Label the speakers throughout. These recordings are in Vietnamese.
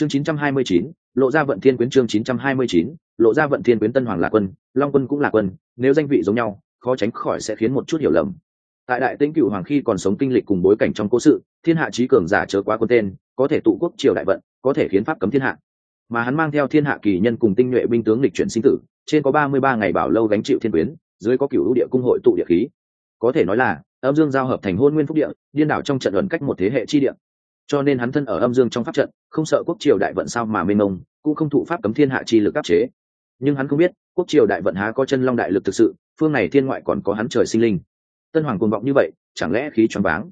Speaker 1: chương 929, lộ ra vận thiên quyến chương 929, lộ ra vận thiên quyến tân hoàng là quân long quân cũng là quân nếu danh vị giống nhau khó tránh khỏi sẽ khiến một chút hiểu lầm. Tại đại tĩnh cựu hoàng khi còn sống kinh lịch cùng bối cảnh trong cố sự thiên hạ trí cường giả chớ quá quân tên có thể tụ quốc triều đại vận có thể khiến pháp cấm thiên hạ. Mà hắn mang theo thiên hạ kỳ nhân cùng tinh nhuệ binh tướng lịch chuyển sinh tử trên có ba mươi ba ngày bảo lâu gánh chịu thiên quyến dưới có cựu lũ địa cung hội tụ địa khí. Có thể nói là âm dương giao hợp thành hôn nguyên phúc địa điên đảo trong trận luận cách một thế hệ chi địa cho nên hắn thân ở âm dương trong pháp trận, không sợ quốc triều đại vận sao mà mênh mông, cũng không thụ pháp cấm thiên hạ chi lực áp chế. Nhưng hắn không biết, quốc triều đại vận há có chân long đại lực thực sự, phương này thiên ngoại còn có hắn trời sinh linh. Tân hoàng cuồng vọng như vậy, chẳng lẽ khí choáng váng?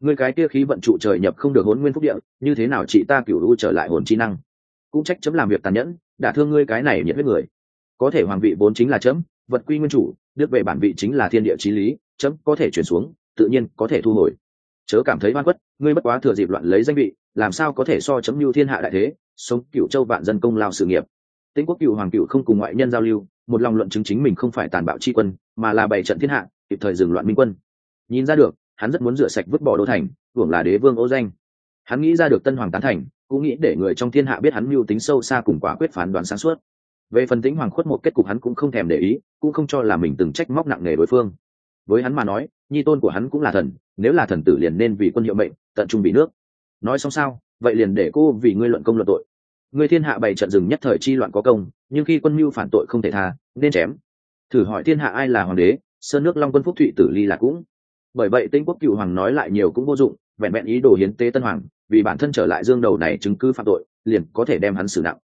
Speaker 1: Người cái kia khí vận trụ trời nhập không được hốn nguyên phúc địa, như thế nào chị ta cửu u trở lại hồn chi năng? Cũng trách chấm làm việc tàn nhẫn đã thương ngươi cái này nhiệt huyết người. Có thể hoàng vị vốn chính là chấm, vật quy nguyên chủ, đức về bản vị chính là thiên địa trí lý, chấm có thể chuyển xuống, tự nhiên có thể thu hồi chớ cảm thấy oan khuất, ngươi bất quá thừa dịp loạn lấy danh vị, làm sao có thể so chấm mưu thiên hạ đại thế, sống cựu châu vạn dân công lao sự nghiệp. Tĩnh quốc cựu hoàng cựu không cùng ngoại nhân giao lưu, một lòng luận chứng chính mình không phải tàn bạo chi quân, mà là bày trận thiên hạ, kịp thời dừng loạn minh quân. Nhìn ra được, hắn rất muốn rửa sạch vứt bỏ đô thành, hưởng là đế vương ô danh. Hắn nghĩ ra được tân hoàng tán thành, cũng nghĩ để người trong thiên hạ biết hắn mưu tính sâu xa cùng quả quyết phán đoán sáng suốt. Về phần tính hoàng khuất một kết cục hắn cũng không thèm để ý, cũng không cho là mình từng trách móc nặng nề đối phương. Với hắn mà nói, nhi tôn của hắn cũng là thần nếu là thần tử liền nên vì quân hiệu mệnh, tận trung vì nước. Nói xong sao, vậy liền để cô vì ngươi luận công luận tội. Người thiên hạ bày trận rừng nhất thời chi loạn có công, nhưng khi quân mưu phản tội không thể tha, nên chém. Thử hỏi thiên hạ ai là hoàng đế, sơn nước long quân phúc thụy tử ly là cũng. Bởi vậy tinh quốc cựu hoàng nói lại nhiều cũng vô dụng, vẹn vẹn ý đồ hiến tế tân hoàng, vì bản thân trở lại dương đầu này chứng cứ phạm tội, liền có thể đem hắn xử nặng.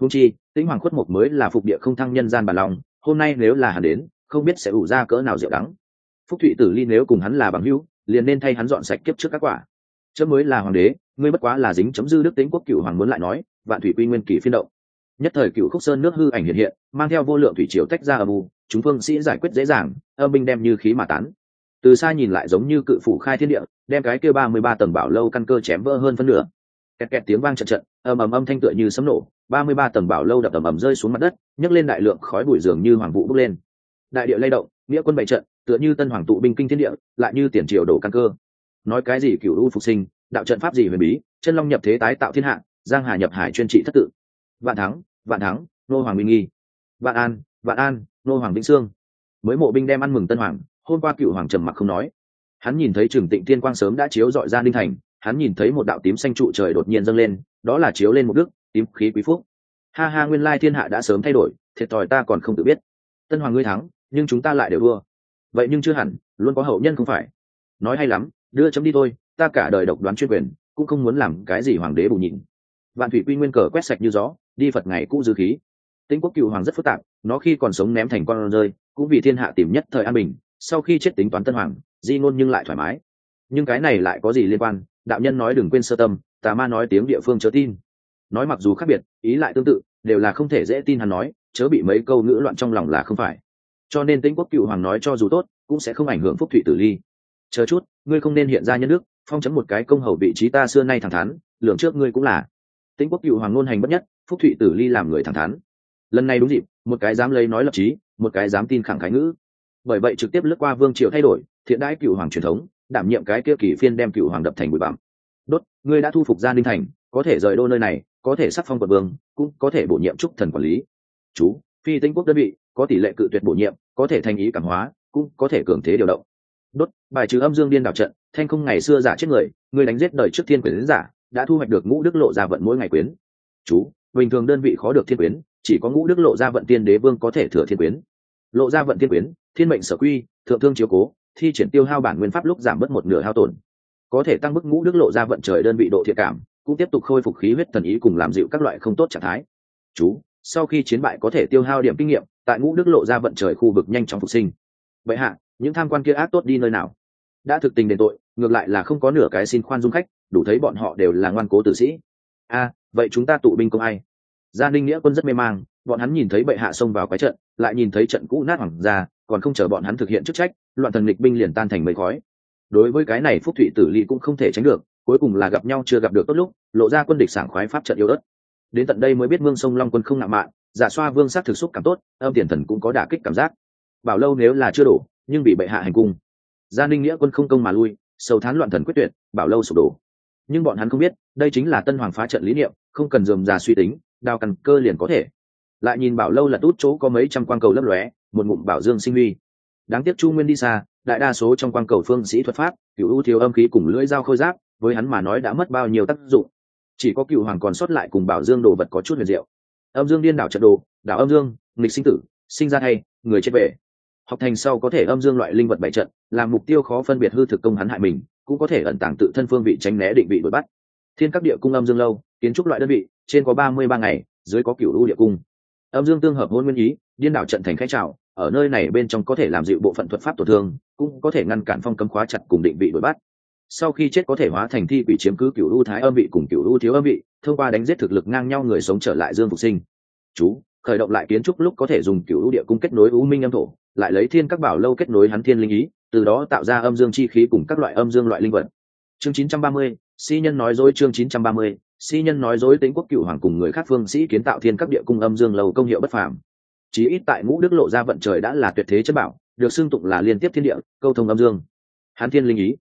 Speaker 1: Húng chi, tĩnh hoàng khuất mục mới là phục địa không thăng nhân gian bản lòng, hôm nay nếu là hắn đến, không biết sẽ ủ ra cỡ nào rượu đắng. Phúc thụy tử ly nếu cùng hắn là bằng hữu liền nên thay hắn dọn sạch kiếp trước các quả. Chấm mới là hoàng đế, ngươi bất quá là dính chấm dư đức tính quốc cựu hoàng muốn lại nói, vạn thủy quy nguyên kỳ phiên động. Nhất thời cựu khúc sơn nước hư ảnh hiện hiện, mang theo vô lượng thủy triều tách ra âm u, chúng phương sĩ giải quyết dễ dàng, âm binh đem như khí mà tán. Từ xa nhìn lại giống như cự phủ khai thiên địa, đem cái kia ba mươi ba tầng bảo lâu căn cơ chém vỡ hơn phân nửa. Kẹt kẹt tiếng vang trận trận ầm ầm âm thanh tựa như sấm nổ, ba mươi ba tầng bảo lâu đập ầm ầm rơi xuống mặt đất, nhấc lên đại lượng khói bụi dường như hoàng vụ bốc lên. Đại địa lay động, nghĩa quân bày trận tựa như tân hoàng tụ binh kinh thiên địa, lại như tiền triều đổ căn cơ. Nói cái gì cựu u phục sinh, đạo trận pháp gì huyền bí, chân long nhập thế tái tạo thiên hạ, giang hà nhập hải chuyên trị thất tự. Vạn thắng vạn thắng, nô hoàng minh nghi. Vạn an vạn an, nô hoàng vĩnh sương. Mới mộ binh đem ăn mừng tân hoàng, hôm qua cựu hoàng trầm mặc không nói. Hắn nhìn thấy trường tịnh tiên quang sớm đã chiếu dọi ra ninh thành, hắn nhìn thấy một đạo tím xanh trụ trời đột nhiên dâng lên, đó là chiếu lên một đức, tím khí quý phúc. Ha ha, nguyên lai thiên hạ đã sớm thay đổi, thiệt thòi ta còn không tự biết. Tân hoàng ngươi thắng, nhưng chúng ta lại đều đua vậy nhưng chưa hẳn, luôn có hậu nhân không phải. Nói hay lắm, đưa chấm đi thôi, ta cả đời độc đoán chuyên quyền, cũng không muốn làm cái gì hoàng đế bù nhịn. vạn thủy quy nguyên cờ quét sạch như gió, đi phật ngày cũ dư khí. Tính quốc cựu hoàng rất phức tạp, nó khi còn sống ném thành con rơi, cũng vì thiên hạ tìm nhất thời an bình, sau khi chết tính toán tân hoàng, di ngôn nhưng lại thoải mái. Nhưng cái này lại có gì liên quan? Đạo nhân nói đừng quên sơ tâm, tà ma nói tiếng địa phương chớ tin. Nói mặc dù khác biệt, ý lại tương tự, đều là không thể dễ tin hắn nói, chớ bị mấy câu ngữ loạn trong lòng là không phải cho nên tĩnh quốc cựu hoàng nói cho dù tốt, cũng sẽ không ảnh hưởng phúc thụy tử ly. Chờ chút, ngươi không nên hiện ra nhân đức, phong chấm một cái công hầu vị trí ta xưa nay thẳng thắn lượng trước ngươi cũng là. Tĩnh quốc cựu hoàng ngôn hành bất nhất, phúc thụy tử ly làm người thẳng thắn. Lần này đúng dịp, một cái dám lấy nói lập trí một cái dám tin khẳng khái ngữ. Bởi vậy trực tiếp lướt qua vương triều thay đổi, thiện đãi cựu hoàng truyền thống, đảm nhiệm cái kia kỷ phiên đem cựu hoàng đập thành bụi bặm. Đốt, ngươi đã thu phục gia ninh thành, có thể rời đô nơi này, có thể sắc phong quận vương, cũng có thể bổ nhiệm trúc thần quản lý. Chú phi tinh quốc đơn vị, có tỷ lệ cự tuyệt bổ nhiệm, có thể thành ý cảm hóa, cũng có thể cường thế điều động. Đốt, bài trừ âm dương điên đảo trận, thanh không ngày xưa giả chết người người đánh giết đời trước thiên quyến giả, đã thu hoạch được ngũ đức lộ ra vận mỗi ngày quyến. Chú, bình thường đơn vị khó được thiên quyến, chỉ có ngũ đức lộ ra vận tiên đế vương có thể thừa thiên quyến. Lộ ra vận thiên quyến, thiên mệnh sở quy, thượng thương chiếu cố, thi triển tiêu hao bản nguyên pháp lúc giảm bớt một nửa hao tổn. Có thể tăng mức ngũ đức lộ ra vận trời đơn vị độ thiện cảm, cũng tiếp tục khôi phục khí huyết thần ý cùng làm dịu các loại không tốt trạng thái. Chú sau khi chiến bại có thể tiêu hao điểm kinh nghiệm, tại ngũ đức lộ ra vận trời khu vực nhanh chóng phục sinh. Vậy hạ, những tham quan kia ác tốt đi nơi nào? Đã thực tình đền tội, ngược lại là không có nửa cái xin khoan dung khách, đủ thấy bọn họ đều là ngoan cố tử sĩ. A, vậy chúng ta tụ binh công ai? Gia ninh nghĩa quân rất mê mang, bọn hắn nhìn thấy bệ hạ xông vào cái trận, lại nhìn thấy trận cũ nát hoàng gia còn không chờ bọn hắn thực hiện chức trách, loạn thần lịch binh liền tan thành mây khói. Đối với cái này phúc thụy tử ly cũng không thể tránh được, cuối cùng là gặp nhau chưa gặp được tốt lúc, lộ ra quân địch sảng khoái pháp trận yếu đất đến tận đây mới biết vương sông long quân không nặng mạn, giả xoa vương sát thực xúc cảm tốt, âm tiền thần cũng có đả kích cảm giác. Bảo lâu nếu là chưa đủ nhưng bị bệ hạ hành cung. Gia ninh nghĩa quân không công mà lui, sầu thán loạn thần quyết tuyệt, bảo lâu sụp đổ. Nhưng bọn hắn không biết, đây chính là tân hoàng phá trận lý niệm, không cần dườm già suy tính, đào cằn cơ liền có thể. Lại nhìn bảo lâu là tút chỗ có mấy trăm quang cầu lấp lóe, một ngụm bảo dương sinh huy. Đáng tiếc chu nguyên đi xa, đại đa số trong quang cầu phương sĩ thuật pháp cựu ưu thiếu âm khí cùng lưỡi dao khôi giáp, với hắn mà nói đã mất bao nhiêu tác dụng chỉ có cựu hoàng còn sót lại cùng bảo dương đồ vật có chút huyền diệu. Âm dương điên đảo trận đồ, đảo âm dương, nghịch sinh tử, sinh ra hay, người chết về. Học thành sau có thể âm dương loại linh vật bảy trận, làm mục tiêu khó phân biệt hư thực công hắn hại mình, cũng có thể ẩn tàng tự thân phương vị tránh né định vị đuổi bắt. Thiên các địa cung âm dương lâu, kiến trúc loại đơn vị, trên có ba mươi ba ngày, dưới có cựu lũ địa cung. Âm dương tương hợp hôn nguyên ý, điên đảo trận thành khai trào, ở nơi này bên trong có thể làm dịu bộ phận thuật pháp tổn thương, cũng có thể ngăn cản phong cấm khóa chặt cùng định vị đuổi bắt sau khi chết có thể hóa thành thi quỷ chiếm cứ cựu u thái âm vị cùng cựu u thiếu âm vị thông qua đánh giết thực lực ngang nhau người sống trở lại dương phục sinh. Chú khởi động lại kiến trúc lúc có thể dùng cựu u địa cung kết nối u minh âm thổ lại lấy thiên các bảo lâu kết nối hắn thiên linh ý từ đó tạo ra âm dương chi khí cùng các loại âm dương loại linh vật. Chương 930, si nhân nói dối chương 930, si nhân nói dối tính quốc cựu hoàng cùng người khác phương sĩ kiến tạo thiên các địa cung âm dương lầu công hiệu bất phàm. Chí ít tại ngũ đức lộ ra vận trời đã là tuyệt thế chất bảo được xưng tụng là liên tiếp thiên địa câu thông âm dương. Hán thiên linh ý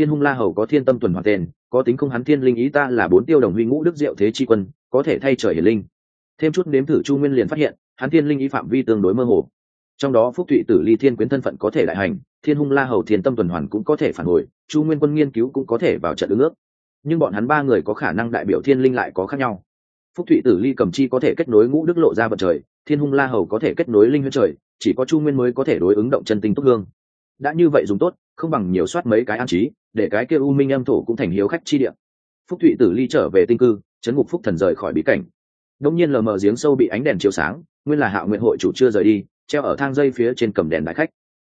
Speaker 1: thiên hung la hầu có thiên tâm tuần hoàn tên, có tính không hắn thiên linh ý ta là bốn tiêu đồng huy ngũ đức diệu thế chi quân, có thể thay trời hiển linh. Thêm chút nếm thử chu nguyên liền phát hiện, hắn thiên linh ý phạm vi tương đối mơ hồ. Trong đó phúc thụy tử ly thiên quyến thân phận có thể đại hành, thiên hung la hầu thiên tâm tuần hoàn cũng có thể phản hồi, chu nguyên quân nghiên cứu cũng có thể vào trận ứng ước. Nhưng bọn hắn ba người có khả năng đại biểu thiên linh lại có khác nhau. Phúc thụy tử ly cầm chi có thể kết nối ngũ đức lộ ra vận trời, thiên hung la hầu có thể kết nối linh huyết trời, chỉ có chu nguyên mới có thể đối ứng động chân tinh túc hương. Đã như vậy dùng tốt không bằng nhiều soát mấy cái an trí, để cái kia u minh âm thổ cũng thành hiếu khách chi địa. Phúc thụy tử ly trở về tinh cư, chấn ngục phúc thần rời khỏi bí cảnh. Đông nhiên lờ mờ giếng sâu bị ánh đèn chiếu sáng, nguyên là hạ nguyện hội chủ chưa rời đi, treo ở thang dây phía trên cầm đèn đại khách.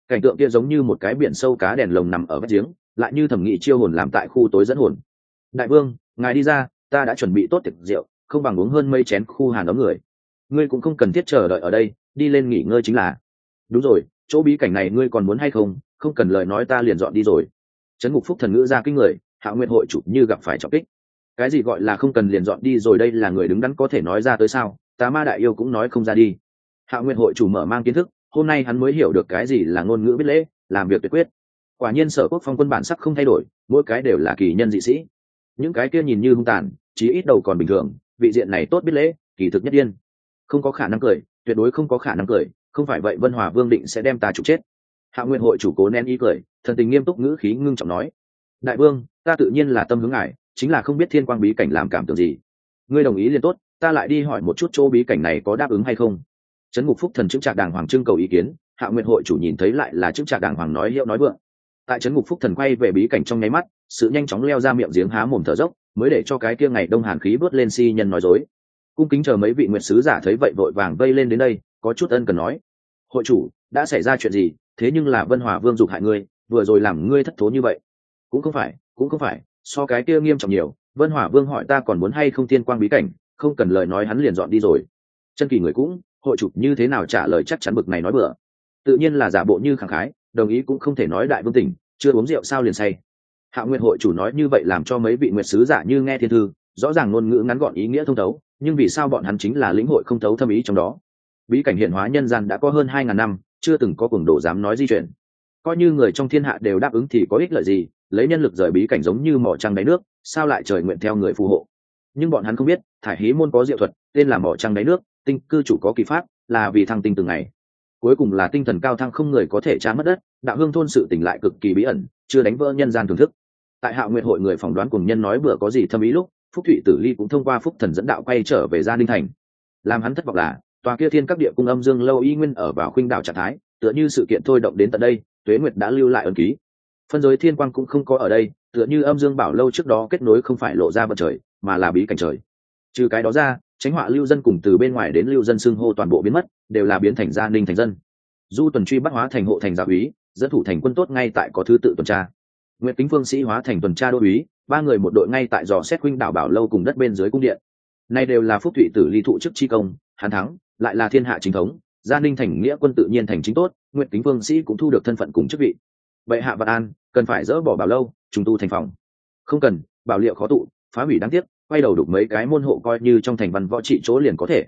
Speaker 1: Cảnh tượng kia giống như một cái biển sâu cá đèn lồng nằm ở vách giếng, lại như thẩm nghị chiêu hồn làm tại khu tối dẫn hồn. Đại vương, ngài đi ra, ta đã chuẩn bị tốt tiệc rượu, không bằng uống hơn mây chén khu hàn ấm người. Ngươi cũng không cần thiết chờ đợi ở đây, đi lên nghỉ ngơi chính là. Đúng rồi, chỗ bí cảnh này ngươi còn muốn hay không? Không cần lời nói ta liền dọn đi rồi. Trấn ngục phúc thần ngữ ra kinh người, hạ nguyện hội chủ như gặp phải trọng kích. Cái gì gọi là không cần liền dọn đi rồi đây là người đứng đắn có thể nói ra tới sao? Tà ma đại yêu cũng nói không ra đi. Hạ nguyện hội chủ mở mang kiến thức, hôm nay hắn mới hiểu được cái gì là ngôn ngữ biết lễ, làm việc tuyệt quyết. Quả nhiên sở quốc phong quân bản sắc không thay đổi, mỗi cái đều là kỳ nhân dị sĩ. Những cái kia nhìn như hung tàn, chí ít đầu còn bình thường, vị diện này tốt biết lễ, kỳ thực nhất điên. Không có khả năng cười, tuyệt đối không có khả năng cười, không phải vậy vân hòa vương định sẽ đem ta trục chết hạ nguyện hội chủ cố nén ý cười, thần tình nghiêm túc ngữ khí ngưng trọng nói, đại vương, ta tự nhiên là tâm hướng ngài, chính là không biết thiên quang bí cảnh làm cảm tưởng gì. Ngươi đồng ý liền tốt, ta lại đi hỏi một chút chỗ bí cảnh này có đáp ứng hay không. Trấn ngục phúc thần chứng trạc đàng hoàng trưng cầu ý kiến, hạ nguyện hội chủ nhìn thấy lại là chứng trạc đàng hoàng nói hiệu nói vượng. Tại trấn ngục phúc thần quay về bí cảnh trong nháy mắt, sự nhanh chóng leo ra miệng giếng há mồm thở dốc, mới để cho cái kia ngày đông hàn khí bớt lên si nhân nói dối. Cung kính chờ mấy vị nguyệt sứ giả thấy vậy vội vàng vây lên đến đây, có chút ân cần nói, hội chủ đã xảy ra chuyện gì, thế nhưng là vân hòa vương dục hại ngươi, vừa rồi làm ngươi thất thố như vậy. Cũng không phải, cũng không phải, so cái kia nghiêm trọng nhiều, vân hỏa vương hỏi ta còn muốn hay không tiên quang bí cảnh, không cần lời nói hắn liền dọn đi rồi. Chân kỳ người cũng, hội chủ như thế nào trả lời chắc chắn bực này nói bừa. Tự nhiên là giả bộ như khẳng khái, đồng ý cũng không thể nói đại vương tỉnh chưa uống rượu sao liền say. Hạ nguyện hội chủ nói như vậy làm cho mấy vị nguyệt sứ giả như nghe thiên thư, rõ ràng ngôn ngữ ngắn gọn ý nghĩa thông thấu, nhưng vì sao bọn hắn chính là lĩnh hội không thấu thâm ý trong đó? Bí cảnh hiện hóa nhân gian đã có hơn hai ngàn năm chưa từng có cường độ dám nói di chuyển. Coi như người trong thiên hạ đều đáp ứng thì có ích lợi gì, lấy nhân lực rời bí cảnh giống như mỏ trăng đáy nước, sao lại trời nguyện theo người phù hộ? Nhưng bọn hắn không biết, thải hí môn có diệu thuật, tên là mỏ trăng đáy nước, tinh cư chủ có kỳ pháp, là vì thăng tinh từng ngày. Cuối cùng là tinh thần cao thăng không người có thể tra mất đất, đạo hương thôn sự tỉnh lại cực kỳ bí ẩn, chưa đánh vỡ nhân gian thưởng thức. Tại hạ nguyện hội người phỏng đoán cùng nhân nói vừa có gì thâm ý lúc, phúc thụy tử ly cũng thông qua phúc thần dẫn đạo quay trở về gia ninh thành. Làm hắn thất vọng là tòa kia thiên các địa cung âm dương lâu y nguyên ở vào khuynh đảo trạng thái, tựa như sự kiện thôi động đến tận đây, tuế nguyệt đã lưu lại ẩn ký. Phân giới thiên quang cũng không có ở đây, tựa như âm dương bảo lâu trước đó kết nối không phải lộ ra bậc trời, mà là bí cảnh trời. Trừ cái đó ra tránh họa lưu dân cùng từ bên ngoài đến lưu dân xưng hô toàn bộ biến mất, đều là biến thành gia ninh thành dân. Du tuần truy bắt hóa thành hộ thành gia úy, dẫn thủ thành quân tốt ngay tại có thứ tự tuần tra. Nguyễn kính phương sĩ hóa thành tuần tra đô úy, ba người một đội ngay tại dò xét huynh đảo bảo lâu cùng đất bên dưới cung điện. Nay đều là phúc thụy tử ly thụ chức chi công hàn thắng lại là thiên hạ chính thống, gia ninh thành nghĩa quân tự nhiên thành chính tốt nguyện kính vương sĩ cũng thu được thân phận cùng chức vị. Vậy hạ vạn an, cần phải dỡ bỏ bảo lâu, trùng tu thành phòng. Không cần, bảo liệu khó tụ, phá hủy đáng tiếc, quay đầu đục mấy cái môn hộ coi như trong thành văn võ trị chỗ liền có thể.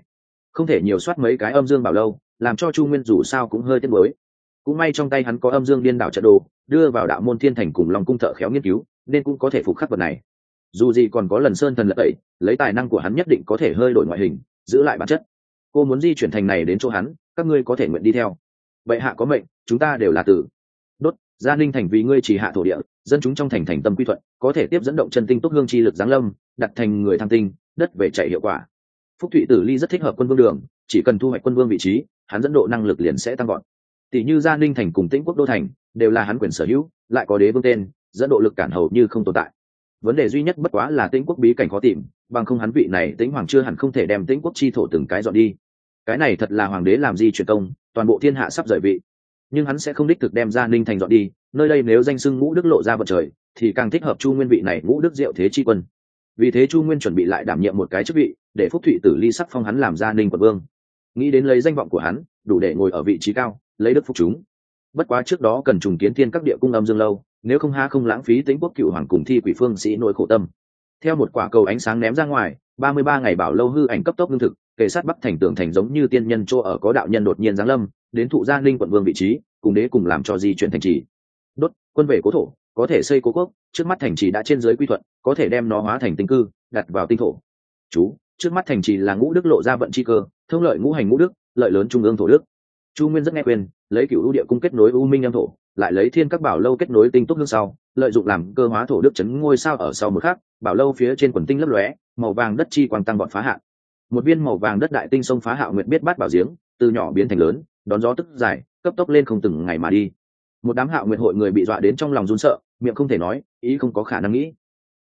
Speaker 1: Không thể nhiều soát mấy cái âm dương bảo lâu, làm cho chu nguyên dù sao cũng hơi tiếc mới cũng may trong tay hắn có âm dương điên đảo trận đồ, đưa vào đạo môn thiên thành cùng lòng cung thợ khéo nghiên cứu, nên cũng có thể phục khắc vật này. Dù gì còn có lần sơn thần lật tẩy, lấy tài năng của hắn nhất định có thể hơi đổi ngoại hình, giữ lại bản chất cô muốn di chuyển thành này đến chỗ hắn, các ngươi có thể nguyện đi theo. Bệ hạ có mệnh, chúng ta đều là tử. Đốt, gia ninh thành vì ngươi chỉ hạ thổ địa, dân chúng trong thành thành tâm quy thuận, có thể tiếp dẫn động chân tinh túc hương chi lực giáng lâm, đặt thành người tham tinh, đất về chạy hiệu quả. Phúc thụy tử ly rất thích hợp quân vương đường, chỉ cần thu hoạch quân vương vị trí, hắn dẫn độ năng lực liền sẽ tăng gọn tỷ như gia ninh thành cùng tĩnh quốc đô thành, đều là hắn quyền sở hữu, lại có đế vương tên, dẫn độ lực cản hầu như không tồn tại vấn đề duy nhất bất quá là tĩnh quốc bí cảnh khó tìm, bằng không hắn vị này tĩnh hoàng chưa hẳn không thể đem tĩnh quốc chi thổ từng cái dọn đi. Cái này thật là hoàng đế làm gì truyền công, toàn bộ thiên hạ sắp rời vị. Nhưng hắn sẽ không đích thực đem ra ninh thành dọn đi, nơi đây nếu danh sưng ngũ đức lộ ra vận trời, thì càng thích hợp chu nguyên vị này ngũ đức diệu thế chi quân. Vì thế chu nguyên chuẩn bị lại đảm nhiệm một cái chức vị, để phúc thụy tử ly sắc phong hắn làm gia ninh quận vương. Nghĩ đến lấy danh vọng của hắn, đủ để ngồi ở vị trí cao, lấy đức phục chúng. Bất quá trước đó cần trùng kiến thiên các địa cung âm dương lâu nếu không ha không lãng phí tính quốc cựu hoàng cùng thi quỷ phương sĩ nỗi khổ tâm. Theo một quả cầu ánh sáng ném ra ngoài, ba mươi ba ngày bảo lâu hư ảnh cấp tốc lương thực kể sát bắc thành tường thành giống như tiên nhân chỗ ở có đạo nhân đột nhiên giáng lâm, đến thụ gia ninh quận vương vị trí, cùng đế cùng làm cho di chuyển thành trì. Đốt, quân về cố thổ, có thể xây cố quốc, trước mắt thành trì đã trên giới quy thuận, có thể đem nó hóa thành tinh cư, đặt vào tinh thổ. Chú, trước mắt thành trì là ngũ đức lộ ra vận chi cơ, thông lợi ngũ hành ngũ đức, lợi lớn trung ương thổ đức. Chu nguyên rất nghe quyền lấy cựu ưu địa cung kết nối u minh âm thổ lại lấy thiên các bảo lâu kết nối tinh túc hương sau, lợi dụng làm cơ hóa thổ đức chấn ngôi sao ở sau một khắc, bảo lâu phía trên quần tinh lấp lóe, màu vàng đất chi quang tăng bọn phá hạn. Một viên màu vàng đất đại tinh sông phá hạo nguyệt biết bát bảo giếng, từ nhỏ biến thành lớn, đón gió tức dài, cấp tốc lên không từng ngày mà đi. Một đám hạo nguyệt hội người bị dọa đến trong lòng run sợ, miệng không thể nói, ý không có khả năng nghĩ.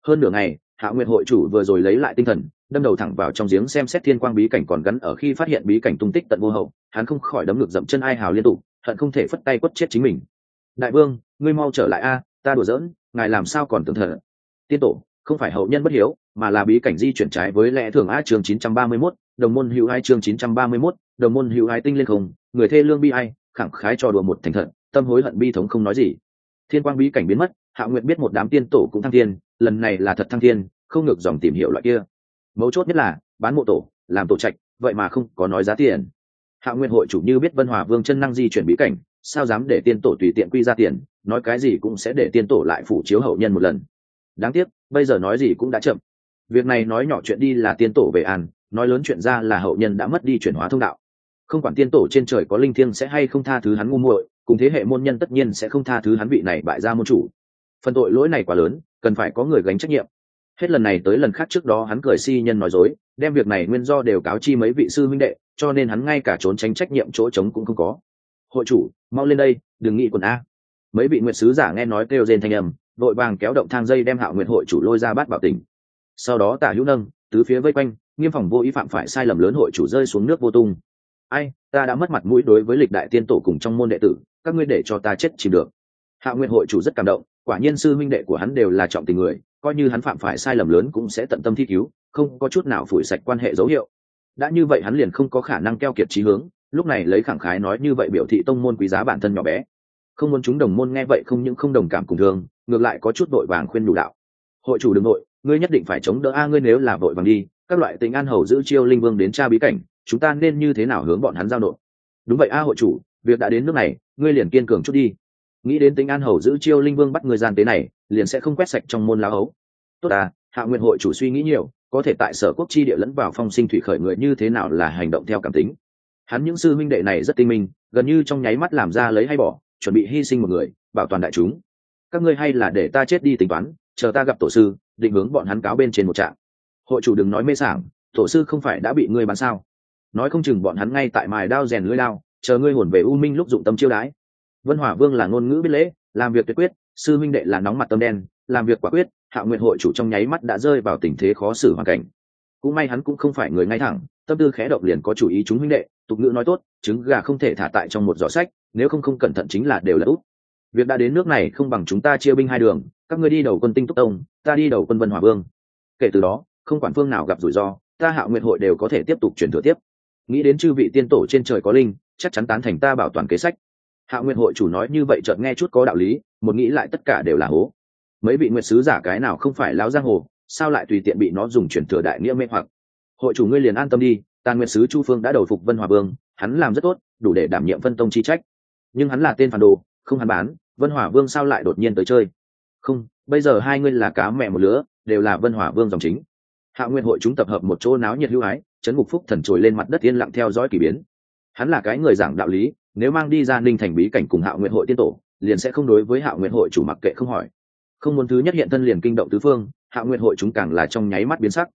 Speaker 1: Hơn nửa ngày, hạo nguyệt hội chủ vừa rồi lấy lại tinh thần, đâm đầu thẳng vào trong giếng xem xét thiên quang bí cảnh còn gắn ở khi phát hiện bí cảnh tung tích tận vô hậu, hắn không khỏi đấm ngược dậm chân ai hào liên tục, hận không thể phất tay quất chết chính mình đại vương ngươi mau trở lại a ta đùa giỡn ngài làm sao còn tưởng thờ? Tiên tổ không phải hậu nhân bất hiếu mà là bí cảnh di chuyển trái với lẽ thường a chương 931, đồng môn hữu hai chương 931, đồng môn hữu hai tinh lên không người thê lương bi ai khẳng khái trò đùa một thành thật tâm hối hận bi thống không nói gì. Thiên quang bí cảnh biến mất hạ nguyện biết một đám tiên tổ cũng thăng thiên lần này là thật thăng thiên không ngược dòng tìm hiểu loại kia. Mấu chốt nhất là bán mộ tổ làm tổ trạch vậy mà không có nói giá tiền. Hạ nguyện hội chủ như biết vân hòa vương chân năng di chuyển bí cảnh sao dám để tiên tổ tùy tiện quy ra tiền, nói cái gì cũng sẽ để tiên tổ lại phủ chiếu hậu nhân một lần. Đáng tiếc, bây giờ nói gì cũng đã chậm. Việc này nói nhỏ chuyện đi là tiên tổ về an, nói lớn chuyện ra là hậu nhân đã mất đi chuyển hóa thông đạo. Không quản tiên tổ trên trời có linh thiêng sẽ hay không tha thứ hắn ngu muội, cùng thế hệ môn nhân tất nhiên sẽ không tha thứ hắn vị này bại ra môn chủ. Phần tội lỗi này quá lớn, cần phải có người gánh trách nhiệm. Hết lần này tới lần khác trước đó hắn cười si nhân nói dối, đem việc này nguyên do đều cáo chi mấy vị sư minh đệ, cho nên hắn ngay cả trốn tránh trách nhiệm chỗ trống cũng không có hội chủ, mau lên đây, đừng nghĩ quần a. Mấy vị nguyệt sứ giả nghe nói kêu rên thanh âm, vội vàng kéo động thang dây đem hạo nguyện hội chủ lôi ra bát bảo tỉnh. sau đó tả hữu nâng, tứ phía vây quanh, nghiêm phòng vô ý phạm phải sai lầm lớn hội chủ rơi xuống nước vô tung. Ai, ta đã mất mặt mũi đối với lịch đại tiên tổ cùng trong môn đệ tử, các ngươi để cho ta chết chìm được. Hạ nguyện hội chủ rất cảm động, quả nhiên sư minh đệ của hắn đều là trọng tình người, coi như hắn phạm phải sai lầm lớn cũng sẽ tận tâm thi cứu, không có chút nào phủi sạch quan hệ dấu hiệu. Đã như vậy hắn liền không có khả năng keo kiệt trí hướng lúc này lấy khẳng khái nói như vậy biểu thị tông môn quý giá bản thân nhỏ bé. Không muốn chúng đồng môn nghe vậy không những không đồng cảm cùng thương, ngược lại có chút đội vàng khuyên đủ đạo. Hội chủ đ ư n g nội ngươi nhất định phải chống đỡ a, ngươi nếu là vội vàng đi, các loại tính an hầu giữ chiêu linh vương đến tra bí cảnh, chúng ta nên như thế nào hướng bọn hắn giao nộp? Đúng vậy a, hội chủ, việc đã đến nước này, ngươi liền kiên cường chút đi. Nghĩ đến tính an hầu giữ chiêu linh vương bắt người gian tế này, liền sẽ không quét sạch trong môn lá ấu tốt à hạ nguyện hội chủ suy nghĩ nhiều, có thể tại sở quốc chi địa lẫn vào phong sinh thủy khởi người như thế nào là hành động theo cảm tính hắn những sư huynh đệ này rất tinh minh, gần như trong nháy mắt làm ra lấy hay bỏ, chuẩn bị hy sinh một người, bảo toàn đại chúng. Các ngươi hay là để ta chết đi tính toán, chờ ta gặp tổ sư, định hướng bọn hắn cáo bên trên một trạm. Hội chủ đừng nói mê sảng, tổ sư không phải đã bị ngươi bắn sao? Nói không chừng bọn hắn ngay tại mài đao rèn lưỡi lao chờ ngươi hồn về u minh lúc dụng tâm chiêu đái vân hỏa vương là ngôn ngữ biết lễ, làm việc tuyệt quyết, sư minh đệ là nóng mặt tâm đen, làm việc quả quyết, hạ nguyện hội chủ trong nháy mắt đã rơi vào tình thế khó xử hoàn cảnh. Cũng may hắn cũng không phải người ngay thẳng tâm tư khẽ động liền có chủ ý chúng huynh đệ, tục ngữ nói tốt, trứng gà không thể thả tại trong một giỏ sách, nếu không không cẩn thận chính là đều là út. Việc đã đến nước này không bằng chúng ta chia binh hai đường, các ngươi đi đầu quân tinh túc tông, ta đi đầu quân vân hòa vương. Kể từ đó, không quản phương nào gặp rủi ro, ta hạ nguyện hội đều có thể tiếp tục chuyển thừa tiếp. Nghĩ đến chư vị tiên tổ trên trời có linh, chắc chắn tán thành ta bảo toàn kế sách. Hạ nguyện hội chủ nói như vậy chợt nghe chút có đạo lý, một nghĩ lại tất cả đều là hố. Mấy vị nguyệt sứ giả cái nào không phải lão giang hồ, sao lại tùy tiện bị nó dùng chuyển thừa đại nghĩa mê hoặc? Hội chủ ngươi liền an tâm đi tàn nguyệt sứ chu phương đã đầu phục vân hòa vương, hắn làm rất tốt, đủ để đảm nhiệm phân tông chi trách. Nhưng hắn là tên phản đồ, không hắn bán, vân hòa vương sao lại đột nhiên tới chơi? Không, bây giờ hai ngươi là cá mẹ một lứa, đều là vân Hòa vương dòng chính. Hạ nguyên hội chúng tập hợp một chỗ náo nhiệt hữu ái Trấn ngục phúc thần trồi lên mặt đất yên lặng theo dõi k ỳ biến. Hắn là cái người giảng đạo lý, nếu mang đi ra ninh thành bí cảnh cùng hạ nguyện hội tiên tổ, liền sẽ không đối với hạ nguyện hội chủ mặc kệ không hỏi. Không muốn thứ nhất hiện thân liền kinh động tứ phương, hạ nguyện hội chúng càng là trong nháy mắt biến sắc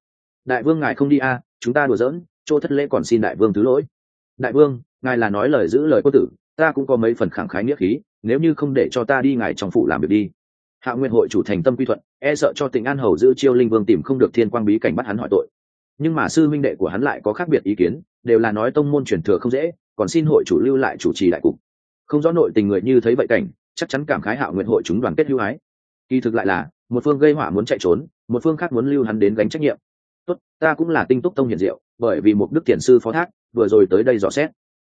Speaker 1: đại vương ngài không đi a, chúng ta đùa giỡn, chỗ thất lễ còn xin đại vương thứ lỗi. Đại vương, ngài là nói lời giữ lời cô tử, ta cũng có mấy phần khẳng khái nghĩa khí, nếu như không để cho ta đi ngài trong phủ làm việc đi. Hạ nguyện hội chủ thành tâm quy thuận e sợ cho tỉnh an hầu giữ chiêu linh vương tìm không được thiên quang bí cảnh bắt hắn hỏi tội. Nhưng mà sư minh đệ của hắn lại có khác biệt ý kiến, đều là nói tông môn truyền thừa không dễ, còn xin hội chủ lưu lại chủ trì đại cục. Không rõ nội tình người như thấy vậy cảnh, chắc chắn cảm khái hạ nguyện hội chúng đoàn kết hữu ái. Kỳ thực lại là, một phương gây hỏa muốn chạy trốn, một phương khác muốn lưu hắn đến gánh trách nhiệm tốt, ta cũng là tinh túc tông hiền diệu, bởi vì một đức thiền sư phó thác, vừa rồi tới đây dò xét.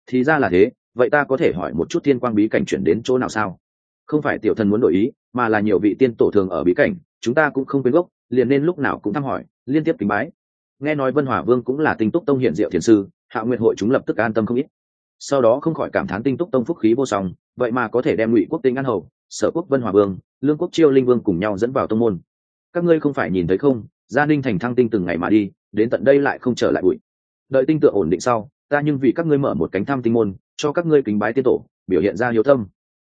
Speaker 1: Thì ra là thế, vậy ta có thể hỏi một chút thiên quang bí cảnh chuyển đến chỗ nào sao? Không phải tiểu thần muốn đổi ý, mà là nhiều vị tiên tổ thường ở bí cảnh, chúng ta cũng không quên gốc, liền nên lúc nào cũng thăm hỏi, liên tiếp kính bái. Nghe nói vân hòa vương cũng là tinh túc tông hiện diệu thiền sư, hạ nguyện hội chúng lập tức an tâm không ít. Sau đó không khỏi cảm thán tinh túc tông phúc khí vô song, vậy mà có thể đem ngụy quốc tinh an hầu, sở quốc vân hòa vương, lương quốc chiêu linh vương cùng nhau dẫn vào tông môn. Các ngươi không phải nhìn thấy không gia ninh thành thăng tinh từng ngày mà đi, đến tận đây lại không trở lại bụi. Đợi tinh tượng ổn định sau, ta nhưng vì các ngươi mở một cánh thăm tinh môn, cho các ngươi kính bái tiên tổ, biểu hiện ra hiếu tâm.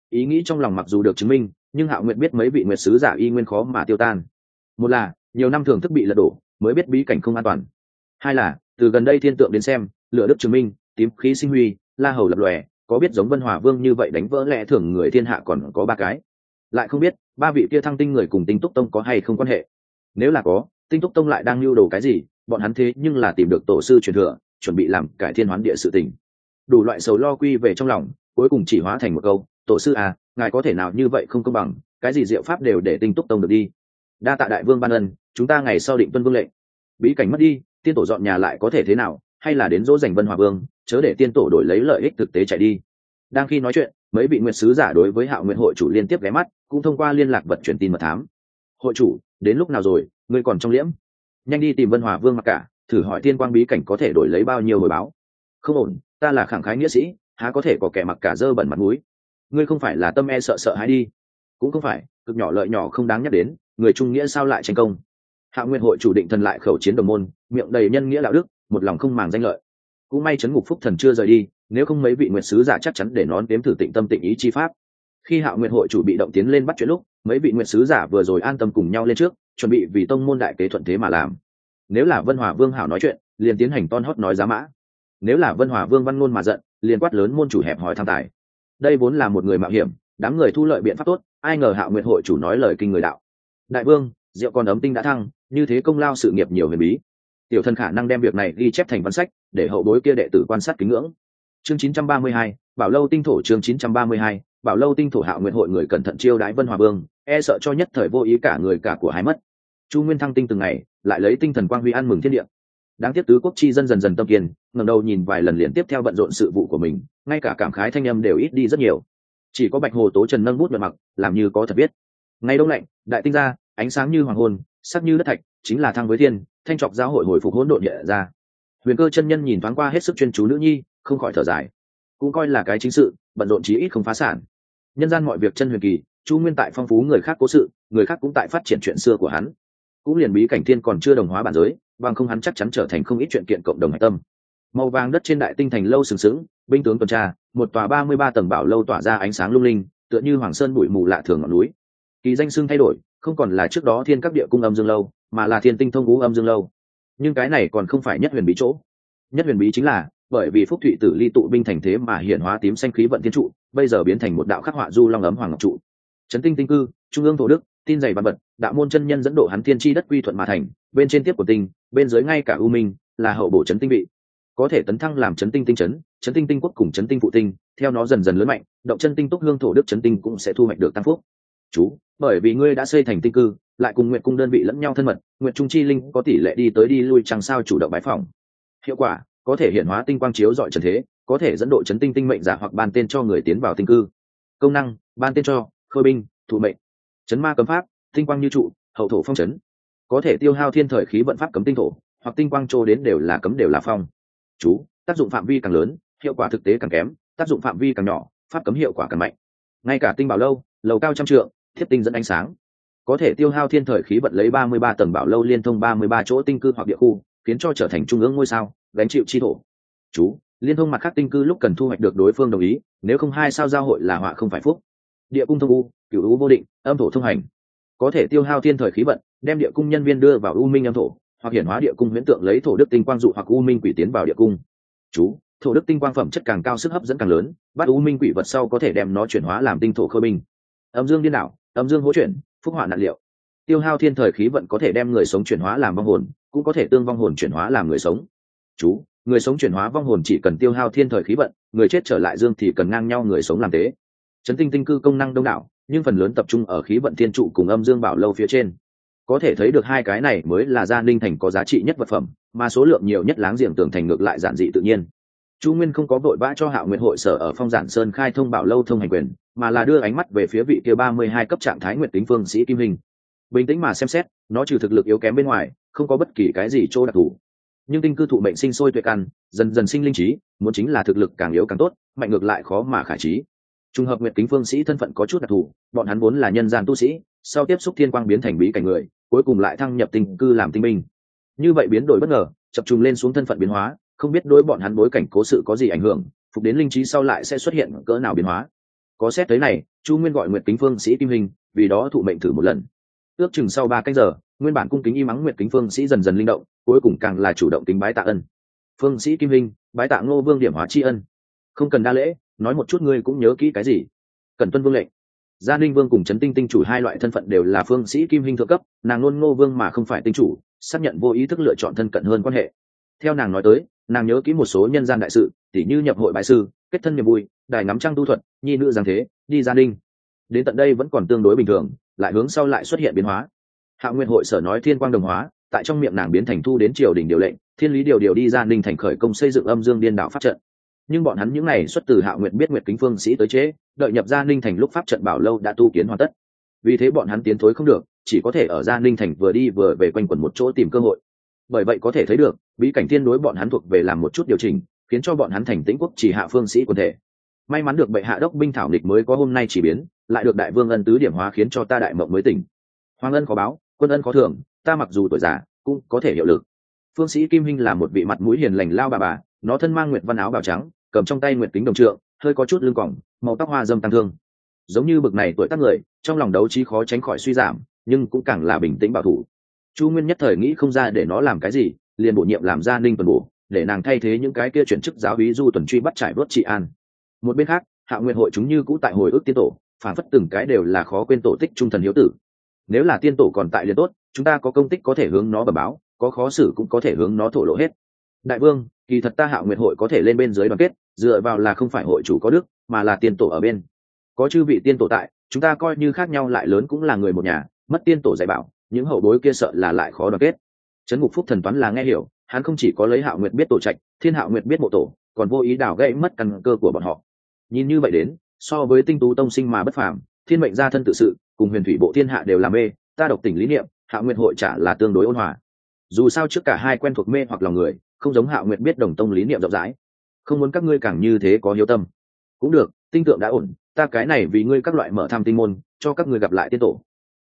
Speaker 1: Ý nghĩ trong lòng mặc dù được chứng minh, nhưng hạo nguyện biết mấy vị nguyệt sứ giả y nguyên khó mà tiêu tan. Một là, nhiều năm thường thức bị lật đổ, mới biết bí cảnh không an toàn. Hai là, từ gần đây thiên tượng đến xem, lửa đức chứng minh, tím khí sinh huy, la hầu lập lòe, có biết giống vân hòa vương như vậy đánh vỡ lẽ thường người thiên hạ còn có ba cái. Lại không biết, ba vị kia thăng tinh người cùng tinh túc tông có hay không quan hệ. Nếu là có tinh túc tông lại đang lưu đồ cái gì? Bọn hắn thế nhưng là tìm được tổ sư truyền thừa, chuẩn bị làm cải thiên hoán địa sự tình. Đủ loại sầu lo quy về trong lòng, cuối cùng chỉ hóa thành một câu, tổ sư à ngài có thể nào như vậy không công bằng, cái gì diệu pháp đều để tinh túc tông được đi. Đa tạ đại vương ban ân, chúng ta ngày sau định tuân vương lệnh. Bí cảnh mất đi, tiên tổ dọn nhà lại có thể thế nào, hay là đến dỗ dành vân hòa vương, chớ để tiên tổ đổi lấy lợi ích thực tế chạy đi. Đang khi nói chuyện, mấy vị nguyệt sứ giả đối với hạo nguyện hội chủ liên tiếp ghé mắt, cũng thông qua liên lạc vật truyền tin mật thám. Hội chủ, đến lúc nào rồi? Ngươi còn trong liễm? Nhanh đi tìm vân hòa vương mặc cả, thử hỏi thiên quang bí cảnh có thể đổi lấy bao nhiêu hồi báo. Không ổn, ta là khẳng khái nghĩa sĩ, há có thể có kẻ mặc cả dơ bẩn mặt mũi. Ngươi không phải là tâm e sợ sợ hãi đi. Cũng không phải, cực nhỏ lợi nhỏ không đáng nhắc đến, người trung nghĩa sao lại tranh công? Hạ nguyên hội chủ định thần lại khẩu chiến đồng môn, miệng đầy nhân nghĩa đạo đức, một lòng không màng danh lợi. Cũng may chấn ngục phúc thần chưa rời đi, nếu không mấy vị nguyệt sứ giả chắc chắn để nón đếm thử tịnh tâm tịnh ý chi pháp. Khi hạ nguyện hội chủ bị động tiến lên bắt chuyện lúc, mấy vị nguyệt sứ giả vừa rồi an tâm cùng nhau lên trước chuẩn bị vì tông môn đại kế thuận thế mà làm. Nếu là vân hòa vương hảo nói chuyện liền tiến hành ton hót nói giá mã. Nếu là vân hòa vương văn ngôn mà giận liền quát lớn môn chủ hẹp hỏi tham tài. Đây vốn là một người mạo hiểm đám người thu lợi biện pháp tốt ai ngờ hạo nguyện hội chủ nói lời kinh người đạo. Đại vương rượu con ấm tinh đã thăng như thế công lao sự nghiệp nhiều huyền bí. Tiểu thân khả năng đem việc này ghi chép thành văn sách để hậu bối kia đệ tử quan sát kính ngưỡng. Chương 932, bảo lâu tinh thổ chương 932, bảo lâu tinh thổ hạ nguyện hội người cẩn thận chiêu đái vân hòa vương e sợ cho nhất thời vô ý cả người cả của hai mất. Chu nguyên thăng tinh từng ngày, lại lấy tinh thần quang huy ăn mừng thiên địa. Đáng tiếc tứ quốc chi dân dần dần tâm kiên ngầm đầu nhìn vài lần liền tiếp theo bận rộn sự vụ của mình, ngay cả cảm khái thanh âm đều ít đi rất nhiều. Chỉ có bạch hồ tố trần nâng bút nhuận mặc, làm như có thật biết. Ngay đông lạnh, đại tinh ra, ánh sáng như hoàng hôn, sắc như đất thạch, chính là thăng với thiên, thanh trọc giáo hội hồi phục hỗn độn địa ra. Huyền cơ chân nhân nhìn thoáng qua hết sức chuyên chú nữ nhi, không khỏi thở dài. Cũng coi là cái chính sự, bận rộn chí ít không phá sản nhân gian mọi việc chân huyền kỳ, chu nguyên tại phong phú người khác cố sự, người khác cũng tại phát triển chuyện xưa của hắn. Cũng liền bí cảnh thiên còn chưa đồng hóa bản giới, bằng không hắn chắc chắn trở thành không ít chuyện kiện cộng đồng hạch tâm. Màu vàng đất trên đại tinh thành lâu sừng sững, binh tướng tuần tra, một tòa ba mươi ba tầng bảo lâu tỏa ra ánh sáng lung linh, tựa như hoàng sơn bụi mù lạ thường ngọn núi. Kỳ danh xưng thay đổi, không còn là trước đó thiên các địa cung âm dương lâu, mà là thiên tinh thông vũ âm dương lâu. Nhưng cái này còn không phải nhất huyền bí chỗ. Nhất huyền bí chính là, bởi vì phúc thụy tử ly tụ binh thành thế mà hiện hóa tím xanh khí vận thiên trụ bây giờ biến thành một đạo khắc họa du long ấm hoàng ngọc trụ. Trấn tinh tinh cư, trung ương thổ đức, tin dày văn vật, đạo môn chân nhân dẫn độ hắn thiên tri đất quy thuận mà thành, bên trên tiếp của tinh, bên dưới ngay cả u minh, là hậu bổ trấn tinh vị. Có thể tấn thăng làm chấn tinh tinh chấn chấn tinh tinh quốc cùng chấn tinh phụ tinh, theo nó dần dần lớn mạnh, động chân tinh túc hương thổ đức chấn tinh cũng sẽ thu hoạch được tăng phúc. Chú, bởi vì ngươi đã xây thành tinh cư, lại cùng nguyện cung đơn vị lẫn nhau thân mật nguyện trung chi linh có tỷ lệ đi tới đi lui chẳng sao chủ động bái phòng hiệu quả, có thể hiện hóa tinh quang chiếu dọi trần thế có thể dẫn độ chấn tinh tinh mệnh giả hoặc ban tên cho người tiến vào tinh cư. Công năng, ban tên cho, khôi binh, thụ mệnh. Chấn ma cấm pháp, tinh quang như trụ, hậu thổ phong chấn. Có thể tiêu hao thiên thời khí vận pháp cấm tinh thổ, hoặc tinh quang trô đến đều là cấm đều là phong. Chú, tác dụng phạm vi càng lớn, hiệu quả thực tế càng kém, tác dụng phạm vi càng nhỏ, pháp cấm hiệu quả càng mạnh. Ngay cả tinh bảo lâu, lầu cao trăm trượng, thiết tinh dẫn ánh sáng. Có thể tiêu hao thiên thời khí vận lấy ba mươi ba tầng bảo lâu liên thông ba mươi ba chỗ tinh cư hoặc địa khu, khiến cho trở thành trung ương ngôi sao, gánh chịu chi thổ. Chú liên thông mặt khác tinh cư lúc cần thu hoạch được đối phương đồng ý, nếu không hai sao giao hội là họa không phải phúc. Địa cung thông u cựu u vô định, âm thổ thông hành. Có thể tiêu hao thiên thời khí vận, đem địa cung nhân viên đưa vào u minh âm thổ, hoặc hiển hóa địa cung huyễn tượng lấy thổ đức tinh quang dụ hoặc u minh quỷ tiến vào địa cung. Chú, thổ đức tinh quang phẩm chất càng cao sức hấp dẫn càng lớn, bắt u minh quỷ vật sau có thể đem nó chuyển hóa làm tinh thổ khôi binh. Âm dương điên đảo, âm dương hỗ chuyển, phúc họa nạn liệu. Tiêu hao thiên thời khí vận có thể đem người sống chuyển hóa làm vong hồn, cũng có thể tương vong hồn chuyển hóa làm người sống. Chú người sống chuyển hóa vong hồn chỉ cần tiêu hao thiên thời khí vận, người chết trở lại dương thì cần ngang nhau người sống làm thế. chấn tinh tinh cư công năng đông đảo, nhưng phần lớn tập trung ở khí vận thiên trụ cùng âm dương bảo lâu phía trên. Có thể thấy được hai cái này mới là gia ninh thành có giá trị nhất vật phẩm, mà số lượng nhiều nhất láng giềng tưởng thành ngược lại giản dị tự nhiên. Chu nguyên không có vội vã cho hạo nguyện hội sở ở phong giản sơn khai thông bảo lâu thông hành quyền, mà là đưa ánh mắt về phía vị kia ba mươi hai cấp trạng thái nguyện tính phương sĩ kim hình. Bình tĩnh mà xem xét, nó trừ thực lực yếu kém bên ngoài, không có bất kỳ cái gì chỗ đặc thù nhưng tinh cư thụ mệnh sinh sôi tuyệt ăn, dần dần sinh linh trí muốn chính là thực lực càng yếu càng tốt mạnh ngược lại khó mà khải trí. Trùng hợp nguyện kính phương sĩ thân phận có chút đặc thù bọn hắn vốn là nhân gian tu sĩ sau tiếp xúc thiên quang biến thành bí cảnh người cuối cùng lại thăng nhập tinh cư làm tinh minh như vậy biến đổi bất ngờ chập trùng lên xuống thân phận biến hóa không biết đối bọn hắn bối cảnh cố sự có gì ảnh hưởng phục đến linh trí sau lại sẽ xuất hiện cỡ nào biến hóa. Có xét tới này chu nguyên gọi nguyệt kính phương sĩ kim hình vì đó thụ mệnh thử một lần. Ước chừng sau ba cách giờ nguyên bản cung kính y mắng nguyệt kính phương sĩ dần dần linh động, cuối cùng càng là chủ động kính bái tạ ân. Phương sĩ kim hình bái tạ ngô vương điểm hóa tri ân. Không cần đa lễ, nói một chút ngươi cũng nhớ kỹ cái gì? Cần tuân vương lệnh. Gia ninh vương cùng trấn tinh tinh chủ hai loại thân phận đều là phương sĩ kim hinh thượng cấp, nàng luôn ngô vương mà không phải tinh chủ, xác nhận vô ý thức lựa chọn thân cận hơn quan hệ. Theo nàng nói tới, nàng nhớ kỹ một số nhân gian đại sự, tỉ như nhập hội bại sư, kết thân niềm vui, đài ngắm trăng tu thuật, nhi nữ giang thế, đi gia ninh. Đến tận đây vẫn còn tương đối bình thường, lại hướng sau lại xuất hiện biến hóa hạ nguyên hội sở nói thiên quang đồng hóa, tại trong miệng nàng biến thành thu đến triều đình điều lệnh, thiên lý điều điều đi ra ninh thành khởi công xây dựng âm dương điên đạo pháp trận. Nhưng bọn hắn những n à y xuất từ hạ nguyện biết nguyệt kính phương sĩ tới chế, đợi nhập ra ninh thành lúc pháp trận bảo lâu đã tu kiến hoàn tất. Vì thế bọn hắn tiến thối không được, chỉ có thể ở ra ninh thành vừa đi vừa về quanh quẩn một chỗ tìm cơ hội. Bởi vậy có thể thấy được, bí cảnh Thiên đối bọn hắn thuộc về làm một chút điều chỉnh, khiến cho bọn hắn thành tĩnh quốc chỉ hạ phương sĩ quần thể. May mắn được bệ hạ đốc binh thảo nghịch mới có hôm nay chỉ biến, lại được đại vương ân tứ điểm hóa khiến cho ta đại mộng mới tỉnh. Hoàng ân có báo quân ân khó thưởng, ta mặc dù tuổi già, cũng có thể hiệu lực. Phương sĩ kim hinh là một vị mặt mũi hiền lành lao bà bà, nó thân mang nguyệt văn áo bào trắng, cầm trong tay nguyệt kính đồng trượng, hơi có chút lưng cỏng màu tóc hoa dâm tăng thương. Giống như bực này tuổi tác người, trong lòng đấu trí khó tránh khỏi suy giảm, nhưng cũng càng là bình tĩnh bảo thủ. Chu nguyên nhất thời nghĩ không ra để nó làm cái gì, liền bổ nhiệm làm gia ninh tuần bổ, để nàng thay thế những cái kia chuyển chức giáo hí du tuần truy bắt trải vớt trị an. Một bên khác, hạ nguyện hội chúng như cũ tại hồi ức tiên tổ, phản phất từng cái đều là khó quên tổ tích trung thần hiếu tử nếu là tiên tổ còn tại liền tốt, chúng ta có công tích có thể hướng nó bẩm báo, có khó xử cũng có thể hướng nó thổ lộ hết. Đại vương, kỳ thật ta hạ nguyện hội có thể lên bên dưới đoàn kết, dựa vào là không phải hội chủ có đức, mà là tiên tổ ở bên. Có chư vị tiên tổ tại, chúng ta coi như khác nhau lại lớn cũng là người một nhà, mất tiên tổ dạy bảo, những hậu bối kia sợ là lại khó đoàn kết. Trấn ngục phúc thần toán là nghe hiểu, hắn không chỉ có lấy hạo nguyệt biết tổ trạch, thiên hạo nguyệt biết mộ tổ, còn vô ý đảo gãy mất căn cơ của bọn họ. Nhìn như vậy đến, so với tinh tú tông sinh mà bất phàm, thiên mệnh gia thân tự sự cùng huyền thủy bộ thiên hạ đều làm mê, ta độc tỉnh lý niệm hạo nguyện hội trả là tương đối ôn hòa. Dù sao trước cả hai quen thuộc mê hoặc lòng người, không giống hạo nguyện biết đồng tông lý niệm rộng rãi. Không muốn các ngươi càng như thế có hiếu tâm. Cũng được, tinh tượng đã ổn, ta cái này vì ngươi các loại mở tham tinh môn, cho các ngươi gặp lại tiên tổ.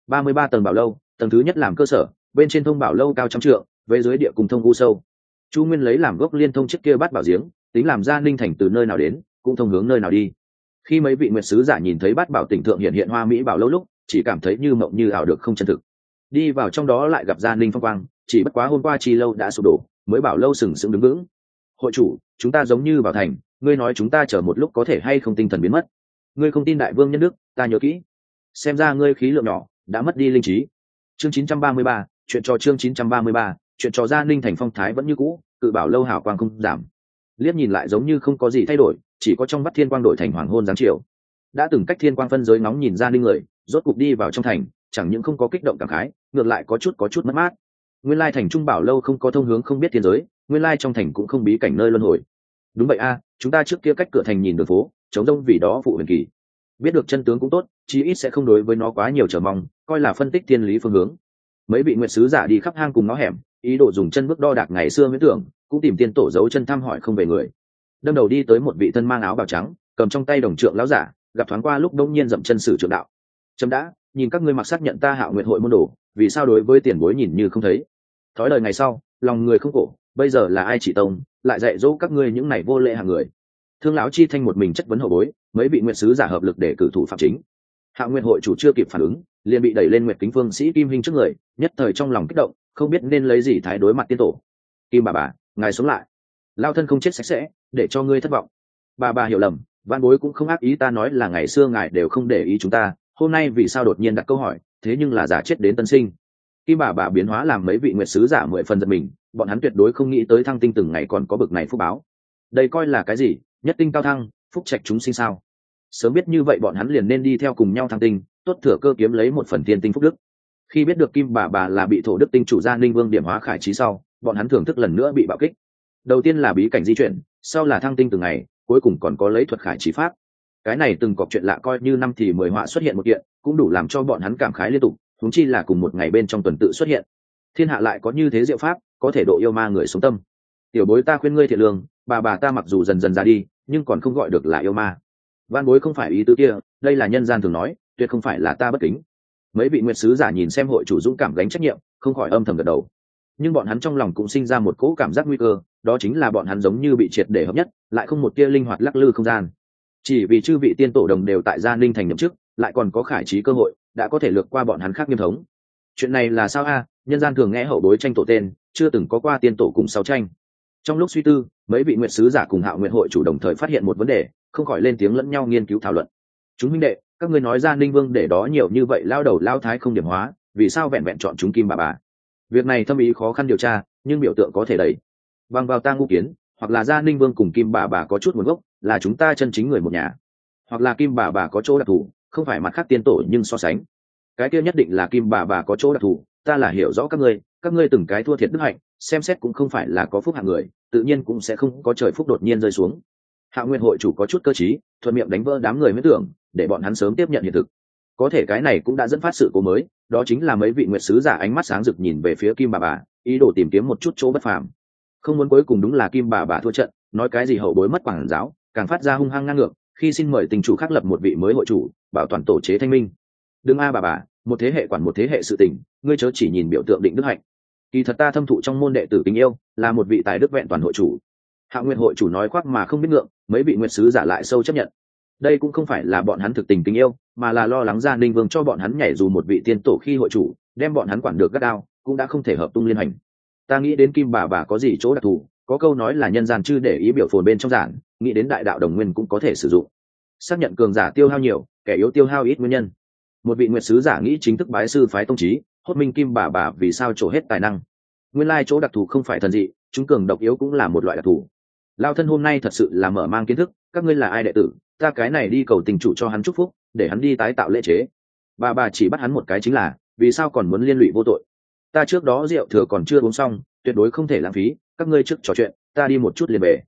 Speaker 1: Ba mươi ba tầng bảo lâu, tầng thứ nhất làm cơ sở, bên trên thông bảo lâu cao trăm trượng, về dưới địa cùng thông u sâu. Chu nguyên lấy làm gốc liên thông trước kia bát bảo giếng, tính làm ra ninh thành từ nơi nào đến, cũng thông hướng nơi nào đi. Khi mấy vị nguyệt sứ giả nhìn thấy bát bảo tỉnh thượng hiện hiện hoa mỹ bảo lâu lúc chỉ cảm thấy như mộng như ảo được không chân thực. Đi vào trong đó lại gặp gia ninh phong quang chỉ bất quá hôm qua chi lâu đã sụp đổ mới bảo lâu sừng sững đứng vững. Hội chủ chúng ta giống như bảo thành ngươi nói chúng ta chờ một lúc có thể hay không tinh thần biến mất. Ngươi không tin đại vương nhân đức ta nhớ kỹ. Xem ra ngươi khí lượng nhỏ đã mất đi linh trí. Chương 933, chuyện trò chương 933, chuyện trò gia ninh thành phong thái vẫn như cũ cự bảo lâu hào quang không giảm. Liếc nhìn lại giống như không có gì thay đổi chỉ có trong mắt thiên quang đổi thành hoàng hôn giáng chiều. Đã từng cách thiên quang phân giới nóng nhìn ra ninh người rốt cục đi vào trong thành, chẳng những không có kích động cảm khái, ngược lại có chút có chút mất mát. Nguyên lai thành trung bảo lâu không có thông hướng không biết thiên giới, nguyên lai trong thành cũng không bí cảnh nơi luân hồi. Đúng vậy a, chúng ta trước kia cách cửa thành nhìn đường phố, chống rông vì đó phụ huyền kỳ. Biết được chân tướng cũng tốt, chí ít sẽ không đối với nó quá nhiều chờ mong, coi là phân tích thiên lý phương hướng. Mấy vị nguyện sứ giả đi khắp hang cùng nó hẻm, ý đồ dùng chân bước đo đạc ngày xưa miễn tưởng, cũng tìm tiên tổ giấu chân thăm hỏi không về người. Đâm đầu đi tới một vị thân mang áo bào trắng, cầm trong tay đồng trượng lão giả, gặp thoáng qua lúc đông nhiên dậm chân sử trượng đạo chấm đã, nhìn các ngươi mặc xác nhận ta hạo nguyện hội môn đồ, vì sao đối với tiền bối nhìn như không thấy? Thói lời ngày sau, lòng người không cổ, bây giờ là ai chỉ tông, lại dạy dỗ các ngươi những này vô lệ hàng người? Thương lão chi thanh một mình chất vấn hậu bối, mấy vị nguyện sứ giả hợp lực để cử thủ phạm chính. Hạ nguyện hội chủ chưa kịp phản ứng, liền bị đẩy lên nguyệt kính phương sĩ kim hinh trước người, nhất thời trong lòng kích động, không biết nên lấy gì thái đối mặt tiên tổ. Kim bà bà, ngài sống lại. Lao thân không chết sạch sẽ, để cho ngươi thất vọng. Bà bà hiểu lầm, văn bối cũng không ác ý ta nói là ngày xưa ngài đều không để ý chúng ta hôm nay vì sao đột nhiên đặt câu hỏi, thế nhưng là giả chết đến tân sinh. Kim bà bà biến hóa làm mấy vị nguyệt sứ giả mười phần giật mình, bọn hắn tuyệt đối không nghĩ tới thăng tinh từng ngày còn có bực này phúc báo. Đây coi là cái gì? Nhất tinh cao thăng, phúc trạch chúng sinh sao? Sớm biết như vậy bọn hắn liền nên đi theo cùng nhau thăng tinh, tốt thừa cơ kiếm lấy một phần thiên tinh phúc đức. Khi biết được kim bà bà là bị thổ đức tinh chủ gia ninh vương điểm hóa khải trí sau, bọn hắn thưởng thức lần nữa bị bạo kích. Đầu tiên là bí cảnh di chuyển, sau là thăng tinh từng ngày, cuối cùng còn có lấy thuật khải trí pháp cái này từng cọc chuyện lạ coi như năm thì mười họa xuất hiện một kiện, cũng đủ làm cho bọn hắn cảm khái liên tục thúng chi là cùng một ngày bên trong tuần tự xuất hiện. Thiên hạ lại có như thế diệu pháp, có thể độ yêu ma người sống tâm. Tiểu bối ta khuyên ngươi thiện lương, bà bà ta mặc dù dần dần ra đi, nhưng còn không gọi được là yêu ma. Văn bối không phải ý tứ kia, đây là nhân gian thường nói, tuyệt không phải là ta bất kính. Mấy vị nguyệt sứ giả nhìn xem hội chủ dũng cảm gánh trách nhiệm, không khỏi âm thầm gật đầu. Nhưng bọn hắn trong lòng cũng sinh ra một cỗ cảm giác nguy cơ, đó chính là bọn hắn giống như bị triệt để hợp nhất, lại không một tia linh hoạt lắc lư không gian chỉ vì chư vị tiên tổ đồng đều tại gia ninh thành nhậm chức, lại còn có khải trí cơ hội, đã có thể lược qua bọn hắn khác nghiêm thống. Chuyện này là sao a? Nhân gian thường nghe hậu bối tranh tổ tên, chưa từng có qua tiên tổ cùng sáu tranh. Trong lúc suy tư, mấy vị nguyện sứ giả cùng hạo nguyện hội chủ đồng thời phát hiện một vấn đề, không khỏi lên tiếng lẫn nhau nghiên cứu thảo luận. Chúng minh đệ, các ngươi nói ra ninh vương để đó nhiều như vậy lao đầu lao thái không điểm hóa, vì sao vẹn vẹn chọn chúng kim bà bà? Việc này thâm ý khó khăn điều tra, nhưng biểu tượng có thể đầy bằng vào ta ngũ kiến, hoặc là gia ninh vương cùng kim bà bà có chút nguồn gốc là chúng ta chân chính người một nhà. Hoặc là kim bà bà có chỗ đặc thù, không phải mặt khác tiên tổ nhưng so sánh. Cái kia nhất định là kim bà bà có chỗ đặc thù, ta là hiểu rõ các ngươi các ngươi từng cái thua thiệt đức hạnh, xem xét cũng không phải là có phúc hạng người, tự nhiên cũng sẽ không có trời phúc đột nhiên rơi xuống. Hạ nguyên hội chủ có chút cơ t thuận miệng đánh vỡ đám người mới tưởng, để bọn hắn sớm tiếp nhận hiện thực. Có thể cái này cũng đã dẫn phát sự cố mới, đó chính là mấy vị nguyệt sứ giả ánh mắt sáng rực nhìn về phía kim bà bà, ý đồ tìm kiếm một chút chỗ bất phàm. Không muốn cuối cùng đúng là kim bà bà thua trận, nói cái gì hậu bối mất quảng giáo càng phát ra hung hăng ngang ngược, khi xin mời tình chủ khác lập một vị mới hội chủ, bảo toàn tổ chế thanh minh. Đừng a bà bà, một thế hệ quản một thế hệ sự tình, ngươi chớ chỉ nhìn biểu tượng định đức hạnh. Kỳ thật ta thâm thụ trong môn đệ tử tình yêu, là một vị tài đức vẹn toàn hội chủ. Hạ nguyện hội chủ nói khoác mà không biết ngượng, mấy vị nguyện sứ giả lại sâu chấp nhận. Đây cũng không phải là bọn hắn thực tình tình yêu, mà là lo lắng gia ninh vương cho bọn hắn nhảy dù một vị tiên tổ khi hội chủ, đem bọn hắn quản được gắt đao cũng đã không thể hợp tung liên hành. Ta nghĩ đến kim bà bà có gì chỗ đặc thù có câu nói là nhân gian chư để ý biểu phồn bên trong giản nghĩ đến đại đạo đồng nguyên cũng có thể sử dụng. Xác nhận cường giả tiêu hao nhiều, kẻ yếu tiêu hao ít nguyên nhân. Một vị nguyệt sứ giả nghĩ chính thức bái sư phái tông trí, hốt minh kim bà bà vì sao trổ hết tài năng. Nguyên lai chỗ đặc thù không phải thần dị, chúng cường độc yếu cũng là một loại đặc thù. Lao thân hôm nay thật sự là mở mang kiến thức, các ngươi là ai đệ tử, ta cái này đi cầu tình chủ cho hắn chúc phúc, để hắn đi tái tạo lễ chế. Bà bà chỉ bắt hắn một cái chính là, vì sao còn muốn liên lụy vô tội? Ta trước đó rượu thừa còn chưa uống xong, tuyệt đối không thể lãng phí các ngươi trước trò chuyện, ta đi một chút liền về.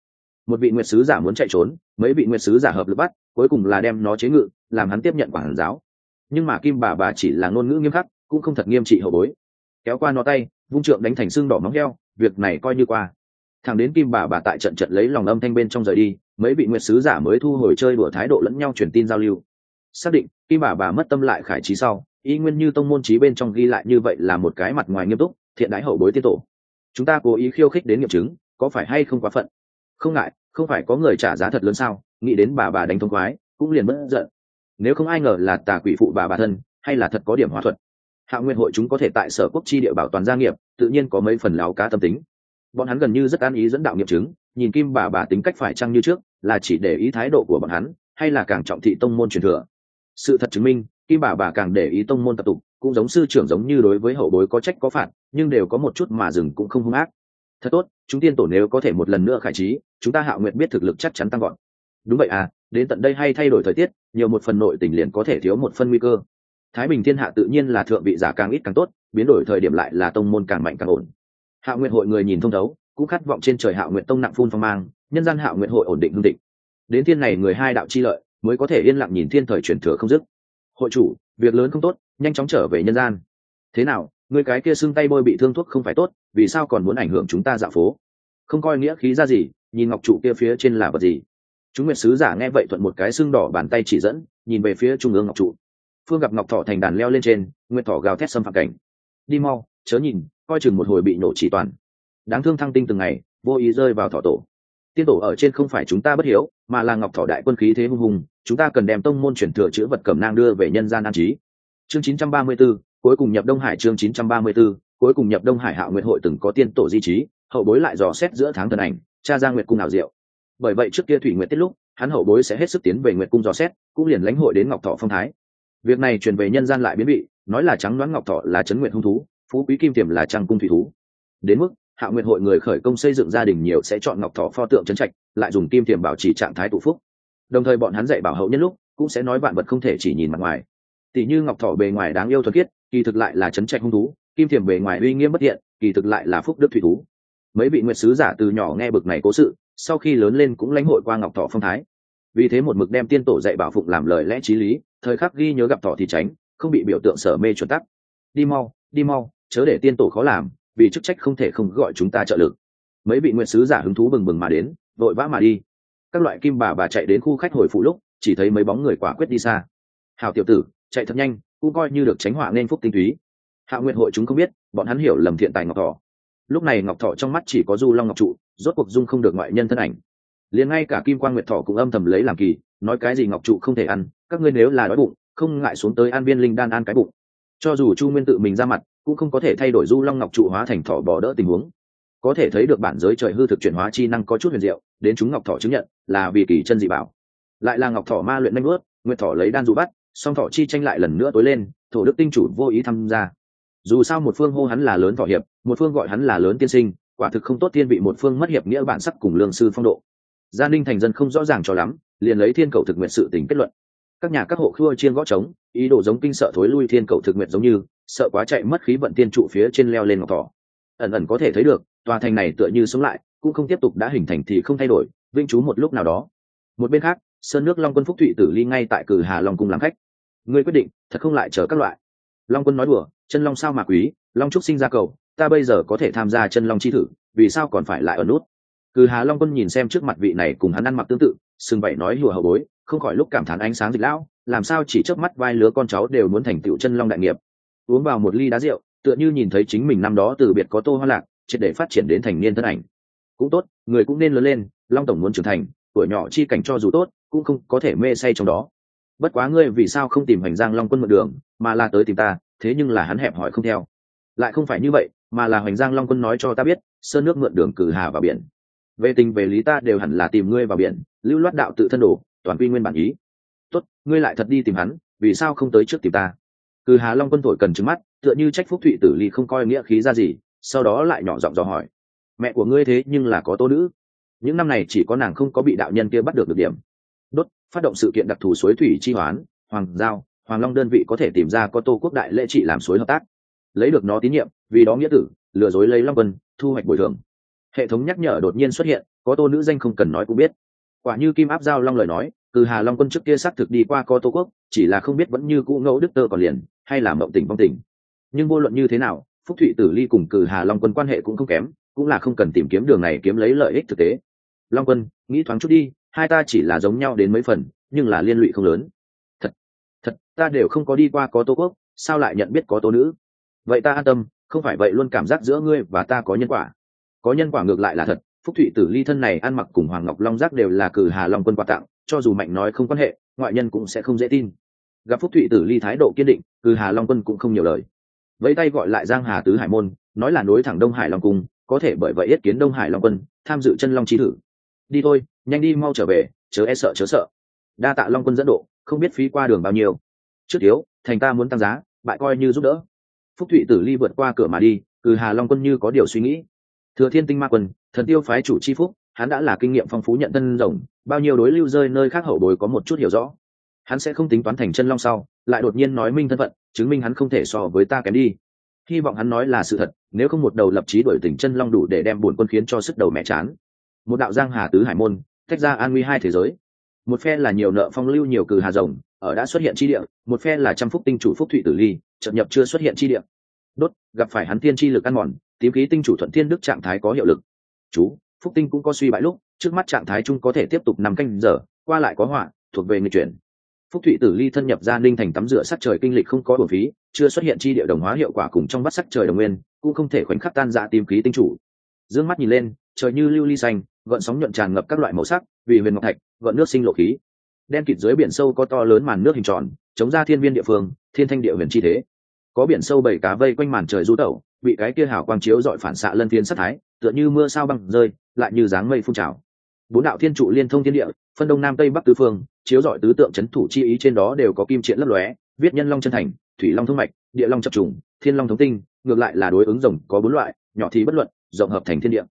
Speaker 1: Một vị nguyệt sứ giả muốn chạy trốn, mấy vị nguyệt sứ giả hợp lực bắt, cuối cùng là đem nó chế ngự, làm hắn tiếp nhận quản giáo. Nhưng mà kim bà bà chỉ là ngôn ngữ nghiêm khắc, cũng không thật nghiêm trị hậu bối. Kéo qua nó tay, vung trượng đánh thành xương đỏ móng heo, việc này coi như qua. Thằng đến kim bà bà tại trận trận lấy lòng âm thanh bên trong rời đi, mấy vị nguyệt sứ giả mới thu hồi chơi đùa thái độ lẫn nhau truyền tin giao lưu. Xác định, kim bà bà mất tâm lại khải trí sau, y nguyên như tông môn trí bên trong ghi lại như vậy là một cái mặt ngoài nghiêm túc, thiện đái hậu bối tiết tổ chúng ta cố ý khiêu khích đến nghiệm chứng, có phải hay không quá phận? Không ngại, không phải có người trả giá thật lớn sao? Nghĩ đến bà bà đánh thông khoái, cũng liền bất giận. Nếu không ai ngờ là tà quỷ phụ bà bà thân, hay là thật có điểm hóa thuật. Hạ nguyên hội chúng có thể tại sở quốc chi địa bảo toàn gia nghiệp, tự nhiên có mấy phần láo cá tâm tính. Bọn hắn gần như rất an ý dẫn đạo nghiệm chứng, nhìn kim bà bà tính cách phải chăng như trước, là chỉ để ý thái độ của bọn hắn, hay là càng trọng thị tông môn truyền thừa. Sự thật chứng minh, kim bà bà càng để ý tông môn tập tục cũng giống sư trưởng giống như đối với hậu bối có trách có phạt, nhưng đều có một chút mà dừng cũng không hung ác. Thật tốt, chúng tiên tổ nếu có thể một lần nữa khải trí, chúng ta hạ nguyện biết thực lực chắc chắn tăng gọn đúng vậy à đến tận đây hay thay đổi thời tiết, nhiều một phần nội tình liền có thể thiếu một phân nguy cơ. Thái bình thiên hạ tự nhiên là thượng vị giả càng ít càng tốt, biến đổi thời điểm lại là tông môn càng mạnh càng ổn. Hạ nguyện hội người nhìn thông thấu, cũng khát vọng trên trời hạ nguyện tông nặng phun phong mang, nhân gian hạ nguyện hội ổn định hương định đến thiên này người hai đạo chi lợi, mới có thể yên lặng nhìn thiên thời chuyển thừa không dứt hội chủ, việc lớn không tốt, nhanh chóng trở về nhân gian. Thế nào, người cái kia xưng tay bôi bị thương thuốc không phải tốt, vì sao còn muốn ảnh hưởng chúng ta dạo phố? Không coi nghĩa khí ra gì, nhìn ngọc trụ kia phía trên là vật gì? Chúng nguyệt sứ giả nghe vậy thuận một cái xương đỏ bàn tay chỉ dẫn, nhìn về phía trung ương ngọc trụ. Phương gặp ngọc thọ thành đàn leo lên trên, nguyệt thọ gào thét xâm phạm cảnh. Đi mau, chớ nhìn, coi chừng một hồi bị nổ chỉ toàn. Đáng thương thăng tinh từng ngày, vô ý rơi vào thọ tổ tiên tổ ở trên không phải chúng ta bất hiếu mà là ngọc thọ đại quân khí thế hung hùng chúng ta cần đem tông môn chuyển thừa chữ vật cẩm nang đưa về nhân gian an trí. Chương 934, cuối cùng nhập đông hải chương 934, cuối cùng nhập đông hải hạo nguyện hội từng có tiên tổ di trí hậu bối lại dò xét giữa tháng thần ảnh cha ra nguyệt cung ảo diệu. Bởi vậy trước kia thủy nguyệt tiết lúc hắn hậu bối sẽ hết sức tiến về nguyệt cung dò xét cũng liền lãnh hội đến ngọc thọ phong thái. Việc này truyền về nhân gian lại biến bị nói là trắng đoán ngọc thọ là trấn nguyện hung thú phú quý kim tiềm là trăng cung thủy thú. Đến mức hạ nguyện hội người khởi công xây dựng gia đình nhiều sẽ chọn ngọc thọ pho tượng trấn trạch, lại dùng kim tiềm bảo trì trạng thái tụ phúc. Đồng thời bọn hắn dạy bảo hậu nhân lúc, cũng sẽ nói vạn vật không thể chỉ nhìn mặt ngoài. Tỷ như ngọc thọ bề ngoài đáng yêu thuần khiết, kỳ thực lại là trấn trạch hung thú, kim tiềm bề ngoài uy nghiêm bất thiện, kỳ thực lại là phúc đức thủy thú. Mấy vị nguyệt sứ giả từ nhỏ nghe bực này cố sự, sau khi lớn lên cũng lãnh hội qua ngọc thọ phong thái. Vì thế một mực đem tiên tổ dạy bảo phụng làm lời lẽ t r í lý, thời khắc ghi nhớ gặp thọ thì tránh, không bị biểu tượng sở mê chuẩn tắc. Đi mau đi mau, chớ để tiên tổ khó làm vì chức trách không thể không gọi chúng ta trợ lực. Mấy vị nguyện sứ giả hứng thú bừng bừng mà đến, vội vã mà đi. Các loại kim bà bà chạy đến khu khách hồi phụ lúc, chỉ thấy mấy bóng người quả quyết đi xa. Hào tiểu tử, chạy thật nhanh, cũng coi như được tránh họa nên phúc tinh túy. Hạ nguyện hội chúng không biết, bọn hắn hiểu lầm thiện tài ngọc thọ. Lúc này ngọc thọ trong mắt chỉ có du long ngọc trụ, rốt cuộc dung không được ngoại nhân thân ảnh. Liền ngay cả kim quan nguyệt thọ cũng âm thầm lấy làm kỳ, nói cái gì ngọc trụ không thể ăn, các ngươi nếu là đói bụng, không ngại xuống tới an viên linh đan ăn cái bụng. Cho dù chu nguyên tự mình ra mặt cũng không có thể thay đổi du long ngọc trụ hóa thành thỏ bỏ đỡ tình huống. Có thể thấy được bản giới trời hư thực chuyển hóa chi năng có chút huyền diệu, đến chúng ngọc thỏ chứng nhận là vì kỳ chân dị bảo. Lại là ngọc thỏ ma luyện nanh ướt nguyệt thỏ lấy đan dụ bắt, song thỏ chi tranh lại lần nữa tối lên, thổ đức tinh chủ vô ý tham gia. Dù sao một phương hô hắn là lớn thỏ hiệp, một phương gọi hắn là lớn tiên sinh, quả thực không tốt tiên vị một phương mất hiệp nghĩa bản sắc cùng lương sư phong độ. Gia ninh thành dân không rõ ràng cho lắm, liền lấy thiên cầu thực nguyện sự tình kết luận. Các nhà các hộ khua chiên gõ trống, ý đồ giống kinh sợ thối lui thiên cầu thực nguyện giống như sợ quá chạy mất khí vận tiên trụ phía trên leo lên ngọc thỏ. Ẩn ẩn có thể thấy được, tòa thành này tựa như sống lại, cũng không tiếp tục đã hình thành thì không thay đổi vinh chú một lúc nào đó. Một bên khác, sơn nước long quân phúc thụy tử ly ngay tại cử hà long cung làm khách. Ngươi quyết định, thật không lại chờ các loại. Long quân nói đùa, chân long sao mà quý, long trúc sinh ra cầu, ta bây giờ có thể tham gia chân long chi thử, vì sao còn phải lại ở nút? Cử hà long quân nhìn xem trước mặt vị này cùng hắn ăn mặc tương tự, sừng vậy nói hùa hậu bối, không khỏi lúc cảm thán ánh sáng dịch lão, làm sao chỉ trước mắt vai lứa con cháu đều muốn thành tựu chân long đại nghiệp uống vào một ly đá rượu, tựa như nhìn thấy chính mình năm đó từ biệt có tô hoa lạc, triệt để phát triển đến thành niên thân ảnh. Cũng tốt, người cũng nên lớn lên, long tổng muốn trưởng thành, tuổi nhỏ chi cảnh cho dù tốt, cũng không có thể mê say trong đó. Bất quá ngươi vì sao không tìm hành giang long quân mượn đường, mà là tới tìm ta, thế nhưng là hắn hẹp hỏi không theo. Lại không phải như vậy, mà là hoành giang long quân nói cho ta biết, sơn nước mượn đường cử hà vào biển. Về tình về lý ta đều hẳn là tìm ngươi vào biển, lưu loát đạo tự thân đồ, toàn quy nguyên bản ý. Tốt, ngươi lại thật đi tìm hắn, vì sao không tới trước tìm ta? Cừ hà long quân thổi cần trứng mắt, tựa như trách phúc thụy tử ly không coi nghĩa khí ra gì, sau đó lại nhỏ giọng dò hỏi, mẹ của ngươi thế nhưng là có tô nữ. Những năm này chỉ có nàng không có bị đạo nhân kia bắt được được điểm. Đốt, phát động sự kiện đặc thù suối thủy chi hoán, hoàng giao, hoàng long đơn vị có thể tìm ra có tô quốc đại lễ trị làm suối hợp tác. Lấy được nó tín nhiệm, vì đó nghĩa tử, lừa dối lấy long quân, thu hoạch bồi thường. Hệ thống nhắc nhở đột nhiên xuất hiện, có tô nữ danh không cần nói cũng biết. Quả như kim áp giao long lời nói, từ hà long quân trước kia xác thực đi qua có tô quốc, chỉ là không biết vẫn như cũ ngẫu đức tơ còn liền hay là mộng tình vong tình nhưng vô luận như thế nào, phúc thụy tử ly cùng cử hà long quân quan hệ cũng không kém, cũng là không cần tìm kiếm đường này kiếm lấy lợi ích thực tế. Long quân, nghĩ thoáng chút đi, hai ta chỉ là giống nhau đến mấy phần, nhưng là liên lụy không lớn. Thật thật, ta đều không có đi qua có tô quốc, sao lại nhận biết có tô nữ? Vậy ta an tâm, không phải vậy luôn cảm giác giữa ngươi và ta có nhân quả. Có nhân quả ngược lại là thật, phúc thụy tử ly thân này ăn mặc cùng hoàng ngọc long giác đều là cử hà long quân quà tặng, cho dù mạnh nói không quan hệ, ngoại nhân cũng sẽ không dễ tin gặp phúc thụy tử ly thái độ kiên định cử hà long quân cũng không nhiều lời. Vẫy tay gọi lại giang hà tứ hải môn, nói là nối thẳng đông hải long cung, có thể bởi vậy yết kiến đông hải long quân, tham dự chân long trí thử. Đi thôi, nhanh đi, mau trở về, chớ e sợ, chớ sợ. Đa tạ long quân dẫn độ, không biết phí qua đường bao nhiêu. Trước thiếu thành ta muốn tăng giá, bại coi như giúp đỡ. Phúc thụy tử ly vượt qua cửa mà đi cử hà long quân như có điều suy nghĩ. Thừa thiên tinh ma quân, thần tiêu phái chủ chi phúc, hắn đã là kinh nghiệm phong phú nhận tân rồng, bao nhiêu đối lưu rơi nơi khác hậu bồi có một chút hiểu rõ hắn sẽ không tính toán thành chân long sau, lại đột nhiên nói minh thân phận, chứng minh hắn không thể so với ta kém đi. Hy vọng hắn nói là sự thật, nếu không một đầu lập trí đổi tỉnh chân long đủ để đem buồn quân khiến cho sức đầu mẹ chán. Một đạo giang hà tứ hải môn, tách ra an nguy hai thế giới. Một phe là nhiều nợ phong lưu nhiều cừ hà rồng, ở đã xuất hiện chi địa, một phe là trăm phúc tinh chủ phúc thụy tử ly chậm nhập chưa xuất hiện chi địa. Đốt, gặp phải hắn tiên chi lực ăn mòn, tím khí tinh chủ thuận thiên đức trạng thái có hiệu lực. Chú, phúc tinh cũng có suy bại lúc, trước mắt trạng thái chung có thể tiếp tục nằm canh giờ, qua lại có họa, thuộc về người chuyển phúc thụy tử ly thân nhập gia ninh thành tắm rửa sắc trời kinh lịch không có bổn phí, chưa xuất hiện chi địa đồng hóa hiệu quả cùng trong bắt sắc trời đồng nguyên, cũng không thể khoảnh khắc tan dạ tìm khí tinh chủ. D ư ơ n g mắt nhìn lên, trời như lưu ly xanh, gợn sóng nhuận tràn ngập các loại màu sắc, vì huyền ngọc thạch, gợn nước sinh lộ khí. Đen kịt dưới biển sâu có to lớn màn nước hình tròn, chống ra thiên viên địa phương, thiên thanh địa huyền chi thế. Có biển sâu bảy cá vây quanh màn trời du tẩu, bị cái kia hào quang chiếu dọi phản xạ lân thiên sắc thái, tựa như mưa sao băng rơi, lại như dáng mây phun trào. Bốn đạo thiên trụ liên thông thiên địa phân đông nam tây bắc tứ phương, chiếu dọi tứ tượng c h ấ n thủ chi ý trên đó đều có kim triện lấp lóe, viết nhân long chân thành, thủy long thông mạch, địa long chập trùng, thiên long thống tinh, ngược lại là đối ứng rồng có bốn loại, nhỏ thì bất luận, rộng hợp thành thiên địa.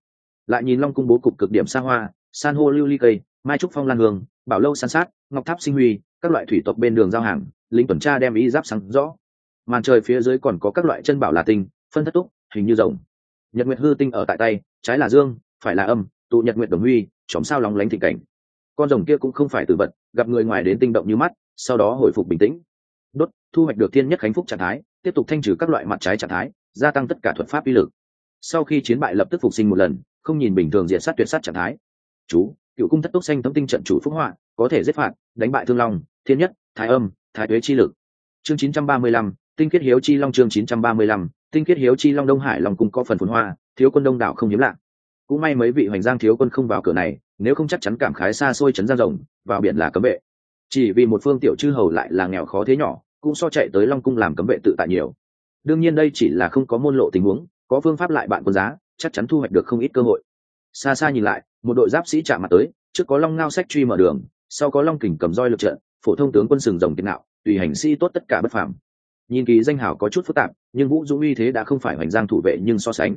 Speaker 1: Lại nhìn long cung bố cục cực điểm xa hoa, san hô lưu ly cây, mai trúc phong lan hương, bảo lâu san sát, ngọc tháp sinh huy, các loại thủy tộc bên đường giao hàng, lính tuần tra đem ý giáp sáng rõ. Màn trời phía dưới còn có các loại chân bảo là tinh, phân thất túc, hình như rồng. Nhật nguyệt hư tinh ở tại tay, trái là dương, phải là âm, tụ nhật nguyệt đồng huy, chòm sao lóng lánh thị cảnh con rồng kia cũng không phải từ vật gặp người ngoài đến tinh động như mắt sau đó hồi phục bình tĩnh. Đốt thu hoạch được thiên nhất khánh phúc trạng thái tiếp tục thanh trừ các loại mặt trái trạng thái gia tăng tất cả thuật pháp uy lực. Sau khi chiến bại lập tức phục sinh một lần không nhìn bình thường diện sát tuyệt sát trạng thái. Chú cựu cung thất túc xanh tấm tinh trận chủ phúc họa có thể giết phạt đánh bại thương long thiên nhất thái âm thái tuế chi lực. Chương 935, tinh kết hiếu chi long chương 935, tinh kết hiếu chi long đông hải long cung có phần phồn hoa thiếu quân đông đảo không hiếm lạ. Cũng may mấy vị hoành giang thiếu quân không vào cửa này nếu không chắc chắn cảm khái xa xôi chấn giang rồng, vào biển là cấm vệ. Chỉ vì một phương tiểu chư hầu lại là nghèo khó thế nhỏ, cũng so chạy tới long cung làm cấm vệ tự tại nhiều. Đương nhiên đây chỉ là không có môn lộ tình huống, có phương pháp lại bạn quân giá, chắc chắn thu hoạch được không ít cơ hội. Xa xa nhìn lại, một đội giáp sĩ chạm mặt tới, trước có long ngao sách truy mở đường, sau có long kình cầm roi lực trận, phổ thông tướng quân sừng rồng tiền nạo, tùy hành sĩ tốt tất cả bất phàm. Nhìn kỳ danh hào có chút phức tạp, nhưng vũ dũng uy thế đã không phải hoành giang thủ vệ nhưng so sánh.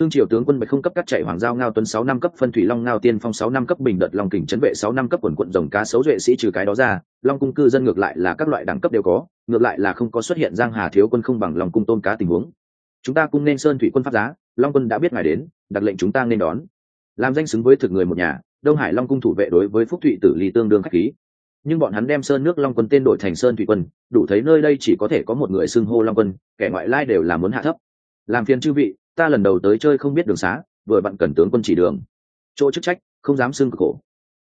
Speaker 1: Thương triều tướng quân bạch không cấp cắt chạy hoàng giao ngao tuấn sáu năm cấp phân thủy long ngao tiên phong sáu năm cấp bình đợt long kình chấn vệ sáu năm cấp quần quận rồng cá xấu duệ sĩ trừ cái đó ra, long cung cư dân ngược lại là các loại đẳng cấp đều có, ngược lại là không có xuất hiện giang hà thiếu quân không bằng long cung tôn cá tình huống. Chúng ta cung nên sơn thủy quân pháp giá, long quân đã biết ngài đến, đặt lệnh chúng ta nên đón. Làm danh xứng với thực người một nhà, Đông Hải Long cung thủ vệ đối với Phúc Thụy Tử Ly tương đương khách khí. Nhưng bọn hắn đem sơn nước Long quân tên đổi thành sơn thủy quân, đủ thấy nơi đây chỉ có thể có một người xưng hô Long quân, kẻ ngoại lai đều là muốn hạ thấp. Làm phiền chư vị, ta lần đầu tới chơi không biết đường xá, vừa bạn cần tướng quân chỉ đường. Chỗ chức trách, không dám xưng cực cổ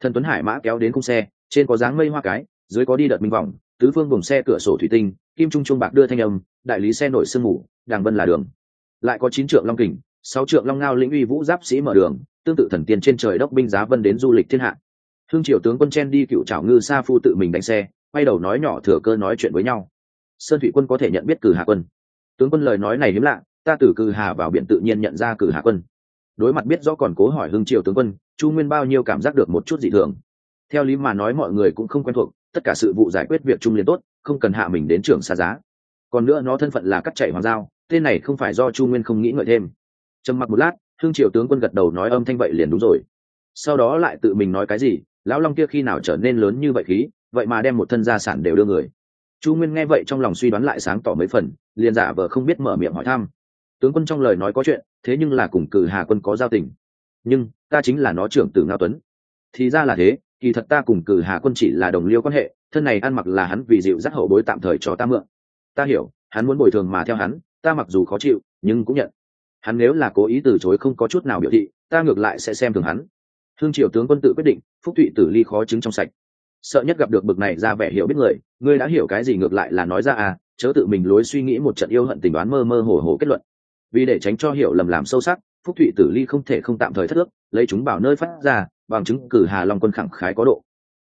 Speaker 1: thần tuấn hải mã kéo đến cung xe, trên có dáng mây hoa cái, dưới có đi đợt minh vòng, tứ phương vùng xe cửa sổ thủy tinh, kim trung trung bạc đưa thanh âm, đại lý xe nổi sương mù, đàng vân là đường. Lại có chín trượng long kình, sáu trượng long ngao lĩnh uy vũ giáp sĩ mở đường, tương tự thần tiên trên trời đốc binh giá vân đến du lịch thiên hạ. Thương triều tướng quân chen đi cựu trảo ngư sa phu tự mình đánh xe, quay đầu nói nhỏ thừa cơ nói chuyện với nhau. Sơn thủy quân có thể nhận biết cử hạ quân. Tướng quân lời nói này hiếm lạ ta từ cử hà vào biển tự nhiên nhận ra cử hà quân. Đối mặt biết rõ còn cố hỏi hưng triều tướng quân, chu nguyên bao nhiêu cảm giác được một chút dị thường. Theo lý mà nói mọi người cũng không quen thuộc, tất cả sự vụ giải quyết việc trung liên tốt, không cần hạ mình đến trường xa giá. Còn nữa nó thân phận là cắt chạy hoàng giao, tên này không phải do chu nguyên không nghĩ ngợi thêm. Trầm mặc một lát, hưng triều tướng quân gật đầu nói âm thanh vậy liền đúng rồi. Sau đó lại tự mình nói cái gì, lão long kia khi nào trở nên lớn như vậy khí, vậy mà đem một thân gia sản đều đưa người. Chu nguyên nghe vậy trong lòng suy đoán lại sáng tỏ mấy phần, liền giả vờ không biết mở miệng hỏi thăm tướng quân trong lời nói có chuyện, thế nhưng là cùng cử hà quân có giao tình. Nhưng, ta chính là nó trưởng tử ngao tuấn. Thì ra là thế, kỳ thật ta cùng cử hà quân chỉ là đồng liêu quan hệ, thân này ăn mặc là hắn vì dịu dắt hậu bối tạm thời cho ta mượn. Ta hiểu, hắn muốn bồi thường mà theo hắn, ta mặc dù khó chịu, nhưng cũng nhận. Hắn nếu là cố ý từ chối không có chút nào biểu thị, ta ngược lại sẽ xem thường hắn. Thương triều tướng quân tự quyết định, phúc thụy tử ly khó chứng trong sạch. Sợ nhất gặp được bực này ra vẻ hiểu biết người, ngươi đã hiểu cái gì ngược lại là nói ra à chớ tự mình lối suy nghĩ một trận yêu hận tình đoán mơ mơ hồ hồ kết luận vì để tránh cho hiểu lầm làm sâu sắc, phúc thụy tử ly không thể không tạm thời thất ước, lấy chúng bảo nơi phát ra, bằng chứng cử hà long quân khẳng khái có độ.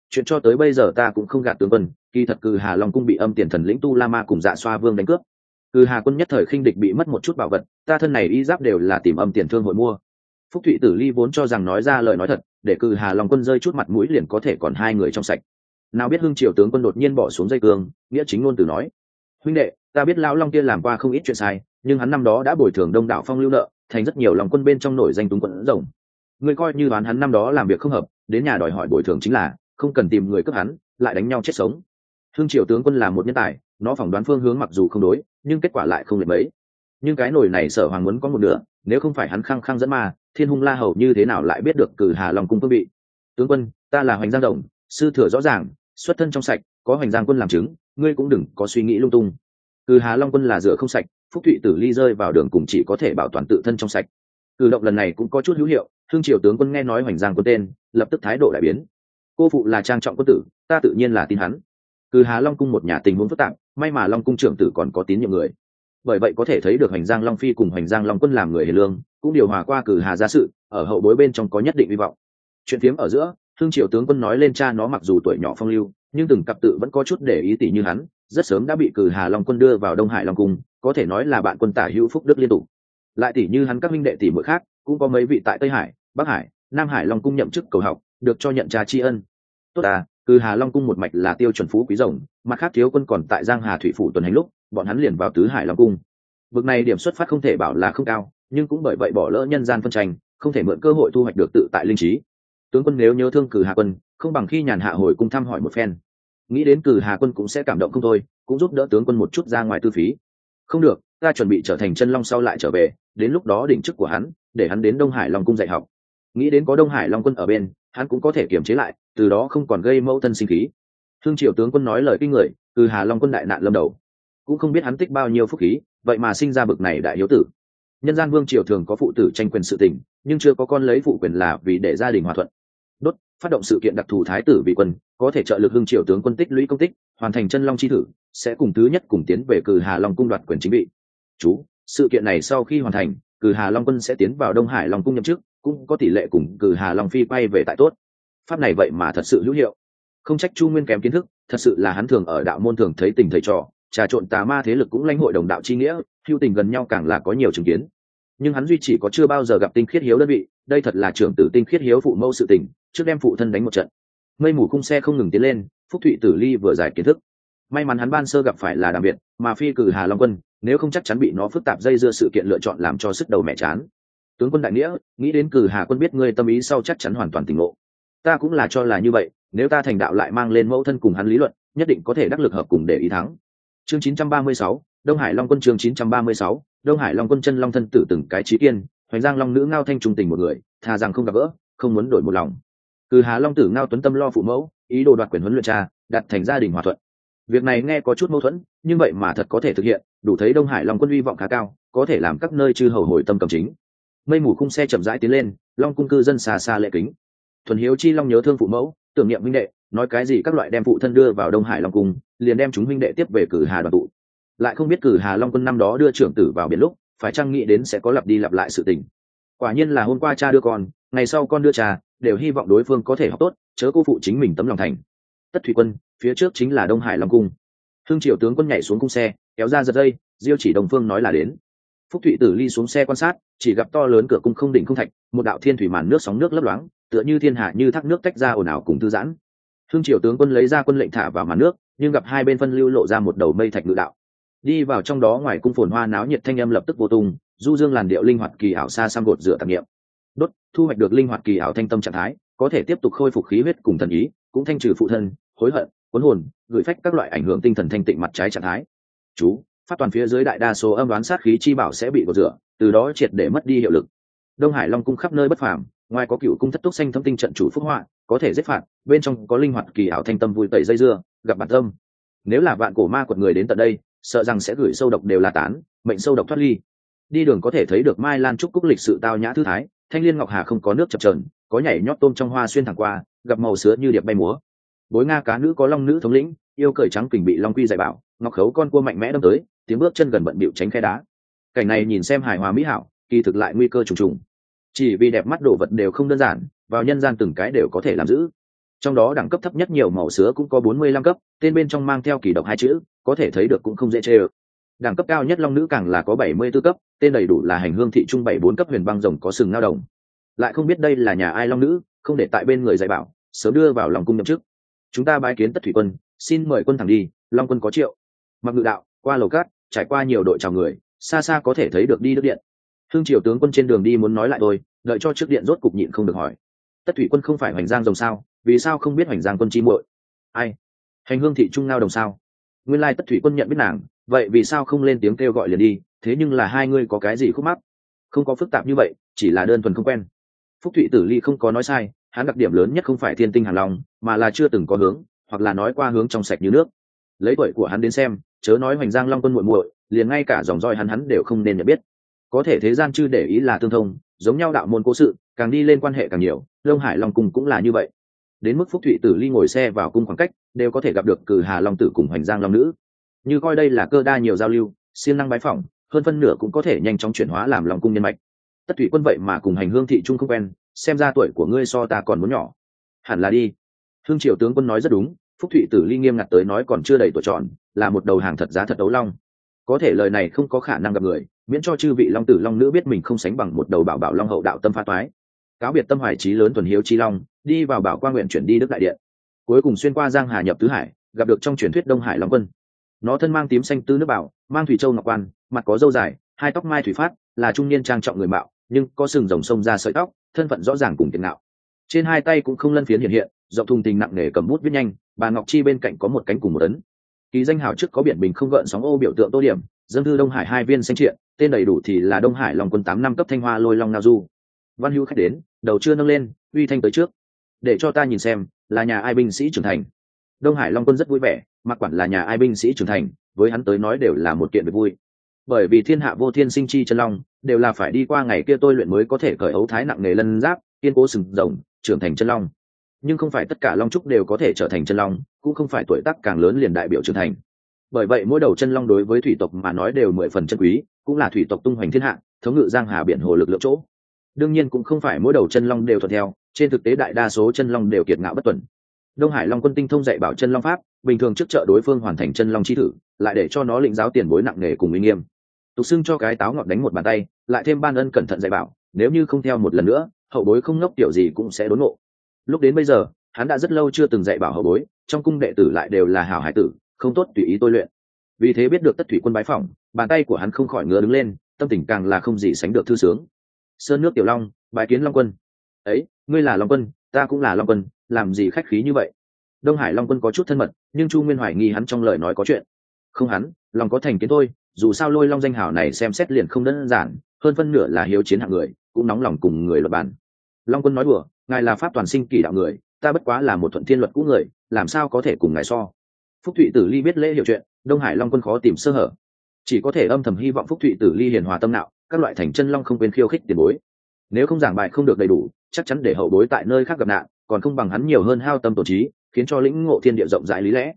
Speaker 1: Chuyện cho tới bây giờ ta cũng không gạt tướng quân, kỳ thật cử hà long cung bị âm tiền thần lĩnh tu la ma cùng dạ xoa vương đánh cướp. Cử hà quân nhất thời khinh địch bị mất một chút bảo vật, ta thân này y giáp đều là tìm âm tiền thương hội mua. Phúc thụy tử ly vốn cho rằng nói ra lời nói thật, để cử hà long quân rơi chút mặt mũi liền có thể còn hai người trong sạch. Nào biết hưng triều tướng quân đột nhiên bỏ xuống dây cương, nghĩa chính ngôn từ nói, huynh đệ, ta biết lão long kia làm qua không ít chuyện sai nhưng hắn năm đó đã bồi thường đông đảo phong lưu nợ, thành rất nhiều lòng quân bên trong nổi danh túng quận rồng. Người coi như đoán hắn năm đó làm việc không hợp, đến nhà đòi hỏi bồi thường chính là, không cần tìm người cướp hắn, lại đánh nhau chết sống. Hương triều tướng quân là một nhân tài, nó phỏng đoán phương hướng mặc dù không đối, nhưng kết quả lại không lệch mấy. Nhưng cái nổi này sở hoàng muốn có một nửa, nếu không phải hắn khăng khăng dẫn ma, thiên hung la hầu như thế nào lại biết được cử hà lòng cung phương bị tướng quân, ta là hoành giang đồng, sư thừa rõ ràng, xuất thân trong sạch, có hoành giang quân làm chứng, ngươi cũng đừng có suy nghĩ lung tung. Cử hà long quân là rửa không sạch phúc thụy tử ly rơi vào đường cùng chỉ có thể bảo toàn tự thân trong sạch. Cử động lần này cũng có chút hữu hiệu, thương triều tướng quân nghe nói hoành giang quân tên, lập tức thái độ đại biến. Cô phụ là trang trọng quân tử, ta tự nhiên là tin hắn. Cử hà long cung một nhà tình huống phức tạp, may mà long cung trưởng tử còn có tín nhiệm người. Bởi vậy có thể thấy được hoành giang long phi cùng hoành giang long quân làm người hề lương, cũng điều hòa qua cử hà gia sự, ở hậu bối bên trong có nhất định hy vọng. Chuyện phiếm ở giữa, thương triệu tướng quân nói lên cha nó mặc dù tuổi nhỏ phong lưu, nhưng từng cặp tự vẫn có chút để ý tỷ như hắn rất sớm đã bị cử hà long quân đưa vào đông hải long cung, có thể nói là bạn quân tả hữu phúc đức liên tục. Lại tỷ như hắn các minh đệ tỷ mỗi khác, cũng có mấy vị tại tây hải, bắc hải, nam hải long cung nhậm chức cầu học, được cho nhận trà tri ân. Tốt à cử hà long cung một mạch là tiêu chuẩn phú quý rồng mặt khác thiếu quân còn tại giang hà thủy phủ tuần hành lúc, bọn hắn liền vào tứ hải long cung. Vực này điểm xuất phát không thể bảo là không cao, nhưng cũng bởi vậy bỏ lỡ nhân gian phân tranh, không thể mượn cơ hội thu hoạch được tự tại linh trí. Tướng quân nếu nhớ thương cử hà quân, không bằng khi nhàn hạ hồi cung thăm hỏi một phen nghĩ đến cử hà quân cũng sẽ cảm động không thôi, cũng giúp đỡ tướng quân một chút ra ngoài tư phí. Không được, ta chuẩn bị trở thành chân long sau lại trở về, đến lúc đó đỉnh chức của hắn, để hắn đến đông hải long cung dạy học. Nghĩ đến có đông hải long quân ở bên, hắn cũng có thể kiềm chế lại, từ đó không còn gây mâu thân sinh khí. Thương triều tướng quân nói lời kinh người từ hà long quân đại nạn lâm đầu. Cũng không biết hắn tích bao nhiêu phúc khí, vậy mà sinh ra bực này đại hiếu tử. Nhân gian vương triều thường có phụ tử tranh quyền sự tình, nhưng chưa có con lấy phụ quyền là vì để gia đình hòa thuận đốt, phát động sự kiện đặc thù thái tử vị quân, có thể trợ lực hưng triều tướng quân tích lũy công tích, hoàn thành chân long chi thử, sẽ cùng thứ nhất cùng tiến về cử hà long cung đoạt quyền chính vị. Chú, sự kiện này sau khi hoàn thành, cử hà long quân sẽ tiến vào đông hải long cung nhậm chức, cũng có tỷ lệ cùng cử hà long phi quay về tại tốt. Pháp này vậy mà thật sự hữu hiệu. Không trách chu nguyên kém kiến thức, thật sự là hắn thường ở đạo môn thường thấy tình thầy trò, trà trộn tà ma thế lực cũng lãnh hội đồng đạo chi nghĩa, hưu tình gần nhau càng là có nhiều chứng kiến. Nhưng hắn duy chỉ có chưa bao giờ gặp tinh khiết hiếu đơn vị đây thật là trưởng tử tinh khiết hiếu phụ mẫu sự tình trước đem phụ thân đánh một trận. Mây mù khung xe không ngừng tiến lên phúc thụy tử ly vừa giải kiến thức. May mắn hắn ban sơ gặp phải là đặc biệt mà phi cử hà long quân nếu không chắc chắn bị nó phức tạp dây dưa sự kiện lựa chọn làm cho sức đầu mẹ chán. Tướng quân đại nghĩa nghĩ đến cử hà quân biết ngươi tâm ý sau chắc chắn hoàn toàn tỉnh ngộ. Ta cũng là cho là như vậy nếu ta thành đạo lại mang lên mẫu thân cùng hắn lý luận nhất định có thể đắc lực hợp cùng để ý thắng. Chương 936, đông hải long quân chương 936, đông hải long quân chân long thân tử từng cái trí kiên hoành giang long nữ ngao thanh trung tình một người, thà rằng không gặp gỡ, không muốn đổi một lòng. Cử hà long tử ngao tuấn tâm lo phụ mẫu, ý đồ đoạt quyền huấn luyện cha, đặt thành gia đình hòa thuận. Việc này nghe có chút mâu thuẫn, nhưng vậy mà thật có thể thực hiện, đủ thấy đông hải long quân hy vọng khá cao, có thể làm các nơi chư hầu hồi tâm cầm chính. Mây mù khung xe chậm rãi tiến lên, long cung cư dân xa xa lệ kính. Thuần hiếu chi long nhớ thương phụ mẫu, tưởng niệm minh đệ, nói cái gì các loại đem phụ thân đưa vào đông hải long cung, liền đem chúng minh đệ tiếp về cử hà đoàn tụ. Lại không biết cử hà long quân năm đó đưa trưởng tử vào biển lúc phải trang nghĩ đến sẽ có lặp đi lặp lại sự tình? Quả nhiên là hôm qua cha đưa con, ngày sau con đưa cha, đều hy vọng đối phương có thể học tốt, chớ cô phụ chính mình tấm lòng thành. Tất thủy quân, phía trước chính là đông hải long cung. Thương triều tướng quân nhảy xuống cung xe, kéo ra giật dây, diêu chỉ đồng phương nói là đến. Phúc thụy tử ly xuống xe quan sát, chỉ gặp to lớn cửa cung không đỉnh không thạch, một đạo thiên thủy màn nước sóng nước lấp loáng, tựa như thiên hạ như thác nước tách ra ồn ào cùng thư giãn. Thương triều tướng quân lấy ra quân lệnh thả vào màn nước, nhưng gặp hai bên phân lưu lộ ra một đầu mây thạch ngự đạo đi vào trong đó ngoài cung phồn hoa náo nhiệt thanh âm lập tức vô tung, du dương làn điệu linh hoạt kỳ ảo xa xăm gột rửa tạp nghiệm. Đốt, thu hoạch được linh hoạt kỳ ảo thanh tâm trạng thái, có thể tiếp tục khôi phục khí huyết cùng thần ý, cũng thanh trừ phụ thân, hối hận, cuốn hồn, gửi phách các loại ảnh hưởng tinh thần thanh tịnh mặt trái trạng thái. Chú phát toàn phía dưới đại đa số âm đoán sát khí chi bảo sẽ bị gột rửa, từ đó triệt để mất đi hiệu lực. Đông hải long cung khắp nơi bất phàm, ngoài có cựu cung thất túc xanh thâm tinh trận chủ phúc họa, có thể giết phạt, bên trong có linh hoạt kỳ ảo thanh tâm vui tẩy dây dưa, gặp bản tâm. Nếu là vạn cổ ma quật người đến tận đây sợ rằng sẽ gửi sâu độc đều là tán, mệnh sâu độc thoát ly. Đi đường có thể thấy được mai lan trúc cúc lịch sự tao nhã thư thái, thanh liên ngọc hà không có nước chập trờn có nhảy nhót tôm trong hoa xuyên thẳng qua, gặp màu sữa như điệp bay múa. Bối nga cá nữ có long nữ thống lĩnh, yêu cởi trắng kình bị long quy dạy bảo, ngọc khấu con cua mạnh mẽ đâm tới, tiếng bước chân gần bận bịu tránh khe đá. Cảnh này nhìn xem hài hòa mỹ hảo, kỳ thực lại nguy cơ trùng trùng. Chỉ vì đẹp mắt đồ vật đều không đơn giản, vào nhân gian từng cái đều có thể làm giữ trong đó đẳng cấp thấp nhất nhiều màu sứa cũng có bốn mươi lăm cấp, tên bên trong mang theo kỳ độc hai chữ, có thể thấy được cũng không dễ chê ơ. Đẳng cấp cao nhất long nữ càng là có bảy mươi 74 cấp, tên đầy đủ là hành hương thị trung bảy bốn cấp huyền băng rồng có sừng ngao đồng. Lại không biết đây là nhà ai long nữ, không để tại bên người dạy bảo, sớm đưa vào lòng cung nhậm chức. Chúng ta bái kiến tất thủy quân, xin mời quân thẳng đi, long quân có triệu. Mặc ngự đạo, qua lầu cát, trải qua nhiều đội chào người, xa xa có thể thấy được đi đức điện. Thương triều tướng quân trên đường đi muốn nói lại tôi đợi cho trước điện rốt cục nhịn không được hỏi. Tất thủy quân không phải hoành giang rồng sao? Vì sao không biết hoành giang quân chi muội? Ai? Hành hương thị trung ngao đồng sao? Nguyên lai tất thủy quân nhận biết nàng, vậy vì sao không lên tiếng kêu gọi liền đi, thế nhưng là hai ngươi có cái gì khúc mắc? Không có phức tạp như vậy, chỉ là đơn thuần không quen. Phúc thụy tử ly không có nói sai, hắn đặc điểm lớn nhất không phải thiên tinh hàn long, mà là chưa từng có hướng, hoặc là nói qua hướng trong sạch như nước. Lấy tuổi của hắn đến xem, chớ nói hoành giang long quân muội muội, liền ngay cả dòng roi hắn hắn đều không nên nhận biết. Có thể thế gian chưa để ý là tương thông, giống nhau đạo môn cố sự, càng đi lên quan hệ càng nhiều, đông hải long cung cũng là như vậy đến mức phúc thụy tử ly ngồi xe vào cung khoảng cách, đều có thể gặp được cử hà long tử cùng hoành giang long nữ. Như coi đây là cơ đa nhiều giao lưu, siêng năng bái phỏng, hơn phân nửa cũng có thể nhanh chóng chuyển hóa làm lòng cung nhân mạch. Tất thủy quân vậy mà cùng hành hương thị trung không quen, xem ra tuổi của ngươi so ta còn muốn nhỏ. Hẳn là đi. Hương triều tướng quân nói rất đúng, phúc thụy tử ly nghiêm ngặt tới nói còn chưa đầy tuổi tròn là một đầu hàng thật giá thật đấu long. Có thể lời này không có khả năng gặp người, miễn cho chư vị long tử long nữ biết mình không sánh bằng một đầu bảo bảo long hậu đạo tâm pha toái. Cáo biệt tâm hoài trí lớn tuần hiếu chi long đi vào bảo quang nguyện chuyển đi đức đại điện. Cuối cùng xuyên qua giang hà nhập tứ hải, gặp được trong truyền thuyết đông hải long quân. Nó thân mang tím xanh tư nước bảo, mang thủy châu ngọc quan, mặt có dâu dài, hai tóc mai thủy phát, là trung niên trang trọng người mạo, nhưng có sừng rồng sông ra sợi tóc, thân phận rõ ràng cùng tiền nạo trên hai tay cũng không lân phiến hiện hiện dọc thùng tình nặng nề cầm bút viết nhanh, bà ngọc chi bên cạnh có một cánh cùng một ấn. Ký danh hào trước có biển bình không gợn sóng ô biểu tượng tô điểm, dân thư đông hải hai viên xanh triện, tên đầy đủ thì là đông hải long quân tám năm cấp thanh hoa lôi long nao du. Văn hữu khách đến, đầu chưa nâng lên, uy thanh tới trước để cho ta nhìn xem, là nhà ai binh sĩ trưởng thành. Đông hải long quân rất vui vẻ, mặc quản là nhà ai binh sĩ trưởng thành, với hắn tới nói đều là một kiện việc vui. Bởi vì thiên hạ vô thiên sinh chi chân long, đều là phải đi qua ngày kia tôi luyện mới có thể cởi ấu thái nặng nề lân giáp, kiên cố sừng rồng, trưởng thành chân long. Nhưng không phải tất cả long trúc đều có thể trở thành chân long, cũng không phải tuổi tác càng lớn liền đại biểu trưởng thành. Bởi vậy mỗi đầu chân long đối với thủy tộc mà nói đều mười phần chân quý, cũng là thủy tộc tung hoành thiên hạ, thống ngự giang hà biển hồ lực lượng chỗ. Đương nhiên cũng không phải mỗi đầu chân long đều thuận theo trên thực tế đại đa số chân long đều kiệt ngạo bất tuần. Đông hải long quân tinh thông dạy bảo chân long pháp, bình thường trước chợ đối phương hoàn thành chân long chi thử, lại để cho nó lĩnh giáo tiền bối nặng nề cùng uy nghiêm. Tục xưng cho cái táo ngọt đánh một bàn tay, lại thêm ban ân cẩn thận dạy bảo, nếu như không theo một lần nữa, hậu bối không ngốc tiểu gì cũng sẽ đốn ngộ. Lúc đến bây giờ, hắn đã rất lâu chưa từng dạy bảo hậu bối, trong cung đệ tử lại đều là hảo hải tử, không tốt tùy ý tôi luyện. Vì thế biết được tất thủy quân bái phỏng, bàn tay của hắn không khỏi ngứa đứng lên, tâm tình càng là không gì sánh được thư sướng. Sơn nước tiểu long bài kiến long quân. Ấy ngươi là long quân, ta cũng là long quân, làm gì khách khí như vậy? Đông hải long quân có chút thân mật, nhưng chu nguyên hoài nghi hắn trong lời nói có chuyện. Không hắn, lòng có thành kiến thôi, dù sao lôi long danh hảo này xem xét liền không đơn giản, hơn phân nửa là hiếu chiến hạng người, cũng nóng lòng cùng người luật bản. Long quân nói đùa, ngài là pháp toàn sinh kỳ đạo người, ta bất quá là một thuận thiên luật cũ người, làm sao có thể cùng ngài so? Phúc thụy tử ly biết lễ hiểu chuyện, đông hải long quân khó tìm sơ hở. Chỉ có thể âm thầm hy vọng phúc thụy tử ly hiền hòa tâm nạo, các loại thành chân long không quên khiêu khích tiền bối nếu không giảng bài không được đầy đủ, chắc chắn để hậu bối tại nơi khác gặp nạn, còn không bằng hắn nhiều hơn hao tâm tổ trí, khiến cho lĩnh ngộ thiên địa rộng rãi lý lẽ.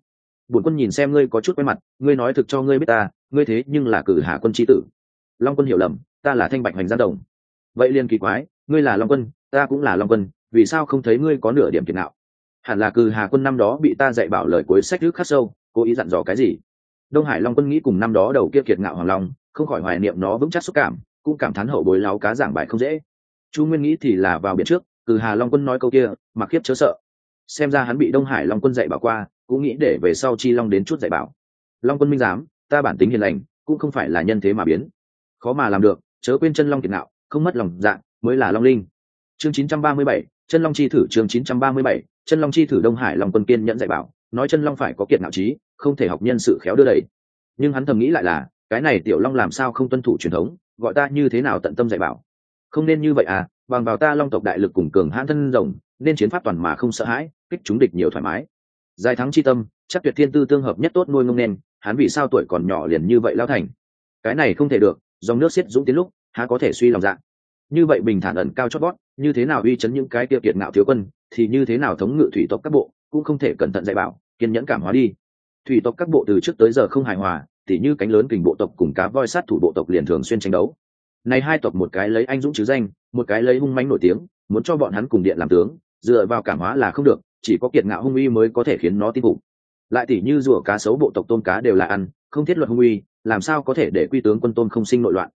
Speaker 1: Bổn quân nhìn xem ngươi có chút quay mặt, ngươi nói thực cho ngươi biết ta, ngươi thế nhưng là cử hạ quân trí tử. Long quân hiểu lầm, ta là thanh bạch hoành gia đồng. Vậy liền kỳ quái, ngươi là long quân, ta cũng là long quân, vì sao không thấy ngươi có nửa điểm kiệt nạo? Hẳn là cử hà quân năm đó bị ta dạy bảo lời cuối sách nước khắc sâu, cố ý dặn dò cái gì? Đông hải long quân nghĩ cùng năm đó đầu kia kiệt ngạo hoàng long, không khỏi hoài niệm nó vững chắc xúc cảm, cũng cảm thán hậu bối láo cá giảng bài không dễ chu nguyên nghĩ thì là vào biển trước cử hà long quân nói câu kia mặc khiếp chớ sợ. Xem ra hắn bị đông hải long quân dạy bảo qua cũng nghĩ để về sau chi long đến chút dạy bảo. Long quân minh giám ta bản tính hiền lành cũng không phải là nhân thế mà biến. Khó mà làm được chớ quên chân long kiệt nạo không mất lòng dạng mới là long linh. Chương 937, chân long chi thử chương 937, chân long chi thử đông hải long quân kiên nhẫn dạy bảo nói chân long phải có kiệt nạo trí không thể học nhân sự khéo đưa đẩy. Nhưng hắn thầm nghĩ lại là cái này tiểu long làm sao không tuân thủ truyền thống gọi ta như thế nào tận tâm dạy bảo không nên như vậy à bằng vào ta long tộc đại lực cùng cường hãn thân rồng, nên chiến pháp toàn mà không sợ hãi, kích chúng địch nhiều thoải mái. Dài thắng chi tâm, chắc tuyệt thiên tư tương hợp nhất tốt nuôi ngông nên, hắn vì sao tuổi còn nhỏ liền như vậy lao thành? Cái này không thể được, dòng nước xiết dũng tiến lúc, há có thể suy lòng dạ? Như vậy bình thản ẩn cao chót bót như thế nào uy chấn những cái tiêu kiệt ngạo thiếu quân, thì như thế nào thống ngự thủy tộc các bộ, cũng không thể cẩn thận dạy bảo, kiên nhẫn cảm hóa đi. Thủy tộc các bộ từ trước tới giờ không hài hòa, tỉ như cánh lớn kình bộ tộc cùng cá voi sát thủ bộ tộc liền thường xuyên tranh đấu này hai tộc một cái lấy anh dũng chứ danh, một cái lấy hung mãnh nổi tiếng, muốn cho bọn hắn cùng điện làm tướng, dựa vào cảm hóa là không được, chỉ có kiệt ngạo hung uy mới có thể khiến nó tin phục. Lại tỉ như rùa cá sấu bộ tộc tôm cá đều là ăn, không thiết luật hung uy, làm sao có thể để quy tướng quân tôm không sinh nội loạn?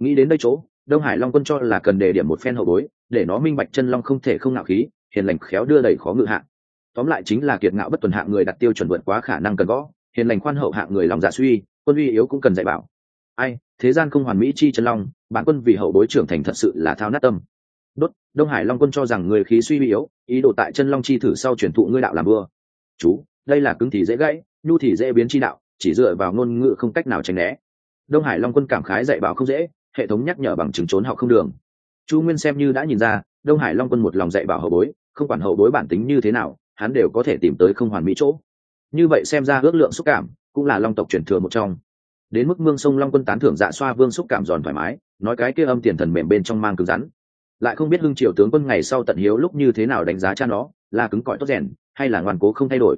Speaker 1: Nghĩ đến đây chỗ, đông hải long quân cho là cần đề điểm một phen hậu bối, để nó minh bạch chân long không thể không ngạo khí, hiền lành khéo đưa đẩy khó ngự hạng. Tóm lại chính là kiệt ngạo bất tuần hạng người đặt tiêu chuẩn vượt quá khả năng cần gõ, hiền lành khoan hậu hạng người lòng dạ suy, quân uy yếu cũng cần dạy bảo. Ai, thế gian không hoàn mỹ chi chân long bản quân vì hậu bối trưởng thành thật sự là thao nát tâm. Đốt, đông hải long quân cho rằng người khí suy yếu, ý đồ tại chân long chi thử sau chuyển thụ ngươi đạo làm vua. Chú, đây là cứng thì dễ gãy, nhu thì dễ biến chi đạo, chỉ dựa vào ngôn ngữ không cách nào tránh né. Đông hải long quân cảm khái dạy bảo không dễ, hệ thống nhắc nhở bằng chứng trốn học không đường. Chu nguyên xem như đã nhìn ra, đông hải long quân một lòng dạy bảo hậu bối, không quản hậu bối bản tính như thế nào, hắn đều có thể tìm tới không hoàn mỹ chỗ. Như vậy xem ra ước lượng xúc cảm cũng là long tộc truyền thừa một trong. Đến mức mương sông long quân tán thưởng dạ xoa vương xúc cảm giòn thoải mái nói cái kia âm tiền thần mềm bên trong mang cứng rắn. Lại không biết hưng triều tướng quân ngày sau tận hiếu lúc như thế nào đánh giá cha nó, là cứng cỏi tốt rèn, hay là ngoan cố không thay đổi.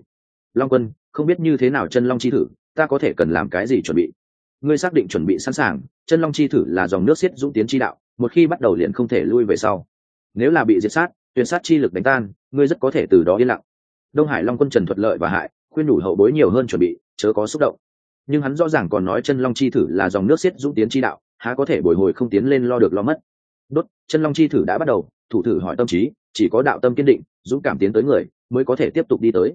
Speaker 1: Long quân, không biết như thế nào chân long chi thử, ta có thể cần làm cái gì chuẩn bị? Ngươi xác định chuẩn bị sẵn sàng, chân long chi thử là dòng nước xiết dũng tiến chi đạo, một khi bắt đầu liền không thể lui về sau. Nếu là bị diệt sát tuyển sát chi lực đánh tan, ngươi rất có thể từ đó yên lặng. Đông hải long quân trần thuật lợi và hại, khuyên đủ hậu bối nhiều hơn chuẩn bị, chớ có xúc động. Nhưng hắn rõ ràng còn nói chân long chi thử là dòng nước xiết dũng tiến chi đạo há có thể bồi hồi không tiến lên lo được lo mất. Đốt, chân long chi thử đã bắt đầu, thủ thử hỏi tâm trí, chỉ có đạo tâm kiên định, dũng cảm tiến tới người, mới có thể tiếp tục đi tới.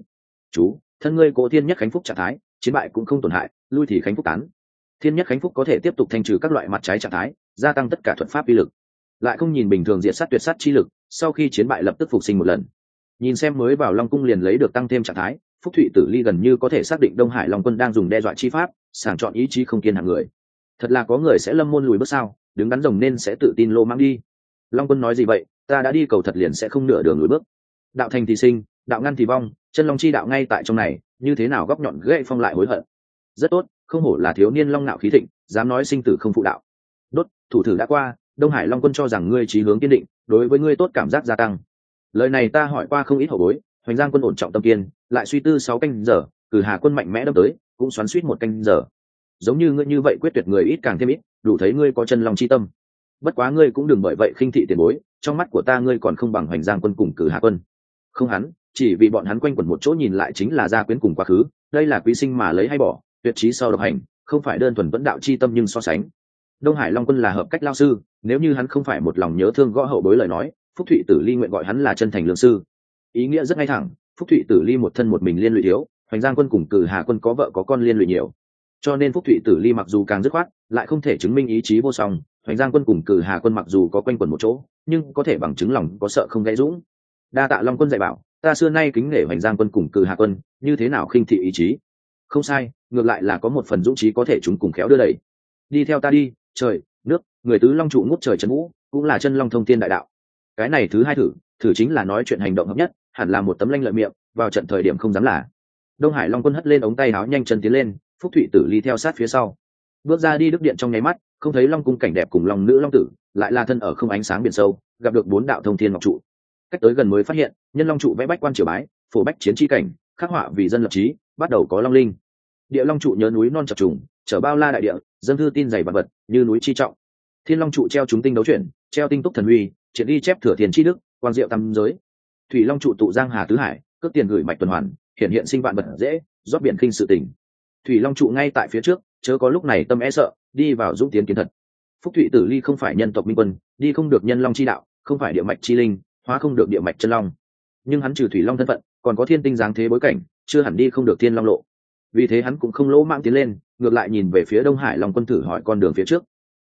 Speaker 1: Chú, thân ngươi cố thiên nhất khánh phúc trạng thái, chiến bại cũng không tổn hại, lui thì khánh phúc tán. Thiên nhất khánh phúc có thể tiếp tục thanh trừ các loại mặt trái trạng thái, gia tăng tất cả thuật pháp uy lực. Lại không nhìn bình thường diệt sát tuyệt sát chi lực, sau khi chiến bại lập tức phục sinh một lần. Nhìn xem mới vào long cung liền lấy được tăng thêm trạng thái, phúc thụy tử ly gần như có thể xác định đông hải long quân đang dùng đe dọa chi pháp, sàng chọn ý chí không kiên hàng người thật là có người sẽ lâm môn lùi bước sao, đứng đắn rồng nên sẽ tự tin lô mang đi. Long quân nói gì vậy, ta đã đi cầu thật liền sẽ không nửa đường lùi bước. Đạo thành thì sinh, đạo ngăn thì vong, chân long chi đạo ngay tại trong này, như thế nào góc nhọn gậy phong lại hối hận. Rất tốt, không hổ là thiếu niên long nạo khí thịnh, dám nói sinh tử không phụ đạo. Đốt, thủ thử đã qua, đông hải long quân cho rằng ngươi trí hướng kiên định, đối với ngươi tốt cảm giác gia tăng. Lời này ta hỏi qua không ít hậu bối, hoành giang quân ổn trọng tâm kiên, lại suy tư sáu canh giờ, cử hà quân mạnh mẽ đâm tới, cũng xoắn suýt một canh giờ giống như ngươi như vậy quyết tuyệt người ít càng thêm ít, đủ thấy ngươi có chân lòng chi tâm. Bất quá ngươi cũng đừng bởi vậy khinh thị tiền bối, trong mắt của ta ngươi còn không bằng hoành giang quân cùng cử hà quân. Không hắn, chỉ vì bọn hắn quanh quẩn một chỗ nhìn lại chính là gia quyến cùng quá khứ, đây là quý sinh mà lấy hay bỏ, tuyệt trí sau độc hành, không phải đơn thuần vẫn đạo chi tâm nhưng so sánh. Đông hải long quân là hợp cách lao sư, nếu như hắn không phải một lòng nhớ thương gõ hậu bối lời nói, phúc thụy tử ly nguyện gọi hắn là chân thành lương sư. Ý nghĩa rất ngay thẳng, phúc thụy tử ly một thân một mình liên lụy thiếu, hoành giang quân cùng cử hà quân có vợ có con liên lụy nhiều cho nên phúc thụy tử ly mặc dù càng dứt khoát, lại không thể chứng minh ý chí vô song. Hoành giang quân cùng cử hà quân mặc dù có quanh quần một chỗ, nhưng có thể bằng chứng lòng có sợ không gãy dũng. Đa tạ long quân dạy bảo, ta xưa nay kính nể hoành giang quân cùng cử hà quân, như thế nào khinh thị ý chí? Không sai, ngược lại là có một phần dũng trí có thể chúng cùng khéo đưa đẩy. Đi theo ta đi, trời, nước, người tứ long trụ ngút trời trần vũ cũng là chân long thông tiên đại đạo. Cái này thứ hai thử thử chính là nói chuyện hành động hợp nhất, hẳn là một tấm lanh lợi miệng, vào trận thời điểm không dám là. Đông hải long quân hất lên ống tay áo nhanh chân tiến lên phúc thụy tử ly theo sát phía sau. Bước ra đi đức điện trong nháy mắt, không thấy long cung cảnh đẹp cùng lòng nữ long tử, lại là thân ở không ánh sáng biển sâu, gặp được bốn đạo thông thiên ngọc trụ. Cách tới gần mới phát hiện, nhân long trụ vẽ bách quan triều bái, phổ bách chiến tri cảnh, khắc họa vì dân lập trí, bắt đầu có long linh. Địa long trụ nhớ núi non chập trùng, chở bao la đại địa, dân thư tin dày vật vật, như núi chi trọng. Thiên long trụ treo chúng tinh đấu chuyển, treo tinh túc thần huy triển đi chép thừa thiền tri đức, quang diệu tam giới. Thủy long trụ tụ giang hà tứ hải, cướp tiền gửi mạch tuần hoàn, hiện hiện sinh vạn vật dễ, rót biển khinh sự tình thủy long trụ ngay tại phía trước, chớ có lúc này tâm e sợ, đi vào dũng tiến kiến thật. Phúc thụy tử ly không phải nhân tộc minh quân, đi không được nhân long chi đạo, không phải địa mạch chi linh, hóa không được địa mạch chân long. Nhưng hắn trừ thủy long thân phận, còn có thiên tinh giáng thế bối cảnh, chưa hẳn đi không được thiên long lộ. Vì thế hắn cũng không lỗ mạng tiến lên, ngược lại nhìn về phía đông hải long quân thử hỏi con đường phía trước.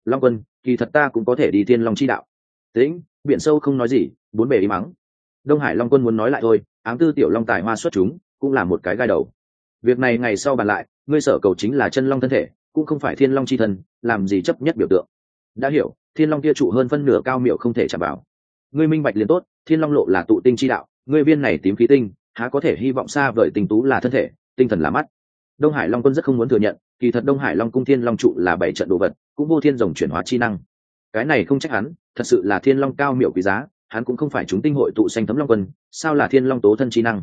Speaker 1: Long quân, kỳ thật ta cũng có thể đi thiên long chi đạo. Tĩnh biển sâu không nói gì, bốn bề đi mắng. Đông hải long quân muốn nói lại thôi áng tư tiểu long tài hoa xuất chúng, cũng là một cái gai đầu việc này ngày sau bàn lại, ngươi sở cầu chính là chân long thân thể, cũng không phải thiên long chi thân, làm gì chấp nhất biểu tượng. Đã hiểu, thiên long kia trụ hơn phân nửa cao miệu không thể chạm vào. ngươi minh bạch liền tốt, thiên long lộ là tụ tinh chi đạo, ngươi viên này tím khí tinh, há có thể hy vọng xa vời tình tú là thân thể, tinh thần là mắt. Đông hải long quân rất không muốn thừa nhận, kỳ thật đông hải long cung thiên long trụ là bảy trận đồ vật, cũng vô thiên rồng chuyển hóa chi năng. Cái này không trách hắn, thật sự là thiên long cao miệu quý giá, hắn cũng không phải chúng tinh hội tụ xanh thấm long quân, sao là thiên long tố thân chi năng?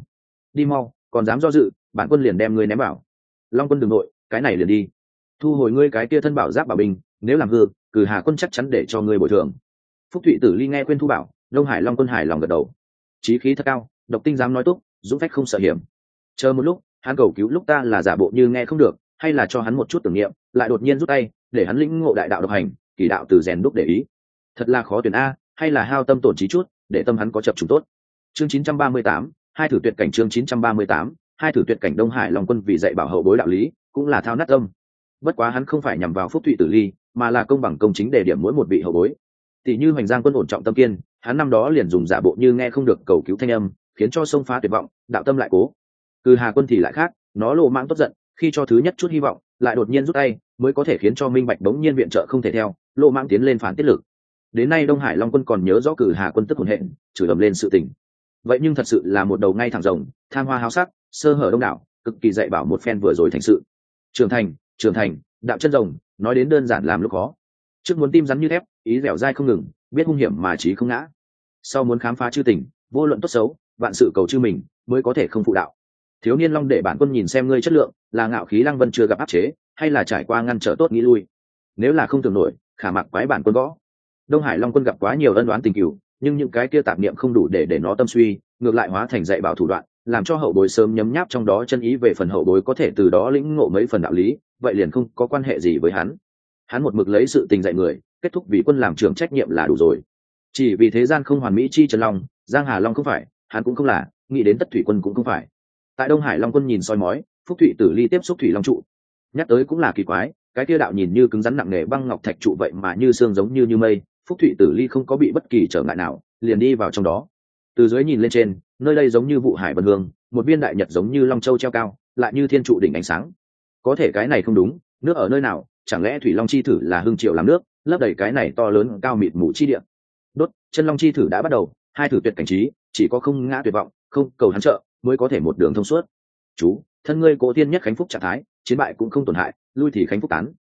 Speaker 1: Đi mau còn dám do dự bản quân liền đem ngươi ném bảo long quân đường nội cái này liền đi. Thu hồi ngươi cái kia thân bảo giáp bảo binh nếu làm hư cử hà quân chắc chắn để cho ngươi bồi thường. Phúc thụy tử ly nghe quên thu bảo đông hải long quân hải lòng gật đầu. Trí khí thật cao độc tinh dám nói túc dũng phách không sợ hiểm. Chờ một lúc hắn cầu cứu lúc ta là giả bộ như nghe không được hay là cho hắn một chút tưởng niệm lại đột nhiên rút tay để hắn lĩnh ngộ đại đạo độc hành kỳ đạo từ rèn đúc để ý. Thật là khó tuyển a hay là hao tâm tổn trí chút để tâm hắn có chập trùng tốt. Chương 938, hai thử tuyệt cảnh chương 938, hai thử tuyệt cảnh đông hải long quân vì dạy bảo hậu bối đạo lý cũng là thao nát âm. bất quá hắn không phải nhằm vào phúc thụy tử ly mà là công bằng công chính để điểm mỗi một vị hậu bối. Tỷ như hoành giang quân ổn trọng tâm kiên hắn năm đó liền dùng giả bộ như nghe không được cầu cứu thanh âm khiến cho sông phá tuyệt vọng đạo tâm lại cố. Cừ hà quân thì lại khác nó lộ mãng tốt giận khi cho thứ nhất chút hy vọng lại đột nhiên rút tay mới có thể khiến cho minh bạch bỗng nhiên viện trợ không thể theo lộ mãng tiến lên phản tiết lực. Đến nay đông hải long quân còn nhớ rõ cử hà quân tức hồn hện chửi ầm lên sự tình vậy nhưng thật sự là một đầu ngay thẳng rồng, tham hoa háo sắc, sơ hở đông đảo, cực kỳ dạy bảo một phen vừa rồi thành sự. Trưởng thành trưởng thành đạo chân rồng, nói đến đơn giản làm lúc khó. Trước muốn tim rắn như thép, ý dẻo dai không ngừng, biết hung hiểm mà trí không ngã. Sau muốn khám phá chư tình, vô luận tốt xấu, vạn sự cầu chư mình, mới có thể không phụ đạo. Thiếu niên long để bản quân nhìn xem ngươi chất lượng, là ngạo khí lăng vân chưa gặp áp chế, hay là trải qua ngăn trở tốt nghĩ lui? Nếu là không tưởng nổi, khả mặc quái bản quân gõ. Đông hải long quân gặp quá nhiều ân đoán tình cửu nhưng những cái kia tạp niệm không đủ để để nó tâm suy, ngược lại hóa thành dạy bảo thủ đoạn, làm cho hậu bối sớm nhấm nháp trong đó chân ý về phần hậu bối có thể từ đó lĩnh ngộ mấy phần đạo lý, vậy liền không có quan hệ gì với hắn. Hắn một mực lấy sự tình dạy người, kết thúc vì quân làm trưởng trách nhiệm là đủ rồi. Chỉ vì thế gian không hoàn mỹ chi trần long, giang hà long không phải, hắn cũng không là, nghĩ đến tất thủy quân cũng không phải. Tại đông hải long quân nhìn soi mói, phúc thụy tử ly tiếp xúc thủy long trụ. Nhắc tới cũng là kỳ quái, cái kia đạo nhìn như cứng rắn nặng nề băng ngọc thạch trụ vậy mà như xương giống như như mây phúc thụy tử ly không có bị bất kỳ trở ngại nào, liền đi vào trong đó. Từ dưới nhìn lên trên, nơi đây giống như vụ hải vân hương, một viên đại nhật giống như long châu treo cao, lại như thiên trụ đỉnh ánh sáng. Có thể cái này không đúng, nước ở nơi nào, chẳng lẽ thủy long chi thử là hương triệu làm nước, lấp đầy cái này to lớn cao mịt mù chi điện đốt, chân long chi thử đã bắt đầu, hai thử tuyệt cảnh trí, chỉ có không ngã tuyệt vọng, không cầu hắn trợ, mới có thể một đường thông suốt. Chú, thân ngươi cố tiên nhất khánh phúc trạng thái, chiến bại cũng không tổn hại, lui thì khánh phúc tán.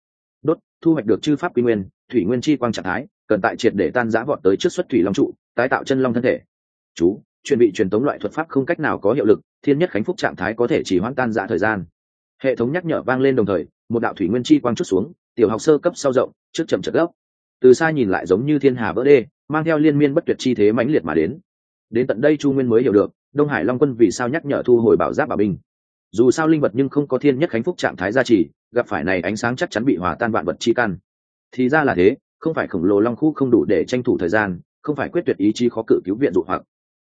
Speaker 1: Đốt, thu hoạch được chư pháp quy nguyên, thủy nguyên chi quang trạng thái cần tại triệt để tan giã vọt tới trước xuất thủy long trụ, tái tạo chân long thân thể. Chú chuẩn bị truyền tống loại thuật pháp không cách nào có hiệu lực, thiên nhất khánh phúc trạng thái có thể chỉ hoãn tan giã thời gian. Hệ thống nhắc nhở vang lên đồng thời, một đạo thủy nguyên chi quang chút xuống, tiểu học sơ cấp sau rộng, trước chậm chật gốc từ xa nhìn lại giống như thiên hà vỡ đê, mang theo liên miên bất tuyệt chi thế mãnh liệt mà đến. Đến tận đây chu nguyên mới hiểu được, đông hải long quân vì sao nhắc nhở thu hồi bảo giáp bảo binh. Dù sao linh vật nhưng không có thiên nhất khánh phúc trạng thái gia trì, gặp phải này ánh sáng chắc chắn bị hòa tan vạn vật chi căn. Thì ra là thế không phải khổng lồ long khu không đủ để tranh thủ thời gian, không phải quyết tuyệt ý chí khó cự cứu viện dụ hoặc.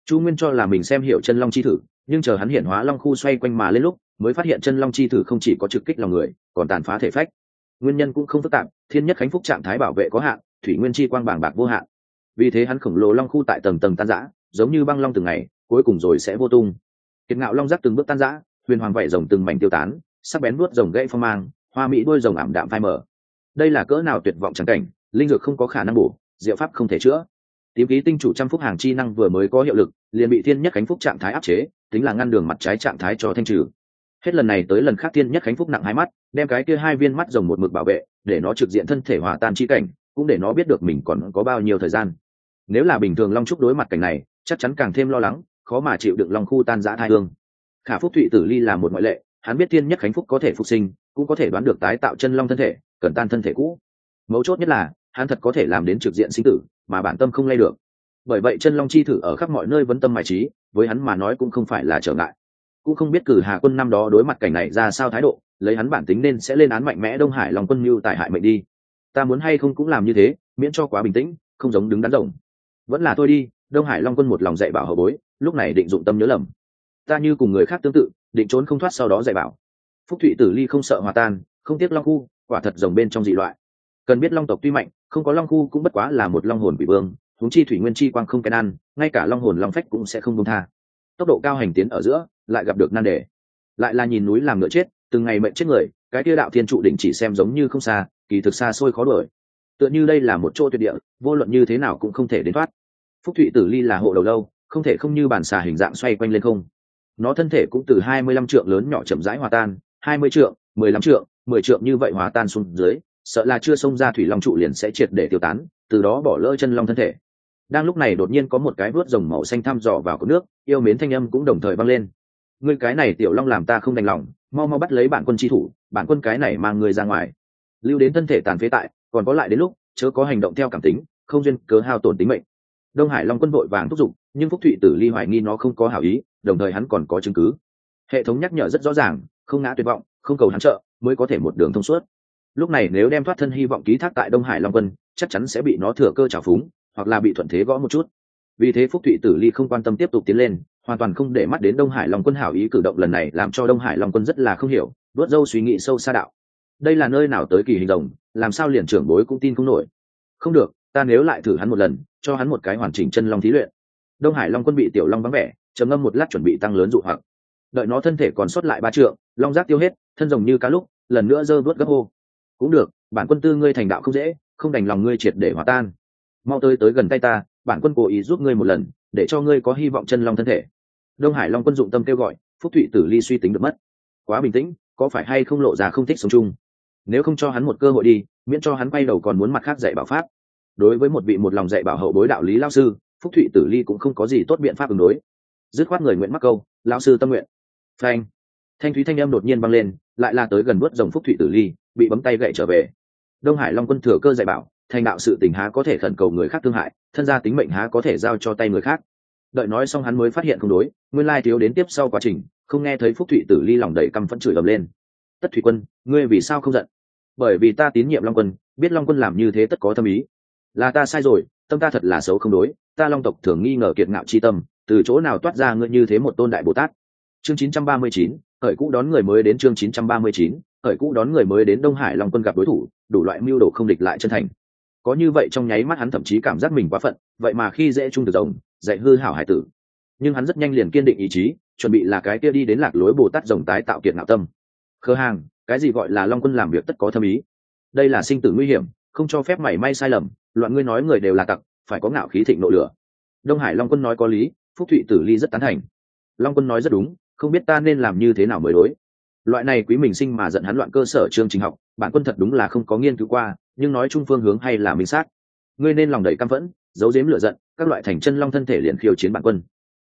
Speaker 1: Chu nguyên cho là mình xem hiểu chân long chi thử, nhưng chờ hắn hiện hóa long khu xoay quanh mà lên lúc, mới phát hiện chân long chi thử không chỉ có trực kích lòng người, còn tàn phá thể phách. Nguyên nhân cũng không phức tạp, thiên nhất khánh phúc trạng thái bảo vệ có hạn, thủy nguyên chi quang bảng bạc vô hạn. Vì thế hắn khổng lồ long khu tại tầng tầng tan rã, giống như băng long từng ngày, cuối cùng rồi sẽ vô tung. Kiệt ngạo long giáp từng bước tan rã, huyền hoàng vảy rồng từng mảnh tiêu tán, sắc bén vuốt rồng gãy phong mang, hoa mỹ đuôi rồng ảm đạm phai mở đây là cỡ nào tuyệt vọng trắng cảnh linh dược không có khả năng bổ, diệu pháp không thể chữa. Tím ký tinh chủ trăm phúc hàng chi năng vừa mới có hiệu lực, liền bị thiên nhất khánh phúc trạng thái áp chế, tính là ngăn đường mặt trái trạng thái cho thanh trừ. Hết lần này tới lần khác thiên nhất khánh phúc nặng hai mắt, đem cái kia hai viên mắt rồng một mực bảo vệ, để nó trực diện thân thể hòa tan chi cảnh, cũng để nó biết được mình còn có bao nhiêu thời gian. Nếu là bình thường long trúc đối mặt cảnh này, chắc chắn càng thêm lo lắng, khó mà chịu đựng long khu tan giã thai hương. Khả phúc thụy tử ly là một ngoại lệ, hắn biết thiên nhất khánh phúc có thể phục sinh, cũng có thể đoán được tái tạo chân long thân thể, cần tan thân thể cũ. Mấu chốt nhất là hắn thật có thể làm đến trực diện sinh tử, mà bản tâm không lay được. Bởi vậy chân long chi thử ở khắp mọi nơi vấn tâm mài trí, với hắn mà nói cũng không phải là trở ngại. Cũng không biết cử hà quân năm đó đối mặt cảnh này ra sao thái độ, lấy hắn bản tính nên sẽ lên án mạnh mẽ đông hải lòng quân mưu tại hại mệnh đi. Ta muốn hay không cũng làm như thế, miễn cho quá bình tĩnh, không giống đứng đắn rồng vẫn là thôi đi, đông hải long quân một lòng dạy bảo hậu bối, lúc này định dụng tâm nhớ lầm. Ta như cùng người khác tương tự, định trốn không thoát sau đó dạy bảo. Phúc thụy tử ly không sợ hòa tan, không tiếc long khu, quả thật rồng bên trong dị loại. Cần biết long tộc tuy mạnh không có long khu cũng bất quá là một long hồn bị vương, huống chi thủy nguyên chi quang không cái ăn, ngay cả long hồn long phách cũng sẽ không công tha. Tốc độ cao hành tiến ở giữa, lại gặp được nan đề. Lại là nhìn núi làm ngựa chết, từng ngày mệnh chết người, cái kia đạo thiên trụ đỉnh chỉ xem giống như không xa, kỳ thực xa xôi khó đuổi. Tựa như đây là một chỗ tuyệt địa, vô luận như thế nào cũng không thể đến thoát. Phúc thụy tử ly là hộ đầu lâu, không thể không như bản xà hình dạng xoay quanh lên không. Nó thân thể cũng từ hai mươi lăm trượng lớn nhỏ chậm rãi hòa tan, hai mươi trượng, mười lăm trượng, mười trượng như vậy hòa tan xuống dưới sợ là chưa xông ra thủy long trụ liền sẽ triệt để tiêu tán, từ đó bỏ lỡ chân long thân thể. Đang lúc này đột nhiên có một cái vớt rồng màu xanh thăm dò vào cột nước, yêu mến thanh âm cũng đồng thời vang lên. Ngươi cái này tiểu long làm ta không đành lòng, mau mau bắt lấy bản quân chi thủ, bản quân cái này mang người ra ngoài. Lưu đến thân thể tàn phế tại, còn có lại đến lúc, chớ có hành động theo cảm tính, không duyên cớ hao tổn tính mệnh. Đông hải long quân vội vàng thúc giục, nhưng phúc thụy tử ly hoài nghi nó không có hảo ý, đồng thời hắn còn có chứng cứ. Hệ thống nhắc nhở rất rõ ràng, không ngã tuyệt vọng, không cầu hắn trợ, mới có thể một đường thông suốt lúc này nếu đem thoát thân hy vọng ký thác tại đông hải long quân, chắc chắn sẽ bị nó thừa cơ trào phúng, hoặc là bị thuận thế gõ một chút. Vì thế phúc thụy tử ly không quan tâm tiếp tục tiến lên, hoàn toàn không để mắt đến đông hải long quân hảo ý cử động lần này làm cho đông hải long quân rất là không hiểu vớt dâu suy nghĩ sâu xa đạo. Đây là nơi nào tới kỳ hình rồng, làm sao liền trưởng bối cũng tin không nổi. Không được, ta nếu lại thử hắn một lần, cho hắn một cái hoàn chỉnh chân long thí luyện. Đông hải long quân bị tiểu long vắng vẻ, trầm ngâm một lát chuẩn bị tăng lớn dụ hoặc. Đợi nó thân thể còn sót lại ba trượng, long giác tiêu hết, thân rồng như cá lúc, lần nữa giơ vớt gấp hô cũng được, bản quân tư ngươi thành đạo không dễ, không đành lòng ngươi triệt để hòa tan. Mau tới tới gần tay ta, bản quân cố ý giúp ngươi một lần, để cho ngươi có hy vọng chân long thân thể. Đông hải long quân dụng tâm kêu gọi, phúc thụy tử ly suy tính được mất. Quá bình tĩnh, có phải hay không lộ ra không thích sống chung? Nếu không cho hắn một cơ hội đi, miễn cho hắn quay đầu còn muốn mặt khác dạy bảo pháp. Đối với một vị một lòng dạy bảo hậu bối đạo lý lao sư, phúc thụy tử ly cũng không có gì tốt biện pháp ứng đối. Dứt khoát người nguyện mắc câu, lão sư tâm nguyện. Phanh. Thanh thúy thanh âm đột nhiên băng lên, lại là tới gần bước dòng phúc thụy tử ly bị bấm tay gậy trở về. Đông hải long quân thừa cơ dạy bảo thành đạo sự tình há có thể khẩn cầu người khác thương hại thân gia tính mệnh há có thể giao cho tay người khác. Đợi nói xong hắn mới phát hiện không đối nguyên lai thiếu đến tiếp sau quá trình không nghe thấy phúc thụy tử ly lòng đầy căm phẫn chửi ầm lên. Tất thủy quân ngươi vì sao không giận? Bởi vì ta tín nhiệm long quân biết long quân làm như thế tất có tâm ý. Là ta sai rồi tâm ta thật là xấu không đối ta long tộc thường nghi ngờ kiệt ngạo chi tâm từ chỗ nào toát ra ngươi như thế một tôn đại bồ tát? Chương 939, khởi cũ đón người mới đến chương 939, khởi cũ đón người mới đến đông hải long quân gặp đối thủ đủ loại mưu đồ không địch lại chân thành. Có như vậy trong nháy mắt hắn thậm chí cảm giác mình quá phận vậy mà khi dễ chung được rồng dạy hư hảo hải tử. Nhưng hắn rất nhanh liền kiên định ý chí chuẩn bị là cái kia đi đến lạc lối bồ tát rồng tái tạo kiệt ngạo tâm. Khơ hàng cái gì gọi là long quân làm việc tất có thâm ý? Đây là sinh tử nguy hiểm không cho phép mảy may sai lầm loạn ngươi nói người đều là tặc phải có ngạo khí thịnh nộ lửa. Đông hải long quân nói có lý phúc thụy tử ly rất tán thành. Long quân nói rất đúng không biết ta nên làm như thế nào mới đối. Loại này quý mình sinh mà giận hắn loạn cơ sở chương trình học, bản quân thật đúng là không có nghiên cứu qua, nhưng nói chung phương hướng hay là minh xác. Ngươi nên lòng đầy căm phẫn, giấu giếm lửa giận, các loại thành chân long thân thể liền khiêu chiến bản quân.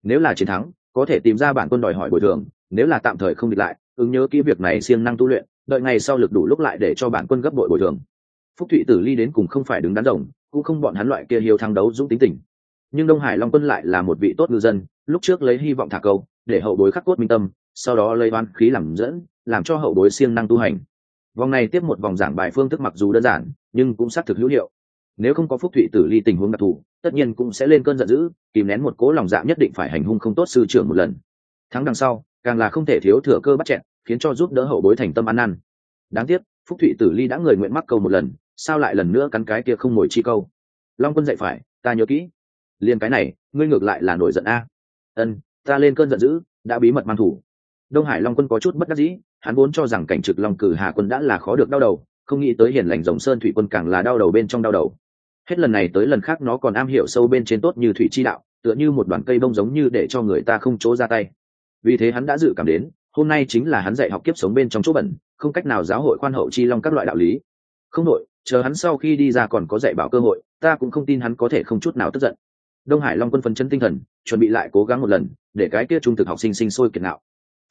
Speaker 1: Nếu là chiến thắng, có thể tìm ra bản quân đòi hỏi bồi thường, nếu là tạm thời không địch lại, ứng nhớ kỹ việc này siêng năng tu luyện, đợi ngày sau lực đủ lúc lại để cho bản quân gấp bội bồi thường. Phúc thụy tử ly đến cùng không phải đứng đắn rồng, cũng không bọn hắn loại kia hiếu thắng đấu dũng tính tình. Nhưng đông hải long quân lại là một vị tốt ngư dân, lúc trước lấy hy vọng thả câu để hậu bối khắc cốt minh tâm, sau đó lấy oan khí làm dẫn, làm cho hậu bối siêng năng tu hành. Vòng này tiếp một vòng giảng bài phương thức mặc dù đơn giản, nhưng cũng xác thực hữu hiệu. Nếu không có phúc thụy tử ly tình huống đặc thù, tất nhiên cũng sẽ lên cơn giận dữ, kìm nén một cố lòng dạ nhất định phải hành hung không tốt sư trưởng một lần. Thắng đằng sau, càng là không thể thiếu thừa cơ bắt chẹn, khiến cho giúp đỡ hậu bối thành tâm ăn năn. Đáng tiếc, phúc thụy tử ly đã người nguyện mắc câu một lần, sao lại lần nữa cắn cái kia không ngồi chi câu? Long quân dạy phải, ta nhớ kỹ. Liền cái này, ngươi ngược lại là nổi giận a. Ân ta lên cơn giận dữ, đã bí mật mang thủ. Đông hải long quân có chút bất đắc dĩ, hắn vốn cho rằng cảnh trực long cử hà quân đã là khó được đau đầu, không nghĩ tới hiền lành rồng sơn thủy quân càng là đau đầu bên trong đau đầu. Hết lần này tới lần khác nó còn am hiểu sâu bên trên tốt như thủy chi đạo, tựa như một đoàn cây bông giống như để cho người ta không chỗ ra tay. Vì thế hắn đã dự cảm đến, hôm nay chính là hắn dạy học kiếp sống bên trong chỗ bẩn, không cách nào giáo hội khoan hậu chi long các loại đạo lý. Không nội chờ hắn sau khi đi ra còn có dạy bảo cơ hội, ta cũng không tin hắn có thể không chút nào tức giận. Đông hải long quân phấn chân tinh thần chuẩn bị lại cố gắng một lần, để cái kia trung thực học sinh sinh sôi kiệt nạo.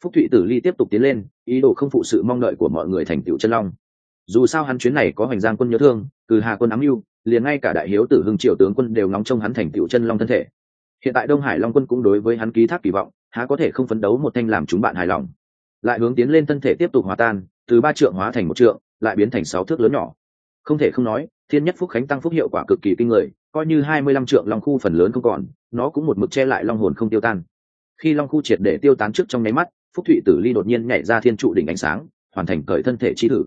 Speaker 1: Phúc thụy tử ly tiếp tục tiến lên, ý đồ không phụ sự mong đợi của mọi người thành tựu chân long. Dù sao hắn chuyến này có hoành giang quân nhớ thương từ hà quân ám mưu liền ngay cả đại hiếu tử hưng triều tướng quân đều ngóng trông hắn thành tựu chân long thân thể. Hiện tại đông hải long quân cũng đối với hắn ký thác kỳ vọng, há có thể không phấn đấu một thanh làm chúng bạn hài lòng. Lại hướng tiến lên thân thể tiếp tục hòa tan, từ ba trượng hóa thành một trượng, lại biến thành sáu thước lớn nhỏ. Không thể không nói, thiên nhất phúc khánh tăng phúc hiệu quả cực kỳ kinh người, coi như hai mươi lăm trượng long khu phần lớn không còn nó cũng một mực che lại long hồn không tiêu tan. Khi long khu triệt để tiêu tán trước trong nháy mắt, phúc thụy tử ly đột nhiên nhảy ra thiên trụ đỉnh ánh sáng, hoàn thành cởi thân thể chi thử.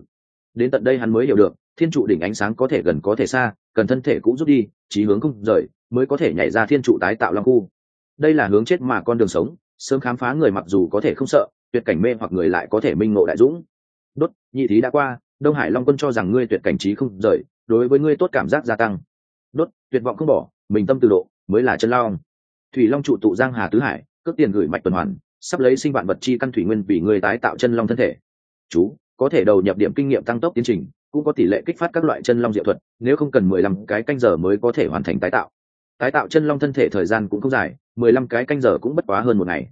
Speaker 1: Đến tận đây hắn mới hiểu được, thiên trụ đỉnh ánh sáng có thể gần có thể xa, cần thân thể cũng rút đi trí hướng không rời, mới có thể nhảy ra thiên trụ tái tạo long khu. Đây là hướng chết mà con đường sống, sớm khám phá người mặc dù có thể không sợ, tuyệt cảnh mê hoặc người lại có thể minh ngộ đại dũng. Đốt, nhị thí đã qua, đông hải long quân cho rằng ngươi tuyệt cảnh trí không rời, đối với ngươi tốt cảm giác gia tăng. Đốt, tuyệt vọng không bỏ, mình tâm từ độ mới là chân long. Thủy long trụ tụ giang hà tứ hải, cướp tiền gửi mạch tuần hoàn, sắp lấy sinh vạn vật chi căn thủy nguyên vì người tái tạo chân long thân thể. Chú, có thể đầu nhập điểm kinh nghiệm tăng tốc tiến trình, cũng có tỷ lệ kích phát các loại chân long diệu thuật, nếu không cần mười lăm cái canh giờ mới có thể hoàn thành tái tạo. Tái tạo chân long thân thể thời gian cũng không dài, mười lăm cái canh giờ cũng bất quá hơn một ngày.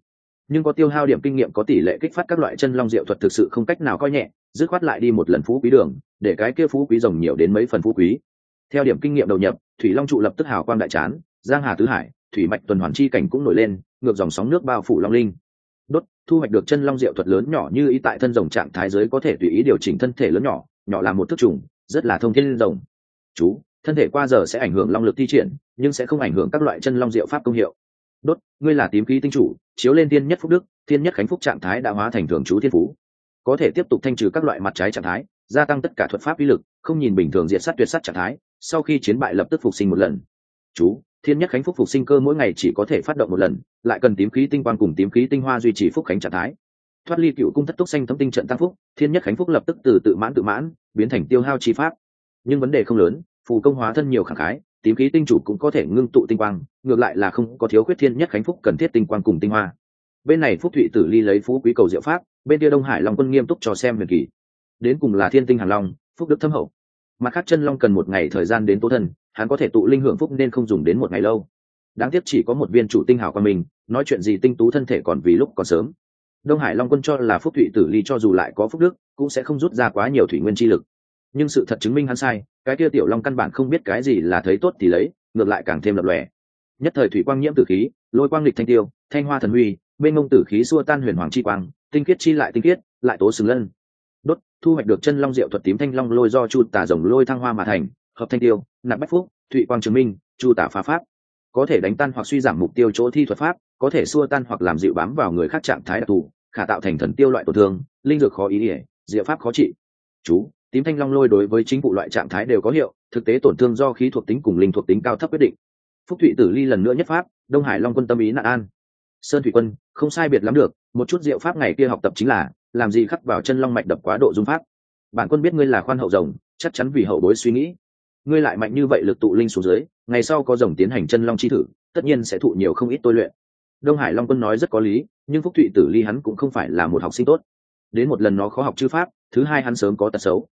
Speaker 1: Nhưng có tiêu hao điểm kinh nghiệm có tỷ lệ kích phát các loại chân long diệu thuật thực sự không cách nào coi nhẹ, dứt khoát lại đi một lần phú quý đường, để cái kia phú quý rồng nhiều đến mấy phần phú quý. Theo điểm kinh nghiệm đầu nhập, thủy long trụ lập tức hào quang đại chán giang hà tứ hải, thủy mạch tuần hoàn chi cảnh cũng nổi lên, ngược dòng sóng nước bao phủ long linh. Đốt, thu hoạch được chân long diệu thuật lớn nhỏ như ý tại thân rồng trạng thái giới có thể tùy ý điều chỉnh thân thể lớn nhỏ nhỏ là một thức trùng, rất là thông thiên rồng. Chú, thân thể qua giờ sẽ ảnh hưởng long lực thi triển, nhưng sẽ không ảnh hưởng các loại chân long diệu pháp công hiệu. Đốt, ngươi là tím khí tinh chủ, chiếu lên thiên nhất phúc đức, thiên nhất khánh phúc trạng thái đã hóa thành thường chú thiên phú. Có thể tiếp tục thanh trừ các loại mặt trái trạng thái, gia tăng tất cả thuật pháp uy lực, không nhìn bình thường diệt sát tuyệt sát trạng thái, sau khi chiến bại lập tức phục sinh một lần. Chú thiên nhất khánh phúc phục sinh cơ mỗi ngày chỉ có thể phát động một lần, lại cần tím khí tinh quang cùng tím khí tinh hoa duy trì phúc khánh trạng thái. Thoát ly cựu cung thất túc xanh thấm tinh trận tăng phúc, thiên nhất khánh phúc lập tức từ tự mãn tự mãn, biến thành tiêu hao chi pháp. Nhưng vấn đề không lớn, phù công hóa thân nhiều khẳng khái, tím khí tinh chủ cũng có thể ngưng tụ tinh quang, ngược lại là không có thiếu khuyết thiên nhất khánh phúc cần thiết tinh quang cùng tinh hoa. Bên này phúc thụy tử ly lấy phú quý cầu diệu pháp, bên kia đông hải long quân nghiêm túc cho xem huyền kỳ. Đến cùng là thiên tinh hàn long, phúc đức thâm hậu. Mặt khác chân long cần một ngày thời gian đến tố thân hắn có thể tụ linh hưởng phúc nên không dùng đến một ngày lâu. Đáng tiếc chỉ có một viên chủ tinh hào qua mình, nói chuyện gì tinh tú thân thể còn vì lúc còn sớm. Đông hải long quân cho là phúc thụy tử ly cho dù lại có phúc đức, cũng sẽ không rút ra quá nhiều thủy nguyên chi lực. Nhưng sự thật chứng minh hắn sai, cái kia tiểu long căn bản không biết cái gì là thấy tốt thì lấy, ngược lại càng thêm lập lòe. Nhất thời thủy quang nhiễm tử khí, lôi quang lịch thanh tiêu, thanh hoa thần huy bên ngông tử khí xua tan huyền hoàng chi quang, tinh khiết chi lại tinh khiết, lại tố xứng lân. Đốt, thu hoạch được chân long diệu thuật tím thanh long lôi do chu tả rồng lôi thăng hoa mà thành hợp thanh tiêu, nạp bách phúc, thụy quang trường minh, chu tả phá pháp. Có thể đánh tan hoặc suy giảm mục tiêu chỗ thi thuật pháp, có thể xua tan hoặc làm dịu bám vào người khác trạng thái đặc thù, khả tạo thành thần tiêu loại tổn thương, linh dược khó ý ỉa diệu pháp khó trị. Chú, tím thanh long lôi đối với chính vụ loại trạng thái đều có hiệu, thực tế tổn thương do khí thuộc tính cùng linh thuộc tính cao thấp quyết định. Phúc thụy tử ly lần nữa nhất pháp, đông hải long quân tâm ý nạn an. Sơn thủy quân, không sai biệt lắm được, một chút diệu pháp ngày kia học tập chính là, làm gì khắc vào chân long mạch đập quá độ dung pháp. Bản quân biết ngươi là khoan hậu rồng, chắc chắn vì hậu bối suy nghĩ ngươi lại mạnh như vậy lực tụ linh xuống dưới, ngày sau có rồng tiến hành chân long chi thử, tất nhiên sẽ thụ nhiều không ít tôi luyện. Đông hải long quân nói rất có lý, nhưng phúc thụy tử ly hắn cũng không phải là một học sinh tốt. Đến một lần nó khó học chữ pháp, thứ hai hắn sớm có tật xấu.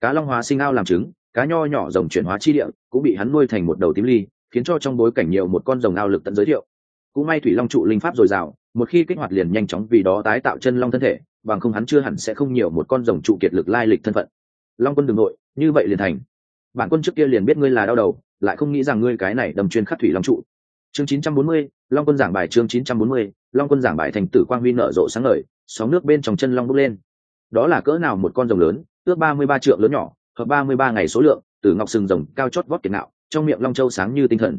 Speaker 1: Cá long hóa sinh ao làm trứng, cá nho nhỏ rồng chuyển hóa chi địa, cũng bị hắn nuôi thành một đầu tím ly, khiến cho trong bối cảnh nhiều một con rồng ao lực tận giới thiệu. Cũng may thủy long trụ linh pháp dồi dào, một khi kích hoạt liền nhanh chóng vì đó tái tạo chân long thân thể, bằng không hắn chưa hẳn sẽ không nhiều một con rồng trụ kiệt lực lai lịch thân phận. Long quân đường nội, như vậy liền thành bản quân trước kia liền biết ngươi là đau đầu lại không nghĩ rằng ngươi cái này đầm chuyên khắc thủy long trụ. Chương 940, long quân giảng bài chương 940, long quân giảng bài thành tử quang huy nở rộ sáng ngời sóng nước bên trong chân long bốc lên. Đó là cỡ nào một con rồng lớn ước ba mươi ba trượng lớn nhỏ hợp ba mươi ba ngày số lượng từ ngọc sừng rồng cao chót vót kiệt nạo trong miệng long châu sáng như tinh thần.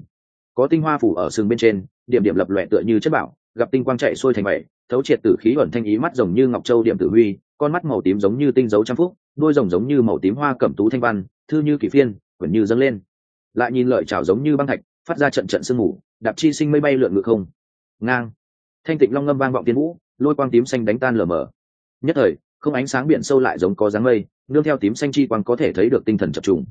Speaker 1: Có tinh hoa phủ ở sừng bên trên điểm điểm lập lòe tựa như chất bảo gặp tinh quang chạy xuôi thành bảy thấu triệt tử khí ẩn thanh ý mắt rồng như ngọc châu điểm tử huy con mắt màu tím giống như tinh dấu trăm phúc đôi rồng giống như màu tím hoa cẩm tú thanh văn thư như kỷ phiên, quyển như dâng lên. Lại nhìn lợi trào giống như băng thạch, phát ra trận trận sương mù, đạp chi sinh mây bay lượn ngự không. Ngang. Thanh tịnh long ngâm vang vọng tiên vũ, lôi quang tím xanh đánh tan lờ mờ. Nhất thời, không ánh sáng biển sâu lại giống có dáng mây, nương theo tím xanh chi quang có thể thấy được tinh thần chập trùng.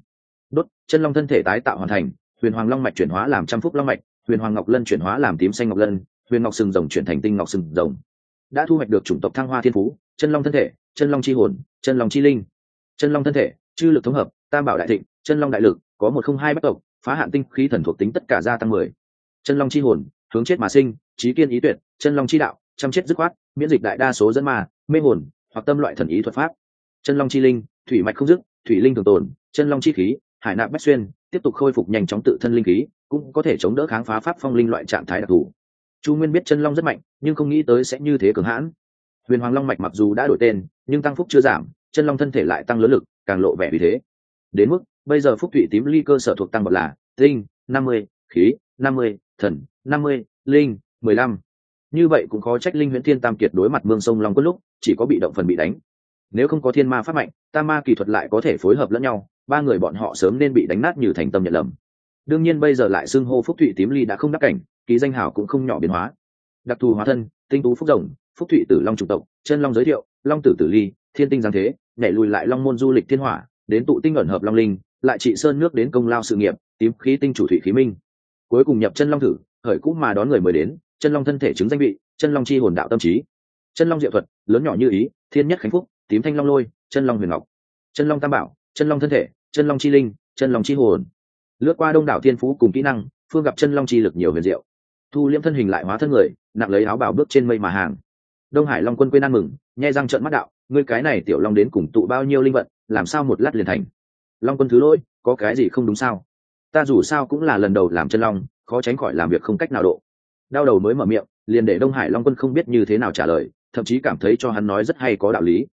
Speaker 1: Đốt, chân long thân thể tái tạo hoàn thành, huyền hoàng long mạch chuyển hóa làm trăm phúc long mạch, huyền hoàng ngọc lân chuyển hóa làm tím xanh ngọc lân, huyền ngọc sừng rồng chuyển thành tinh ngọc sừng rồng. Đã thu hoạch được chủng tộc thăng hoa thiên phú, chân long thân thể, chân long chi hồn, chân long chi linh. Chân long thân thể, chư lực thống hợp tam bảo đại thịnh, chân long đại lực, có một không hai bất tộc, phá hạn tinh khí thần thuộc tính tất cả gia tăng mười. Chân long chi hồn, hướng chết mà sinh, trí kiên ý tuyệt, chân long chi đạo chăm chết dứt khoát, miễn dịch đại đa số dẫn mà mê hồn, hoặc tâm loại thần ý thuật pháp. Chân long chi linh, thủy mạch không dứt, thủy linh thường tồn, chân long chi khí, hải nạp bách xuyên, tiếp tục khôi phục nhanh chóng tự thân linh khí, cũng có thể chống đỡ kháng phá pháp phong linh loại trạng thái đặc thù. Chu nguyên biết chân long rất mạnh, nhưng không nghĩ tới sẽ như thế cường hãn. Huyền hoàng long mạch mặc dù đã đổi tên, nhưng tăng phúc chưa giảm, chân long thân thể lại tăng lớn lực, càng lộ vẻ vì thế đến mức, bây giờ phúc thủy tím ly cơ sở thuộc tăng bậc là tinh, năm mươi, khí, năm mươi, thần, năm mươi, linh, mười lăm. Như vậy cũng khó trách linh huyễn thiên tam kiệt đối mặt mương sông long quân lúc chỉ có bị động phần bị đánh. Nếu không có thiên ma pháp mạnh, tam ma kỳ thuật lại có thể phối hợp lẫn nhau, ba người bọn họ sớm nên bị đánh nát như thành tâm nhận lầm. Đương nhiên bây giờ lại xưng hô phúc thụy tím ly đã không đắc cảnh, ký danh hảo cũng không nhỏ biến hóa. Đặc thù hóa thân, tinh tú phúc rồng, phúc thụy tử long trục tộc, chân long giới thiệu, long tử tử ly, thiên tinh giáng thế, nhảy lùi lại long môn du lịch thiên hỏa đến tụ tinh ẩn hợp long linh, lại trị sơn nước đến công lao sự nghiệp, tím khí tinh chủ thủy khí minh. Cuối cùng nhập chân long thử, khởi cũ mà đón người mới đến, chân long thân thể chứng danh vị, chân long chi hồn đạo tâm trí. Chân long diệu thuật, lớn nhỏ như ý, thiên nhất khánh phúc, tím thanh long lôi, chân long huyền ngọc. Chân long tam bảo, chân long thân thể, chân long chi linh, chân long chi hồn. Lướt qua đông đảo thiên phú cùng kỹ năng, phương gặp chân long chi lực nhiều huyền diệu. Thu liễm thân hình lại hóa thân người, nặng lấy áo bảo bước trên mây mà hàng. Đông hải long quân quên ăn mừng nhai răng trợn mắt đạo, ngươi cái này tiểu long đến cùng tụ bao nhiêu linh vận làm sao một lát liền thành? Long quân thứ lỗi, có cái gì không đúng sao? Ta dù sao cũng là lần đầu làm chân long, khó tránh khỏi làm việc không cách nào độ. Đau đầu mới mở miệng, liền để đông hải long quân không biết như thế nào trả lời, thậm chí cảm thấy cho hắn nói rất hay có đạo lý.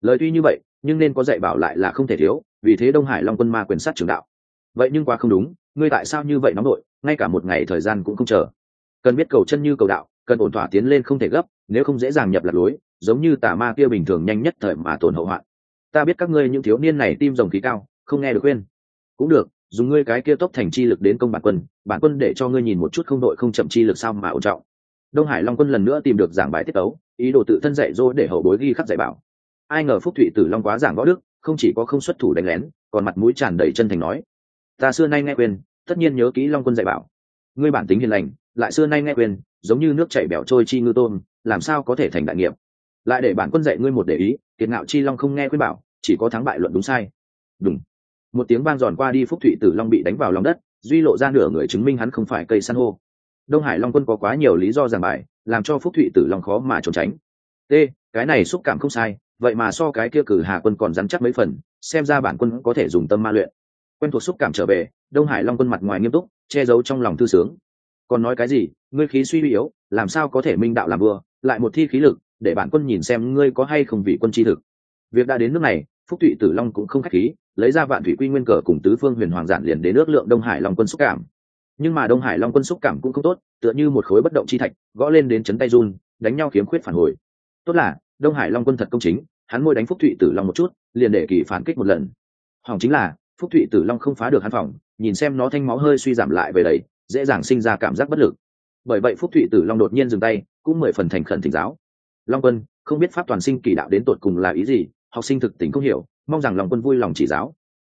Speaker 1: Lời tuy như vậy, nhưng nên có dạy bảo lại là không thể thiếu, vì thế đông hải long quân ma quyền sát trường đạo. Vậy nhưng quá không đúng, ngươi tại sao như vậy nóng nội, ngay cả một ngày thời gian cũng không chờ. Cần biết cầu chân như cầu đạo, cần ổn thỏa tiến lên không thể gấp, nếu không dễ dàng nhập lạc lối, giống như tà ma kia bình thường nhanh nhất thời mà tổn hậu hoạn ta biết các ngươi những thiếu niên này tim rồng khí cao, không nghe được khuyên. Cũng được, dùng ngươi cái kia tốc thành chi lực đến công bản quân bản quân để cho ngươi nhìn một chút không đội không chậm chi lực sao mà ổn trọng. Đông hải long quân lần nữa tìm được giảng bài tiết ấu ý đồ tự thân dạy dỗ để hậu bối ghi khắc dạy bảo. Ai ngờ phúc thụy tử long quá giảng võ đức, không chỉ có không xuất thủ đánh lén, còn mặt mũi tràn đầy chân thành nói. Ta xưa nay nghe quên tất nhiên nhớ kỹ long quân dạy bảo. Ngươi bản tính hiền lành, lại xưa nay nghe quên giống như nước chảy bẻo trôi chi ngư tôm làm sao có thể thành đại nghiệp? Lại để bản quân dạy ngươi một để ý, kiệt ngạo chi long không nghe khuyên bảo chỉ có thắng bại luận đúng sai. Đúng một tiếng vang giòn qua đi, phúc thụy tử long bị đánh vào lòng đất, duy lộ ra nửa người chứng minh hắn không phải cây san hô. Đông hải long quân có quá nhiều lý do giảng bài, làm cho phúc thụy tử long khó mà trốn tránh. T, cái này xúc cảm không sai, vậy mà so cái kia cử hà quân còn dám chắc mấy phần, xem ra bản quân có thể dùng tâm ma luyện. Quen thuộc xúc cảm trở về, đông hải long quân mặt ngoài nghiêm túc, che giấu trong lòng thư sướng. Còn nói cái gì, ngươi khí suy yếu, làm sao có thể minh đạo làm vừa? lại một thi khí lực, để bản quân nhìn xem ngươi có hay không vị quân chi thực. Việc đã đến nước này phúc thụy tử long cũng không khách khí, lấy ra vạn thủy quy nguyên cờ cùng tứ phương huyền hoàng giản liền đến ước lượng đông hải long quân xúc cảm. Nhưng mà đông hải long quân xúc cảm cũng không tốt, tựa như một khối bất động chi thạch, gõ lên đến chấn tay run, đánh nhau kiếm khuyết phản hồi. Tốt là, đông hải long quân thật công chính, hắn môi đánh phúc thụy tử long một chút, liền để kỳ phản kích một lần. Hỏng chính là, phúc thụy tử long không phá được hắn phòng, nhìn xem nó thanh máu hơi suy giảm lại về đầy, dễ dàng sinh ra cảm giác bất lực. Bởi vậy phúc thụy tử long đột nhiên dừng tay, cũng mười phần thành khẩn thỉnh giáo. Long quân, không biết pháp toàn sinh kỳ đạo đến tột cùng là ý gì? Học sinh thực tình không hiểu, mong rằng lòng quân vui lòng chỉ giáo.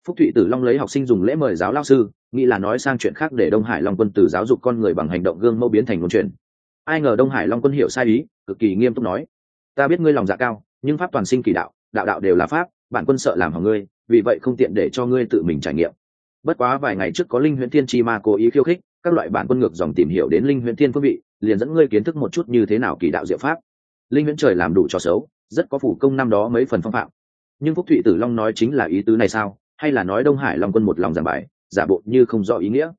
Speaker 1: Phúc thụy tử long lấy học sinh dùng lễ mời giáo lao sư, nghĩ là nói sang chuyện khác để đông hải long quân từ giáo dục con người bằng hành động gương mẫu biến thành ngôn truyền. ai ngờ đông hải long quân hiểu sai ý, cực kỳ nghiêm túc nói, ta biết ngươi lòng dạ cao, nhưng pháp toàn sinh kỳ đạo đạo đạo đều là pháp, bản quân sợ làm hỏng ngươi, vì vậy không tiện để cho ngươi tự mình trải nghiệm. Bất quá vài ngày trước có linh huyễn thiên chi ma cố ý khiêu khích, các loại bản quân ngược dòng tìm hiểu đến linh huyễn thiên phương vị, liền dẫn ngươi kiến thức một chút như thế nào kỳ đạo diệu pháp. Linh huyễn trời làm đủ cho xấu rất có phủ công năm đó mấy phần phong phạm. Nhưng phúc thụy tử long nói chính là ý tứ này sao? Hay là nói đông hải long quân một lòng giảng bài, giả bộ như không rõ ý nghĩa?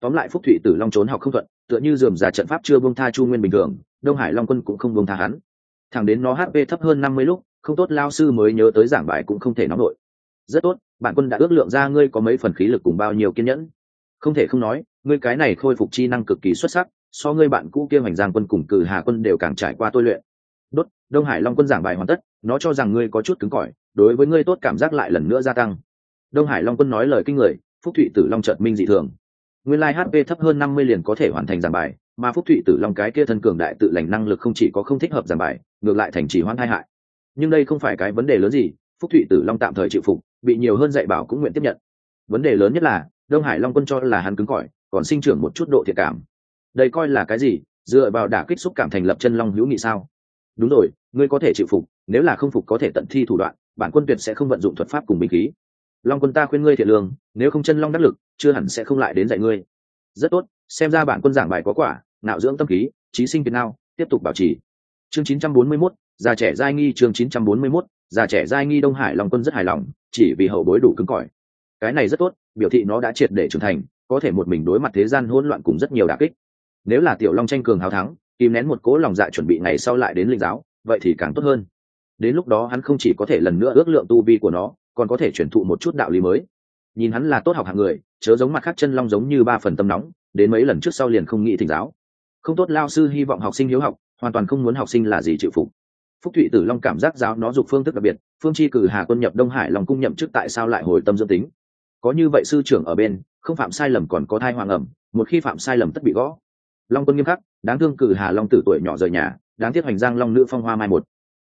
Speaker 1: Tóm lại phúc thụy tử long trốn học không thuận, tựa như dườm già trận pháp chưa bông tha chu nguyên bình thường, đông hải long quân cũng không bông tha hắn. Thẳng đến nó hp thấp hơn năm mươi lúc, không tốt lao sư mới nhớ tới giảng bài cũng không thể nóng nổi. Rất tốt, bạn quân đã ước lượng ra ngươi có mấy phần khí lực cùng bao nhiêu kiên nhẫn. Không thể không nói, ngươi cái này khôi phục chi năng cực kỳ xuất sắc, so ngươi bạn cũ kia hoành giang quân cùng cử hà quân đều càng trải qua tôi luyện đốt, đông hải long quân giảng bài hoàn tất, nó cho rằng ngươi có chút cứng cỏi, đối với ngươi tốt cảm giác lại lần nữa gia tăng. Đông hải long quân nói lời kinh người, phúc thụy tử long trợt minh dị thường. Nguyên lai hp thấp hơn năm mươi liền có thể hoàn thành giảng bài, mà phúc thụy tử long cái kia thân cường đại tự lành năng lực không chỉ có không thích hợp giảng bài, ngược lại thành chỉ hoan hai hại. Nhưng đây không phải cái vấn đề lớn gì, phúc thụy tử long tạm thời chịu phục, bị nhiều hơn dạy bảo cũng nguyện tiếp nhận. Vấn đề lớn nhất là, đông hải long quân cho là hắn cứng cỏi, còn sinh trưởng một chút độ thiệt cảm. Đây coi là cái gì, dựa vào đả kích xúc cảm thành lập chân long hữu nghị sao? Đúng rồi ngươi có thể chịu phục nếu là không phục có thể tận thi thủ đoạn bản quân tuyệt sẽ không vận dụng thuật pháp cùng binh khí. Long quân ta khuyên ngươi thiện lương nếu không chân long đắc lực chưa hẳn sẽ không lại đến dạy ngươi. Rất tốt xem ra bản quân giảng bài có quả nạo dưỡng tâm khí trí sinh việt nào tiếp tục bảo trì. Chương 941, già trẻ giai nghi chương 941, già trẻ giai nghi đông hải long quân rất hài lòng chỉ vì hậu bối đủ cứng cỏi. Cái này rất tốt biểu thị nó đã triệt để trưởng thành có thể một mình đối mặt thế gian hỗn loạn cùng rất nhiều đả kích. Nếu là tiểu long tranh cường hào thắng kìm nén một cố lòng dạ chuẩn bị ngày sau lại đến linh giáo, vậy thì càng tốt hơn. Đến lúc đó hắn không chỉ có thể lần nữa ước lượng tu vi của nó, còn có thể chuyển thụ một chút đạo lý mới. Nhìn hắn là tốt học hạng người, chớ giống mặt khác chân long giống như ba phần tâm nóng, đến mấy lần trước sau liền không nghĩ thỉnh giáo. Không tốt lao sư hy vọng học sinh hiếu học, hoàn toàn không muốn học sinh là gì chịu phục. Phúc thụy tử long cảm giác giáo nó dục phương thức đặc biệt, phương chi cử hà quân nhập đông hải long cung nhậm chức tại sao lại hồi tâm dương tính? Có như vậy sư trưởng ở bên, không phạm sai lầm còn có thai hoàng ẩm, một khi phạm sai lầm tất bị gõ. Long quân nghiêm khắc đáng thương cử hà long tử tuổi nhỏ rời nhà, đáng tiếc hoành giang long nữ phong hoa mai một.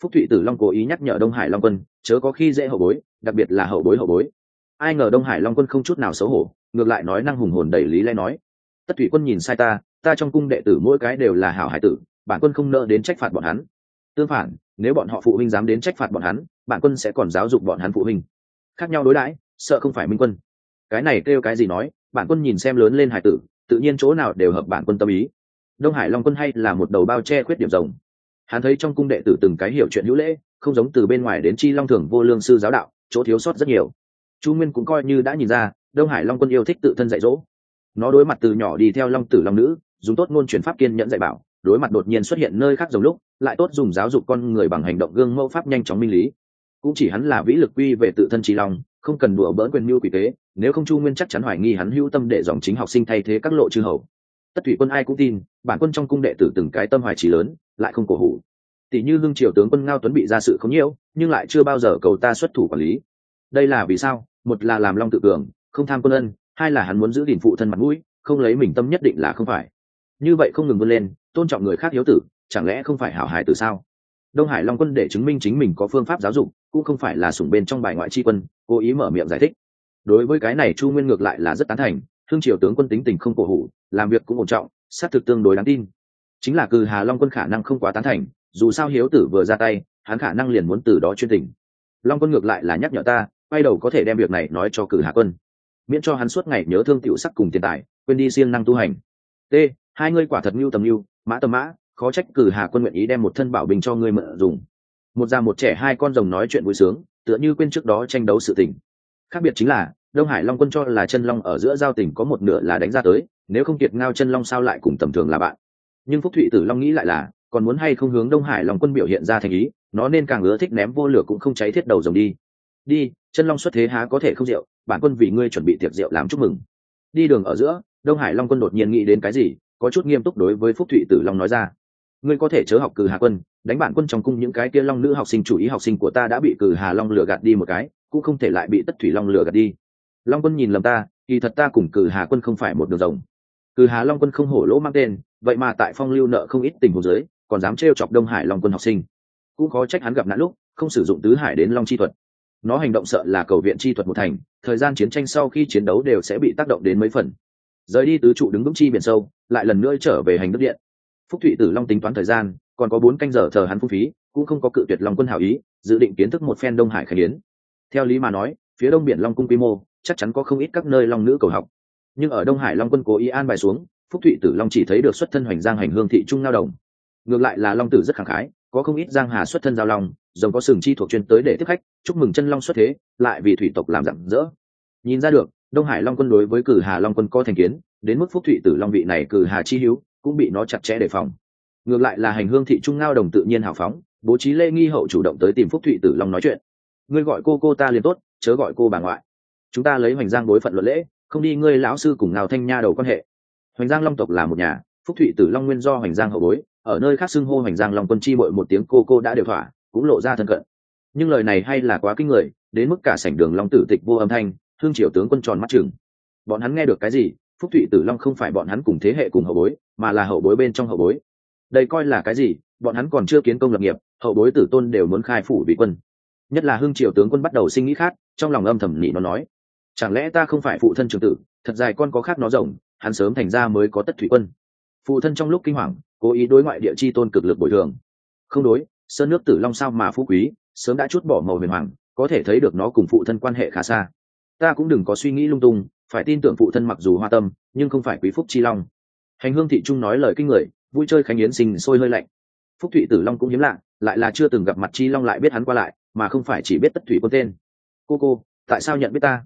Speaker 1: Phúc thụy tử long cố ý nhắc nhở đông hải long quân, chớ có khi dễ hậu bối, đặc biệt là hậu bối hậu bối. Ai ngờ đông hải long quân không chút nào xấu hổ, ngược lại nói năng hùng hồn đầy lý lẽ nói. Tất thủy quân nhìn sai ta ta trong cung đệ tử mỗi cái đều là hảo hải tử, bản quân không nợ đến trách phạt bọn hắn. Tương phản, nếu bọn họ phụ huynh dám đến trách phạt bọn hắn, bản quân sẽ còn giáo dục bọn hắn phụ huynh. Khác nhau đối đãi, sợ không phải minh quân. Cái này kêu cái gì nói, bản quân nhìn xem lớn lên hải tử, tự nhiên chỗ nào đều hợp bản quân tâm ý đông hải long quân hay là một đầu bao che khuyết điểm rồng. Hắn thấy trong cung đệ tử từng cái hiểu chuyện hữu lễ không giống từ bên ngoài đến chi long thường vô lương sư giáo đạo chỗ thiếu sót rất nhiều. Chu nguyên cũng coi như đã nhìn ra đông hải long quân yêu thích tự thân dạy dỗ. Nó đối mặt từ nhỏ đi theo long tử long nữ dùng tốt ngôn chuyển pháp kiên nhẫn dạy bảo đối mặt đột nhiên xuất hiện nơi khác giống lúc lại tốt dùng giáo dục con người bằng hành động gương mẫu pháp nhanh chóng minh lý. Cũng chỉ hắn là vĩ lực quy về tự thân trí lòng, không cần đùa bỡn quyền mưu quỷ tế nếu không chu nguyên chắc chắn hoài nghi hắn hữu tâm để dòng chính học sinh thay thế các lộ chư hầu tất thủy quân ai cũng tin, bản quân trong cung đệ tử từng cái tâm hoài trí lớn, lại không cổ hủ. Tỷ như hưng triều tướng quân ngao tuấn bị ra sự không nhiễu, nhưng lại chưa bao giờ cầu ta xuất thủ quản lý. Đây là vì sao? Một là làm long tự cường, không tham quân ân, hai là hắn muốn giữ gìn phụ thân mặt mũi, không lấy mình tâm nhất định là không phải. Như vậy không ngừng vươn lên, tôn trọng người khác hiếu tử, chẳng lẽ không phải hảo hài từ sao? Đông hải long quân để chứng minh chính mình có phương pháp giáo dục, cũng không phải là sủng bên trong bài ngoại tri quân, cố ý mở miệng giải thích. Đối với cái này chu nguyên ngược lại là rất tán thành thương triều tướng quân tính tình không cổ hủ, làm việc cũng ổn trọng, xác thực tương đối đáng tin. Chính là cừ hà long quân khả năng không quá tán thành, dù sao hiếu tử vừa ra tay, hắn khả năng liền muốn từ đó chuyên tình. Long quân ngược lại là nhắc nhở ta, quay đầu có thể đem việc này nói cho cử hà quân. Miễn cho hắn suốt ngày nhớ thương tiểu sắc cùng tiền tài, quên đi siêng năng tu hành. T, hai ngươi quả thật mưu tầm mưu, mã tầm mã, khó trách cử hà quân nguyện ý đem một thân bảo bình cho ngươi mượn dùng. Một già một trẻ hai con rồng nói chuyện vui sướng, tựa như quên trước đó tranh đấu sự tình. Khác biệt chính là đông hải long quân cho là chân long ở giữa giao tình có một nửa là đánh ra tới, nếu không kiệt ngao chân long sao lại cùng tầm thường là bạn. Nhưng phúc thụy tử long nghĩ lại là, còn muốn hay không hướng đông hải long quân biểu hiện ra thành ý, nó nên càng ưa thích ném vô lửa cũng không cháy thiết đầu rồng đi. Đi, chân long xuất thế há có thể không rượu, bản quân vì ngươi chuẩn bị tiệc rượu làm chúc mừng. Đi đường ở giữa, đông hải long quân đột nhiên nghĩ đến cái gì, có chút nghiêm túc đối với phúc thụy tử long nói ra. Ngươi có thể chớ học cử hà quân, đánh bản quân trong cung những cái kia long nữ học sinh chủ ý học sinh của ta đã bị cử hà long lừa gạt đi một cái, cũng không thể lại bị tất thủy long lừa gạt đi long quân nhìn lầm ta, kỳ thật ta cùng cử hà quân không phải một đường rồng. Cử hà long quân không hổ lỗ mang tên, vậy mà tại phong lưu nợ không ít tình hồ dưới, còn dám trêu chọc đông hải long quân học sinh. Cũng có trách hắn gặp nạn lúc, không sử dụng tứ hải đến long chi thuật. Nó hành động sợ là cầu viện chi thuật một thành, thời gian chiến tranh sau khi chiến đấu đều sẽ bị tác động đến mấy phần. Rời đi tứ trụ đứng vững chi biển sâu, lại lần nữa trở về hành đức điện. Phúc thụy tử long tính toán thời gian, còn có bốn canh giờ thờ hắn phung phí, cũng không có cự tuyệt long quân hảo ý, dự định kiến thức một phen đông hải khải yến. Theo lý mà nói, phía đông biển long cung quy mô chắc chắn có không ít các nơi long nữ cầu học. Nhưng ở đông hải long quân cố ý an bài xuống, phúc thụy tử long chỉ thấy được xuất thân hoành giang hành hương thị trung lao động ngược lại là long tử rất khẳng khái, có không ít giang hà xuất thân giao long, rồng có sừng chi thuộc chuyên tới để tiếp khách, chúc mừng chân long xuất thế, lại vì thủy tộc làm rạng rỡ. Nhìn ra được, đông hải long quân đối với cử hà long quân có thành kiến, đến mức phúc thụy tử long vị này cử hà chi hữu cũng bị nó chặt chẽ đề phòng. Ngược lại là hành hương thị trung ngao đồng tự nhiên hào phóng, bố trí lê nghi hậu chủ động tới tìm phúc thụy tử long nói chuyện. Ngươi gọi cô cô ta liền tốt, chớ gọi cô bà ngoại chúng ta lấy hoành giang đối phận luận lễ, không đi ngươi lão sư cùng ngào thanh nha đầu quan hệ. Hoành giang long tộc là một nhà, phúc thụy tử long nguyên do hoành giang hậu bối, ở nơi khác xưng hô hoành giang long quân chi bội một tiếng cô cô đã đều thỏa, cũng lộ ra thân cận. Nhưng lời này hay là quá kinh người, đến mức cả sảnh đường long tử tịch vô âm thanh, thương triều tướng quân tròn mắt chừng. Bọn hắn nghe được cái gì, phúc thụy tử long không phải bọn hắn cùng thế hệ cùng hậu bối, mà là hậu bối bên trong hậu bối. Đây coi là cái gì, bọn hắn còn chưa kiến công lập nghiệp, hậu bối tử tôn đều muốn khai phủ vị quân. Nhất là hưng triều tướng quân bắt đầu sinh nghĩ khác, trong lòng âm thầm nỉ nó nói chẳng lẽ ta không phải phụ thân trường tử, thật dài con có khác nó rộng, hắn sớm thành ra mới có tất thủy quân. Phụ thân trong lúc kinh hoàng, cố ý đối ngoại địa chi tôn cực lực bồi thường. Không đối, sơn nước tử long sao mà phú quý, sớm đã chút bỏ màu huyền hoàng, có thể thấy được nó cùng phụ thân quan hệ khá xa. Ta cũng đừng có suy nghĩ lung tung, phải tin tưởng phụ thân mặc dù hoa tâm, nhưng không phải quý phúc chi long. Hành hương thị trung nói lời kinh người, vui chơi khánh yến sinh sôi hơi lạnh. Phúc thụy tử long cũng hiếm lạ, lại là chưa từng gặp mặt chi long lại biết hắn qua lại, mà không phải chỉ biết tất thủy quân tên. Cô cô, tại sao nhận biết ta?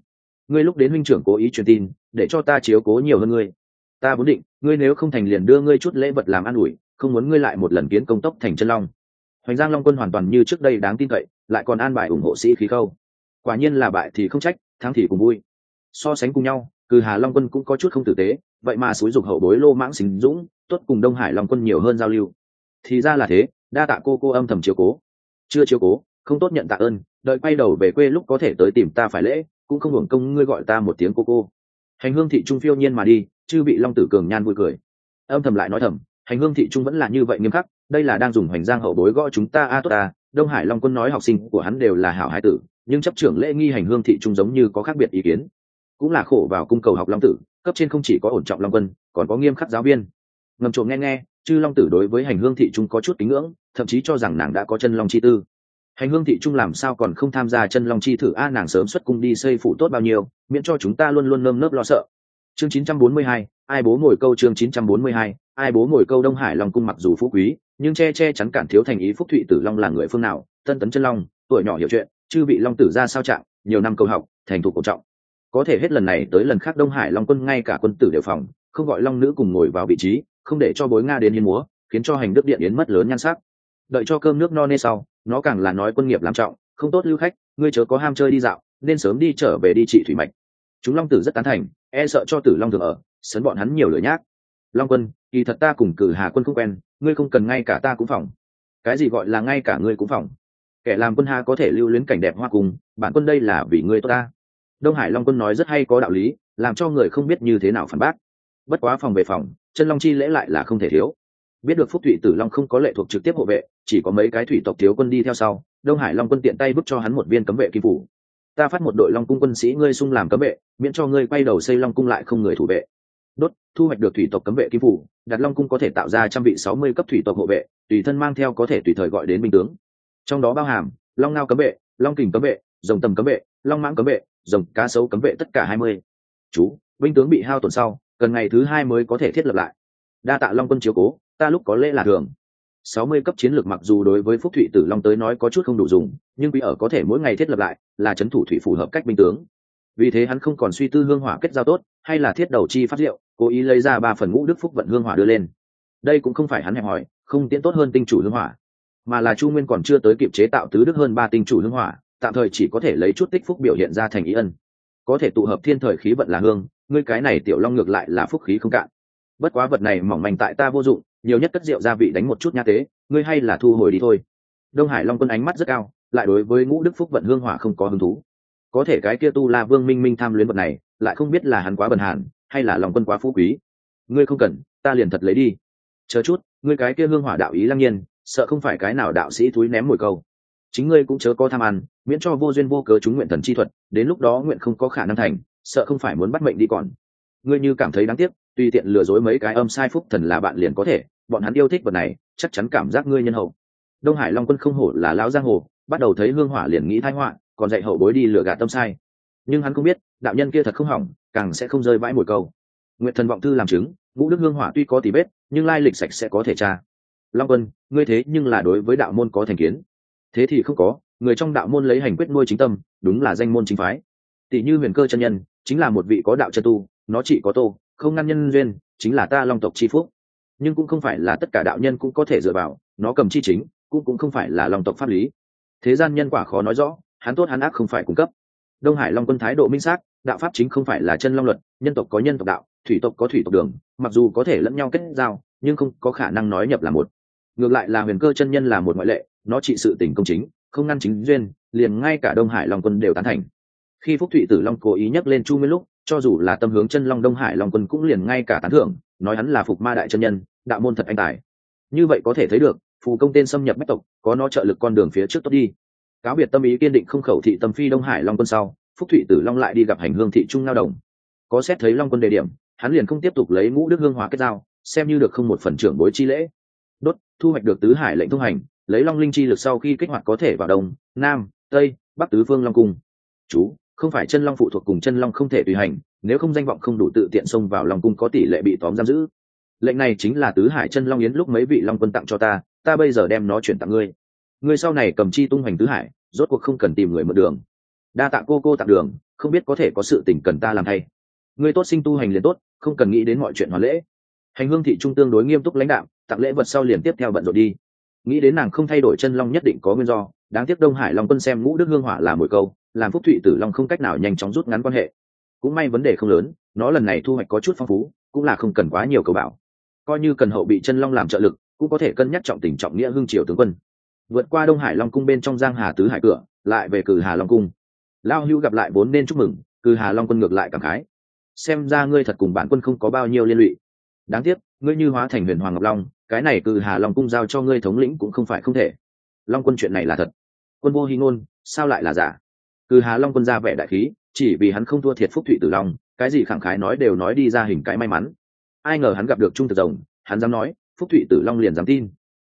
Speaker 1: Ngươi lúc đến huynh trưởng cố ý truyền tin, để cho ta chiếu cố nhiều hơn ngươi. Ta vốn định, ngươi nếu không thành liền đưa ngươi chút lễ vật làm an ủi, không muốn ngươi lại một lần kiến công tốc thành chân long. Hoành giang long quân hoàn toàn như trước đây đáng tin cậy, lại còn an bài ủng hộ sĩ khí khâu. Quả nhiên là bại thì không trách, thắng thì cùng vui. So sánh cùng nhau, cừ hà long quân cũng có chút không tử tế, vậy mà xúi dục hậu bối lô mãng xính dũng, tốt cùng đông hải long quân nhiều hơn giao lưu. Thì ra là thế, đa tạ cô cô âm thầm chiếu cố. Chưa chiếu cố, không tốt nhận tạ ơn, đợi quay đầu về quê lúc có thể tới tìm ta phải lễ cũng không hưởng công ngươi gọi ta một tiếng cô cô. Hành hương thị trung phiêu nhiên mà đi, chư bị long tử cường nhan vui cười. Âm thầm lại nói thầm, hành hương thị trung vẫn là như vậy nghiêm khắc, đây là đang dùng hoành giang hậu bối gõ chúng ta, a, tốt ta. Đông hải long quân nói học sinh của hắn đều là hảo hải tử, nhưng chấp trưởng lễ nghi hành hương thị trung giống như có khác biệt ý kiến. Cũng là khổ vào cung cầu học long tử, cấp trên không chỉ có ổn trọng long quân, còn có nghiêm khắc giáo viên. Ngầm trộm nghe nghe, chư long tử đối với hành hương thị trung có chút kính ngưỡng, thậm chí cho rằng nàng đã có chân long chi tư hành hương thị trung làm sao còn không tham gia chân long chi thử? A nàng sớm xuất cung đi xây phủ tốt bao nhiêu miễn cho chúng ta luôn luôn nơm nớp lo sợ. Chương 942, ai bố ngồi câu chương 942, ai bố ngồi câu đông hải long cung mặc dù phú quý nhưng che che chắn cản thiếu thành ý phúc thụy tử long là người phương nào? Tân tấn chân long tuổi nhỏ hiểu chuyện chư vị long tử ra sao trạng nhiều năm câu học thành thục cổ trọng. Có thể hết lần này tới lần khác đông hải long quân ngay cả quân tử đều phòng không gọi long nữ cùng ngồi vào vị trí không để cho bối nga đến hiên múa khiến cho hành đức điện yến mất lớn nhan sắc. Đợi cho cơm nước no nê sau nó càng là nói quân nghiệp làm trọng, không tốt lưu khách, ngươi chớ có ham chơi đi dạo, nên sớm đi trở về đi trị thủy mạch. Chúng long tử rất tán thành e sợ cho tử long thường ở, sấn bọn hắn nhiều lời nhác. Long quân, kỳ thật ta cùng cử hà quân không quen, ngươi không cần ngay cả ta cũng phòng. Cái gì gọi là ngay cả ngươi cũng phòng? Kẻ làm quân ha có thể lưu luyến cảnh đẹp hoa cùng, bản quân đây là vì ngươi tốt ta. Đông hải long quân nói rất hay có đạo lý, làm cho người không biết như thế nào phản bác. Bất quá phòng về phòng, chân long chi lễ lại là không thể thiếu biết được phúc thụy tử long không có lệ thuộc trực tiếp hộ vệ, chỉ có mấy cái thủy tộc thiếu quân đi theo sau, đông hải long quân tiện tay bức cho hắn một viên cấm vệ kim phủ. Ta phát một đội long cung quân sĩ ngươi sung làm cấm vệ, miễn cho ngươi quay đầu xây long cung lại không người thủ vệ. Đốt, thu hoạch được thủy tộc cấm vệ kim phủ, đặt long cung có thể tạo ra trăm vị sáu mươi cấp thủy tộc hộ vệ, tùy thân mang theo có thể tùy thời gọi đến binh tướng. Trong đó bao hàm, long ngao cấm vệ, long kình cấm vệ, rồng tầm cấm vệ, long mãng cấm vệ, rồng cá sấu cấm vệ tất cả hai mươi. Chú, binh tướng bị hao tuần sau, cần ngày thứ hai mới có thể thiết lập lại. Đa tạ long quân chiếu cố ta lúc có lễ là thường. Sáu mươi cấp chiến lược mặc dù đối với phúc thụy tử long tới nói có chút không đủ dùng nhưng vì ở có thể mỗi ngày thiết lập lại là c h ấ n thủ thủy phù hợp cách binh tướng. Vì thế hắn không còn suy tư hương hỏa kết giao tốt hay là thiết đầu chi phát liệu, cố ý lấy ra ba phần ngũ đức phúc vận hương hỏa đưa lên. Đây cũng không phải hắn hẹp hỏi không tiễn tốt hơn tinh chủ hương hỏa mà là chu nguyên còn chưa tới kịp chế tạo tứ đức hơn ba tinh chủ hương hỏa tạm thời chỉ có thể lấy chút tích phúc biểu hiện ra thành ý ân. Có thể tụ hợp thiên thời khí vận là hương ngươi cái này tiểu long ngược lại là phúc khí không cạn. Bất quá vật này mỏng manh tại ta vô dụng nhiều nhất cất rượu gia vị đánh một chút nha tế, ngươi hay là thu hồi đi thôi. Đông hải long quân ánh mắt rất cao, lại đối với ngũ đức phúc vận hương hỏa không có hứng thú. Có thể cái kia tu la vương minh minh tham luyến vật này, lại không biết là hắn quá bần hàn, hay là lòng quân quá phú quý. Ngươi không cần, ta liền thật lấy đi. Chờ chút, ngươi cái kia hương hỏa đạo ý lăng nhiên, sợ không phải cái nào đạo sĩ thúi ném mồi câu. Chính ngươi cũng chớ có tham ăn, miễn cho vô duyên vô cớ chúng nguyện thần chi thuật, đến lúc đó nguyện không có khả năng thành, sợ không phải muốn bắt mệnh đi còn. Ngươi như cảm thấy đáng tiếc tùy tiện lừa dối mấy cái âm sai phúc thần là bạn liền có thể, bọn hắn yêu thích vật này, chắc chắn cảm giác ngươi nhân hậu. Đông hải long quân không hổ là lão giang hồ, bắt đầu thấy hương hỏa liền nghĩ thái họa, còn dạy hậu bối đi lừa gạt tâm sai. Nhưng hắn không biết, đạo nhân kia thật không hỏng, càng sẽ không rơi vãi mồi câu. Nguyện thần vọng thư làm chứng, ngũ đức hương hỏa tuy có tỷ vết, nhưng lai lịch sạch sẽ có thể tra. Long quân, ngươi thế nhưng là đối với đạo môn có thành kiến. Thế thì không có, người trong đạo môn lấy hành quyết nuôi chính tâm, đúng là danh môn chính phái. Tỷ như huyền cơ chân nhân, chính là một vị có đạo chân tu, nó chỉ có tô không ngăn nhân duyên, chính là ta long tộc chi phúc. Nhưng cũng không phải là tất cả đạo nhân cũng có thể dựa vào, nó cầm chi chính, cũng cũng không phải là long tộc pháp lý. Thế gian nhân quả khó nói rõ, hắn tốt hắn ác không phải cung cấp. Đông hải long quân thái độ minh xác, đạo pháp chính không phải là chân long luật, nhân tộc có nhân tộc đạo, thủy tộc có thủy tộc đường, mặc dù có thể lẫn nhau kết giao, nhưng không có khả năng nói nhập là một. Ngược lại là huyền cơ chân nhân là một ngoại lệ, nó trị sự tình công chính, không ngăn chính duyên, liền ngay cả đông hải long quân đều tán thành. Khi phúc thụy tử long cố ý nhắc lên chu nguyên lúc cho dù là tâm hướng chân long đông hải long quân cũng liền ngay cả tán thưởng, nói hắn là phục ma đại chân nhân, đạo môn thật anh tài. Như vậy có thể thấy được, phù công tên xâm nhập bách tộc, có nó trợ lực con đường phía trước tốt đi. Cáo biệt tâm ý kiên định không khẩu thị tâm phi đông hải long quân sau, phúc thụy tử long lại đi gặp hành hương thị trung lao đồng. Có xét thấy long quân đề điểm, hắn liền không tiếp tục lấy ngũ đức hương hóa kết giao, xem như được không một phần trưởng bối chi lễ. Đốt, thu hoạch được tứ hải lệnh thông hành, lấy long linh chi lực sau khi kích hoạt có thể vào đông, nam, tây, bắc tứ phương long cung. Chú không phải chân long phụ thuộc cùng chân long không thể tùy hành, nếu không danh vọng không đủ tự tiện xông vào long cung có tỷ lệ bị tóm giam giữ. Lệnh này chính là tứ hải chân long yến lúc mấy vị long quân tặng cho ta ta bây giờ đem nó chuyển tặng ngươi. Ngươi sau này cầm chi tung hoành tứ hải, rốt cuộc không cần tìm người mượn đường. Đa tạ cô cô tặng đường, không biết có thể có sự tình cần ta làm thay. Ngươi tốt sinh tu hành liền tốt, không cần nghĩ đến mọi chuyện hoàn lễ. Hành hương thị trung tương đối nghiêm túc lãnh đạo, tặng lễ vật sau liền tiếp theo bận rộn đi. Nghĩ đến nàng không thay đổi chân long nhất định có nguyên do, đáng tiếc đông hải long quân xem ngũ đức hương hỏa là một câu làm phúc thụy tử long không cách nào nhanh chóng rút ngắn quan hệ. Cũng may vấn đề không lớn, nó lần này thu hoạch có chút phong phú, cũng là không cần quá nhiều cầu bảo. Coi như cần hậu bị chân long làm trợ lực, cũng có thể cân nhắc trọng tình trọng nghĩa hương triều tướng quân. Vượt qua đông hải long cung bên trong giang hà tứ hải cửa, lại về cử hà long cung. Lao hưu gặp lại vốn nên chúc mừng, cử hà long quân ngược lại cảm khái. Xem ra ngươi thật cùng bản quân không có bao nhiêu liên lụy. Đáng tiếc, ngươi như hóa thành huyền hoàng ngọc long, cái này cử hà long cung giao cho ngươi thống lĩnh cũng không phải không thể. Long quân chuyện này là thật. Quân vô hy ngôn, sao lại là giả? Cử hà long quân ra vẻ đại khí, chỉ vì hắn không thua thiệt phúc thụy tử long, cái gì khẳng khái nói đều nói đi ra hình cái may mắn. Ai ngờ hắn gặp được trung thực rồng, hắn dám nói, phúc thụy tử long liền dám tin.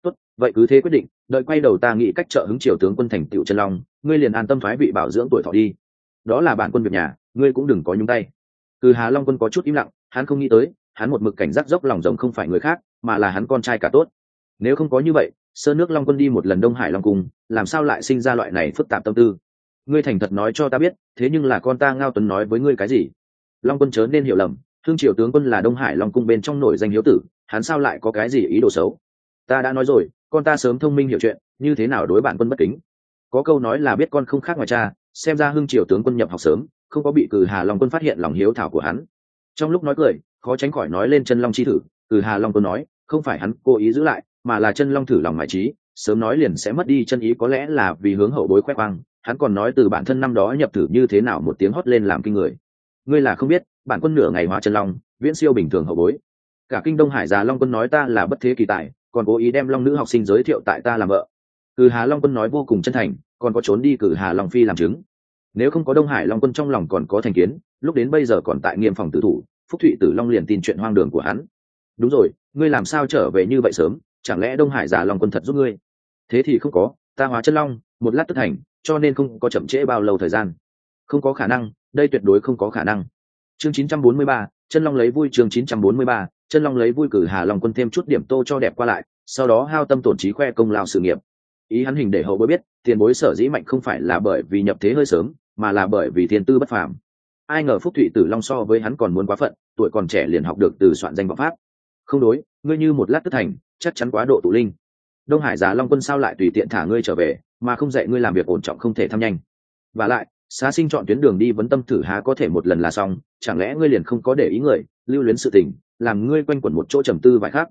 Speaker 1: Tốt, vậy cứ thế quyết định, đợi quay đầu ta nghĩ cách trợ hứng triều tướng quân thành tựu chân long, ngươi liền an tâm thoái vị bảo dưỡng tuổi thọ đi. Đó là bản quân việc nhà, ngươi cũng đừng có nhúng tay. Cừ hà long quân có chút im lặng, hắn không nghĩ tới, hắn một mực cảnh giác dốc lòng rồng không phải người khác, mà là hắn con trai cả tốt. Nếu không có như vậy, sơn nước long quân đi một lần đông hải long cung, làm sao lại sinh ra loại này phức tạp tâm tư? Ngươi thành thật nói cho ta biết, thế nhưng là con ta ngao tuấn nói với ngươi cái gì? Long quân chớ nên hiểu lầm, thương triều tướng quân là đông hải long cung bên trong nổi danh hiếu tử, hắn sao lại có cái gì ý đồ xấu? Ta đã nói rồi, con ta sớm thông minh hiểu chuyện, như thế nào đối bản quân bất kính? Có câu nói là biết con không khác ngoài cha, xem ra hưng triều tướng quân nhập học sớm, không có bị cử hà long quân phát hiện lòng hiếu thảo của hắn. Trong lúc nói cười, khó tránh khỏi nói lên chân long chi thử, cử hà long quân nói, không phải hắn cố ý giữ lại, mà là chân long thử lòng mải trí, sớm nói liền sẽ mất đi chân ý có lẽ là vì hướng hậu bối khoe khoang hắn còn nói từ bản thân năm đó nhập thử như thế nào một tiếng hót lên làm kinh người. Ngươi là không biết, bản quân nửa ngày hóa chân long, viễn siêu bình thường hậu bối. Cả kinh đông hải già long quân nói ta là bất thế kỳ tài, còn cố ý đem long nữ học sinh giới thiệu tại ta làm vợ. Cử hà long quân nói vô cùng chân thành, còn có trốn đi cử hà long phi làm chứng. Nếu không có đông hải long quân trong lòng còn có thành kiến, lúc đến bây giờ còn tại nghiêm phòng tử thủ, phúc thụy tử long liền tin chuyện hoang đường của hắn. Đúng rồi, ngươi làm sao trở về như vậy sớm, chẳng lẽ đông hải già long quân thật giúp ngươi? Thế thì không có, ta hóa chân long một lát tức thành cho nên không có chậm trễ bao lâu thời gian. Không có khả năng đây tuyệt đối không có khả năng. Chương 943, chân long lấy vui chương 943, chân long lấy vui cử hà long quân thêm chút điểm tô cho đẹp qua lại sau đó hao tâm tổn trí khoe công lao sự nghiệp. Ý hắn hình để hậu bối biết tiền bối sở dĩ mạnh không phải là bởi vì nhập thế hơi sớm mà là bởi vì thiên tư bất phàm. Ai ngờ phúc thụy tử long so với hắn còn muốn quá phận tuổi còn trẻ liền học được từ soạn danh vọng pháp. Không đối ngươi như một lát tức thành chắc chắn quá độ tụ linh đông hải giá long quân sao lại tùy tiện thả ngươi trở về, mà không dạy ngươi làm việc ổn trọng không thể tham nhanh? Và lại, xá sinh chọn tuyến đường đi vấn tâm thử há có thể một lần là xong, chẳng lẽ ngươi liền không có để ý người, lưu luyến sự tình, làm ngươi quanh quẩn một chỗ trầm tư vài khác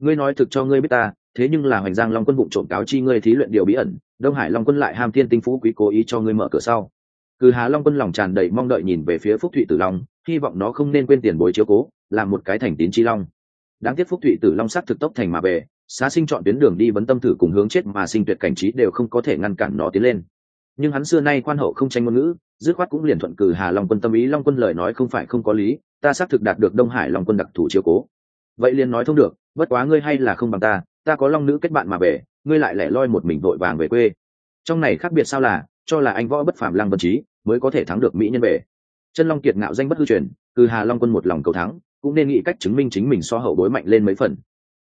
Speaker 1: ngươi nói thực cho ngươi biết ta, thế nhưng là hoành giang long quân vụ trộm cáo chi ngươi thí luyện điều bí ẩn, đông hải long quân lại ham thiên tinh phú quý cố ý cho ngươi mở cửa sau. Cừ hà long quân lòng tràn đầy mong đợi nhìn về phía phúc thụy tử long, hy vọng nó không nên quên tiền bối chiếu cố làm một cái thành tín chi long. Đáng tiếc phúc thụy tử long sắc thực tốc thành mà về xá sinh chọn tuyến đường đi vấn tâm thử cùng hướng chết mà sinh tuyệt cảnh trí đều không có thể ngăn cản nó tiến lên. Nhưng hắn xưa nay quan hậu không tranh ngôn ngữ, dứt khoát cũng liền thuận cử hà long quân tâm ý. Long quân lời nói không phải không có lý, ta xác thực đạt được đông hải long quân đặc thù chiếu cố. Vậy liền nói thông được, bất quá ngươi hay là không bằng ta ta có long nữ kết bạn mà về, ngươi lại lẻ loi một mình vội vàng về quê. Trong này khác biệt sao là, cho là anh võ bất phàm lăng vân trí mới có thể thắng được mỹ nhân về. Chân long kiệt ngạo danh bất hư truyền cử hà long quân một lòng cầu thắng, cũng nên nghĩ cách chứng minh chính mình so hậu bối mạnh lên mấy phần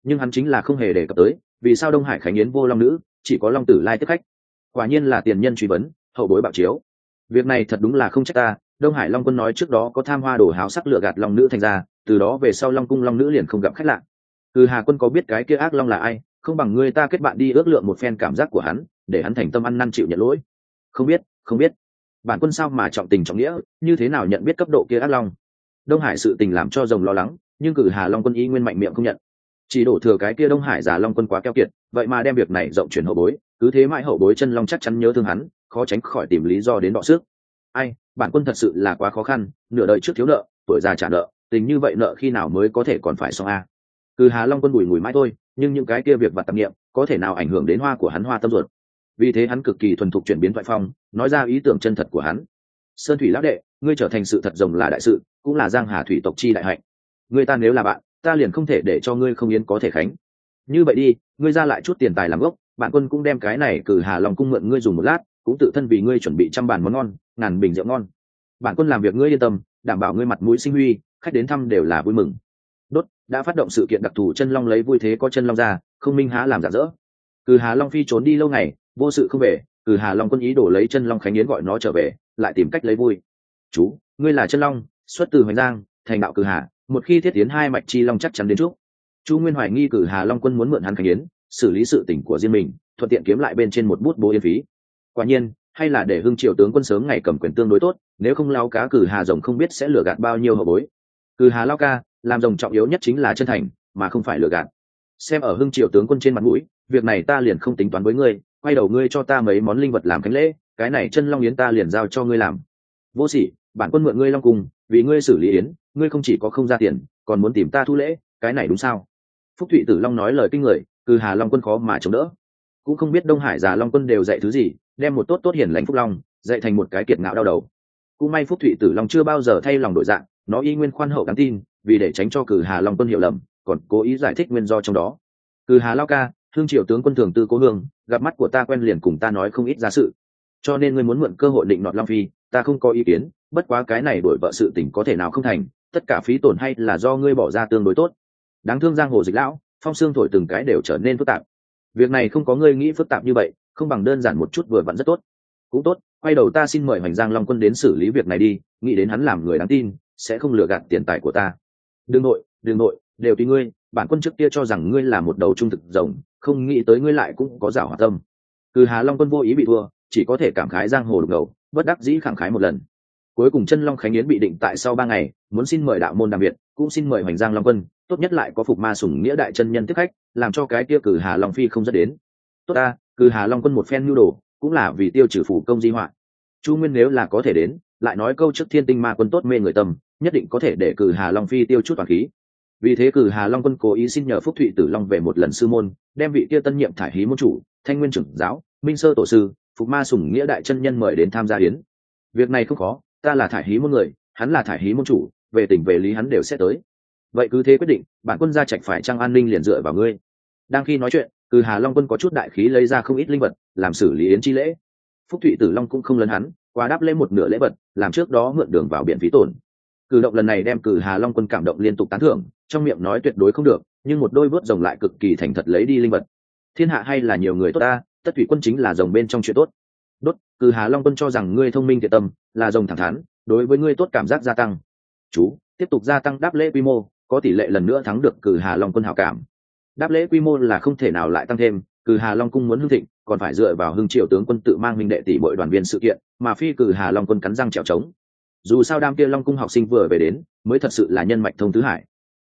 Speaker 1: nhưng hắn chính là không hề đề cập tới, vì sao đông hải khánh yến vô long nữ chỉ có long tử lai tiếp khách? Quả nhiên là tiền nhân truy vấn, hậu bối bạo chiếu. Việc này thật đúng là không trách ta, đông hải long quân nói trước đó có tham hoa đồ háo sắc lựa gạt long nữ thành ra, từ đó về sau long cung long nữ liền không gặp khách lạ. Từ hà quân có biết cái kia ác long là ai, không bằng người ta kết bạn đi ước lượng một phen cảm giác của hắn, để hắn thành tâm ăn năn chịu nhận lỗi. Không biết không biết. Bản quân sao mà trọng tình trọng nghĩa, như thế nào nhận biết cấp độ kia ác long? Đông hải sự tình làm cho rồng lo lắng, nhưng cử hà long quân y nguyên mạnh miệng không nhận chỉ đổ thừa cái kia đông hải giả long quân quá keo kiệt, vậy mà đem việc này rộng chuyển hậu bối, cứ thế mãi hậu bối chân long chắc chắn nhớ thương hắn, khó tránh khỏi tìm lý do đến đọ sức. Ai, bản quân thật sự là quá khó khăn, nửa đời trước thiếu nợ, tuổi già trả nợ, tình như vậy nợ khi nào mới có thể còn phải xong a? Cứ hà long quân bùi ngùi mãi thôi, nhưng những cái kia việc vặt tạp nghiệm, có thể nào ảnh hưởng đến hoa của hắn hoa tâm ruột? Vì thế hắn cực kỳ thuần thục chuyển biến thoại phong, nói ra ý tưởng chân thật của hắn. Sơn thủy lão đệ, ngươi trở thành sự thật rồng là đại sự, cũng là giang hà thủy tộc chi đại hạnh. Người ta nếu là bạn ta liền không thể để cho ngươi không yến có thể khánh. Như vậy đi, ngươi ra lại chút tiền tài làm gốc, bạn quân cũng đem cái này cử hà lòng cung mượn ngươi dùng một lát, cũng tự thân vì ngươi chuẩn bị trăm bàn món ngon, ngàn bình rượu ngon. Bạn quân làm việc ngươi yên tâm, đảm bảo ngươi mặt mũi sinh huy, khách đến thăm đều là vui mừng. Đốt, đã phát động sự kiện đặc thù chân long lấy vui thế có chân long ra, không minh há làm giả dỡ. Cử hà long phi trốn đi lâu ngày, vô sự không về, cử hà long quân ý đổ lấy chân long khánh yến gọi nó trở về, lại tìm cách lấy vui. Chú, ngươi là chân long, xuất từ hoành giang, thành đạo cử hà một khi thiết tiến hai mạch chi long chắc chắn đến trước chu nguyên hoài nghi cử hà long quân muốn mượn hắn khánh yến, xử lý sự tỉnh của riêng mình, thuận tiện kiếm lại bên trên một bút bố yên phí. Quả nhiên, hay là để hưng triều tướng quân sớm ngày cầm quyền tương đối tốt, nếu không lao cá cử hà rồng không biết sẽ lừa gạt bao nhiêu hậu bối. Cử hà lao ca, làm rồng trọng yếu nhất chính là chân thành, mà không phải lừa gạt. Xem ở hưng triều tướng quân trên mặt mũi, việc này ta liền không tính toán với ngươi, quay đầu ngươi cho ta mấy món linh vật làm khánh lễ, cái này chân long yến ta liền giao cho ngươi làm. Vô sỉ, bản quân mượn ngươi long cung vì ngươi xử lý yến ngươi không chỉ có không ra tiền, còn muốn tìm ta thu lễ, cái này đúng sao? Phúc thụy tử long nói lời kinh người cừ hà long quân khó mà chống đỡ. Cũng không biết đông hải già long quân đều dạy thứ gì, đem một tốt tốt hiển lãnh phúc long, dạy thành một cái kiệt ngạo đau đầu. Cũng may phúc thụy tử long chưa bao giờ thay lòng đổi dạng, nó y nguyên khoan hậu đáng tin, vì để tránh cho cử hà long quân hiểu lầm, còn cố ý giải thích nguyên do trong đó. Cử hà lao ca, thương triệu tướng quân thường tư cố hương, gặp mắt của ta quen liền cùng ta nói không ít ra sự. Cho nên ngươi muốn mượn cơ hội định nọt long phi, ta không có ý kiến, bất quá cái này đổi vợ sự tình có thể nào không thành tất cả phí tổn hay là do ngươi bỏ ra tương đối tốt. Đáng thương giang hồ dịch lão, phong xương thổi từng cái đều trở nên phức tạp. Việc này không có ngươi nghĩ phức tạp như vậy, không bằng đơn giản một chút vừa vặn rất tốt. Cũng tốt, quay đầu ta xin mời hoành giang long quân đến xử lý việc này đi, nghĩ đến hắn làm người đáng tin, sẽ không lừa gạt tiền tài của ta. Đương nội đương nội, đều tùy ngươi, bản quân trước kia cho rằng ngươi là một đầu trung thực rồng, không nghĩ tới ngươi lại cũng có giả hòa tâm. Cừ hà long quân vô ý bị thua, chỉ có thể cảm khái giang hồ đục ngầu, bất đắc dĩ khẳng khái một lần cuối cùng chân long khánh yến bị định tại sau ba ngày, muốn xin mời đạo môn đàm việt, cũng xin mời hoành giang long quân, tốt nhất lại có phục ma sủng nghĩa đại chân nhân tiếp khách, làm cho cái kia cử hà long phi không dẫn đến. Tốt ta, cử hà long quân một phen nhu đồ, cũng là vì tiêu trừ phủ công di họa. Chu nguyên nếu là có thể đến, lại nói câu trước thiên tinh ma quân tốt mê người tâm, nhất định có thể để cử hà long phi tiêu chút toàn khí. Vì thế cử hà long quân cố ý xin nhờ phúc thụy tử long về một lần sư môn, đem vị kia tân nhiệm thải hí môn chủ, thanh nguyên trưởng giáo, minh sơ tổ sư, phục ma sủng nghĩa đại chân nhân mời đến tham gia hiến việc này không khó ta là thải hí môn người, hắn là thải hí môn chủ, về tỉnh về lý hắn đều sẽ tới. Vậy cứ thế quyết định, bản quân gia trạch phải trăng an ninh liền dựa vào ngươi. Đang khi nói chuyện, từ hà long quân có chút đại khí lấy ra không ít linh vật, làm xử lý yến chi lễ. Phúc thụy tử long cũng không lấn hắn, qua đáp lên một nửa lễ vật, làm trước đó mượn đường vào biển phí tổn. Cử động lần này đem cử hà long quân cảm động liên tục tán thưởng, trong miệng nói tuyệt đối không được, nhưng một đôi vớt rồng lại cực kỳ thành thật lấy đi linh vật. Thiên hạ hay là nhiều người tốt ta, tất thủy quân chính là rồng bên trong chuyện tốt đốt cử hà long quân cho rằng ngươi thông minh thiện tâm, là rồng thẳng thắn, đối với ngươi tốt cảm giác gia tăng. Chú, tiếp tục gia tăng đáp lễ quy mô, có tỷ lệ lần nữa thắng được cử hà long quân hảo cảm. Đáp lễ quy mô là không thể nào lại tăng thêm, cử hà long cung muốn hưng thịnh, còn phải dựa vào hưng triều tướng quân tự mang minh đệ tỷ bội đoàn viên sự kiện, mà phi cử hà long quân cắn răng trèo trống. Dù sao đam kia long cung học sinh vừa về đến, mới thật sự là nhân mạch thông tứ hải.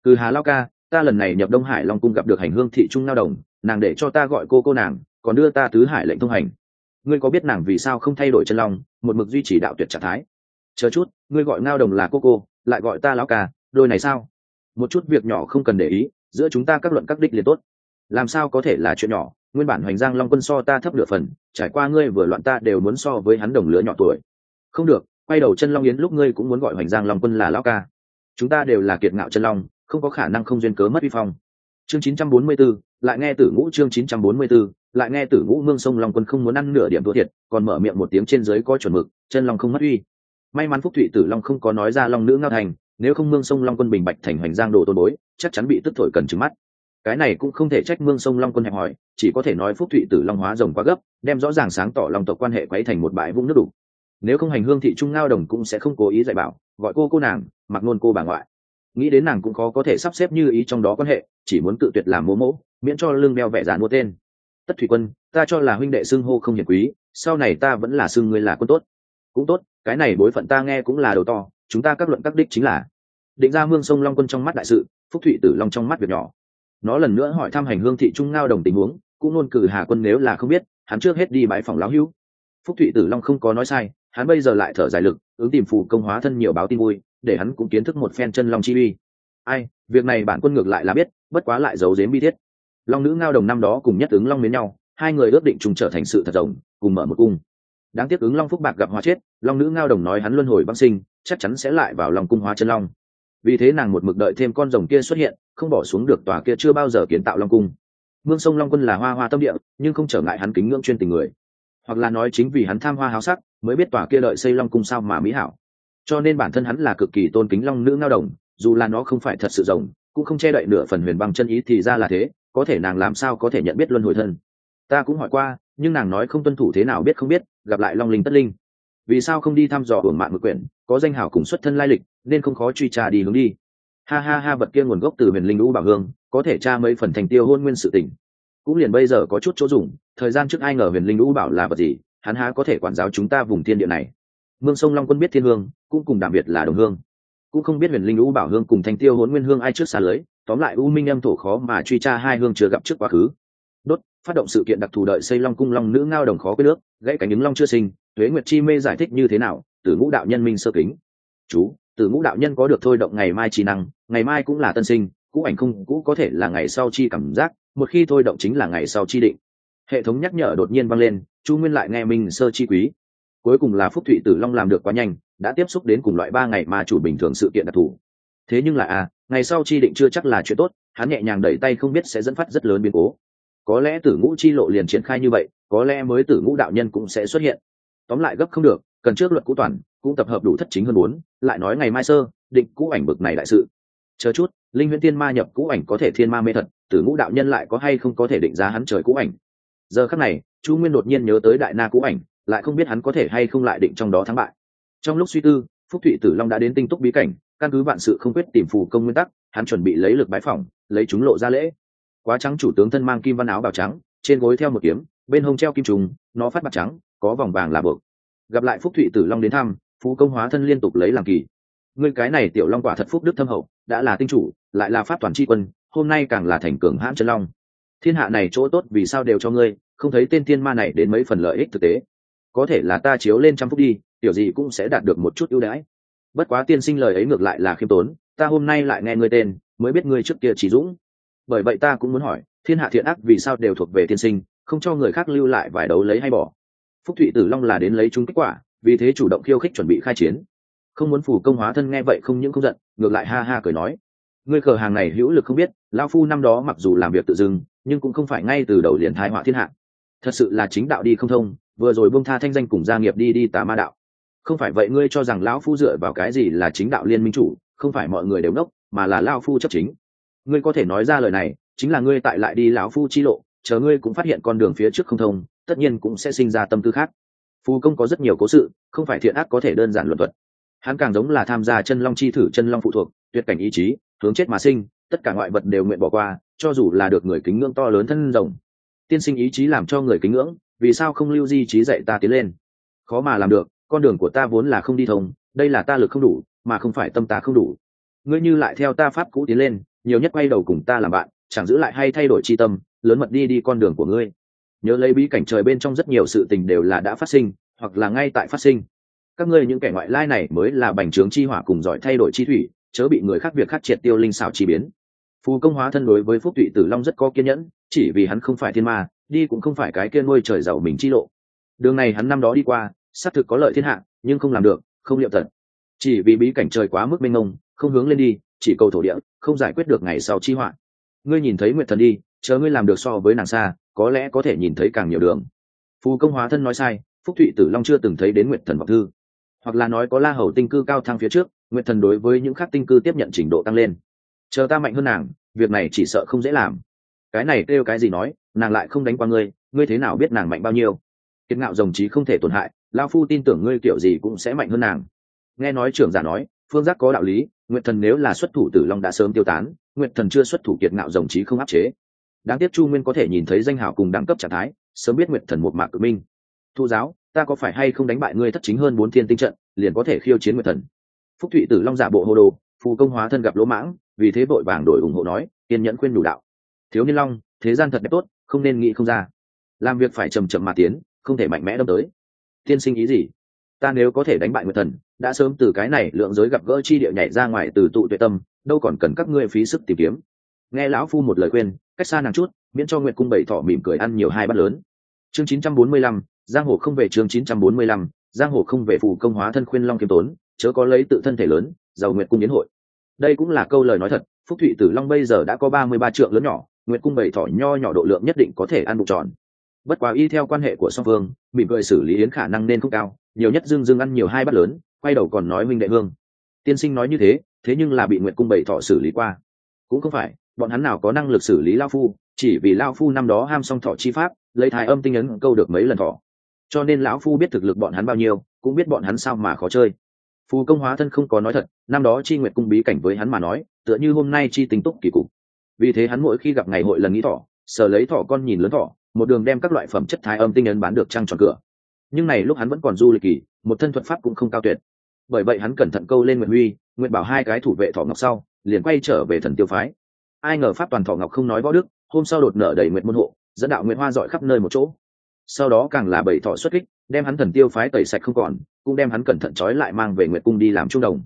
Speaker 1: Cử hà lao ca, ta lần này nhập đông hải long cung gặp được hành hương thị trung lao đồng, nàng để cho ta gọi cô cô nàng, còn đưa ta tứ hải lệnh thông hành ngươi có biết nàng vì sao không thay đổi chân long, một mực duy trì đạo tuyệt trạng thái? Chờ chút, ngươi gọi ngao đồng là cô cô, lại gọi ta lão ca, đôi này sao? Một chút việc nhỏ không cần để ý, giữa chúng ta các luận các đích liền tốt. Làm sao có thể là chuyện nhỏ? Nguyên bản hoành giang long quân so ta thấp nửa phần, trải qua ngươi vừa loạn ta đều muốn so với hắn đồng lứa nhỏ tuổi. Không được, quay đầu chân long yến lúc ngươi cũng muốn gọi hoành giang long quân là lão ca. Chúng ta đều là kiệt ngạo chân long, không có khả năng không duyên cớ mất vi phong chương 944, lại nghe tử ngũ chương 944, lại nghe tử ngũ mương sông long quân không muốn ăn nửa điểm thua thiệt còn mở miệng một tiếng trên dưới có chuẩn mực chân long không mất uy. May mắn phúc thụy tử long không có nói ra long nữ ngao thành nếu không mương sông long quân bình bạch thành hoành giang đồ tôn bối chắc chắn bị tức thổi cần trứng mắt. Cái này cũng không thể trách mương sông long quân hẹp hỏi chỉ có thể nói phúc thụy tử long hóa rồng quá gấp đem rõ ràng sáng tỏ lòng tộc quan hệ quấy thành một bãi vũng nước đủ nếu không hành hương thị trung ngao đồng cũng sẽ không cố ý dạy bảo gọi cô cô nàng mặc nôn cô bà ngoại nghĩ đến nàng cũng khó có thể sắp xếp như ý trong đó quan hệ, chỉ muốn tự tuyệt làm mố mỗ, miễn cho lương đeo vẻ giả mua tên. Tất thủy quân, ta cho là huynh đệ xưng hô không hiền quý, sau này ta vẫn là xưng ngươi là quân tốt. Cũng tốt, cái này bối phận ta nghe cũng là đầu to, chúng ta các luận các đích chính là. Định ra mương sông long quân trong mắt đại sự, phúc thụy tử long trong mắt việc nhỏ. Nó lần nữa hỏi thăm hành hương thị trung ngao đồng tình huống, cũng luôn cử hà quân nếu là không biết, hắn trước hết đi bãi phòng lão hữu. Phúc thụy tử long không có nói sai hắn bây giờ lại thở dài lực, ứng tìm phù công hóa thân nhiều báo tin vui, để hắn cũng kiến thức một phen chân long chi uy. Ai, việc này bản quân ngược lại là biết, bất quá lại giấu dếm bi thiết. Long nữ ngao đồng năm đó cùng nhất ứng long miến nhau, hai người ước định trùng trở thành sự thật rồng, cùng mở một cung. Đáng tiếc ứng long phúc bạc gặp hóa chết, long nữ ngao đồng nói hắn luân hồi băng sinh, chắc chắn sẽ lại vào lòng cung hóa chân long. Vì thế nàng một mực đợi thêm con rồng kia xuất hiện, không bỏ xuống được tòa kia chưa bao giờ kiến tạo long cung. Mương sông long quân là hoa hoa tâm địa, nhưng không trở ngại hắn kính ngưỡng chuyên tình người hoặc là nói chính vì hắn tham hoa háo sắc, mới biết tòa kia đợi xây long cung sao mà mỹ hảo. Cho nên bản thân hắn là cực kỳ tôn kính long nữ ngao đồng, dù là nó không phải thật sự rồng, cũng không che đậy nửa phần huyền băng chân ý thì ra là thế, có thể nàng làm sao có thể nhận biết luân hồi thân. Ta cũng hỏi qua, nhưng nàng nói không tuân thủ thế nào biết không biết, gặp lại long linh tất linh. Vì sao không đi thăm dò hưởng mạng mực quyển, có danh hảo cùng xuất thân lai lịch, nên không khó truy tra đi hướng đi. Ha ha ha, vật kia nguồn gốc từ huyền linh lũ bảo hương, có thể tra mấy phần thành tiêu hôn nguyên sự tỉnh cũng liền bây giờ có chút chỗ dùng, thời gian trước ai ngờ huyền linh lũ bảo là vật gì, hắn há có thể quản giáo chúng ta vùng thiên địa này. Mương sông long quân biết thiên hương, cũng cùng đặc biệt là đồng hương. Cũng không biết huyền linh lũ bảo hương cùng thanh tiêu hôn nguyên hương ai trước xa lưới, tóm lại u minh âm thổ khó mà truy tra hai hương chưa gặp trước quá khứ. Đốt, phát động sự kiện đặc thù đợi xây long cung long nữ ngao đồng khó quê nước, gãy cánh ứng long chưa sinh thuế nguyệt chi mê giải thích như thế nào từ ngũ đạo nhân minh sơ kính. Chú từ ngũ đạo nhân có được thôi động ngày mai chi năng, ngày mai cũng là tân sinh, cũ ảnh không cũ có thể là ngày sau chi cảm giác một khi thôi động chính là ngày sau chi định. Hệ thống nhắc nhở đột nhiên vang lên chu nguyên lại nghe minh sơ chi quý. Cuối cùng là phúc thụy tử long làm được quá nhanh đã tiếp xúc đến cùng loại ba ngày mà chủ bình thường sự kiện đặc thù. Thế nhưng là à ngày sau chi định chưa chắc là chuyện tốt hắn nhẹ nhàng đẩy tay không biết sẽ dẫn phát rất lớn biến cố. Có lẽ tử ngũ chi lộ liền triển khai như vậy có lẽ mới tử ngũ đạo nhân cũng sẽ xuất hiện. Tóm lại gấp không được cần trước luật cũ toàn cũng tập hợp đủ thất chính hơn muốn, lại nói ngày mai sơ định cũ ảnh bực này đại sự. Chờ chút linh huyễn tiên ma nhập cũ ảnh có thể thiên ma mê thật tử ngũ đạo nhân lại có hay không có thể định giá hắn trời cũ ảnh? Giờ khắc này, chu nguyên đột nhiên nhớ tới đại na cũ ảnh, lại không biết hắn có thể hay không lại định trong đó thắng bại. Trong lúc suy tư, phúc thụy tử long đã đến tinh túc bí cảnh, căn cứ vạn sự không quyết tìm phù công nguyên tắc, hắn chuẩn bị lấy lực bái phỏng, lấy chúng lộ ra lễ. Quá trắng chủ tướng thân mang kim văn áo bào trắng, trên gối theo một kiếm, bên hông treo kim trùng, nó phát bạc trắng, có vòng vàng là bực gặp lại phúc thụy tử long đến thăm phú công hóa thân liên tục lấy làm kỳ. Ngươi cái này tiểu long quả thật phúc đức thâm hậu, đã là tinh chủ, lại là pháp toàn tri quân hôm nay càng là thành cường hãn chân long. Thiên hạ này chỗ tốt vì sao đều cho ngươi, không thấy tên thiên ma này đến mấy phần lợi ích thực tế. Có thể là ta chiếu lên trăm phút đi, tiểu gì cũng sẽ đạt được một chút ưu đãi. Bất quá tiên sinh lời ấy ngược lại là khiêm tốn, ta hôm nay lại nghe ngươi tên, mới biết ngươi trước kia chỉ dũng. Bởi vậy ta cũng muốn hỏi, thiên hạ thiện ác vì sao đều thuộc về tiên sinh, không cho người khác lưu lại vài đấu lấy hay bỏ. Phúc thụy tử long là đến lấy chúng kết quả, vì thế chủ động khiêu khích chuẩn bị khai chiến. Không muốn phủ công hóa thân nghe vậy không những không giận, ngược lại ha ha cười nói ngươi cờ hàng này hữu lực không biết lao phu năm đó mặc dù làm việc tự dưng, nhưng cũng không phải ngay từ đầu liền thái họa thiên hạ. Thật sự là chính đạo đi không thông, vừa rồi bông tha thanh danh cùng gia nghiệp đi đi tà ma đạo. Không phải vậy ngươi cho rằng lão phu dựa vào cái gì là chính đạo liên minh chủ, không phải mọi người đều nốc mà là lao phu chấp chính. Ngươi có thể nói ra lời này, chính là ngươi tại lại đi lão phu chi lộ, chờ ngươi cũng phát hiện con đường phía trước không thông, tất nhiên cũng sẽ sinh ra tâm tư khác. Phu công có rất nhiều cố sự, không phải thiện ác có thể đơn giản luận thuật. Hắn càng giống là tham gia chân long chi thử, chân long phụ thuộc, tuyệt cảnh ý chí hướng chết mà sinh, tất cả ngoại vật đều nguyện bỏ qua, cho dù là được người kính ngưỡng to lớn thân rồng. Tiên sinh ý chí làm cho người kính ngưỡng, vì sao không lưu di trí dạy ta tiến lên? Khó mà làm được, con đường của ta vốn là không đi thông, đây là ta lực không đủ, mà không phải tâm ta không đủ. Ngươi như lại theo ta pháp cũ tiến lên, nhiều nhất quay đầu cùng ta làm bạn, chẳng giữ lại hay thay đổi chi tâm, lớn mật đi đi con đường của ngươi. Nhớ lấy bí cảnh trời bên trong rất nhiều sự tình đều là đã phát sinh, hoặc là ngay tại phát sinh. Các ngươi những kẻ ngoại lai này mới là bành trướng chi hỏa cùng giỏi thay đổi chi thủy chớ bị người khác việc khác triệt tiêu linh xảo chi biến. Phù công hóa thân đối với phúc tụy tử long rất có kiên nhẫn, chỉ vì hắn không phải thiên ma, đi cũng không phải cái kia nuôi trời giàu mình chi lộ. Đường này hắn năm đó đi qua, xác thực có lợi thiên hạ, nhưng không làm được, không liệu tận chỉ vì bí cảnh trời quá mức mênh mông, không hướng lên đi, chỉ cầu thổ địa, không giải quyết được ngày sau chi họa. Ngươi nhìn thấy nguyệt thần đi, chờ ngươi làm được so với nàng xa, có lẽ có thể nhìn thấy càng nhiều đường. Phù công hóa thân nói sai, phúc thụy tử long chưa từng thấy đến nguyệt thần vọng thư. Hoặc là nói có la hầu tinh cư cao thăng phía trước nguyệt thần đối với những khác tinh cư tiếp nhận trình độ tăng lên. Chờ ta mạnh hơn nàng, việc này chỉ sợ không dễ làm. Cái này kêu cái gì nói, nàng lại không đánh qua ngươi ngươi thế nào biết nàng mạnh bao nhiêu? Kiệt ngạo rồng trí không thể tổn hại lao phu tin tưởng ngươi kiểu gì cũng sẽ mạnh hơn nàng. Nghe nói trưởng giả nói, phương giác có đạo lý, nguyệt thần nếu là xuất thủ tử long đã sớm tiêu tán, nguyệt thần chưa xuất thủ kiệt ngạo rồng trí không áp chế. Đáng tiếc chu nguyên có thể nhìn thấy danh hảo cùng đẳng cấp trạng thái, sớm biết nguyệt thần một mạc cự minh. Thu giáo, ta có phải hay không đánh bại ngươi thất chính hơn bốn thiên tinh trận, liền có thể khiêu chiến nguyệt thần? Phúc thụy tử long giả bộ hồ đồ phù công hóa thân gặp lỗ mãng vì thế vội vàng đổi ủng hộ nói kiên nhẫn khuyên đủ đạo. Thiếu niên long thế gian thật đẹp tốt không nên nghĩ không ra. Làm việc phải chầm chậm mà tiến không thể mạnh mẽ đâm tới. Tiên sinh ý gì? Ta nếu có thể đánh bại nguyệt thần đã sớm từ cái này lượng giới gặp gỡ chi địa nhảy ra ngoài từ tụ tuệ tâm đâu còn cần các ngươi phí sức tìm kiếm. Nghe lão phu một lời khuyên cách xa nàng chút miễn cho nguyệt cung bảy thọ mỉm cười ăn nhiều hai bát lớn. Chương 945, giang hồ không về chương 945, giang hồ không về phù công hóa thân khuyên long kiếm tốn chớ có lấy tự thân thể lớn, giàu nguyệt cung yến hội. Đây cũng là câu lời nói thật, phúc thụy tử long bây giờ đã có ba mươi ba trượng lớn nhỏ, nguyệt cung bảy thỏ nho nhỏ độ lượng nhất định có thể ăn bụng tròn. Bất quá y theo quan hệ của song phương, mỉm cười xử lý yến khả năng nên không cao, nhiều nhất dương dương ăn nhiều hai bát lớn, quay đầu còn nói minh đệ hương. Tiên sinh nói như thế thế nhưng là bị nguyệt cung bảy thọ xử lý qua. Cũng không phải, bọn hắn nào có năng lực xử lý lao phu, chỉ vì lao phu năm đó ham song thọ chi pháp, lấy thái âm tinh ấn câu được mấy lần thọ cho nên lão phu biết thực lực bọn hắn bao nhiêu, cũng biết bọn hắn sao mà khó chơi phù công hóa thân không có nói thật năm đó chi nguyệt cung bí cảnh với hắn mà nói tựa như hôm nay chi tính túc kỳ cục. Vì thế hắn mỗi khi gặp ngày hội lần nghĩ thỏ, sở lấy thỏ con nhìn lớn thỏ, một đường đem các loại phẩm chất thái âm tinh ấn bán được trăng tròn cửa. Nhưng này lúc hắn vẫn còn du lịch kỳ một thân thuật pháp cũng không cao tuyệt. Bởi vậy hắn cẩn thận câu lên nguyện huy nguyện bảo hai cái thủ vệ thọ ngọc sau liền quay trở về thần tiêu phái. Ai ngờ pháp toàn thọ ngọc không nói võ đức hôm sau đột nở đầy nguyện môn hộ dẫn đạo nguyện hoa dọi khắp nơi một chỗ. Sau đó càng là bảy thọ xuất kích đem hắn thần tiêu phái tẩy sạch không còn cũng đem hắn cẩn thận trói lại mang về nguyệt cung đi làm trung đồng.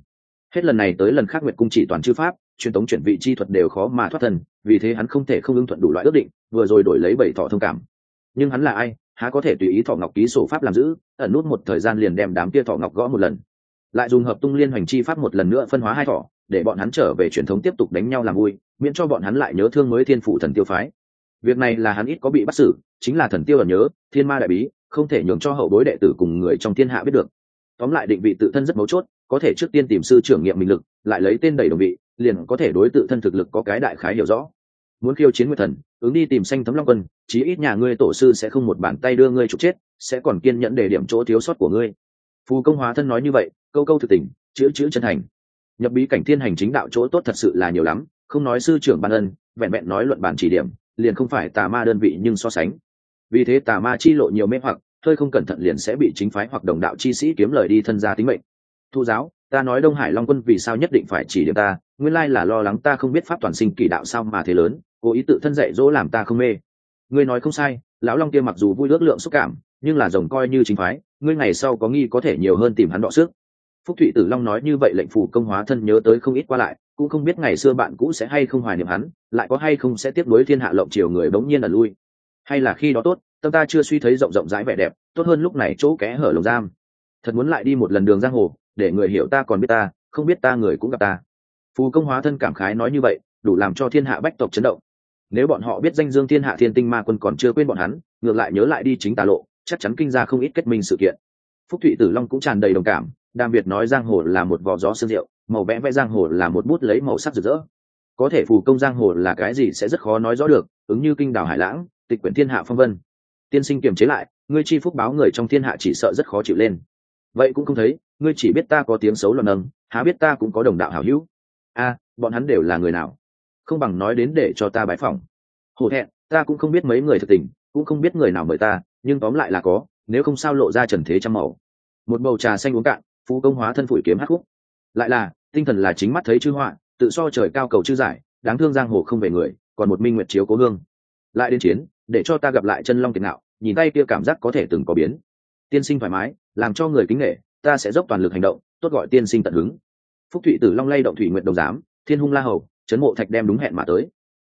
Speaker 1: Hết lần này tới lần khác nguyệt cung chỉ toàn chư pháp truyền tống chuyển vị chi thuật đều khó mà thoát thần, vì thế hắn không thể không ưng thuận đủ loại ước định vừa rồi đổi lấy bảy thọ thông cảm. Nhưng hắn là ai há có thể tùy ý thọ ngọc ký sổ pháp làm giữ ẩn nút một thời gian liền đem đám kia thọ ngọc gõ một lần. Lại dùng hợp tung liên hoành chi pháp một lần nữa phân hóa hai thọ để bọn hắn trở về truyền thống tiếp tục đánh nhau làm vui miễn cho bọn hắn lại nhớ thương mới thiên phụ thần tiêu phái. Việc này là hắn ít có bị bắt xử chính là thần tiêu ở nhớ thiên ma đại bí không thể nhường cho hậu bối đệ tử cùng người trong thiên hạ biết được. Tóm lại định vị tự thân rất mấu chốt, có thể trước tiên tìm sư trưởng nghiệm mình lực, lại lấy tên đầy đồng vị, liền có thể đối tự thân thực lực có cái đại khái hiểu rõ. Muốn khiêu chiến nguyệt thần, ứng đi tìm xanh thấm long quân, chí ít nhà ngươi tổ sư sẽ không một bàn tay đưa ngươi trục chết, sẽ còn kiên nhẫn để điểm chỗ thiếu sót của ngươi. Phù công hóa thân nói như vậy, câu câu thực tình, chữ chữ chân thành. Nhập bí cảnh thiên hành chính đạo chỗ tốt thật sự là nhiều lắm, không nói sư trưởng ban ân, vẹn vẹn nói luận bản chỉ điểm, liền không phải tà ma đơn vị nhưng so sánh vì thế tà ma chi lộ nhiều mê hoặc, hơi không cẩn thận liền sẽ bị chính phái hoặc đồng đạo chi sĩ kiếm lời đi thân gia tính mệnh. Thu giáo, ta nói đông hải long quân vì sao nhất định phải chỉ điểm ta, nguyên lai là lo lắng ta không biết pháp toàn sinh kỳ đạo sao mà thế lớn, cố ý tự thân dạy dỗ làm ta không mê. Ngươi nói không sai, lão long kia mặc dù vui ước lượng xúc cảm, nhưng là rồng coi như chính phái, ngươi ngày sau có nghi có thể nhiều hơn tìm hắn đọ sức. Phúc thụy tử long nói như vậy lệnh phù công hóa thân nhớ tới không ít qua lại, cũng không biết ngày xưa bạn cũ sẽ hay không hoài niệm hắn, lại có hay không sẽ tiếp nối thiên hạ lộng chiều người bỗng nhiên là lui hay là khi đó tốt, tâm ta chưa suy thấy rộng rộng rãi vẻ đẹp, tốt hơn lúc này chỗ kẽ hở lồng giam. Thật muốn lại đi một lần đường giang hồ, để người hiểu ta còn biết ta, không biết ta người cũng gặp ta. Phù công hóa thân cảm khái nói như vậy, đủ làm cho thiên hạ bách tộc chấn động. Nếu bọn họ biết danh dương thiên hạ thiên tinh ma quân còn chưa quên bọn hắn, ngược lại nhớ lại đi chính tà lộ, chắc chắn kinh ra không ít kết minh sự kiện. Phúc thụy tử long cũng tràn đầy đồng cảm, đàm việt nói giang hồ là một vò gió sương rượu, màu vẽ vẽ giang hồ là một bút lấy màu sắc rực rỡ. Có thể phù công giang hồ là cái gì sẽ rất khó nói rõ được, ứng như kinh đảo hải lãng tịch quyển thiên hạ phong vân. Tiên sinh kiềm chế lại, ngươi chi phúc báo người trong thiên hạ chỉ sợ rất khó chịu lên. Vậy cũng không thấy, ngươi chỉ biết ta có tiếng xấu lần nâng, há biết ta cũng có đồng đạo hảo hữu. A bọn hắn đều là người nào? Không bằng nói đến để cho ta bái phỏng. Hổ thẹn, ta cũng không biết mấy người thực tình, cũng không biết người nào mời ta, nhưng tóm lại là có, nếu không sao lộ ra trần thế trăm màu. Một bầu trà xanh uống cạn, phú công hóa thân phủi kiếm hát khúc. Lại là, tinh thần là chính mắt thấy chư họa, tự so trời cao cầu chư giải, đáng thương giang hồ không về người, còn một minh nguyệt chiếu cố hương. Lại đến chiến để cho ta gặp lại chân long tiền ngạo, nhìn tay kia cảm giác có thể từng có biến. Tiên sinh thoải mái, làm cho người kính nghệ ta sẽ dốc toàn lực hành động, tốt gọi tiên sinh tận hứng. Phúc thụy tử long lay động thủy nguyện đồng giám, thiên hung la hầu chấn mộ thạch đem đúng hẹn mà tới.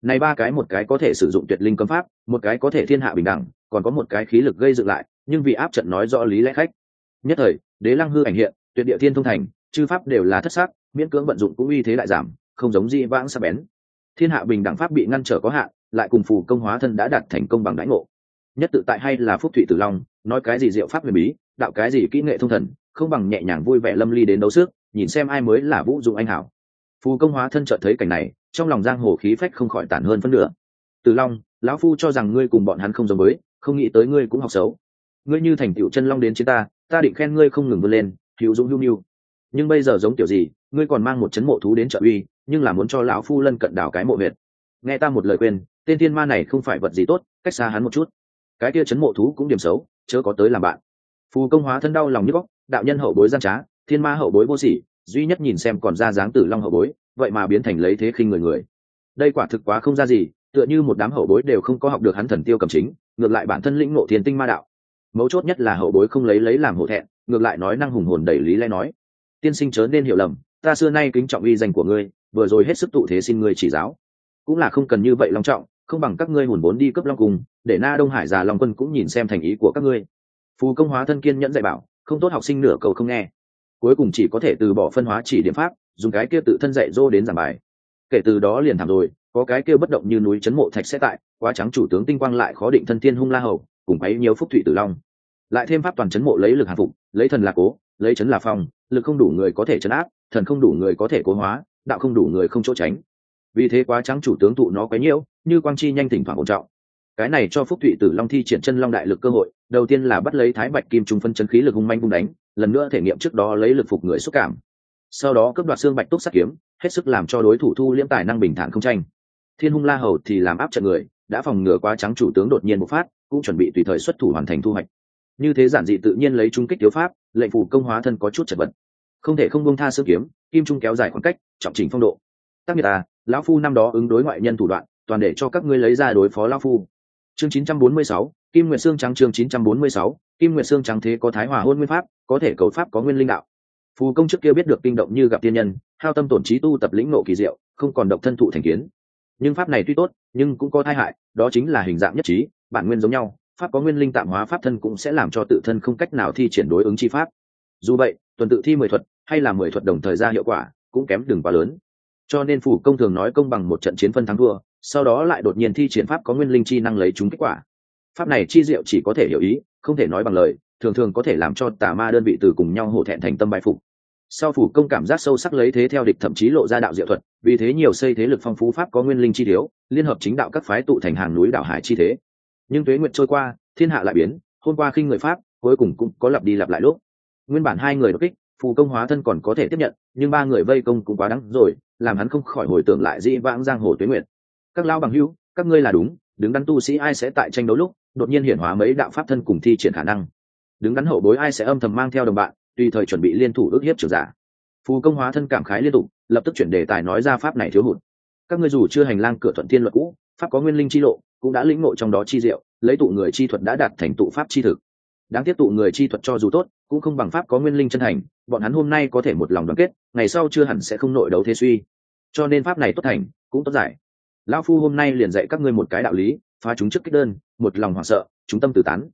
Speaker 1: Này ba cái một cái có thể sử dụng tuyệt linh cấm pháp, một cái có thể thiên hạ bình đẳng, còn có một cái khí lực gây dựng lại, nhưng vì áp trận nói rõ lý lẽ khách. Nhất thời, đế lăng hư ảnh hiện, tuyệt địa thiên thông thành, chư pháp đều là thất sắc, miễn cưỡng vận dụng cũng uy thế lại giảm, không giống di vãng sắc bén. Thiên hạ bình đẳng pháp bị ngăn trở có hạn lại cùng phù công hóa thân đã đạt thành công bằng đãi ngộ. Nhất tự tại hay là phúc thủy tử long, nói cái gì diệu pháp huyền bí, đạo cái gì kỹ nghệ thông thần, không bằng nhẹ nhàng vui vẻ lâm ly đến đấu sức nhìn xem ai mới là vũ dụng anh hảo. Phù công hóa thân chợt thấy cảnh này, trong lòng giang hồ khí phách không khỏi tản hơn phân nửa. Tử long, lão phu cho rằng ngươi cùng bọn hắn không giống với, không nghĩ tới ngươi cũng học xấu. Ngươi như thành tựu chân long đến trên ta ta định khen ngươi không ngừng vươn lên, hữu dũng hữu mưu. Nhưng bây giờ giống kiểu gì, ngươi còn mang một chấn mộ thú đến trợ uy, nhưng là muốn cho lão phu lân cận đảo cái mộ huyệt. Nghe ta một lời quên tên thiên ma này không phải vật gì tốt, cách xa hắn một chút. Cái kia chấn mộ thú cũng điểm xấu, chớ có tới làm bạn. Phù công hóa thân đau lòng như góc đạo nhân hậu bối gian trá, thiên ma hậu bối vô sỉ, duy nhất nhìn xem còn ra dáng tử long hậu bối, vậy mà biến thành lấy thế khinh người người. Đây quả thực quá không ra gì, tựa như một đám hậu bối đều không có học được hắn thần tiêu cầm chính, ngược lại bản thân lĩnh ngộ thiên tinh ma đạo. Mấu chốt nhất là hậu bối không lấy lấy làm hổ thẹn, ngược lại nói năng hùng hồn đầy lý lẽ nói. Tiên sinh chớ nên hiểu lầm, ta xưa nay kính trọng uy danh của ngươi, vừa rồi hết sức tụ thế xin ngươi chỉ giáo. Cũng là không cần như vậy long trọng không bằng các ngươi hùn vốn đi cấp long cùng để na đông hải già long quân cũng nhìn xem thành ý của các ngươi. Phù công hóa thân kiên nhẫn dạy bảo, không tốt học sinh nửa cầu không nghe. Cuối cùng chỉ có thể từ bỏ phân hóa chỉ điểm pháp, dùng cái kia tự thân dạy dô đến giảng bài. Kể từ đó liền thảm rồi, có cái kia bất động như núi chấn mộ thạch sẽ tại, quá trắng chủ tướng tinh quang lại khó định thân thiên hung la hầu, cùng ấy nhiều phúc thụy tử long. Lại thêm pháp toàn chấn mộ lấy lực hàn phục, lấy thần là cố, lấy chấn là phong, lực không đủ người có thể chấn áp, thần không đủ người có thể cố hóa, đạo không đủ người không chỗ tránh. Vì thế quá trắng chủ tướng tụ nó quấy nhiễu như quang chi nhanh thỉnh thoảng ổn trọng. Cái này cho phúc thụy tử long thi triển chân long đại lực cơ hội, đầu tiên là bắt lấy thái bạch kim trung phân chân khí lực hung manh bung đánh, lần nữa thể nghiệm trước đó lấy lực phục người xúc cảm. Sau đó cướp đoạt xương bạch túc sát kiếm, hết sức làm cho đối thủ thu liễm tài năng bình thản không tranh. Thiên hung la hầu thì làm áp trận người, đã phòng ngừa quá trắng chủ tướng đột nhiên bộc phát, cũng chuẩn bị tùy thời xuất thủ hoàn thành thu hoạch. Như thế giản dị tự nhiên lấy trung kích thiếu pháp, lệnh phủ công hóa thân có chút chật vật. Không thể không bông tha sơ kiếm, kim trung kéo dài khoảng cách, trọng chỉnh phong độ. Tác nghiệp ta lão phu năm đó ứng đối ngoại nhân thủ đoạn toàn để cho các ngươi lấy ra đối phó lão phu. Chương 946, kim nguyệt xương trắng chương 946, kim nguyệt xương trắng thế có thái hòa hôn nguyên pháp có thể cầu pháp có nguyên linh đạo. Phù công trước kia biết được kinh động như gặp tiên nhân hao tâm tổn trí tu tập lĩnh nộ kỳ diệu không còn độc thân thụ thành kiến. Nhưng pháp này tuy tốt nhưng cũng có tai hại đó chính là hình dạng nhất trí bản nguyên giống nhau pháp có nguyên linh tạm hóa pháp thân cũng sẽ làm cho tự thân không cách nào thi triển đối ứng chi pháp. Dù vậy tuần tự thi mười thuật hay là mười thuật đồng thời ra hiệu quả cũng kém đừng quá lớn. Cho nên phủ công thường nói công bằng một trận chiến phân thắng thua sau đó lại đột nhiên thi triển pháp có nguyên linh chi năng lấy chúng kết quả. Pháp này chi diệu chỉ có thể hiểu ý, không thể nói bằng lời, thường thường có thể làm cho tà ma đơn vị từ cùng nhau hổ thẹn thành tâm bại phục. Sau phủ công cảm giác sâu sắc lấy thế theo địch thậm chí lộ ra đạo diệu thuật, vì thế nhiều xây thế lực phong phú pháp có nguyên linh chi thiếu, liên hợp chính đạo các phái tụ thành hàng núi đảo hải chi thế. Nhưng tuế nguyện trôi qua, thiên hạ lại biến, hôm qua khinh người pháp, cuối cùng cũng có lặp đi lặp lại lúc. Nguyên bản hai người đột kích, phù công hóa thân còn có thể tiếp nhận, nhưng ba người vây công cũng quá đắng rồi, làm hắn không khỏi hồi tưởng lại dĩ vãng giang hồ tuế nguyện các lao bằng hữu, các ngươi là đúng, đứng đắn tu sĩ ai sẽ tại tranh đấu lúc, đột nhiên hiển hóa mấy đạo pháp thân cùng thi triển khả năng. Đứng đắn hậu bối ai sẽ âm thầm mang theo đồng bạn, tùy thời chuẩn bị liên thủ ước hiếp trưởng giả. Phù công hóa thân cảm khái liên tục, lập tức chuyển đề tài nói ra pháp này thiếu hụt. Các ngươi dù chưa hành lang cửa thuận thiên luật cũ, pháp có nguyên linh chi lộ, cũng đã lĩnh ngộ trong đó chi diệu, lấy tụ người chi thuật đã đạt thành tụ pháp chi thực. Đáng tiếc tụ người chi thuật cho dù tốt, cũng không bằng pháp có nguyên linh chân thành, bọn hắn hôm nay có thể một lòng đoàn kết, ngày sau chưa hẳn sẽ không nội đấu thế suy. Cho nên pháp này tốt thành, cũng tốt giải lão phu hôm nay liền dạy các ngươi một cái đạo lý, phá chúng trước kích đơn, một lòng hoảng sợ, chúng tâm tử tán.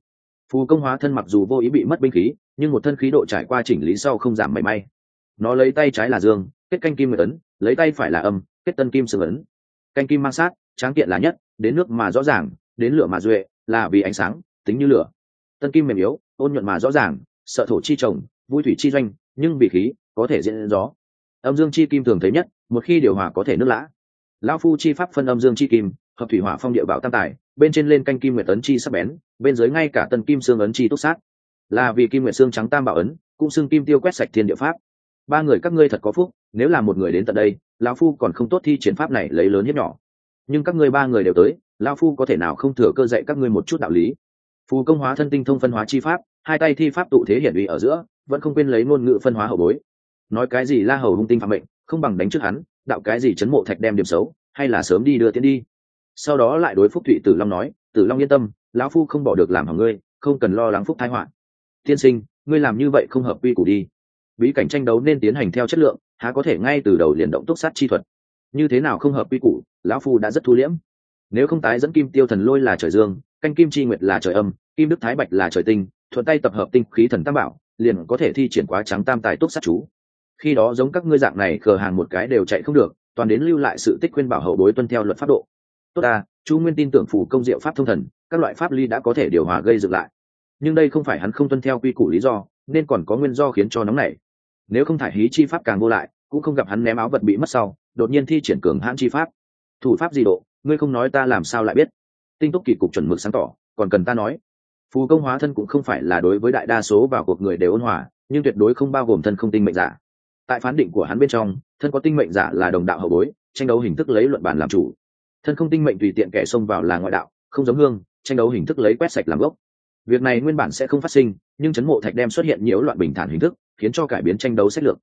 Speaker 1: Phù công hóa thân mặc dù vô ý bị mất binh khí, nhưng một thân khí độ trải qua chỉnh lý sau không giảm mảy may. Nó lấy tay trái là dương, kết canh kim người ấn, lấy tay phải là âm, kết tân kim sừng ấn. Canh kim mang sát, tráng kiện là nhất, đến nước mà rõ ràng, đến lửa mà duệ, là vì ánh sáng, tính như lửa. Tân kim mềm yếu, ôn nhuận mà rõ ràng, sợ thổ chi trồng vui thủy chi doanh, nhưng bị khí, có thể diễn gió. Âm dương chi kim thường thấy nhất, một khi điều hòa có thể nước lã lão phu chi pháp phân âm dương chi kim, hợp thủy hỏa phong địa bảo tam tài, bên trên lên canh kim nguyệt ấn chi sắp bén, bên dưới ngay cả tân kim xương ấn chi túc sát. Là vì kim nguyệt xương trắng tam bảo ấn, cũng xương kim tiêu quét sạch thiên địa pháp. Ba người các ngươi thật có phúc, nếu là một người đến tận đây, lão phu còn không tốt thi triển pháp này lấy lớn hiếp nhỏ. Nhưng các ngươi ba người đều tới, lão phu có thể nào không thừa cơ dạy các ngươi một chút đạo lý? Phù công hóa thân tinh thông phân hóa chi pháp, hai tay thi pháp tụ thế hiển uy ở giữa, vẫn không quên lấy ngôn ngữ phân hóa hậu bối. Nói cái gì la hầu hung tinh phạm mệnh, không bằng đánh trước hắn đạo cái gì chấn mộ thạch đem điểm xấu, hay là sớm đi đưa tiến đi. Sau đó lại đối phúc thụy tử long nói, tử long yên tâm, lão phu không bỏ được làm hỏng ngươi, không cần lo lắng phúc thái họa. Tiên sinh, ngươi làm như vậy không hợp quy củ đi. Bí cảnh tranh đấu nên tiến hành theo chất lượng, há có thể ngay từ đầu liền động túc sát chi thuật. Như thế nào không hợp quy củ, lão phu đã rất thu liễm. Nếu không tái dẫn kim tiêu thần lôi là trời dương, canh kim chi nguyệt là trời âm, kim đức thái bạch là trời tinh, thuận tay tập hợp tinh khí thần tam bảo, liền có thể thi triển quá trắng tam tài túc sát chú khi đó giống các ngươi dạng này cờ hàng một cái đều chạy không được, toàn đến lưu lại sự tích khuyên bảo hậu bối tuân theo luật pháp độ. Tốt ta chu nguyên tin tưởng phủ công diệu pháp thông thần, các loại pháp ly đã có thể điều hòa gây dựng lại. Nhưng đây không phải hắn không tuân theo quy củ lý do, nên còn có nguyên do khiến cho nóng này nếu không thải hí chi pháp càng vô lại, cũng không gặp hắn ném áo vật bị mất sau, đột nhiên thi triển cường hãn chi pháp. Thủ pháp gì độ, ngươi không nói ta làm sao lại biết. Tinh túc kỳ cục chuẩn mực sáng tỏ, còn cần ta nói. Phù công hóa thân cũng không phải là đối với đại đa số vào cuộc người đều ôn hòa, nhưng tuyệt đối không bao gồm thân không tinh mệnh giả tại phán định của hắn bên trong, thân có tinh mệnh giả là đồng đạo hậu bối, tranh đấu hình thức lấy luận bản làm chủ. Thân không tinh mệnh tùy tiện kẻ xông vào là ngoại đạo, không giống hương tranh đấu hình thức lấy quét sạch làm gốc. Việc này nguyên bản sẽ không phát sinh, nhưng chấn mộ thạch đem xuất hiện nhiều loạn bình thản hình thức, khiến cho cải biến tranh đấu sách lược.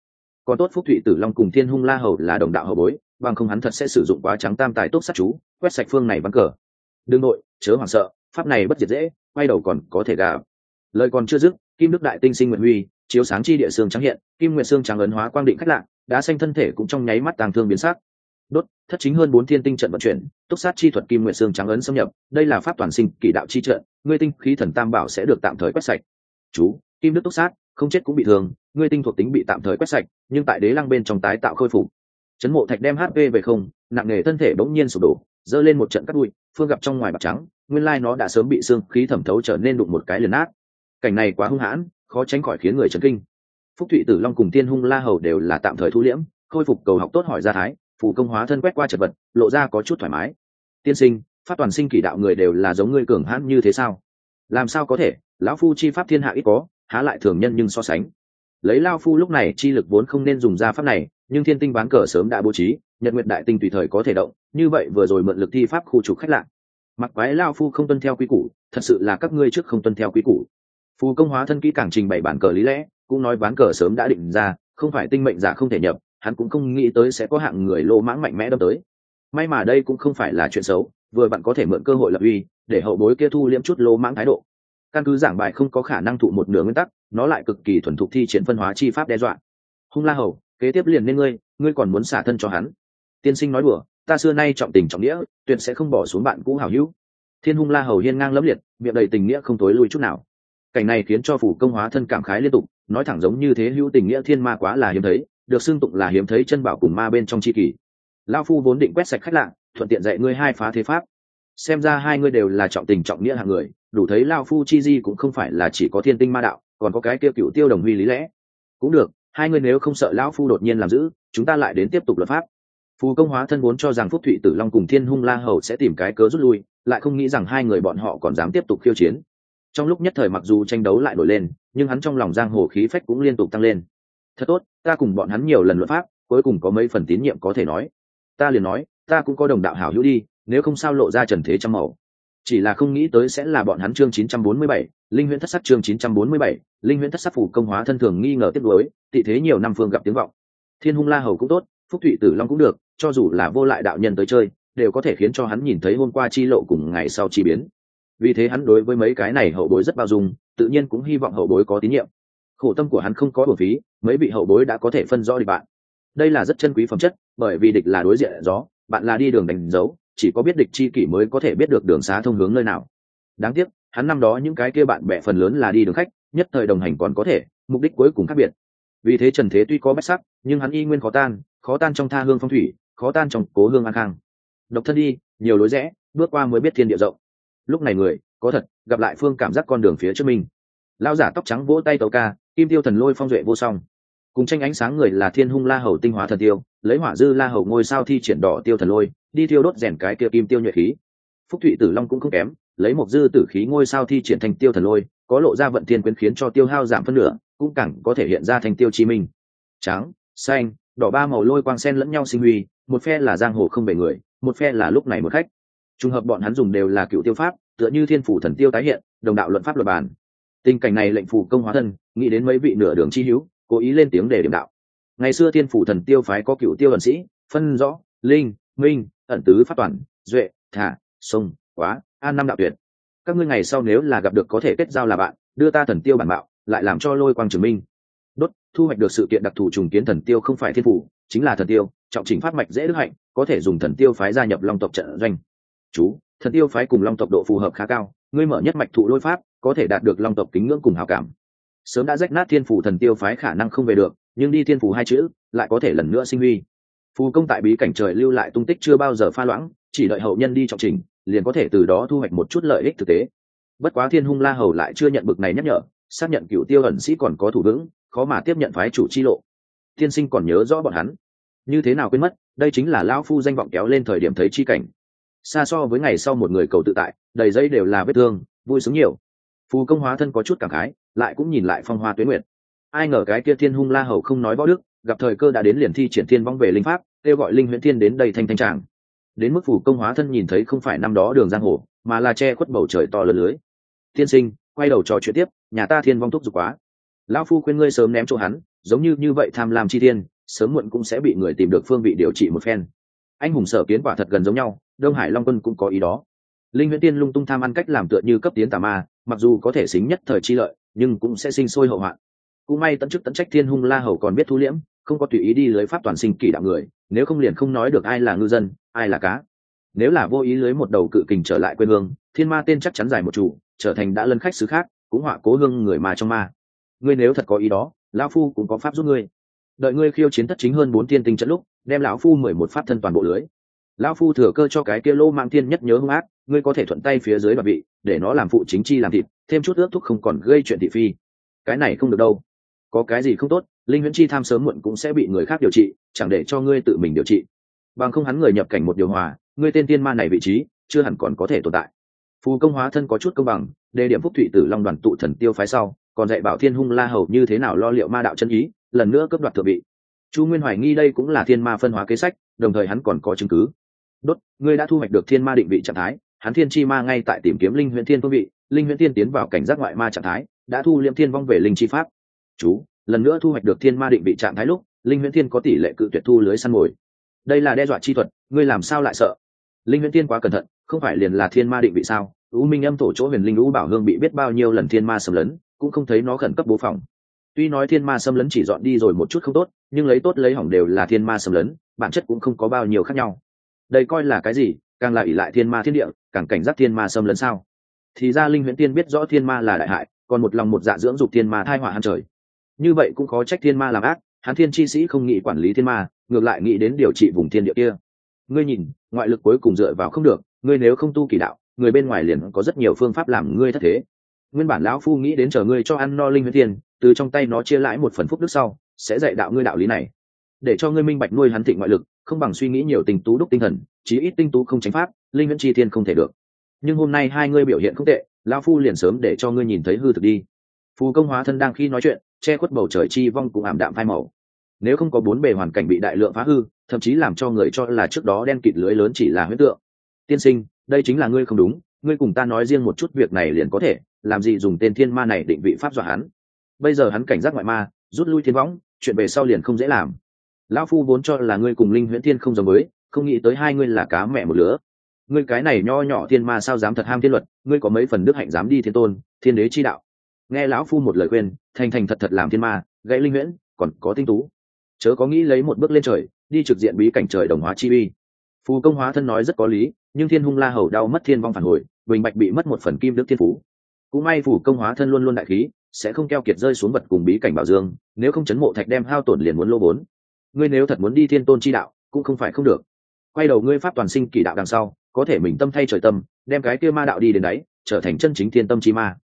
Speaker 1: Còn tốt phúc thụy tử long cùng thiên hung la hầu là đồng đạo hậu bối, bằng không hắn thật sẽ sử dụng quá trắng tam tài tốt sát chú, quét sạch phương này vắng cờ. Đương nội, chớ hoảng sợ, pháp này bất diệt dễ, quay đầu còn có thể gà. Lời còn chưa dứt, kim đức đại tinh sinh nguyện huy chiếu sáng chi địa xương trắng hiện, kim nguyệt xương trắng ấn hóa quang định khách lạ, đá xanh thân thể cũng trong nháy mắt tàng thương biến sắc. Đốt, thất chính hơn bốn thiên tinh trận vận chuyển, túc sát chi thuật kim nguyệt xương trắng ấn xâm nhập, đây là pháp toàn sinh kỷ đạo chi trận, ngươi tinh khí thần tam bảo sẽ được tạm thời quét sạch. Chú, kim đức túc sát, không chết cũng bị thương, ngươi tinh thuộc tính bị tạm thời quét sạch, nhưng tại đế lăng bên trong tái tạo khôi phục. Chấn mộ thạch đem hp về không, nặng nề thân thể bỗng nhiên sụp đổ, dơ lên một trận cắt bụi, phương gặp trong ngoài mặt trắng, nguyên lai nó đã sớm bị xương khí thẩm thấu trở nên đụng một cái liền nát. Cảnh này quá hung hãn khó tránh khỏi khiến người chấn kinh. Phúc thụy tử long cùng tiên hung la hầu đều là tạm thời thu liễm, khôi phục cầu học tốt hỏi ra thái, phù công hóa thân quét qua chật vật, lộ ra có chút thoải mái. Tiên sinh, pháp toàn sinh kỷ đạo người đều là giống ngươi cường hãn như thế sao? Làm sao có thể? Lão phu chi pháp thiên hạ ít có, há lại thường nhân nhưng so sánh. Lấy lao phu lúc này chi lực vốn không nên dùng ra pháp này, nhưng thiên tinh bán cờ sớm đã bố trí, nhật nguyện đại tinh tùy thời có thể động, như vậy vừa rồi mượn lực thi pháp khu trục khách lạ. Mặc quái lao phu không tuân theo quy củ, thật sự là các ngươi trước không tuân theo quy củ phù công hóa thân kỹ càng trình bày bản cờ lý lẽ, cũng nói ván cờ sớm đã định ra, không phải tinh mệnh giả không thể nhập, hắn cũng không nghĩ tới sẽ có hạng người lô mãng mạnh mẽ đâm tới. May mà đây cũng không phải là chuyện xấu, vừa bạn có thể mượn cơ hội lập uy, để hậu bối kia thu liễm chút lô mãng thái độ. Căn cứ giảng bài không có khả năng thụ một nửa nguyên tắc, nó lại cực kỳ thuần thục thi triển phân hóa chi pháp đe dọa. Hung la hầu, kế tiếp liền nên ngươi ngươi còn muốn xả thân cho hắn. Tiên sinh nói đùa, ta xưa nay trọng tình trọng nghĩa, tuyệt sẽ không bỏ xuống bạn cũ hảo hữu. Thiên hung la hầu hiên ngang lẫm liệt, miệng đầy tình nghĩa không tối lui chút nào cảnh này khiến cho phủ công hóa thân cảm khái liên tục, nói thẳng giống như thế hữu tình nghĩa thiên ma quá là hiếm thấy, được xưng tụng là hiếm thấy chân bảo cùng ma bên trong c h i kỷ. Lao phu vốn định quét sạch khách lạ, thuận tiện dạy ngươi hai phá thế pháp. Xem ra hai ngươi đều là trọng tình trọng nghĩa hạng người, đủ thấy lao phu chi di cũng không phải là chỉ có thiên tinh ma đạo, còn có cái kia cựu tiêu đồng huy lý lẽ. Cũng được, hai ngươi nếu không sợ lão phu đột nhiên làm giữ chúng ta lại đến tiếp tục luật pháp. Phù công hóa thân vốn cho rằng phúc thụy tử long cùng thiên hung la hầu sẽ tìm cái cớ rút lui, lại không nghĩ rằng hai người bọn họ còn dám tiếp tục khiêu chiến trong lúc nhất thời mặc dù tranh đấu lại nổi lên nhưng hắn trong lòng giang hồ khí phách cũng liên tục tăng lên. Thật tốt ta cùng bọn hắn nhiều lần luận pháp cuối cùng có mấy phần tín nhiệm có thể nói. Ta liền nói ta cũng có đồng đạo hảo hữu đi nếu không sao lộ ra trần thế trăm màu. Chỉ là không nghĩ tới sẽ là bọn hắn chương 947, linh huyễn thất sắc chương 947, linh huyễn thất sắc phủ công hóa thân thường nghi ngờ tiếp đối tị thế nhiều năm phương gặp tiếng vọng. Thiên hung la hầu cũng tốt phúc thụy tử long cũng được cho dù là vô lại đạo nhân tới chơi đều có thể khiến cho hắn nhìn thấy hôm qua chi lộ cùng ngày sau chi biến vì thế hắn đối với mấy cái này hậu bối rất bao dung, tự nhiên cũng hy vọng hậu bối có tín nhiệm. Khổ tâm của hắn không có bổ phí, mấy vị hậu bối đã có thể phân rõ địch bạn. Đây là rất chân quý phẩm chất, bởi vì địch là đối diện gió, bạn là đi đường đánh dấu, chỉ có biết địch chi kỷ mới có thể biết được đường xá thông hướng nơi nào. Đáng tiếc, hắn năm đó những cái kia bạn bè phần lớn là đi đường khách, nhất thời đồng hành còn có thể, mục đích cuối cùng khác biệt. Vì thế trần thế tuy có bách sắc, nhưng hắn y nguyên khó tan khó tan trong tha hương phong thủy, khó tan trong cố hương an khang. Độc thân đi, nhiều lối rẽ, bước qua mới biết thiên địa rộng lúc này người, có thật, gặp lại phương cảm giác con đường phía trước mình. Lao giả tóc trắng vỗ tay tấu ca, kim tiêu thần lôi phong duệ vô song. Cùng tranh ánh sáng người là thiên hung la hầu tinh hóa thần tiêu, lấy hỏa dư la hầu ngôi sao thi triển đỏ tiêu thần lôi, đi thiêu đốt rèn cái kia kim tiêu nhuệ khí. Phúc thụy tử long cũng không kém, lấy một dư tử khí ngôi sao thi triển thành tiêu thần lôi, có lộ ra vận thiên quyến khiến cho tiêu hao giảm phân nửa, cũng cẳng có thể hiện ra thành tiêu chi minh. Trắng, xanh, đỏ ba màu lôi quang sen lẫn nhau sinh huy, một phe là giang hồ không về người, một phe là lúc này một khách trùng hợp bọn hắn dùng đều là cựu tiêu pháp, tựa như thiên phủ thần tiêu tái hiện, đồng đạo luận pháp luật bản. Tình cảnh này lệnh phủ công hóa thân, nghĩ đến mấy vị nửa đường chi hữu, cố ý lên tiếng để điểm đạo. Ngày xưa thiên phủ thần tiêu phái có cựu tiêu ẩn sĩ, phân rõ, linh, minh, ẩn tứ pháp toàn, duệ, thả, sông, quá, an năm đạo tuyệt. Các ngươi ngày sau nếu là gặp được có thể kết giao là bạn, đưa ta thần tiêu bản bạo lại làm cho lôi quang chứng minh. Đốt, thu hoạch được sự kiện đặc thù trùng kiến thần tiêu không phải thiên phủ, chính là thần tiêu, trọng trình phát mạch dễ đức hạnh, có thể dùng thần tiêu phái gia nhập long tộc trận doanh chú, thần tiêu phái cùng long tộc độ phù hợp khá cao, ngươi mở nhất mạch thụ lôi pháp, có thể đạt được long tộc kính ngưỡng cùng hào cảm. Sớm đã rách nát thiên phủ thần tiêu phái khả năng không về được, nhưng đi thiên phủ hai chữ, lại có thể lần nữa sinh huy. Phù công tại bí cảnh trời lưu lại tung tích chưa bao giờ pha loãng, chỉ đợi hậu nhân đi trọng trình, liền có thể từ đó thu hoạch một chút lợi ích thực tế. Bất quá thiên hung la hầu lại chưa nhận bực này nhắc nhở, xác nhận cựu tiêu ẩn sĩ còn có thủ vững, khó mà tiếp nhận phái chủ chi lộ. Tiên sinh còn nhớ rõ bọn hắn. Như thế nào quên mất, đây chính là lão phu danh vọng kéo lên thời điểm thấy chi cảnh xa so với ngày sau một người cầu tự tại, đầy dây đều là vết thương, vui sướng nhiều. Phù công hóa thân có chút cảm khái, lại cũng nhìn lại phong hoa tuyến nguyệt. Ai ngờ cái kia thiên hung la hầu không nói võ đức, gặp thời cơ đã đến liền thi triển thiên vong về linh pháp, kêu gọi linh huyễn thiên đến đây thanh thanh tràng. Đến mức phù công hóa thân nhìn thấy không phải năm đó đường giang hồ, mà là che khuất bầu trời to lớn lưới. Tiên sinh, quay đầu trò chuyện tiếp, nhà ta thiên vong thúc giục quá. Lão phu khuyên ngươi sớm ném chỗ hắn, giống như như vậy tham lam chi thiên, sớm muộn cũng sẽ bị người tìm được phương vị điều trị một phen. Anh hùng sở kiến quả thật gần giống nhau đông hải long quân cũng có ý đó. Linh huyễn tiên lung tung tham ăn cách làm tựa như cấp tiến tà ma, mặc dù có thể xính nhất thời chi lợi, nhưng cũng sẽ sinh sôi hậu hoạn. Cũng may tận chức tận trách thiên hung la hầu còn biết thu liễm, không có tùy ý đi lưới pháp toàn sinh kỷ đạo người, nếu không liền không nói được ai là ngư dân, ai là cá. Nếu là vô ý lưới một đầu cự kình trở lại quê hương, thiên ma tên chắc chắn dài một chủ, trở thành đã lân khách xứ khác, cũng họa cố hương người mà trong ma. Ngươi nếu thật có ý đó, lão phu cũng có pháp giúp ngươi. Đợi ngươi khiêu chiến thất chính hơn bốn tiên tinh trận lúc, đem lão phu mười một pháp thân toàn bộ lưới lão phu thừa cơ cho cái kia lô mang thiên nhất nhớ hung ác, ngươi có thể thuận tay phía dưới đoạt vị, để nó làm phụ chính chi làm thịt, thêm chút ước thúc không còn gây chuyện thị phi. Cái này không được đâu. Có cái gì không tốt, linh huyễn chi tham sớm muộn cũng sẽ bị người khác điều trị, chẳng để cho ngươi tự mình điều trị. Bằng không hắn người nhập cảnh một điều hòa, ngươi tên tiên ma này vị trí, chưa hẳn còn có thể tồn tại. Phù công hóa thân có chút công bằng, đề điểm phúc thụy tử long đoàn tụ thần tiêu phái sau, còn dạy bảo thiên hung la hầu như thế nào lo liệu ma đạo chân ý, lần nữa cấp đoạt thượng vị. Chu nguyên hoài nghi đây cũng là thiên ma phân hóa kế sách, đồng thời hắn còn có chứng cứ đốt, ngươi đã thu hoạch được thiên ma định vị trạng thái, hắn thiên chi ma ngay tại tìm kiếm linh huyễn thiên phương vị, linh huyễn thiên tiến vào cảnh giác ngoại ma trạng thái, đã thu liêm thiên vong về linh chi pháp. Chú, lần nữa thu hoạch được thiên ma định vị trạng thái lúc, linh huyễn thiên có tỷ lệ cự tuyệt thu lưới săn mồi. Đây là đe dọa chi thuật, ngươi làm sao lại sợ? Linh huyễn thiên quá cẩn thận, không phải liền là thiên ma định vị sao? U minh âm thổ chỗ huyền linh u bảo hương bị biết bao nhiêu lần thiên ma xâm lấn, cũng không thấy nó khẩn cấp bố phòng. Tuy nói thiên ma xâm lấn chỉ dọn đi rồi một chút không tốt, nhưng lấy tốt lấy hỏng đều là thiên ma xâm lấn, bản chất cũng không có bao nhiêu khác nhau đây coi là cái gì, càng là ỷ lại thiên ma thiên địa, càng cảnh giác thiên ma xâm lấn sao? Thì ra linh huyễn tiên biết rõ thiên ma là đại hại, còn một lòng một dạ dưỡng dục thiên ma thai họa hắn trời. Như vậy cũng khó trách thiên ma làm ác, hắn thiên chi sĩ không nghĩ quản lý thiên ma, ngược lại nghĩ đến điều trị vùng thiên địa kia. Ngươi nhìn, ngoại lực cuối cùng dựa vào không được, ngươi nếu không tu kỳ đạo, người bên ngoài liền có rất nhiều phương pháp làm ngươi thất thế. Nguyên bản lão phu nghĩ đến chờ ngươi cho ăn no linh huyễn thiên từ trong tay nó chia lãi một phần phúc đức sau, sẽ dạy đạo ngươi đạo lý này. Để cho ngươi minh bạch nuôi hắn thịnh ngoại lực không bằng suy nghĩ nhiều tình tú đúc tinh thần, chí ít tinh tú không tránh pháp, linh huyễn chi thiên không thể được. Nhưng hôm nay hai ngươi biểu hiện không tệ, lão phu liền sớm để cho ngươi nhìn thấy hư thực đi. Phù công hóa thân đang khi nói chuyện, che khuất bầu trời chi vong cũng ảm đạm phai màu. Nếu không có bốn bề hoàn cảnh bị đại lượng phá hư, thậm chí làm cho người cho là trước đó đen kịt lưới lớn chỉ là huyết tượng. Tiên sinh, đây chính là ngươi không đúng, ngươi cùng ta nói riêng một chút việc này liền có thể, làm gì dùng tên thiên ma này định vị pháp dọa hắn. Bây giờ hắn cảnh giác ngoại ma, rút lui thiên võng, chuyện về sau liền không dễ làm lão phu vốn cho là ngươi cùng linh huyễn thiên không giống mới, không nghĩ tới hai ngươi là cá mẹ một lứa. Ngươi cái này nho nhỏ thiên ma sao dám thật ham thiên luật ngươi có mấy phần đức hạnh dám đi thiên tôn thiên đế chi đạo. Nghe lão phu một lời khuyên thành thành thật thật làm thiên ma gãy linh huyễn còn có tinh tú. Chớ có nghĩ lấy một bước lên trời đi trực diện bí cảnh trời đồng hóa chi uy. Phù công hóa thân nói rất có lý nhưng thiên hung la hầu đau mất thiên vong phản hồi bình bạch bị mất một phần kim đức thiên phú. Cũng may phù công hóa thân luôn luôn đại khí sẽ không keo kiệt rơi xuống vật cùng bí cảnh bảo dương nếu không chấn mộ thạch đem hao tổn liền muốn lô vốn ngươi nếu thật muốn đi thiên tôn chi đạo cũng không phải không được. Quay đầu ngươi pháp toàn sinh kỳ đạo đằng sau có thể mình tâm thay trời tâm đem cái kia ma đạo đi đến đấy trở thành chân chính thiên tâm chi ma.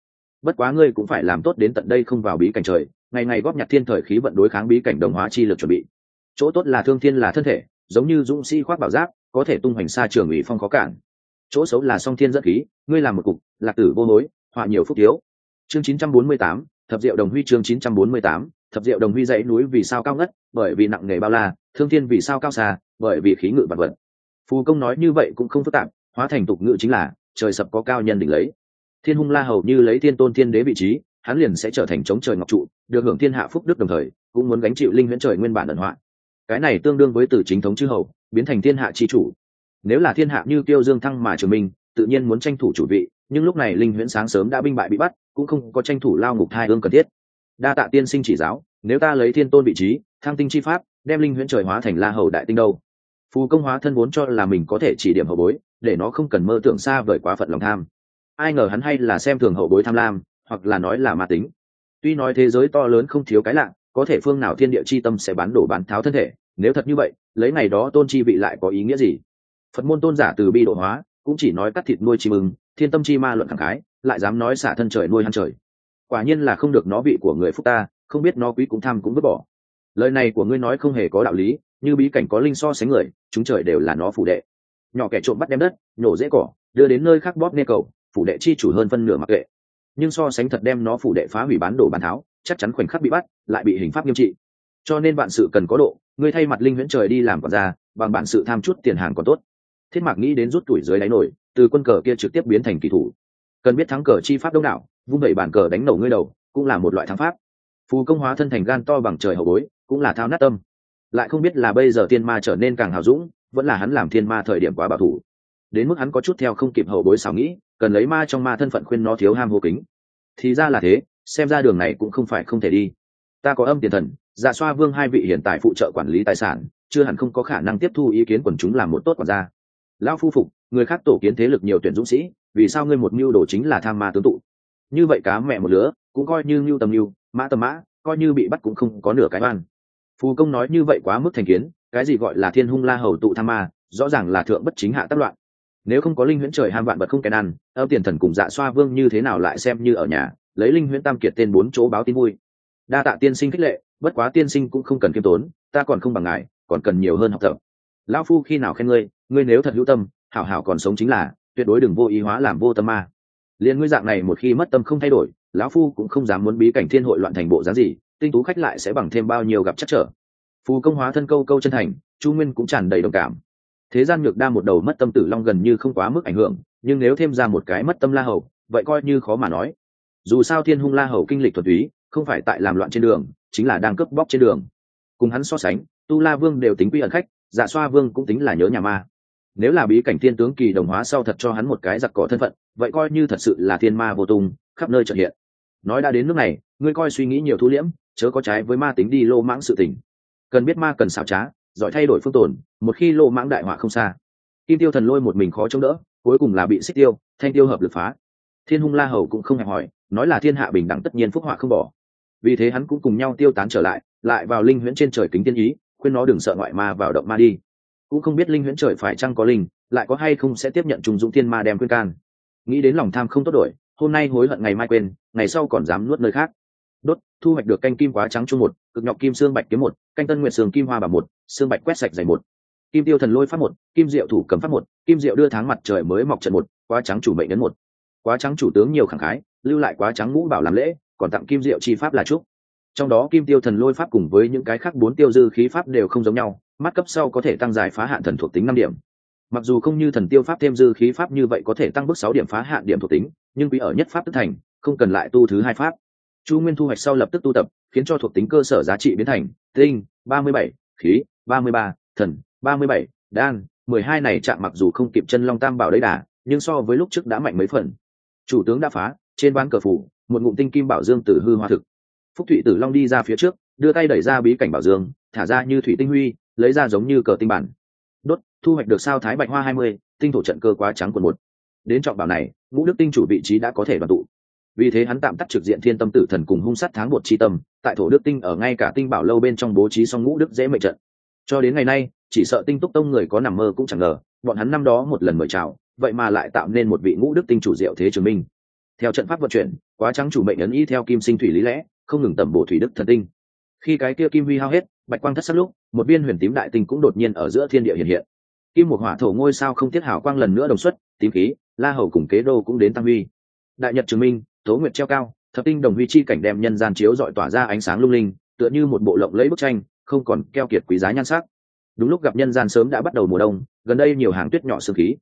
Speaker 1: Bất quá ngươi cũng phải làm tốt đến tận đây không vào bí cảnh trời ngày ngày góp nhặt thiên thời khí vận đối kháng bí cảnh đồng hóa chi lực chuẩn bị. Chỗ tốt là thương thiên là thân thể giống như dũng sĩ khoác bảo giáp có thể tung hoành xa trường ủy phong khó cản. Chỗ xấu là song thiên dẫn khí ngươi làm một cục lạc tử vô hối họa nhiều phúc thiếu. Chương 948, thập diệu đồng huy chương 948, thập diệu đồng huy dãy núi vì sao cao ngất, bởi vì nặng nghề bao la, thương thiên vì sao cao xa, bởi vì khí ngự vật vật. Phù công nói như vậy cũng không phức tạp, hóa thành tục ngự chính là, trời sập có cao nhân đỉnh lấy. Thiên hung la hầu như lấy thiên tôn thiên đế vị trí, hắn liền sẽ trở thành chống trời ngọc trụ, được hưởng thiên hạ phúc đức đồng thời, cũng muốn gánh chịu linh huyễn trời nguyên bản ẩn họa. Cái này tương đương với từ chính thống chư hầu, biến thành thiên hạ chi chủ. Nếu là thiên hạ như tiêu dương thăng mà trường minh, tự nhiên muốn tranh thủ chủ vị, nhưng lúc này linh huyễn sáng sớm đã binh bại bị bắt, cũng không có tranh thủ lao ngục thai ương cần thiết đa tạ tiên sinh chỉ giáo, nếu ta lấy thiên tôn vị trí thăng tinh chi pháp, đem linh huyễn trời hóa thành la hầu đại tinh đâu? Phù công hóa thân vốn cho là mình có thể chỉ điểm hậu bối, để nó không cần mơ tưởng xa vời quá phận lòng tham. Ai ngờ hắn hay là xem thường hậu bối tham lam, hoặc là nói là ma tính. Tuy nói thế giới to lớn không thiếu cái lạ, có thể phương nào thiên địa chi tâm sẽ bán đổ bán tháo thân thể, nếu thật như vậy, lấy ngày đó tôn chi vị lại có ý nghĩa gì? Phật môn tôn giả từ bi độ hóa, cũng chỉ nói cắt thịt nuôi chi mừng thiên tâm chi ma luận thẳng khái, lại dám nói xả thân trời nuôi hăng trời quả nhiên là không được nó vị của người phúc ta, không biết nó quý cũng tham cũng vứt bỏ. Lời này của ngươi nói không hề có đạo lý, như bí cảnh có linh so sánh người, chúng trời đều là nó phủ đệ. Nhỏ kẻ trộm bắt đem đất nhổ dễ cỏ, đưa đến nơi khác bóp nê cầu, phủ đệ chi chủ hơn phân nửa mặc kệ. Nhưng so sánh thật đem nó phủ đệ phá hủy bán đổ bàn tháo, chắc chắn khoảnh khắc bị bắt, lại bị hình pháp nghiêm trị. Cho nên bạn sự cần có độ, ngươi thay mặt linh huyễn trời đi làm còn ra bằng bạn sự tham chút tiền hàng còn tốt. Thiết mạc nghĩ đến rút tuổi dưới đáy nổi, từ quân cờ kia trực tiếp biến thành kỳ thủ. Cần biết thắng cờ chi pháp đông đảo vung vẩy bản cờ đánh nổ ngươi đầu, cũng là một loại thắng pháp. Phù công hóa thân thành gan to bằng trời hậu bối, cũng là thao nát tâm. Lại không biết là bây giờ tiên ma trở nên càng hào dũng, vẫn là hắn làm thiên ma thời điểm quá bảo thủ. Đến mức hắn có chút theo không kịp hậu bối xảo nghĩ, cần lấy ma trong ma thân phận khuyên nó thiếu ham hô kính. Thì ra là thế, xem ra đường này cũng không phải không thể đi. Ta có âm tiền thần dạ xoa vương hai vị hiện tại phụ trợ quản lý tài sản, chưa hẳn không có khả năng tiếp thu ý kiến quần chúng làm một tốt quản gia. Lão phu phục, người khác tổ kiến thế lực nhiều tuyển dũng sĩ, vì sao ngươi một mưu đồ chính là tham ma tướng tụ? Như vậy cá mẹ một lứa, cũng coi như ngưu tầm ngưu mã tầm mã, coi như bị bắt cũng không có nửa cái oan. Phù công nói như vậy quá mức thành kiến, cái gì gọi là thiên hung la hầu tụ tham ma, rõ ràng là thượng bất chính hạ tác loạn. Nếu không có linh huyễn trời ham vạn vật không kèn ăn, âm tiền thần cùng dạ xoa vương như thế nào lại xem như ở nhà, lấy linh huyễn tam kiệt tên bốn chỗ báo tin vui. Đa tạ tiên sinh khích lệ, bất quá tiên sinh cũng không cần kiêm tốn, ta còn không bằng ngài, còn cần nhiều hơn học tập. Lão phu khi nào khen ngươi ngươi nếu thật hữu tâm, hảo hảo còn sống chính là, tuyệt đối đừng vô ý hóa làm vô tâm ma liền ngươi dạng này một khi mất tâm không thay đổi, lão phu cũng không dám muốn bí cảnh thiên hội loạn thành bộ dáng gì, tinh tú khách lại sẽ bằng thêm bao nhiêu gặp chắc trở. Phù công hóa thân câu câu chân thành, chu nguyên cũng tràn đầy đồng cảm. Thế gian nhược đa một đầu mất tâm tử long gần như không quá mức ảnh hưởng, nhưng nếu thêm ra một cái mất tâm la hầu, vậy coi như khó mà nói. Dù sao thiên hung la hầu kinh lịch thuật túy, không phải tại làm loạn trên đường, chính là đang cướp bóc trên đường. Cùng hắn so sánh, tu la vương đều tính quy ẩn khách dạ xoa vương cũng tính là nhớ nhà ma nếu là bí cảnh thiên tướng kỳ đồng hóa sau thật cho hắn một cái giặc cỏ thân phận, vậy coi như thật sự là thiên ma vô tung, khắp nơi trợ hiện. Nói đã đến nước này, ngươi coi suy nghĩ nhiều thu liễm, chớ có trái với ma tính đi lô mãng sự tình. Cần biết ma cần xảo trá, giỏi thay đổi phương tồn, một khi lô mãng đại họa không xa, kim tiêu thần lôi một mình khó chống đỡ, cuối cùng là bị xích tiêu, thanh tiêu hợp lực phá. Thiên hung la hầu cũng không hẹp hỏi, nói là thiên hạ bình đẳng tất nhiên phúc họa không bỏ. Vì thế hắn cũng cùng nhau tiêu tán trở lại lại vào linh huyễn trên trời kính tiên ý, khuyên nó đừng sợ ngoại ma vào động ma đi cũng không biết linh huyễn trời phải chăng có linh, lại có hay không sẽ tiếp nhận trùng dũng thiên ma đem quên can. Nghĩ đến lòng tham không tốt đổi, hôm nay hối hận ngày mai quên, ngày sau còn dám nuốt nơi khác. Đốt, thu hoạch được canh kim quá trắng chung một, cực nhọc kim xương bạch kiếm một, canh tân nguyệt sương kim hoa bà một, xương bạch quét sạch dày một. Kim tiêu thần lôi phát một, kim diệu thủ cầm phát một, kim diệu đưa tháng mặt trời mới mọc trận một, quá trắng chủ mệnh đến một. Quá trắng chủ tướng nhiều khẳng khái, lưu lại quá trắng ngũ bảo làm lễ, còn tặng kim diệu chi pháp là chúc. Trong đó kim tiêu thần lôi pháp cùng với những cái khác bốn tiêu dư khí pháp đều không giống nhau mắt cấp sau có thể tăng giải phá hạn thần thuộc tính năm điểm. Mặc dù không như thần tiêu pháp thêm dư khí pháp như vậy có thể tăng bước sáu điểm phá hạn điểm thuộc tính, nhưng quý ở nhất pháp tức thành, không cần lại tu thứ hai pháp. Chu nguyên thu hoạch sau lập tức tu tập, khiến cho thuộc tính cơ sở giá trị biến thành tinh, ba mươi bảy, khí, ba mươi ba, thần, ba mươi bảy, đan. mười hai này chạm mặc dù không kịp chân long tam bảo đấy đà, nhưng so với lúc trước đã mạnh mấy phần. Chủ tướng đã phá, trên bán cờ phủ, một ngụm tinh kim bảo dương tử hư hoa thực. Phúc thụy tử long đi ra phía trước, đưa tay đẩy ra bí cảnh bảo dương, thả ra như thủy tinh huy lấy ra giống như cờ tinh bản. Đốt, thu hoạch được sao thái bạch hoa hai mươi, tinh thổ trận cơ quá trắng quần một. Đến trọng bảo này, ngũ đức tinh chủ vị trí đã có thể đoàn tụ. Vì thế hắn tạm tắt trực diện thiên tâm tử thần cùng hung sát tháng một chi tâm, tại thổ đức tinh ở ngay cả tinh bảo lâu bên trong bố trí xong ngũ đức dễ mệnh trận. Cho đến ngày nay, chỉ sợ tinh túc tông người có nằm mơ cũng chẳng ngờ, bọn hắn năm đó một lần mời chào, vậy mà lại tạo nên một vị ngũ đức tinh chủ diệu thế trường minh. Theo trận pháp vận chuyển, quá trắng chủ mệnh ấn y theo kim sinh thủy lý lẽ, không ngừng tẩm bổ thủy đức thần tinh khi cái kia kim huy hao hết, bạch quang thất sắc lúc, một viên huyền tím đại tinh cũng đột nhiên ở giữa thiên địa hiện hiện. Kim một hỏa thổ ngôi sao không tiết hào quang lần nữa đồng xuất, tím khí, la hầu cùng kế đô cũng đến tăng huy. Đại nhật chứng minh, tố nguyệt treo cao, thập tinh đồng huy chi cảnh đem nhân gian chiếu dọi tỏa ra ánh sáng lung linh, tựa như một bộ lộng lẫy bức tranh, không còn keo kiệt quý giá nhan sắc. Đúng lúc gặp nhân gian sớm đã bắt đầu mùa đông, gần đây nhiều hàng tuyết nhỏ sương khí.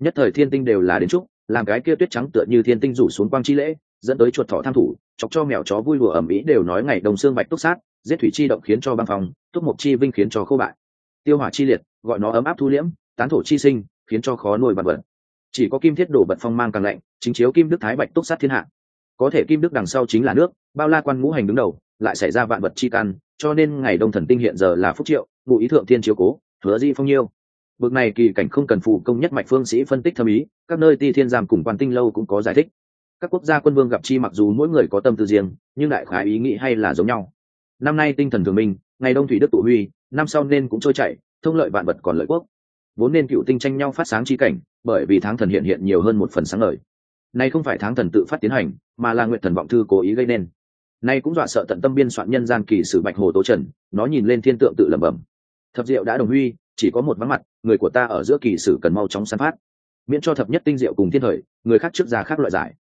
Speaker 1: Nhất thời thiên tinh đều là đến trúc, làm cái kia tuyết trắng tựa như thiên tinh rủ xuống quang chi lễ, dẫn tới chuột thỏ tham thủ, chọc cho mèo chó vui lùa ẩm ý đều nói ngày đồng xương bạch túc sát giết thủy chi động khiến cho băng phòng túc mộc chi vinh khiến cho khô bại. Tiêu hỏa chi liệt, gọi nó ấm áp thu liễm, tán thổ chi sinh, khiến cho khó nuôi vật vật. Chỉ có kim thiết đổ bật phong mang càng lạnh, chính chiếu kim đức thái bạch túc sát thiên hạ. Có thể kim đức đằng sau chính là nước, bao la quan ngũ hành đứng đầu, lại xảy ra vạn vật chi căn, cho nên ngày đông thần tinh hiện giờ là phúc triệu, ngụ ý thượng thiên chiếu cố, hứa di phong nhiêu. Bực này kỳ cảnh không cần phụ công nhất mạch phương sĩ phân tích thâm ý, các nơi ti thiên giam cùng quan tinh lâu cũng có giải thích. Các quốc gia quân vương gặp chi mặc dù mỗi người có tâm tư riêng, nhưng đại khái ý nghĩ hay là giống nhau năm nay tinh thần thường minh, ngày đông thủy đức tụ huy, năm sau nên cũng trôi chảy, thông lợi vạn vật còn lợi quốc. Vốn nên cựu tinh tranh nhau phát sáng chi cảnh, bởi vì tháng thần hiện hiện nhiều hơn một phần sáng lợi nay không phải tháng thần tự phát tiến hành, mà là nguyện thần vọng thư cố ý gây nên. Nay cũng dọa sợ tận tâm biên soạn nhân gian kỳ sử bạch hồ tố trần, nó nhìn lên thiên tượng tự lẩm bẩm. Thập diệu đã đồng huy, chỉ có một vắng mặt, người của ta ở giữa kỳ sử cần mau chóng săn phát. Miễn cho thập nhất tinh diệu cùng thiên thời, người khác trước ra khác loại giải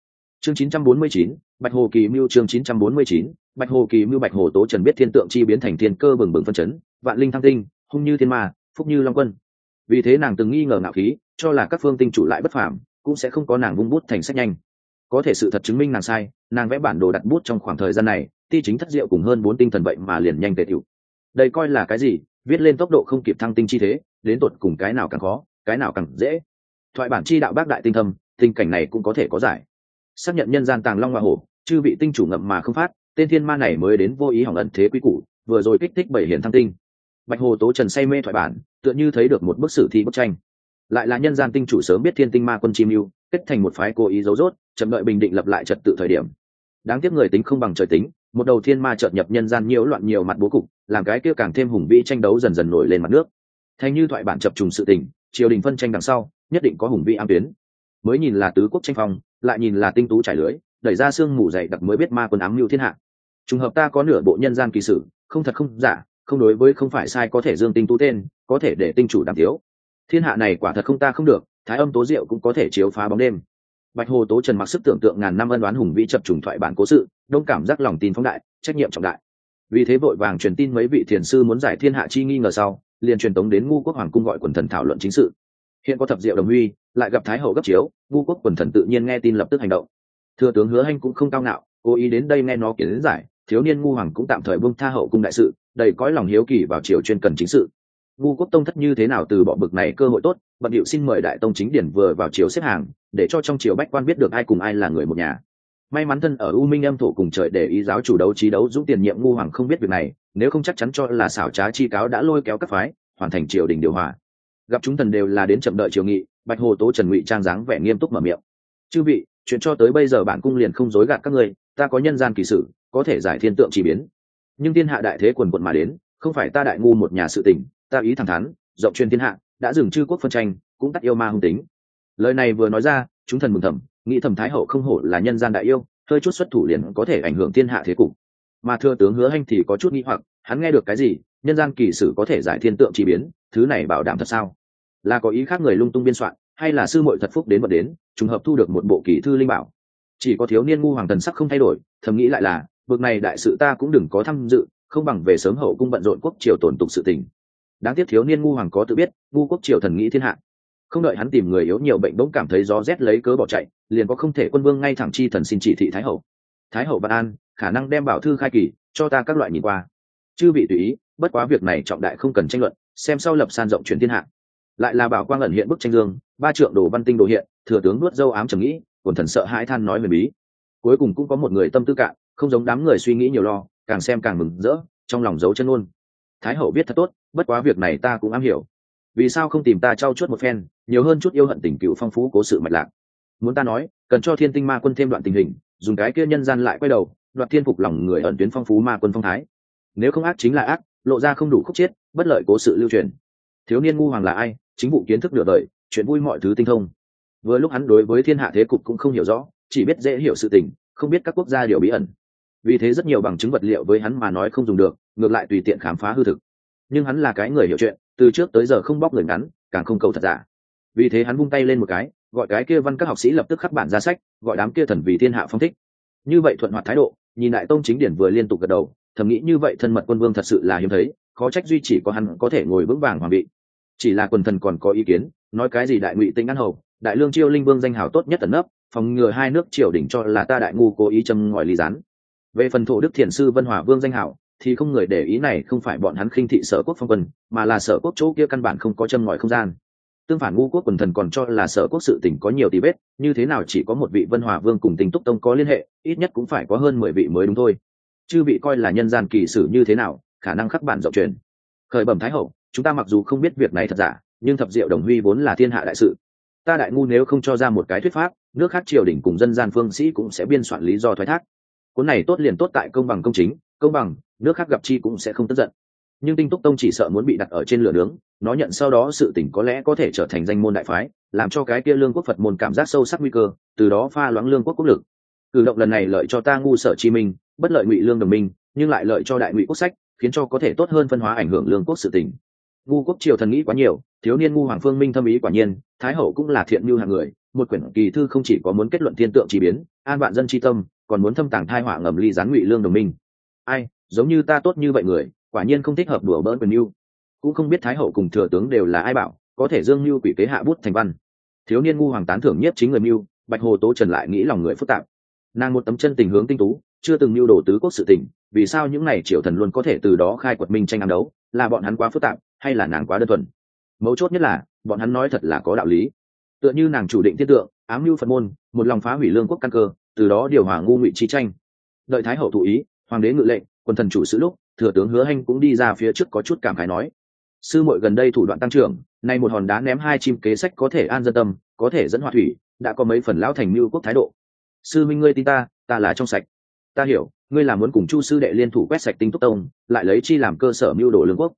Speaker 1: chương 949, bạch hồ kỳ mưu chương 949, bạch hồ kỳ mưu bạch hồ tố trần biết thiên tượng chi biến thành thiên cơ bừng bừng phân chấn vạn linh thăng tinh hung như thiên ma phúc như long quân. Vì thế nàng từng nghi ngờ ngạo khí cho là các phương tinh chủ lại bất phàm cũng sẽ không có nàng vung bút thành sách nhanh. Có thể sự thật chứng minh nàng sai nàng vẽ bản đồ đặt bút trong khoảng thời gian này ti chính thất diệu cùng hơn bốn tinh thần vậy mà liền nhanh tề tiểu đây coi là cái gì? Viết lên tốc độ không kịp thăng tinh chi thế đến tột cùng cái nào càng khó cái nào càng dễ? Thoại bản chi đạo bác đại tinh thâm tình cảnh này cũng có thể có giải xác nhận nhân gian tàng long hoa hổ, chư vị tinh chủ ngậm mà không phát, tên thiên ma này mới đến vô ý hỏng ẩn thế quý củ, vừa rồi kích thích bảy hiển thăng tinh. Bạch hồ tố trần say mê thoại bản, tựa như thấy được một bức sử thi bức tranh. Lại là nhân gian tinh chủ sớm biết thiên tinh ma quân chim mưu kết thành một phái cố ý dấu dốt chậm đợi bình định lập lại trật tự thời điểm. Đáng tiếc người tính không bằng trời tính, một đầu thiên ma chợt nhập nhân gian nhiễu loạn nhiều mặt bố cục, làm cái kia càng thêm hùng vĩ tranh đấu dần dần nổi lên mặt nước. Thành như thoại bản chập trùng sự tình, triều đình phân tranh đằng sau, nhất định có hùng vĩ am tuyến. Mới nhìn là tứ quốc tranh phong lại nhìn là tinh tú trải lưới, đẩy ra xương mù dày đặc mới biết ma quân ám mưu thiên hạ. Trùng hợp ta có nửa bộ nhân gian kỳ sử, không thật không giả, không đối với không phải sai có thể dương tinh tú tên, có thể để tinh chủ đảm thiếu. Thiên hạ này quả thật không ta không được, thái âm tố diệu cũng có thể chiếu phá bóng đêm. Bạch hồ tố trần mặc sức tưởng tượng ngàn năm ân đoán hùng vĩ chập trùng thoại bản cố sự, đông cảm giác lòng tin phóng đại, trách nhiệm trọng đại. Vì thế vội vàng truyền tin mấy vị thiền sư muốn giải thiên hạ chi nghi ngờ sau, liền truyền tống đến ngu quốc hoàng cung gọi quần thần thảo luận chính sự hiện có thập diệu đồng huy, lại gặp thái hậu gấp chiếu ngu quốc quần thần tự nhiên nghe tin lập tức hành động. Thừa tướng hứa hanh cũng không cao ngạo, cố ý đến đây nghe nó kiến giải, thiếu niên ngu hoàng cũng tạm thời buông tha hậu cung đại sự, đầy cõi lòng hiếu kỳ vào triều chuyên cần chính sự. Ngu quốc tông thất như thế nào từ bỏ bực này cơ hội tốt, bận điệu xin mời đại tông chính điển vừa vào triều xếp hàng, để cho trong triều bách quan biết được ai cùng ai là người một nhà. May mắn thân ở u minh âm thổ cùng trời để ý giáo chủ đấu trí đấu dũng tiền nhiệm ngu hoàng không biết việc này, nếu không chắc chắn cho là xảo trá chi cáo đã lôi kéo các phái, hoàn thành triều đình điều hòa gặp chúng thần đều là đến chậm đợi triều nghị, bạch hồ tố trần ngụy trang dáng vẻ nghiêm túc mở miệng. Chư vị, chuyện cho tới bây giờ bản cung liền không dối gạt các ngươi, ta có nhân gian kỳ sử có thể giải thiên tượng chỉ biến. Nhưng thiên hạ đại thế quần quận mà đến, không phải ta đại ngu một nhà sự tình, ta ý thẳng thắn, rộng truyền thiên hạ, đã dừng chư quốc phân tranh, cũng tắt yêu ma hung tính. Lời này vừa nói ra, chúng thần mừng thầm, nghĩ thầm thái hậu không hổ là nhân gian đại yêu, hơi chút xuất thủ liền có thể ảnh hưởng thiên hạ thế cục. Mà thưa tướng hứa hanh thì có chút nghĩ hoặc, hắn nghe được cái gì nhân gian kỳ sử có thể giải thiên tượng chi biến, thứ này bảo đảm thật sao? Là có ý khác người lung tung biên soạn, hay là sư muội thật phúc đến vật đến, trùng hợp thu được một bộ kỳ thư linh bảo? Chỉ có thiếu niên ngu hoàng thần sắc không thay đổi, thầm nghĩ lại là, bực này đại sự ta cũng đừng có tham dự, không bằng về sớm hậu cung bận rộn quốc triều tổn tục sự tình. Đáng tiếc thiếu niên ngu hoàng có tự biết, ngu quốc triều thần nghĩ thiên hạ. Không đợi hắn tìm người yếu nhiều bệnh bỗng cảm thấy gió rét lấy cớ bỏ chạy, liền có không thể quân vương ngay thẳng chi thần xin chỉ thị thái hậu. Thái hậu văn an, khả năng đem bảo thư khai kỳ, cho ta các loại nhìn qua. Chư vị tùy ý bất quá việc này trọng đại không cần tranh luận, xem sau lập san rộng chuyển thiên hạ. Lại là bảo quang ẩn hiện bức tranh dương, ba trượng đồ văn tinh đồ hiện, thừa tướng nuốt dâu ám trầm nghĩ, quần thần sợ hãi than nói về bí. Cuối cùng cũng có một người tâm tư cạn, không giống đám người suy nghĩ nhiều lo, càng xem càng mừng rỡ, trong lòng giấu chân luôn. Thái hậu biết thật tốt, bất quá việc này ta cũng am hiểu. Vì sao không tìm ta trao chuốt một phen, nhiều hơn chút yêu hận tình cựu phong phú cố sự mạch lạc. Muốn ta nói, cần cho thiên tinh ma quân thêm đoạn tình hình, dùng cái kia nhân gian lại quay đầu, đoạt thiên phục lòng người ẩn tuyến phong phú ma quân phong thái. Nếu không ác chính là ác lộ ra không đủ khúc chiết, bất lợi cố sự lưu truyền. Thiếu niên ngu hoàng là ai, chính vụ kiến thức nửa đời, chuyện vui mọi thứ tinh thông. Vừa lúc hắn đối với thiên hạ thế cục cũng không hiểu rõ, chỉ biết dễ hiểu sự tình, không biết các quốc gia điều bí ẩn. Vì thế rất nhiều bằng chứng vật liệu với hắn mà nói không dùng được, ngược lại tùy tiện khám phá hư thực. Nhưng hắn là cái người hiểu chuyện, từ trước tới giờ không bóc người ngắn, càng không cầu thật giả. Vì thế hắn vung tay lên một cái, gọi cái kia văn các học sĩ lập tức khắc bản ra sách, gọi đám kia thần vì thiên hạ phong thích. Như vậy thuận hoạt thái độ, nhìn lại tông chính điển vừa liên tục gật đầu thầm nghĩ như vậy thân mật quân vương thật sự là hiếm thấy, khó trách duy chỉ có hắn có thể ngồi vững vàng hoàng vị. Chỉ là quần thần còn có ý kiến, nói cái gì đại ngụy tinh ăn hầu, đại lương chiêu linh vương danh hào tốt nhất tận nấp, phòng ngừa hai nước triều đỉnh cho là ta đại ngu cố ý châm ngòi ly rán về phần thổ đức thiền sư vân hòa vương danh hào, thì không người để ý này không phải bọn hắn khinh thị sở quốc phong quân, mà là sở quốc chỗ kia căn bản không có châm ngòi không gian. Tương phản ngu quốc quần thần còn cho là sở quốc sự tỉnh có nhiều tí vết, như thế nào chỉ có một vị vân hòa vương cùng tình túc tông có liên hệ, ít nhất cũng phải có hơn mười vị mới đúng thôi chư bị coi là nhân gian kỳ sử như thế nào, khả năng khắc bản rộng truyền. Khởi bẩm thái hậu, chúng ta mặc dù không biết việc này thật giả, nhưng thập diệu đồng huy vốn là thiên hạ đại sự. Ta đại ngu nếu không cho ra một cái thuyết pháp, nước khác triều đình cùng dân gian phương sĩ cũng sẽ biên soạn lý do thoái thác. Cuốn này tốt liền tốt tại công bằng công chính, công bằng, nước khác gặp chi cũng sẽ không tức giận. Nhưng tinh túc tông chỉ sợ muốn bị đặt ở trên lửa nướng, nó nhận sau đó sự tỉnh có lẽ có thể trở thành danh môn đại phái, làm cho cái kia lương quốc phật môn cảm giác sâu sắc nguy cơ, từ đó pha loãng lương quốc quốc lực. Cử động lần này lợi cho ta ngu sở chi minh bất lợi ngụy lương đồng minh, nhưng lại lợi cho đại ngụy quốc sách, khiến cho có thể tốt hơn phân hóa ảnh hưởng lương quốc sự tình. Ngu quốc triều thần nghĩ quá nhiều, thiếu niên ngu hoàng phương minh thâm ý quả nhiên, thái hậu cũng là thiện như hàng người, một quyển kỳ thư không chỉ có muốn kết luận thiên tượng chỉ biến, an vạn dân tri tâm, còn muốn thâm tàng thai họa ngầm ly gián ngụy lương đồng minh. Ai, giống như ta tốt như vậy người, quả nhiên không thích hợp đùa bỡn quyền mưu. Cũng không biết thái hậu cùng thừa tướng đều là ai bảo, có thể dương mưu quỷ kế hạ bút thành văn. Thiếu niên ngu hoàng tán thưởng nhất chính người mưu, bạch hồ tố trần lại nghĩ lòng người phức tạp. Nàng một tấm chân tình hướng tinh tú chưa từng mưu đồ tứ quốc sự tình, vì sao những này triều thần luôn có thể từ đó khai quật minh tranh ám đấu? Là bọn hắn quá phức tạp, hay là nàng quá đơn thuần? Mấu chốt nhất là, bọn hắn nói thật là có đạo lý. Tựa như nàng chủ định thiết tượng, ám mưu phật môn, một lòng phá hủy lương quốc căn cơ, từ đó điều hòa ngu ngụy chi tranh. Đợi thái hậu thụ ý, hoàng đế ngự lệnh, quân thần chủ sự lúc, thừa tướng hứa hanh cũng đi ra phía trước có chút cảm khái nói, sư muội gần đây thủ đoạn tăng trưởng, nay một hòn đá ném hai chim kế sách có thể an dân tâm, có thể dẫn hòa thủy, đã có mấy phần lão thành mưu quốc thái độ. Sư minh ngươi tin ta ta là trong sạch ta hiểu ngươi là muốn cùng chu sư đệ liên thủ quét sạch tinh túc tông lại lấy chi làm cơ sở mưu đồ lương quốc.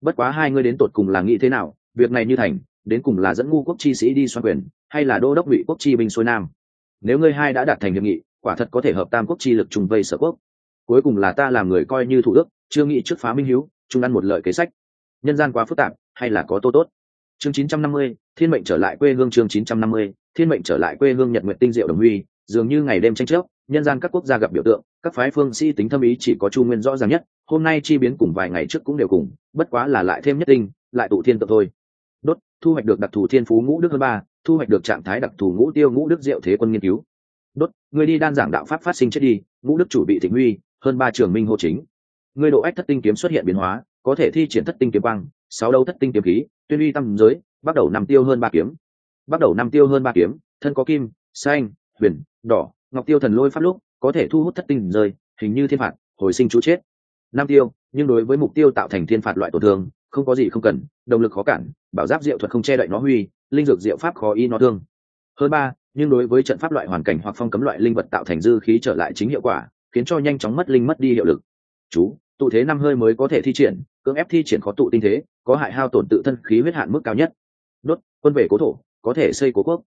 Speaker 1: Bất quá hai ngươi đến tột cùng là nghĩ thế nào việc này như thành đến cùng là dẫn ngu quốc chi sĩ đi xoan quyền hay là đô đốc ngụy quốc chi binh xuôi nam? Nếu ngươi hai đã đạt thành hiệp nghị quả thật có thể hợp tam quốc chi lực trùng vây sở quốc. Cuối cùng là ta làm người coi như thủ đức chưa nghĩ trước phá minh hiếu chung ăn một lợi kế sách. Nhân gian quá phức tạp hay là có tô tốt? Chương 950, thiên mệnh trở lại quê hương chương 950, thiên mệnh trở lại quê hương nhật nguyện tinh diệu đồng huy dường như ngày đêm tranh trước nhân gian các quốc gia gặp biểu tượng, các phái phương sĩ tính thâm ý chỉ có chu nguyên rõ ràng nhất, hôm nay chi biến cùng vài ngày trước cũng đều cùng, bất quá là lại thêm nhất tinh, lại tụ thiên tự thôi. Đốt, thu hoạch được đặc thù thiên phú ngũ đức hơn ba, thu hoạch được trạng thái đặc thù ngũ tiêu ngũ đức diệu thế quân nghiên cứu. Đốt, người đi đan giảng đạo pháp phát sinh chết đi, ngũ đức chủ bị thịnh huy, hơn ba trường minh hô chính. Người độ ách thất tinh kiếm xuất hiện biến hóa, có thể thi triển thất tinh kiếm quang, sáu đấu thất tinh kiếm khí, tuyên uy tâm giới, bắt đầu năm tiêu hơn ba kiếm. Bắt đầu năm tiêu hơn ba kiếm, thân có kim, xanh, huyền, đỏ ngọc tiêu thần lôi pháp lúc, có thể thu hút thất tinh rơi, hình như thiên phạt, hồi sinh chú chết. Nam tiêu, nhưng đối với mục tiêu tạo thành thiên phạt loại tổn thương, không có gì không cần, động lực khó cản, bảo giáp diệu thuật không che đậy nó huy, linh dược diệu pháp khó y nó thương. Hơn ba, nhưng đối với trận pháp loại hoàn cảnh hoặc phong cấm loại linh vật tạo thành dư khí trở lại chính hiệu quả, khiến cho nhanh chóng mất linh mất đi hiệu lực. Chú, tụ thế năm hơi mới có thể thi triển, cưỡng ép thi triển khó tụ tinh thế, có hại hao tổn tự thân khí huyết hạn mức cao nhất. Đốt, quân về cố thổ, có thể xây cố quốc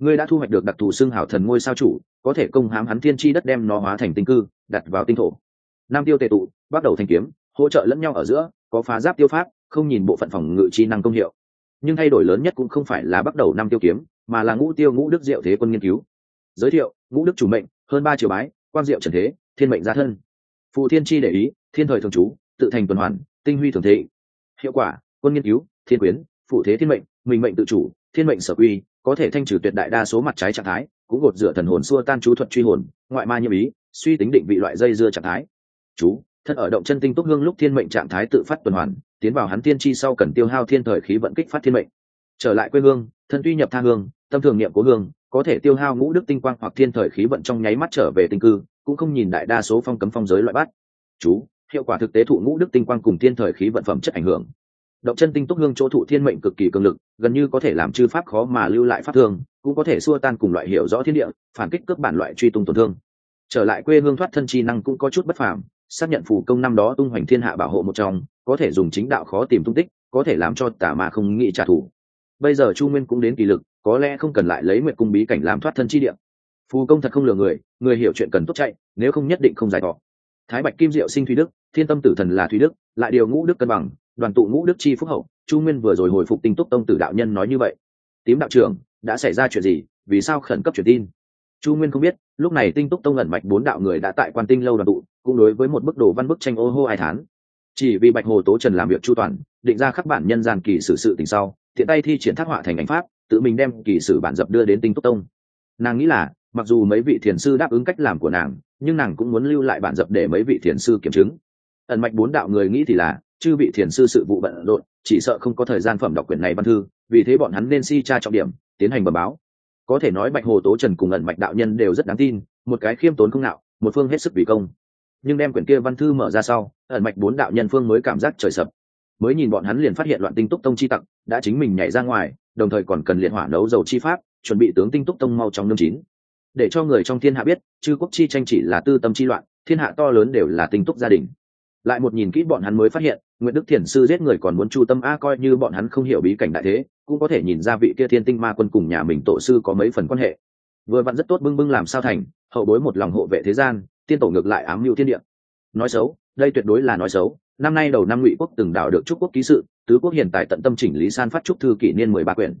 Speaker 1: ngươi đã thu hoạch được đặc thù xương hảo thần ngôi sao chủ, có thể công hám hắn thiên tri đất đem nó hóa thành tinh cư, đặt vào tinh thổ. Nam tiêu tề tụ, bắt đầu thành kiếm, hỗ trợ lẫn nhau ở giữa, có phá giáp tiêu pháp, không nhìn bộ phận phòng ngự chi năng công hiệu. Nhưng thay đổi lớn nhất cũng không phải là bắt đầu năm tiêu kiếm, mà là ngũ tiêu ngũ đức diệu thế quân nghiên cứu. Giới thiệu, ngũ đức chủ mệnh, hơn ba triệu bái quan diệu trần thế, thiên mệnh gia thân. Phụ thiên chi để ý, thiên thời thường trú, tự thành tuần hoàn, tinh huy thường thế hiệu quả, quân nghiên cứu, thiên quyến, phụ thế thiên mệnh, mình mệnh tự chủ, thiên mệnh sở quy có thể thanh trừ tuyệt đại đa số mặt trái trạng thái, cũng gột rửa thần hồn xua tan chú thuật truy hồn, ngoại ma nhiễm ý, suy tính định vị loại dây dưa trạng thái. Chú thân ở động chân tinh túc hương lúc thiên mệnh trạng thái tự phát tuần hoàn, tiến vào hắn tiên chi sau cần tiêu hao thiên thời khí vận kích phát thiên mệnh. Trở lại quê hương, thân tuy nhập tha hương, tâm thường niệm của hương, có thể tiêu hao ngũ đức tinh quang hoặc thiên thời khí vận trong nháy mắt trở về tinh cư, cũng không nhìn đại đa số phong cấm phong giới loại bắt. Chú, hiệu quả thực tế thụ ngũ đức tinh quang cùng thiên thời khí vận phẩm chất ảnh hưởng động chân tinh túc hương chỗ thụ thiên mệnh cực kỳ cường lực, gần như có thể làm chư pháp khó mà lưu lại pháp thương, cũng có thể xua tan cùng loại hiểu rõ thiên địa, phản kích cướp bản loại truy tung tổn thương. Trở lại quê hương thoát thân chi năng cũng có chút bất phàm, xác nhận phù công năm đó tung hoành thiên hạ bảo hộ một trong, có thể dùng chính đạo khó tìm tung tích, có thể làm cho tả mà không nghĩ trả thù. Bây giờ chu nguyên cũng đến kỳ lực, có lẽ không cần lại lấy nguyện cung bí cảnh làm thoát thân chi địa. Phù công thật không lừa người người hiểu chuyện cần tốt chạy, nếu không nhất định không giải tỏ thái bạch kim diệu sinh thúy đức, thiên tâm tử thần là thúy đức, lại điều ngũ đức cân bằng đoàn tụ ngũ đức chi phúc hậu, chu nguyên vừa rồi hồi phục tinh túc tông tử đạo nhân nói như vậy. Tím đạo trưởng, đã xảy ra chuyện gì? Vì sao khẩn cấp truyền tin? Chu nguyên không biết, lúc này tinh túc tông ẩn mạch bốn đạo người đã tại quan tinh lâu đoàn tụ, cũng đối với một bức đồ văn bức tranh ô hô ai thán. Chỉ vì bạch hồ tố trần làm việc chu toàn, định ra khắc bản nhân gian kỳ sử sự tình sau, thiện tay thi triển thác họa thành ảnh pháp, tự mình đem kỳ sử bản dập đưa đến tinh túc tông. Nàng nghĩ là, mặc dù mấy vị thiền sư đáp ứng cách làm của nàng, nhưng nàng cũng muốn lưu lại bản dập để mấy vị thiền sư kiểm chứng. Ẩn mạch bốn đạo người nghĩ thì là chư vị thiền sư sự vụ bận rộn, chỉ sợ không có thời gian phẩm đọc quyển này văn thư, vì thế bọn hắn nên si tra trọng điểm, tiến hành bẩm báo. Có thể nói bạch hồ tố trần cùng ẩn mạch đạo nhân đều rất đáng tin, một cái khiêm tốn không nạo một phương hết sức vì công. Nhưng đem quyển kia văn thư mở ra sau, ẩn mạch bốn đạo nhân phương mới cảm giác trời sập. Mới nhìn bọn hắn liền phát hiện loạn tinh túc tông chi tặc đã chính mình nhảy ra ngoài, đồng thời còn cần liệt hỏa nấu dầu chi pháp, chuẩn bị tướng tinh túc tông mau trong nương chín. Để cho người trong thiên hạ biết, chư quốc chi tranh chỉ là tư tâm chi loạn, thiên hạ to lớn đều là tinh túc gia đình lại một nhìn kỹ bọn hắn mới phát hiện nguyễn đức thiền sư giết người còn muốn chu tâm a coi như bọn hắn không hiểu bí cảnh đại thế, cũng có thể nhìn ra vị kia thiên tinh ma quân cùng nhà mình tổ sư có mấy phần quan hệ. Vừa vặn rất tốt bưng bưng làm sao thành, hậu bối một lòng hộ vệ thế gian, tiên tổ ngược lại ám mưu thiên địa. Nói xấu, đây tuyệt đối là nói xấu. Năm nay đầu năm ngụy quốc từng đảo được trúc quốc ký sự, tứ quốc hiện tại tận tâm chỉnh lý san phát trúc thư kỷ niên mười ba quyển.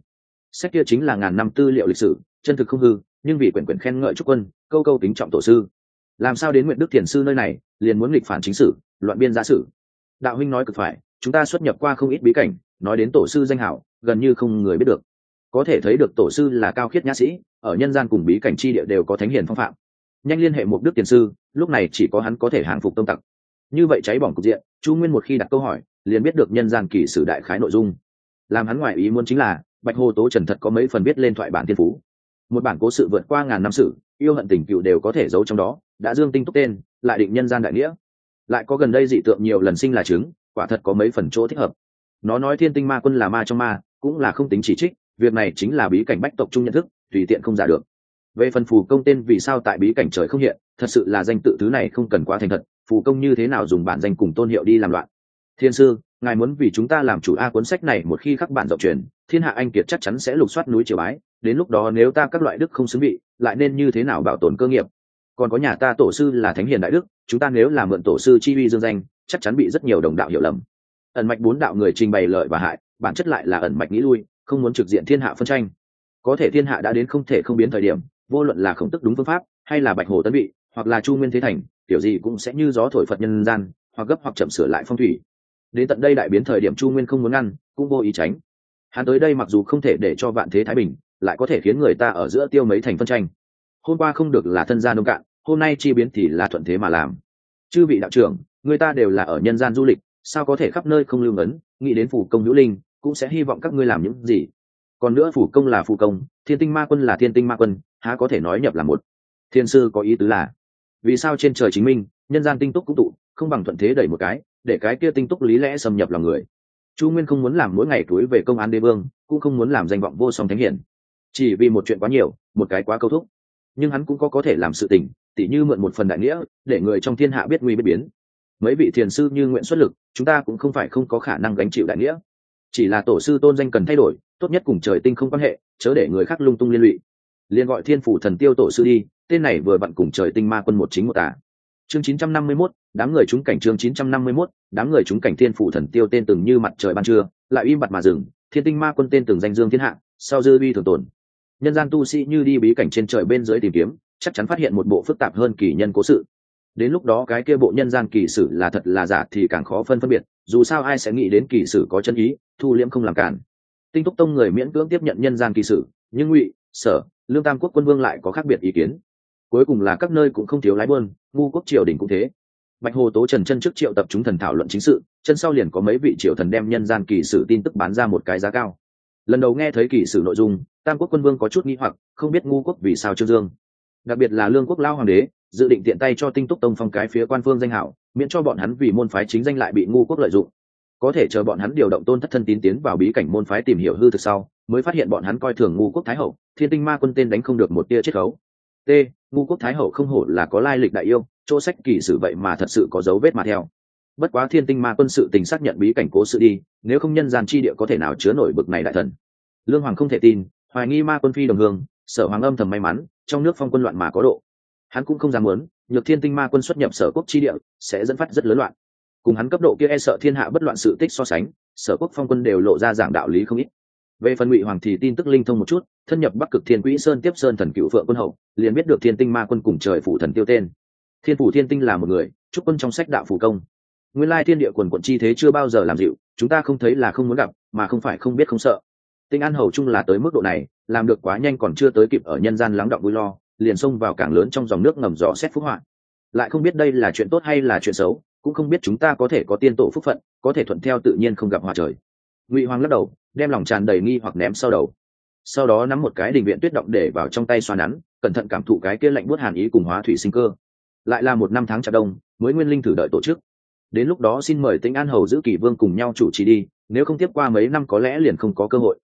Speaker 1: Sách kia chính là ngàn năm tư liệu lịch sử, chân thực không hư, nhưng vì quyển quyển khen ngợi trúc quân, câu câu tính trọng tổ sư. Làm sao đến nguyện đức thiền sư nơi này, liền muốn nghịch phản chính sử loạn biên giả sử. Đạo huynh nói cực phải, chúng ta xuất nhập qua không ít bí cảnh, nói đến tổ sư danh hảo, gần như không người biết được. Có thể thấy được tổ sư là cao khiết nhã sĩ, ở nhân gian cùng bí cảnh chi địa đều có thánh hiền phong phạm. Nhanh liên hệ một đức tiền sư, lúc này chỉ có hắn có thể hàng phục tông tặc. Như vậy cháy bỏng cục diện, chu nguyên một khi đặt câu hỏi, liền biết được nhân gian kỳ sử đại khái nội dung. Làm hắn ngoại ý muốn chính là, bạch hồ tố trần thật có mấy phần biết lên thoại bản thiên phú. Một bản cố sự vượt qua ngàn năm sử, yêu hận tình cựu đều có thể giấu trong đó, đã dương tinh túc tên, lại định nhân gian đại nghĩa lại có gần đây dị tượng nhiều lần sinh là chứng quả thật có mấy phần chỗ thích hợp. Nó nói thiên tinh ma quân là ma trong ma, cũng là không tính chỉ trích, việc này chính là bí cảnh bách tộc chung nhận thức, tùy tiện không giả được. Về phần phù công tên vì sao tại bí cảnh trời không hiện, thật sự là danh tự thứ này không cần quá thành thật, phù công như thế nào dùng bản danh cùng tôn hiệu đi làm loạn. Thiên sư, ngài muốn vì chúng ta làm chủ a cuốn sách này một khi khắc bản rộng truyền, thiên hạ anh kiệt chắc chắn sẽ lục soát núi triều bái, đến lúc đó nếu ta các loại đức không xứng vị, lại nên như thế nào bảo tồn cơ nghiệp? Còn có nhà ta tổ sư là thánh hiền đại đức, chúng ta nếu là mượn tổ sư chi uy dương danh, chắc chắn bị rất nhiều đồng đạo hiểu lầm. Ẩn mạch bốn đạo người trình bày lợi và hại, bản chất lại là ẩn mạch nghĩ lui, không muốn trực diện thiên hạ phân tranh. Có thể thiên hạ đã đến không thể không biến thời điểm, vô luận là khổng tức đúng phương pháp, hay là bạch hồ tấn vị, hoặc là chu nguyên thế thành, kiểu gì cũng sẽ như gió thổi phật nhân gian, hoặc gấp hoặc chậm sửa lại phong thủy. Đến tận đây đại biến thời điểm chu nguyên không muốn ngăn, cũng vô ý tránh. Hắn tới đây mặc dù không thể để cho vạn thế thái bình, lại có thể khiến người ta ở giữa tiêu mấy thành phân tranh. Hôm qua không được là thân gia nông cạn hôm nay chi biến thì là thuận thế mà làm. Chư vị đạo trưởng, người ta đều là ở nhân gian du lịch, sao có thể khắp nơi không lưu ngấn, nghĩ đến phủ công hữu linh, cũng sẽ hy vọng các ngươi làm những gì. Còn nữa phủ công là phủ công, thiên tinh ma quân là thiên tinh ma quân, há có thể nói nhập là một. Thiên sư có ý tứ là, vì sao trên trời chính minh, nhân gian tinh túc cũng tụ, không bằng thuận thế đẩy một cái, để cái kia tinh túc lý lẽ xâm nhập lòng người. Chu nguyên không muốn làm mỗi ngày túi về công an đế vương, cũng không muốn làm danh vọng vô song thánh hiển. Chỉ vì một chuyện quá nhiều, một cái quá câu thúc. Nhưng hắn cũng có có thể làm sự tình tỉ như mượn một phần đại nghĩa để người trong thiên hạ biết nguy biết biến. Mấy vị thiền sư như nguyện xuất lực chúng ta cũng không phải không có khả năng gánh chịu đại nghĩa. Chỉ là tổ sư tôn danh cần thay đổi tốt nhất cùng trời tinh không quan hệ chớ để người khác lung tung liên lụy. Liền gọi thiên phủ thần tiêu tổ sư đi tên này vừa vặn cùng trời tinh ma quân một chính một tả chương 951, đám người chúng cảnh chương 951, đám người chúng cảnh thiên phủ thần tiêu tên từng như mặt trời ban trưa lại im bặt mà dừng thiên tinh ma quân tên từng danh dương thiên hạ sau dư bi thường tồn. Nhân gian tu sĩ như đi bí cảnh trên trời bên dưới tìm kiếm chắc chắn phát hiện một bộ phức tạp hơn kỳ nhân cố sự. Đến lúc đó cái kia bộ nhân gian kỳ sử là thật là giả thì càng khó phân phân biệt, dù sao ai sẽ nghĩ đến kỳ sử có chân ý, thu liễm không làm cản. Tinh túc tông người miễn cưỡng tiếp nhận nhân gian kỳ sử, nhưng ngụy, sở, lương tam quốc quân vương lại có khác biệt ý kiến. Cuối cùng là các nơi cũng không thiếu lái buôn, ngu quốc triều đình cũng thế. Bạch hồ tố trần chân trước triệu tập chúng thần thảo luận chính sự, chân sau liền có mấy vị triệu thần đem nhân gian kỳ sử tin tức bán ra một cái giá cao. Lần đầu nghe thấy kỳ sử nội dung, tam quốc quân vương có chút nghi hoặc, không biết ngu quốc vì sao trương dương đặc biệt là lương quốc lao hoàng đế, dự định tiện tay cho tinh túc tông phong cái phía quan phương danh hảo, miễn cho bọn hắn vì môn phái chính danh lại bị ngu quốc lợi dụng. Có thể chờ bọn hắn điều động tôn thất thân tín tiến vào bí cảnh môn phái tìm hiểu hư thực sau, mới phát hiện bọn hắn coi thường ngu quốc thái hậu, thiên tinh ma quân tên đánh không được một tia chiết khấu. T, ngu quốc thái hậu không hổ là có lai lịch đại yêu, chỗ sách kỳ sử vậy mà thật sự có dấu vết mà theo. Bất quá thiên tinh ma quân sự tình xác nhận bí cảnh cố sự đi, nếu không nhân gian chi địa có thể nào chứa nổi bực này đại thần. Lương hoàng không thể tin, hoài nghi ma quân phi đồng hương, sở hoàng âm thầm may mắn trong nước phong quân loạn mà có độ. Hắn cũng không dám muốn, nhược thiên tinh ma quân xuất nhập sở quốc chi địa, sẽ dẫn phát rất lớn loạn. Cùng hắn cấp độ kia e sợ thiên hạ bất loạn sự tích so sánh, sở quốc phong quân đều lộ ra giảng đạo lý không ít. Về phần ngụy hoàng thì tin tức linh thông một chút, thân nhập bắc cực thiên quỹ sơn tiếp sơn thần cựu phượng quân hậu, liền biết được thiên tinh ma quân cùng trời phủ thần tiêu tên. Thiên phủ thiên tinh là một người, chúc quân trong sách đạo phủ công. Nguyên lai thiên địa quần quận chi thế chưa bao giờ làm dịu, chúng ta không thấy là không muốn gặp, mà không phải không biết không sợ tinh an hầu chung là tới mức độ này, làm được quá nhanh còn chưa tới kịp ở nhân gian lắng động vui lo, liền xông vào cảng lớn trong dòng nước ngầm dò xét phúc họa. Lại không biết đây là chuyện tốt hay là chuyện xấu, cũng không biết chúng ta có thể có tiên tổ phúc phận, có thể thuận theo tự nhiên không gặp hòa trời. Ngụy hoàng lắc đầu, đem lòng tràn đầy nghi hoặc ném sau đầu. Sau đó nắm một cái đình viện tuyết động để vào trong tay xoa nắn, cẩn thận cảm thụ cái kia lạnh buốt hàn ý cùng hóa thủy sinh cơ. Lại là một năm tháng chặt đông, mới nguyên linh thử đợi tổ chức. Đến lúc đó xin mời tĩnh an hầu giữ kỳ vương cùng nhau chủ trì đi, nếu không tiếp qua mấy năm có lẽ liền không có cơ hội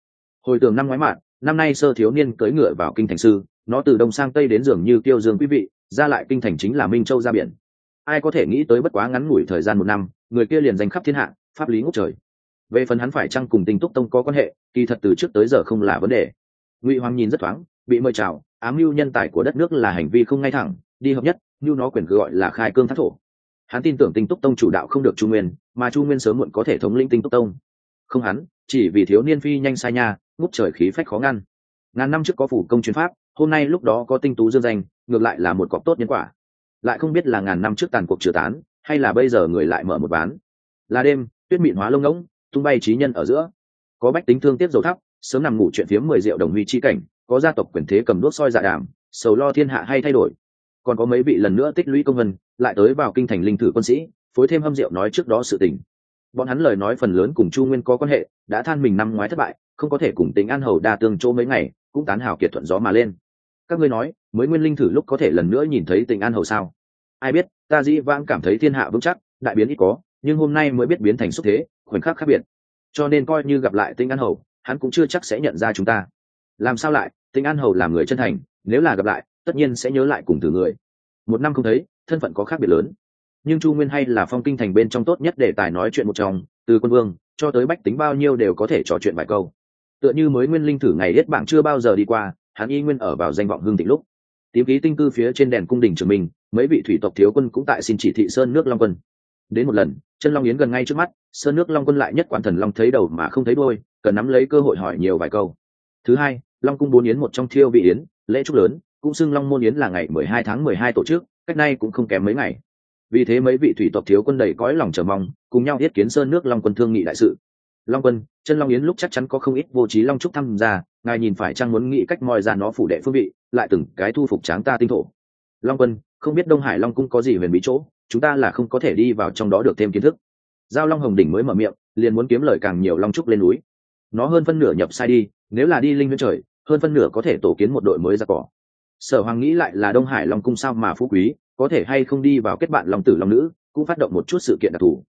Speaker 1: hồi tưởng năm ngoái mạn, năm nay sơ thiếu niên cưỡi ngựa vào kinh thành sư, nó từ đông sang tây đến dường như tiêu dương quý vị, ra lại kinh thành chính là minh châu ra biển. Ai có thể nghĩ tới bất quá ngắn ngủi thời gian một năm, người kia liền danh khắp thiên hạ, pháp lý ngốc trời. Về phần hắn phải chăng cùng tinh túc tông có quan hệ, kỳ thật từ trước tới giờ không là vấn đề. Ngụy hoàng nhìn rất thoáng, bị mời chào, ám mưu nhân tài của đất nước là hành vi không ngay thẳng, đi hợp nhất như nó quyền gọi là khai cương thác thổ. Hắn tin tưởng tinh túc tông chủ đạo không được chu nguyên, mà chu nguyên sớm muộn có thể thống lĩnh tinh túc tông. Không hắn, chỉ vì thiếu niên phi nhanh sai nha ngút trời khí phách khó ngăn. Ngàn năm trước có phủ công chuyên pháp, hôm nay lúc đó có tinh tú dương danh, ngược lại là một cọc tốt nhân quả. Lại không biết là ngàn năm trước tàn cuộc trừ tán, hay là bây giờ người lại mở một bán là đêm, tuyết mịn hóa lông ngỗng, tung bay trí nhân ở giữa. Có bách tính thương tiếc dầu thắp, sớm nằm ngủ chuyện phiếm mười rượu đồng huy chi cảnh, có gia tộc quyền thế cầm đuốc soi dạ đàm, sầu lo thiên hạ hay thay đổi. Còn có mấy vị lần nữa tích lũy công vân, lại tới vào kinh thành linh thử quân sĩ, phối thêm hâm rượu nói trước đó sự tình bọn hắn lời nói phần lớn cùng chu nguyên có quan hệ, đã than mình năm ngoái thất bại, không có thể cùng tính an hầu đa tương chỗ mấy ngày, cũng tán hào kiệt thuận gió mà lên. Các ngươi nói, mới nguyên linh thử lúc có thể lần nữa nhìn thấy tình an hầu sao? Ai biết, ta dĩ vãng cảm thấy thiên hạ vững chắc, đại biến ít có, nhưng hôm nay mới biết biến thành xúc thế, khoảnh khắc khác biệt. Cho nên coi như gặp lại tinh an hầu, hắn cũng chưa chắc sẽ nhận ra chúng ta. Làm sao lại tinh an hầu làm người chân thành, nếu là gặp lại, tất nhiên sẽ nhớ lại cùng từ người. Một năm không thấy, thân phận có khác biệt lớn nhưng chu nguyên hay là phong kinh thành bên trong tốt nhất để tài nói chuyện một chồng từ quân vương cho tới bách tính bao nhiêu đều có thể trò chuyện vài câu. Tựa như mới nguyên linh thử ngày hết bảng chưa bao giờ đi qua, hắn y nguyên ở vào danh vọng hương thịnh lúc. Tím ký tinh cư phía trên đèn cung đình trường mình, mấy vị thủy tộc thiếu quân cũng tại xin chỉ thị sơn nước long quân. Đến một lần, chân long yến gần ngay trước mắt, sơn nước long quân lại nhất quản thần long thấy đầu mà không thấy đôi cần nắm lấy cơ hội hỏi nhiều vài câu. Thứ hai, long cung bốn yến một trong thiêu vị yến, lễ trúc lớn, cũng xưng long môn yến là ngày mười hai tháng mười hai tổ chức, cách nay cũng không kém mấy ngày vì thế mấy vị thủy tộc thiếu quân đầy cõi lòng chờ mong, cùng nhau thiết kiến sơn nước long quân thương nghị đại sự. Long quân, chân long yến lúc chắc chắn có không ít vô trí long trúc tham gia, ngài nhìn phải chăng muốn nghĩ cách moi ra nó phủ đệ phương vị, lại từng cái thu phục tráng ta tinh thổ. Long quân, không biết đông hải long cung có gì huyền bí chỗ, chúng ta là không có thể đi vào trong đó được thêm kiến thức. Giao long hồng đỉnh mới mở miệng, liền muốn kiếm lời càng nhiều long trúc lên núi. Nó hơn phân nửa nhập sai đi, nếu là đi linh huyễn trời, hơn phân nửa có thể tổ kiến một đội mới ra cỏ. Sở hoàng nghĩ lại là đông hải long cung sao mà phú quý có thể hay không đi vào kết bạn long tử long nữ, cũng phát động một chút sự kiện đặc thù.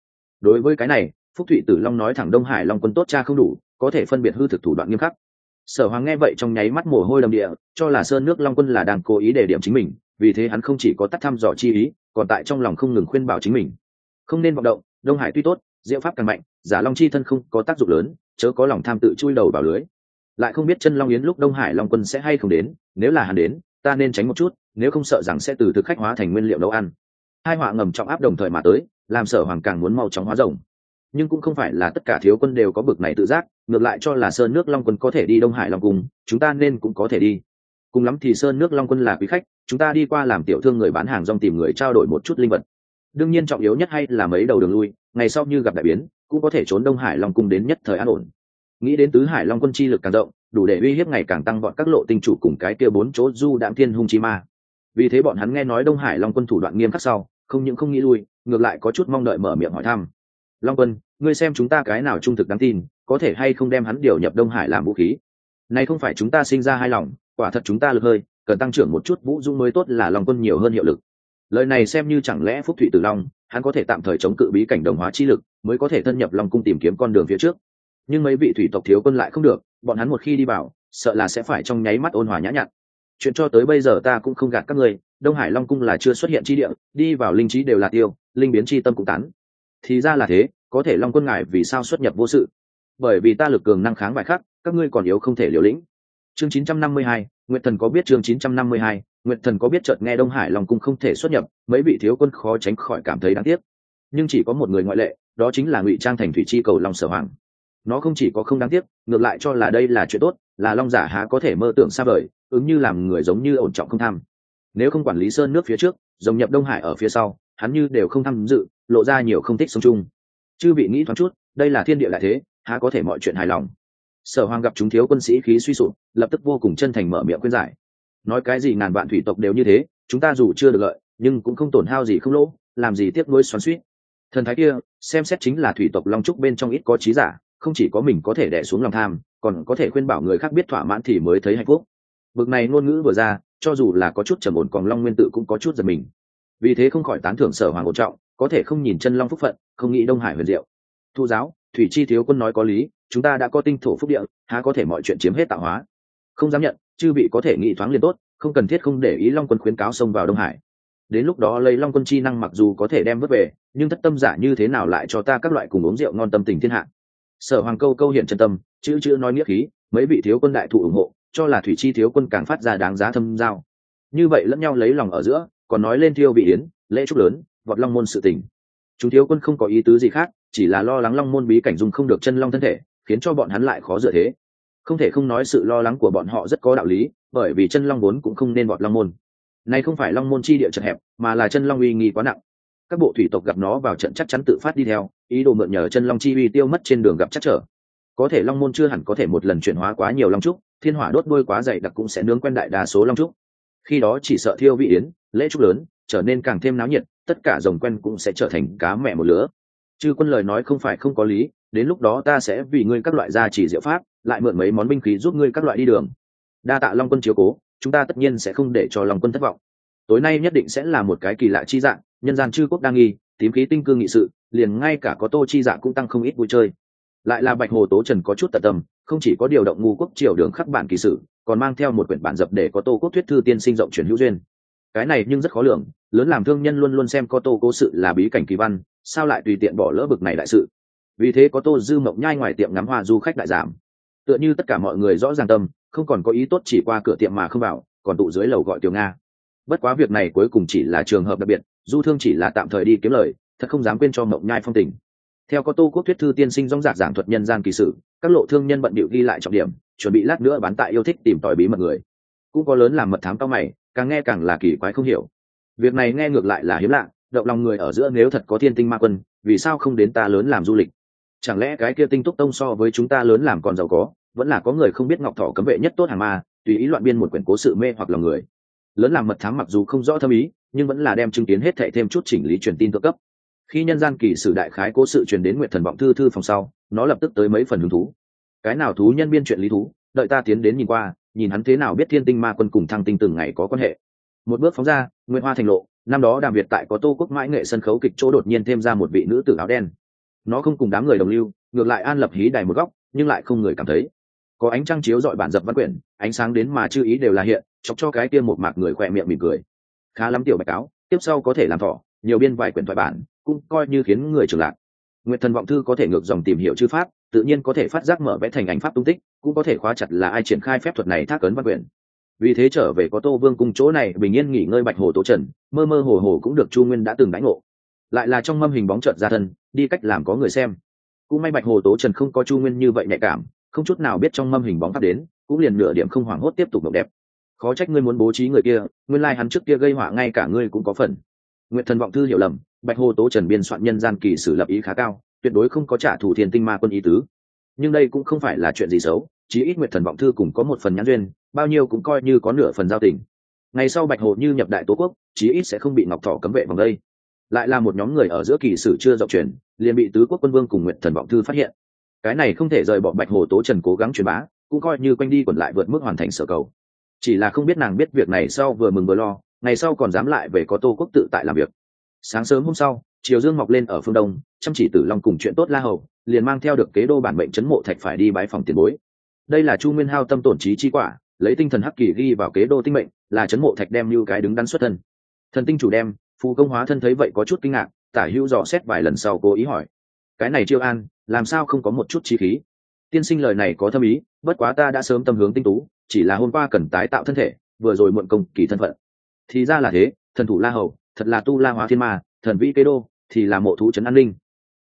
Speaker 1: Đối với cái này, phúc thụy tử long nói thẳng đông hải long quân tốt cha không đủ, có thể phân biệt hư thực thủ đoạn nghiêm khắc. Sở hoàng nghe vậy trong nháy mắt mồ hôi đầm địa, cho là sơn nước long quân là đang cố ý để điểm chính mình, vì thế hắn không chỉ có tắt thăm dò chi ý, còn tại trong lòng không ngừng khuyên bảo chính mình. Không nên vọng động, đông hải tuy tốt, diệu pháp càng mạnh, giả long chi thân không có tác dụng lớn, chớ có lòng tham tự chui đầu vào lưới. Lại không biết chân long yến lúc đông hải long quân sẽ hay không đến, nếu là hắn đến ta nên tránh một chút, nếu không sợ rằng sẽ từ thực khách hóa thành nguyên liệu nấu ăn. Hai họa ngầm trọng áp đồng thời mà tới, làm sở hoàng càng muốn mau chóng hóa rồng. Nhưng cũng không phải là tất cả thiếu quân đều có bực này tự giác, ngược lại cho là sơn nước long quân có thể đi đông hải long cung, chúng ta nên cũng có thể đi. Cùng lắm thì sơn nước long quân là quý khách, chúng ta đi qua làm tiểu thương người bán hàng rong tìm người trao đổi một chút linh vật. Đương nhiên trọng yếu nhất hay là mấy đầu đường lui, ngày sau như gặp đại biến, cũng có thể trốn đông hải long cung đến nhất thời an ổn nghĩ đến tứ hải long quân chi lực càng rộng, đủ để uy hiếp ngày càng tăng bọn các lộ tinh chủ cùng cái kia bốn chỗ du đạm thiên hung chi ma. Vì thế bọn hắn nghe nói đông hải long quân thủ đoạn nghiêm khắc sau, không những không nghĩ lui, ngược lại có chút mong đợi mở miệng hỏi thăm. Long quân, ngươi xem chúng ta cái nào trung thực đáng tin, có thể hay không đem hắn điều nhập đông hải làm vũ khí? Này không phải chúng ta sinh ra hai lòng, quả thật chúng ta lực hơi, cần tăng trưởng một chút vũ dung mới tốt là long quân nhiều hơn hiệu lực. Lời này xem như chẳng lẽ phúc thủy tử long, hắn có thể tạm thời chống cự bí cảnh đồng hóa chi lực, mới có thể thân nhập long cung tìm kiếm con đường phía trước nhưng mấy vị thủy tộc thiếu quân lại không được bọn hắn một khi đi vào sợ là sẽ phải trong nháy mắt ôn hòa nhã nhặn. Chuyện cho tới bây giờ ta cũng không gạt các người đông hải long cung là chưa xuất hiện chi địa đi vào linh trí đều là tiêu linh biến chi tâm cũng tán. Thì ra là thế có thể long quân ngài vì sao xuất nhập vô sự? Bởi vì ta lực cường năng kháng bài khắc các ngươi còn yếu không thể liều lĩnh. Chương 952, nguyệt thần có biết chương 952, nguyệt thần có biết chợt nghe đông hải long cung không thể xuất nhập mấy vị thiếu quân khó tránh khỏi cảm thấy đáng tiếc. Nhưng chỉ có một người ngoại lệ đó chính là ngụy trang thành thủy chi cầu long sở hoàng nó không chỉ có không đáng tiếc, ngược lại cho là đây là chuyện tốt, là long giả há có thể mơ tưởng xa vời, ứng như làm người giống như ổn trọng không tham. Nếu không quản lý sơn nước phía trước dòng nhập đông hải ở phía sau, hắn như đều không tham dự, lộ ra nhiều không thích sống chung. Chư vị nghĩ thoáng chút, đây là thiên địa đại thế, há có thể mọi chuyện hài lòng. Sở hoàng gặp chúng thiếu quân sĩ khí suy sụp, lập tức vô cùng chân thành mở miệng khuyên giải. Nói cái gì ngàn vạn thủy tộc đều như thế, chúng ta dù chưa được lợi, nhưng cũng không tổn hao gì không lỗ, làm gì tiếc nuối xoắn suýt thần thái kia, xem xét chính là thủy tộc long trúc bên trong ít có trí giả không chỉ có mình có thể đẻ xuống lòng tham, còn có thể khuyên bảo người khác biết thỏa mãn thì mới thấy hạnh phúc. Bực này ngôn ngữ vừa ra, cho dù là có chút trầm ổn còn long nguyên tự cũng có chút giật mình. Vì thế không khỏi tán thưởng sở hoàng ổn trọng, có thể không nhìn chân long phúc phận, không nghĩ đông hải huyền diệu. Thu giáo, thủy chi thiếu quân nói có lý, chúng ta đã có tinh thổ phúc địa, há có thể mọi chuyện chiếm hết tạo hóa. Không dám nhận, chư bị có thể nghĩ thoáng liền tốt, không cần thiết không để ý long quân khuyến cáo xông vào đông hải. Đến lúc đó lấy long quân chi năng mặc dù có thể đem vớt về, nhưng thất tâm giả như thế nào lại cho ta các loại cùng uống rượu ngon tâm tình thiên hạ? Sở hoàng câu câu hiện chân tâm, chữ chữ nói nghĩa khí, mấy vị thiếu quân đại thụ ủng hộ, cho là thủy chi thiếu quân càng phát ra đáng giá thâm giao. Như vậy lẫn nhau lấy lòng ở giữa, còn nói lên thiêu vị yến, lễ trúc lớn, vọt long môn sự tình. Chúng thiếu quân không có ý tứ gì khác, chỉ là lo lắng long môn bí cảnh dùng không được chân long thân thể, khiến cho bọn hắn lại khó dựa thế. Không thể không nói sự lo lắng của bọn họ rất có đạo lý, bởi vì chân long vốn cũng không nên vọt long môn. Này không phải long môn chi địa chật hẹp, mà là chân long uy nghi quá nặng các bộ thủy tộc gặp nó vào trận chắc chắn tự phát đi theo, ý đồ mượn nhờ chân long chi uy tiêu mất trên đường gặp chắc trở. Có thể long môn chưa hẳn có thể một lần chuyển hóa quá nhiều long trúc, thiên hỏa đốt đôi quá dày đặc cũng sẽ nướng quen đại đa số long trúc. Khi đó chỉ sợ thiêu vị yến, lễ trúc lớn, trở nên càng thêm náo nhiệt, tất cả dòng quen cũng sẽ trở thành cá mẹ một lứa. Chứ quân lời nói không phải không có lý, đến lúc đó ta sẽ vì ngươi các loại gia chỉ diệu pháp, lại mượn mấy món binh khí giúp ngươi các loại đi đường. Đa tạ long quân chiếu cố, chúng ta tất nhiên sẽ không để cho long quân thất vọng. Tối nay nhất định sẽ là một cái kỳ lạ chi dạng nhân gian chư quốc đang nghi, tím khí tinh cương nghị sự, liền ngay cả có tô chi dạ cũng tăng không ít vui chơi. Lại là bạch hồ tố trần có chút tận tâm, không chỉ có điều động ngu quốc triều đường khắc bản kỳ sự, còn mang theo một quyển bản dập để có tô quốc thuyết thư tiên sinh rộng truyền hữu duyên. Cái này nhưng rất khó lường, lớn làm thương nhân luôn luôn xem có tô cố sự là bí cảnh kỳ văn, sao lại tùy tiện bỏ lỡ bực này đại sự? Vì thế có tô dư mộng nhai ngoài tiệm ngắm hoa du khách đại giảm. Tựa như tất cả mọi người rõ ràng tâm, không còn có ý tốt chỉ qua cửa tiệm mà không vào, còn tụ dưới lầu gọi tiểu nga bất quá việc này cuối cùng chỉ là trường hợp đặc biệt, du thương chỉ là tạm thời đi kiếm lời, thật không dám quên cho mộng nhai phong tình. Theo có tô quốc thuyết thư tiên sinh dóng dạc giảng thuật nhân gian kỳ sử các lộ thương nhân bận điệu ghi lại trọng điểm, chuẩn bị lát nữa bán tại yêu thích tìm tòi bí mật người. Cũng có lớn làm mật thám cao mày, càng nghe càng là kỳ quái không hiểu. Việc này nghe ngược lại là hiếm lạ, động lòng người ở giữa nếu thật có thiên tinh ma quân, vì sao không đến ta lớn làm du lịch? Chẳng lẽ cái kia tinh túc tông so với chúng ta lớn làm còn giàu có, vẫn là có người không biết ngọc thọ cấm vệ nhất tốt hàng ma, tùy ý loạn biên một quyển cố sự mê hoặc lòng người lớn làm mật thám mặc dù không rõ thâm ý, nhưng vẫn là đem chứng kiến hết thệ thêm chút chỉnh lý truyền tin cơ cấp. Khi nhân gian kỳ sử đại khái cố sự truyền đến nguyện thần vọng thư thư phòng sau, nó lập tức tới mấy phần hứng thú. Cái nào thú nhân biên chuyện lý thú? Đợi ta tiến đến nhìn qua, nhìn hắn thế nào biết thiên tinh ma quân cùng thăng tinh từng ngày có quan hệ. Một bước phóng ra nguyễn hoa thành lộ, năm đó đàm việt tại có tô quốc mãi nghệ sân khấu kịch chỗ đột nhiên thêm ra một vị nữ tử áo đen. Nó không cùng đám người đồng lưu, ngược lại an lập hí đài một góc, nhưng lại không người cảm thấy có ánh trăng chiếu dọi bản dập văn quyển, ánh sáng đến mà chư ý đều là hiện, chọc cho cái kia một mạc người khỏe miệng mỉm cười. Khá lắm tiểu bạch cáo tiếp sau có thể làm thọ nhiều biên vài quyển thoại bản, cũng coi như khiến người trưởng lạc. Nguyệt thần vọng thư có thể ngược dòng tìm hiểu chư pháp, tự nhiên có thể phát giác mở vẽ thành ảnh pháp tung tích, cũng có thể khóa chặt là ai triển khai phép thuật này thác ấn văn quyển. Vì thế trở về có tô vương cùng chỗ này, bình yên nghỉ ngơi bạch hồ tố trần, mơ mơ hồ hồ cũng được chu nguyên đã từng đánh ngộ. Lại là trong mâm hình bóng trợt ra thân, đi cách làm có người xem. Cũng may bạch hồ tố trần không có chu nguyên như vậy nhạy cảm không chút nào biết trong mâm hình bóng phát đến, cũng liền nửa điểm không hoảng hốt tiếp tục mộng đẹp. Khó trách ngươi muốn bố trí người kia, nguyên lai hắn trước kia gây họa ngay cả ngươi cũng có phần. Nguyện thần vọng thư hiểu lầm, bạch hồ tố trần biên soạn nhân gian kỳ sử lập ý khá cao, tuyệt đối không có trả thù thiền tinh ma quân ý tứ. Nhưng đây cũng không phải là chuyện gì xấu, chí ít nguyện thần vọng thư cũng có một phần nhãn duyên, bao nhiêu cũng coi như có nửa phần giao tình. Ngày sau bạch hồ như nhập đại tố quốc, chí ít sẽ không bị ngọc thọ cấm vệ vòng đây. Lại là một nhóm người ở giữa kỳ sử chưa rộng truyền liền bị tứ quốc quân vương cùng nguyện thần vọng thư phát hiện cái này không thể rời bỏ bạch hồ tố trần cố gắng truyền bá, cũng coi như quanh đi quẩn lại vượt mức hoàn thành sở cầu. Chỉ là không biết nàng biết việc này sau vừa mừng vừa lo, ngày sau còn dám lại về có tô quốc tự tại làm việc. Sáng sớm hôm sau chiều dương mọc lên ở phương đông, chăm chỉ tử long cùng chuyện tốt la hầu, liền mang theo được kế đô bản mệnh chấn mộ thạch phải đi bái phòng tiền bối. Đây là chu nguyên hao tâm tổn trí chi quả, lấy tinh thần hắc kỳ ghi vào kế đô tinh mệnh, là chấn mộ thạch đem như cái đứng đắn xuất thân. Thần tinh chủ đem, phù công hóa thân thấy vậy có chút kinh ngạc, tả hữu dò xét vài lần sau cố ý hỏi. Cái này chiêu an làm sao không có một chút chi khí? Tiên sinh lời này có thâm ý, bất quá ta đã sớm tâm hướng tinh tú, chỉ là hôm qua cần tái tạo thân thể, vừa rồi muộn công kỳ thân phận. Thì ra là thế, thần thủ la hầu, thật là tu la hóa thiên ma, thần vĩ kế đô, thì là mộ thú trấn an ninh.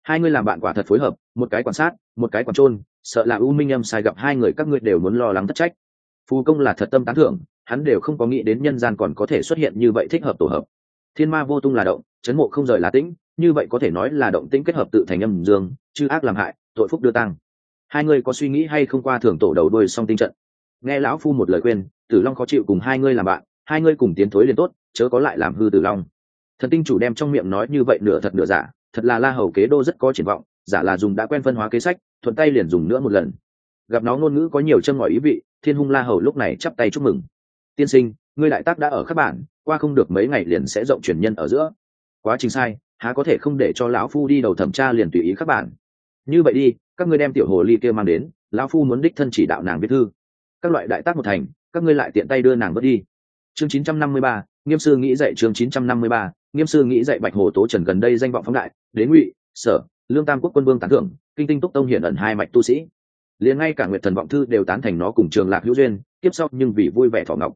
Speaker 1: Hai người làm bạn quả thật phối hợp, một cái quan sát, một cái quản trôn sợ là u minh âm sai gặp hai người các ngươi đều muốn lo lắng thất trách. Phù công là thật tâm tán thưởng, hắn đều không có nghĩ đến nhân gian còn có thể xuất hiện như vậy thích hợp tổ hợp. Thiên ma vô tung là động, chấn mộ không rời là tĩnh, như vậy có thể nói là động tĩnh kết hợp tự thành âm dương chư ác làm hại, tội phúc đưa tăng hai người có suy nghĩ hay không qua thưởng tổ đầu đuôi song tinh trận? Nghe lão phu một lời khuyên, tử long khó chịu cùng hai ngươi làm bạn, hai ngươi cùng tiến thối liền tốt, chớ có lại làm hư tử long. Thần tinh chủ đem trong miệng nói như vậy nửa thật nửa giả, thật là la hầu kế đô rất có triển vọng, giả là dùng đã quen phân hóa kế sách, thuận tay liền dùng nữa một lần. Gặp nó ngôn ngữ có nhiều chân ngòi ý vị, thiên hung la hầu lúc này chắp tay chúc mừng. Tiên sinh, ngươi đại tác đã ở các bản, qua không được mấy ngày liền sẽ rộng truyền nhân ở giữa. Quá trình sai, há có thể không để cho lão phu đi đầu thẩm tra liền tùy ý các bản? Như vậy đi các ngươi đem tiểu hồ ly kia mang đến lão phu muốn đích thân chỉ đạo nàng viết thư. Các loại đại tác một thành các ngươi lại tiện tay đưa nàng bớt đi. Chương 953, nghiêm sư nghĩ dạy chương 953, nghiêm sư nghĩ dạy bạch hồ tố trần gần đây danh vọng phóng đại đến ngụy sở lương tam quốc quân vương tán thưởng kinh tinh túc tông hiển ẩn hai mạch tu sĩ. Liền ngay cả nguyệt thần vọng thư đều tán thành nó cùng trường lạc hữu duyên tiếp sau nhưng vì vui vẻ thọ ngọc.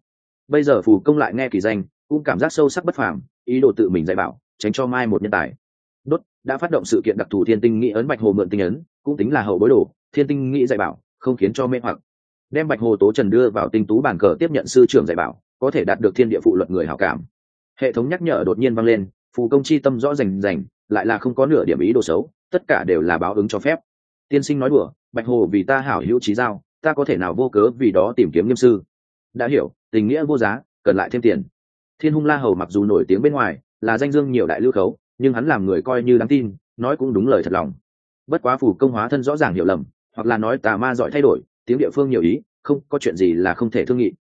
Speaker 1: Bây giờ phù công lại nghe kỳ danh cũng cảm giác sâu sắc bất phàm ý đồ tự mình dạy bảo tránh cho mai một nhân tài đã phát động sự kiện đặc thù thiên tinh nghĩ ấn bạch hồ mượn tinh ấn, cũng tính là hậu bối đồ, thiên tinh nghĩ dạy bảo, không khiến cho mê hoặc. Đem bạch hồ tố trần đưa vào tinh tú bàn cờ tiếp nhận sư trưởng dạy bảo, có thể đạt được thiên địa phụ luật người hảo cảm. Hệ thống nhắc nhở đột nhiên vang lên, phù công chi tâm rõ rành rành, lại là không có nửa điểm ý đồ xấu, tất cả đều là báo ứng cho phép. Tiên sinh nói đùa, bạch hồ vì ta hảo hữu trí giao, ta có thể nào vô cớ vì đó tìm kiếm nghiêm sư? Đã hiểu, tình nghĩa vô giá, cần lại thêm tiền. Thiên hung la hầu mặc dù nổi tiếng bên ngoài, là danh dương nhiều đại lưu khấu nhưng hắn làm người coi như đáng tin, nói cũng đúng lời thật lòng. Bất quá phủ công hóa thân rõ ràng hiểu lầm, hoặc là nói tà ma giỏi thay đổi, tiếng địa phương nhiều ý, không, có chuyện gì là không thể thương nghị.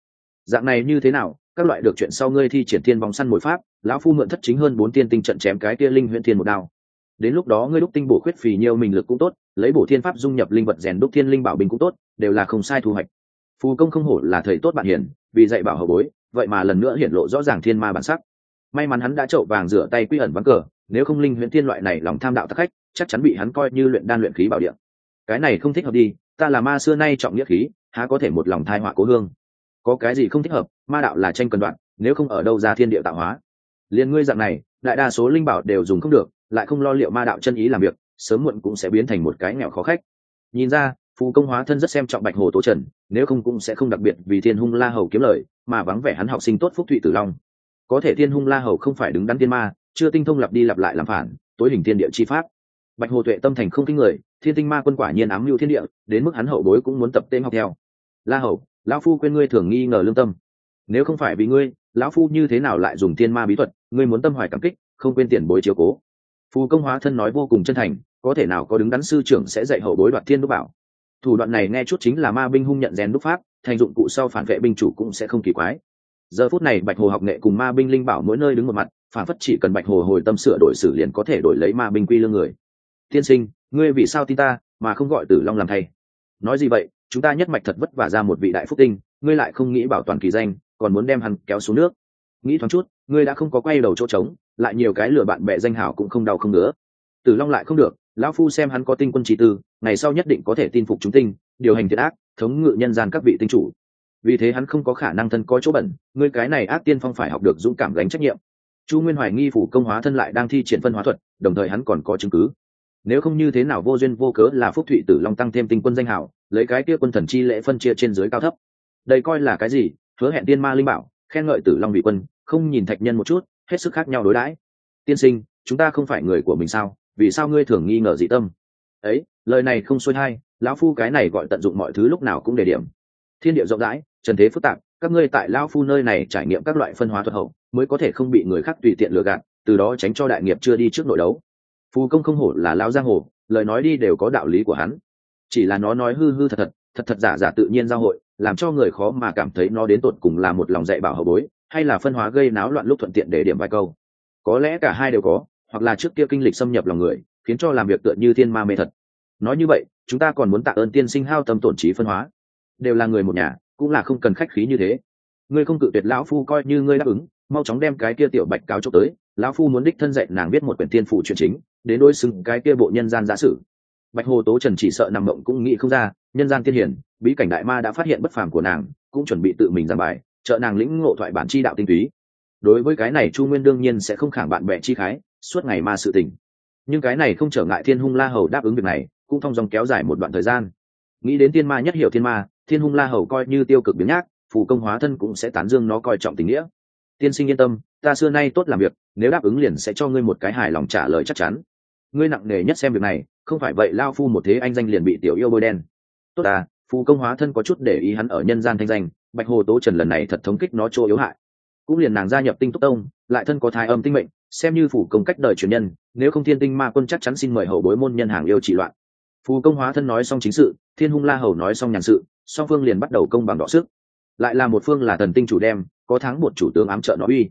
Speaker 1: Dạng này như thế nào, các loại được chuyện sau ngươi thi triển thiên vòng săn mồi pháp, lão phu mượn thất chính hơn bốn tiên tinh trận chém cái kia linh huyện thiên một đao. Đến lúc đó ngươi đúc tinh bổ khuyết phì nhiều mình lực cũng tốt, lấy bổ thiên pháp dung nhập linh vật rèn đúc thiên linh bảo bình cũng tốt, đều là không sai thu hoạch. Phù công không hổ là thầy tốt bạn hiển vì dạy bảo hậu bối, vậy mà lần nữa hiển lộ rõ ràng thiên ma bản sắc. May mắn hắn đã trậu vàng rửa tay quy ẩn vắng cờ nếu không linh huyễn tiên loại này lòng tham đạo tắc khách, chắc chắn bị hắn coi như luyện đan luyện khí bảo điện cái này không thích hợp đi, ta là ma xưa nay trọng nghĩa khí, há có thể một lòng thai họa cố hương. Có cái gì không thích hợp, ma đạo là tranh cần đoạn, nếu không ở đâu ra thiên địa tạo hóa. Liền ngươi dạng này, đại đa số linh bảo đều dùng không được, lại không lo liệu ma đạo chân ý làm việc, sớm muộn cũng sẽ biến thành một cái nghèo khó khách. Nhìn ra, phù công hóa thân rất xem trọng bạch hồ tố trần, nếu không cũng sẽ không đặc biệt vì thiên hung la hầu kiếm lời, mà vắng vẻ hắn học sinh tốt phúc thụy tử long. Có thể thiên hung la hầu không phải đứng đắn tiên ma chưa tinh thông lặp đi lặp lại làm phản, tối hình thiên địa chi pháp. Bạch hồ tuệ tâm thành không kinh người, thiên tinh ma quân quả nhiên ám mưu thiên địa, đến mức hắn hậu bối cũng muốn tập tên học theo. La hầu, lão phu quên ngươi thường nghi ngờ lương tâm. Nếu không phải vì ngươi, lão phu như thế nào lại dùng thiên ma bí thuật, ngươi muốn tâm hoài cảm kích, không quên tiền bối chiếu cố. Phù công hóa thân nói vô cùng chân thành, có thể nào có đứng đắn sư trưởng sẽ dạy hậu bối đoạt thiên đúc bảo. Thủ đoạn này nghe chút chính là ma binh hung nhận rèn đúc pháp, thành dụng cụ sau phản vệ binh chủ cũng sẽ không kỳ quái giờ phút này, bạch hồ học nghệ cùng ma binh linh bảo mỗi nơi đứng một mặt phản phất chỉ cần bạch hồ hồi tâm sửa đổi xử liền có thể đổi lấy ma binh quy lương người. Tiên sinh, ngươi vì sao tin ta, mà không gọi tử long làm thay? Nói gì vậy, chúng ta nhất mạch thật vất vả ra một vị đại phúc tinh, ngươi lại không nghĩ bảo toàn kỳ danh, còn muốn đem hắn kéo xuống nước. Nghĩ thoáng chút, ngươi đã không có quay đầu chỗ trống, lại nhiều cái lừa bạn bè danh hảo cũng không đau không nữa tử long lại không được, lão phu xem hắn có tinh quân trí tư, ngày sau nhất định có thể tin phục chúng tinh, điều hành thiệt ác, thống ngự nhân gian các vị tinh chủ vì thế hắn không có khả năng thân có chỗ bẩn, ngươi cái này ác tiên phong phải học được dũng cảm gánh trách nhiệm. Chu nguyên hoài nghi phủ công hóa thân lại đang thi triển phân hóa thuật, đồng thời hắn còn có chứng cứ. Nếu không như thế nào vô duyên vô cớ là phúc thụy tử long tăng thêm tinh quân danh hảo lấy cái kia quân thần chi lễ phân chia trên dưới cao thấp. Đây coi là cái gì? Hứa hẹn tiên ma linh bảo, khen ngợi tử long vị quân, không nhìn thạch nhân một chút, hết sức khác nhau đối đãi. Tiên sinh, chúng ta không phải người của mình sao? Vì sao ngươi thường nghi ngờ dị tâm? Ấy, lời này không xuôi hay lão phu cái này gọi tận dụng mọi thứ lúc nào cũng để điểm. Thiên địa rộng rãi trần thế phức tạp, các ngươi tại lao phu nơi này trải nghiệm các loại phân hóa thuật hậu, mới có thể không bị người khác tùy tiện lừa gạt, từ đó tránh cho đại nghiệp chưa đi trước nội đấu. Phù công không hổ là lao giang hồ, lời nói đi đều có đạo lý của hắn. Chỉ là nó nói hư hư thật thật thật thật giả giả tự nhiên giao hội, làm cho người khó mà cảm thấy nó đến tột cùng là một lòng dạy bảo hậu bối, hay là phân hóa gây náo loạn lúc thuận tiện để điểm vài câu. Có lẽ cả hai đều có, hoặc là trước kia kinh lịch xâm nhập lòng người, khiến cho làm việc tựa như thiên ma mê thật. Nói như vậy, chúng ta còn muốn tạ ơn tiên sinh hao tâm tổn trí phân hóa. Đều là người một nhà cũng là không cần khách khí như thế. Ngươi không cự tuyệt lão phu coi như ngươi đáp ứng, mau chóng đem cái kia tiểu bạch cáo cho tới. Lão phu muốn đích thân dạy nàng biết một quyển tiên phụ chuyện chính, đến đôi xứng cái kia bộ nhân gian giả sử. Bạch hồ tố trần chỉ sợ nằm mộng cũng nghĩ không ra, nhân gian tiên hiển bí cảnh đại ma đã phát hiện bất phàm của nàng, cũng chuẩn bị tự mình giảng bài, trợ nàng lĩnh ngộ thoại bản chi đạo tinh túy. Đối với cái này chu nguyên đương nhiên sẽ không khẳng bạn bè chi khái, suốt ngày ma sự tình. Nhưng cái này không trở ngại thiên hung la hầu đáp ứng việc này, cũng thong dòng kéo dài một đoạn thời gian. Nghĩ đến tiên ma nhất hiểu thiên ma thiên hung la hầu coi như tiêu cực biến nhác, phù công hóa thân cũng sẽ tán dương nó coi trọng tình nghĩa. Tiên sinh yên tâm, ta xưa nay tốt làm việc, nếu đáp ứng liền sẽ cho ngươi một cái hài lòng trả lời chắc chắn. Ngươi nặng nề nhất xem việc này, không phải vậy lao phu một thế anh danh liền bị tiểu yêu bôi đen. Tốt à phù công hóa thân có chút để ý hắn ở nhân gian thanh danh, bạch hồ tố trần lần này thật thống kích nó chỗ yếu hại. Cũng liền nàng gia nhập tinh túc tông, lại thân có thai âm tinh mệnh, xem như phủ công cách đời truyền nhân, nếu không thiên tinh ma quân chắc chắn xin mời hậu bối môn nhân hàng yêu trị loạn. Phù công hóa thân nói xong chính sự, thiên hung la hầu nói xong nhàn sự song phương liền bắt đầu công bằng đọ sức. Lại là một phương là thần tinh chủ đem, có thắng một chủ tướng ám trợ nó uy.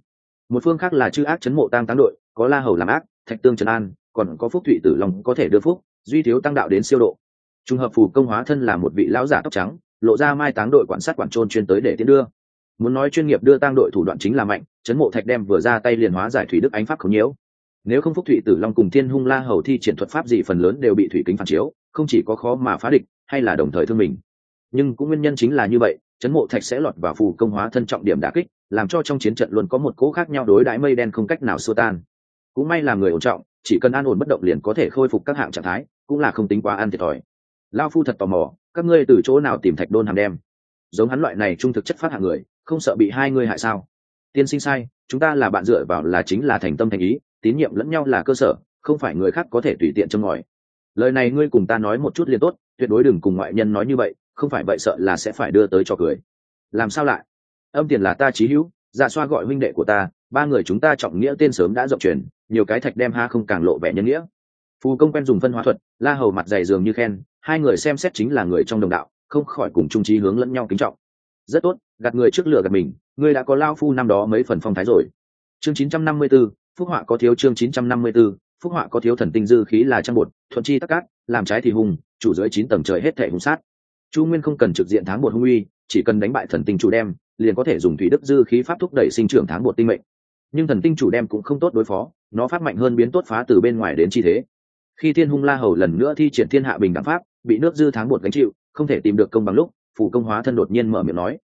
Speaker 1: Một phương khác là chư ác chấn mộ tăng táng đội, có la hầu làm ác, thạch tương trần an, còn có phúc thụy tử lòng có thể đưa phúc, duy thiếu tăng đạo đến siêu độ. Trùng hợp phù công hóa thân là một vị lão giả tóc trắng, lộ ra mai táng đội quản sát quản trôn chuyên tới để tiến đưa. Muốn nói chuyên nghiệp đưa tăng đội thủ đoạn chính là mạnh, chấn mộ thạch đem vừa ra tay liền hóa giải thủy đức ánh pháp không nhiễu. Nếu không phúc thụy tử long cùng thiên hung la hầu thi triển thuật pháp gì phần lớn đều bị thủy kính phản chiếu, không chỉ có khó mà phá địch, hay là đồng thời thương mình nhưng cũng nguyên nhân chính là như vậy chấn mộ thạch sẽ lọt vào phù công hóa thân trọng điểm đả kích, làm cho trong chiến trận luôn có một cỗ khác nhau đối đãi mây đen không cách nào xua tan. Cũng may là người ổn trọng, chỉ cần an ổn bất động liền có thể khôi phục các hạng trạng thái, cũng là không tính quá ăn thiệt thòi. Lao phu thật tò mò, các ngươi từ chỗ nào tìm thạch đôn hàm đem? Giống hắn loại này trung thực chất phát hạng người, không sợ bị hai ngươi hại sao? Tiên sinh sai, chúng ta là bạn dựa vào là chính là thành tâm thành ý, tín nhiệm lẫn nhau là cơ sở, không phải người khác có thể tùy tiện châm ngòi. Lời này ngươi cùng ta nói một chút liền tốt, tuyệt đối đừng cùng ngoại nhân nói như vậy không phải vậy sợ là sẽ phải đưa tới cho cười. Làm sao lại? Âm tiền là ta trí hữu dạ xoa gọi huynh đệ của ta ba người chúng ta trọng nghĩa tên sớm đã rộng truyền nhiều cái thạch đem ha không càng lộ vẻ nhân nghĩa. Phù công quen dùng phân hóa thuật la hầu mặt dày dường như khen hai người xem xét chính là người trong đồng đạo không khỏi cùng trung trí hướng lẫn nhau kính trọng. Rất tốt gạt người trước lửa gạt mình ngươi đã có lao phu năm đó mấy phần phong thái rồi. Chương 954, phúc họa có thiếu chương 954, phúc họa có thiếu thần tinh dư khí là trang bột thuận chi tắc cát làm trái thì hùng chủ dưới chín tầng trời hết thể hung sát chu nguyên không cần trực diện tháng một hung uy, chỉ cần đánh bại thần tinh chủ đem, liền có thể dùng thủy đức dư khí pháp thúc đẩy sinh trưởng tháng một tinh mệnh. Nhưng thần tinh chủ đem cũng không tốt đối phó, nó phát mạnh hơn biến tốt phá từ bên ngoài đến chi thế. Khi thiên hung la hầu lần nữa thi triển thiên hạ bình đẳng pháp, bị nước dư tháng một gánh chịu, không thể tìm được công bằng lúc phủ công hóa thân đột nhiên mở miệng nói,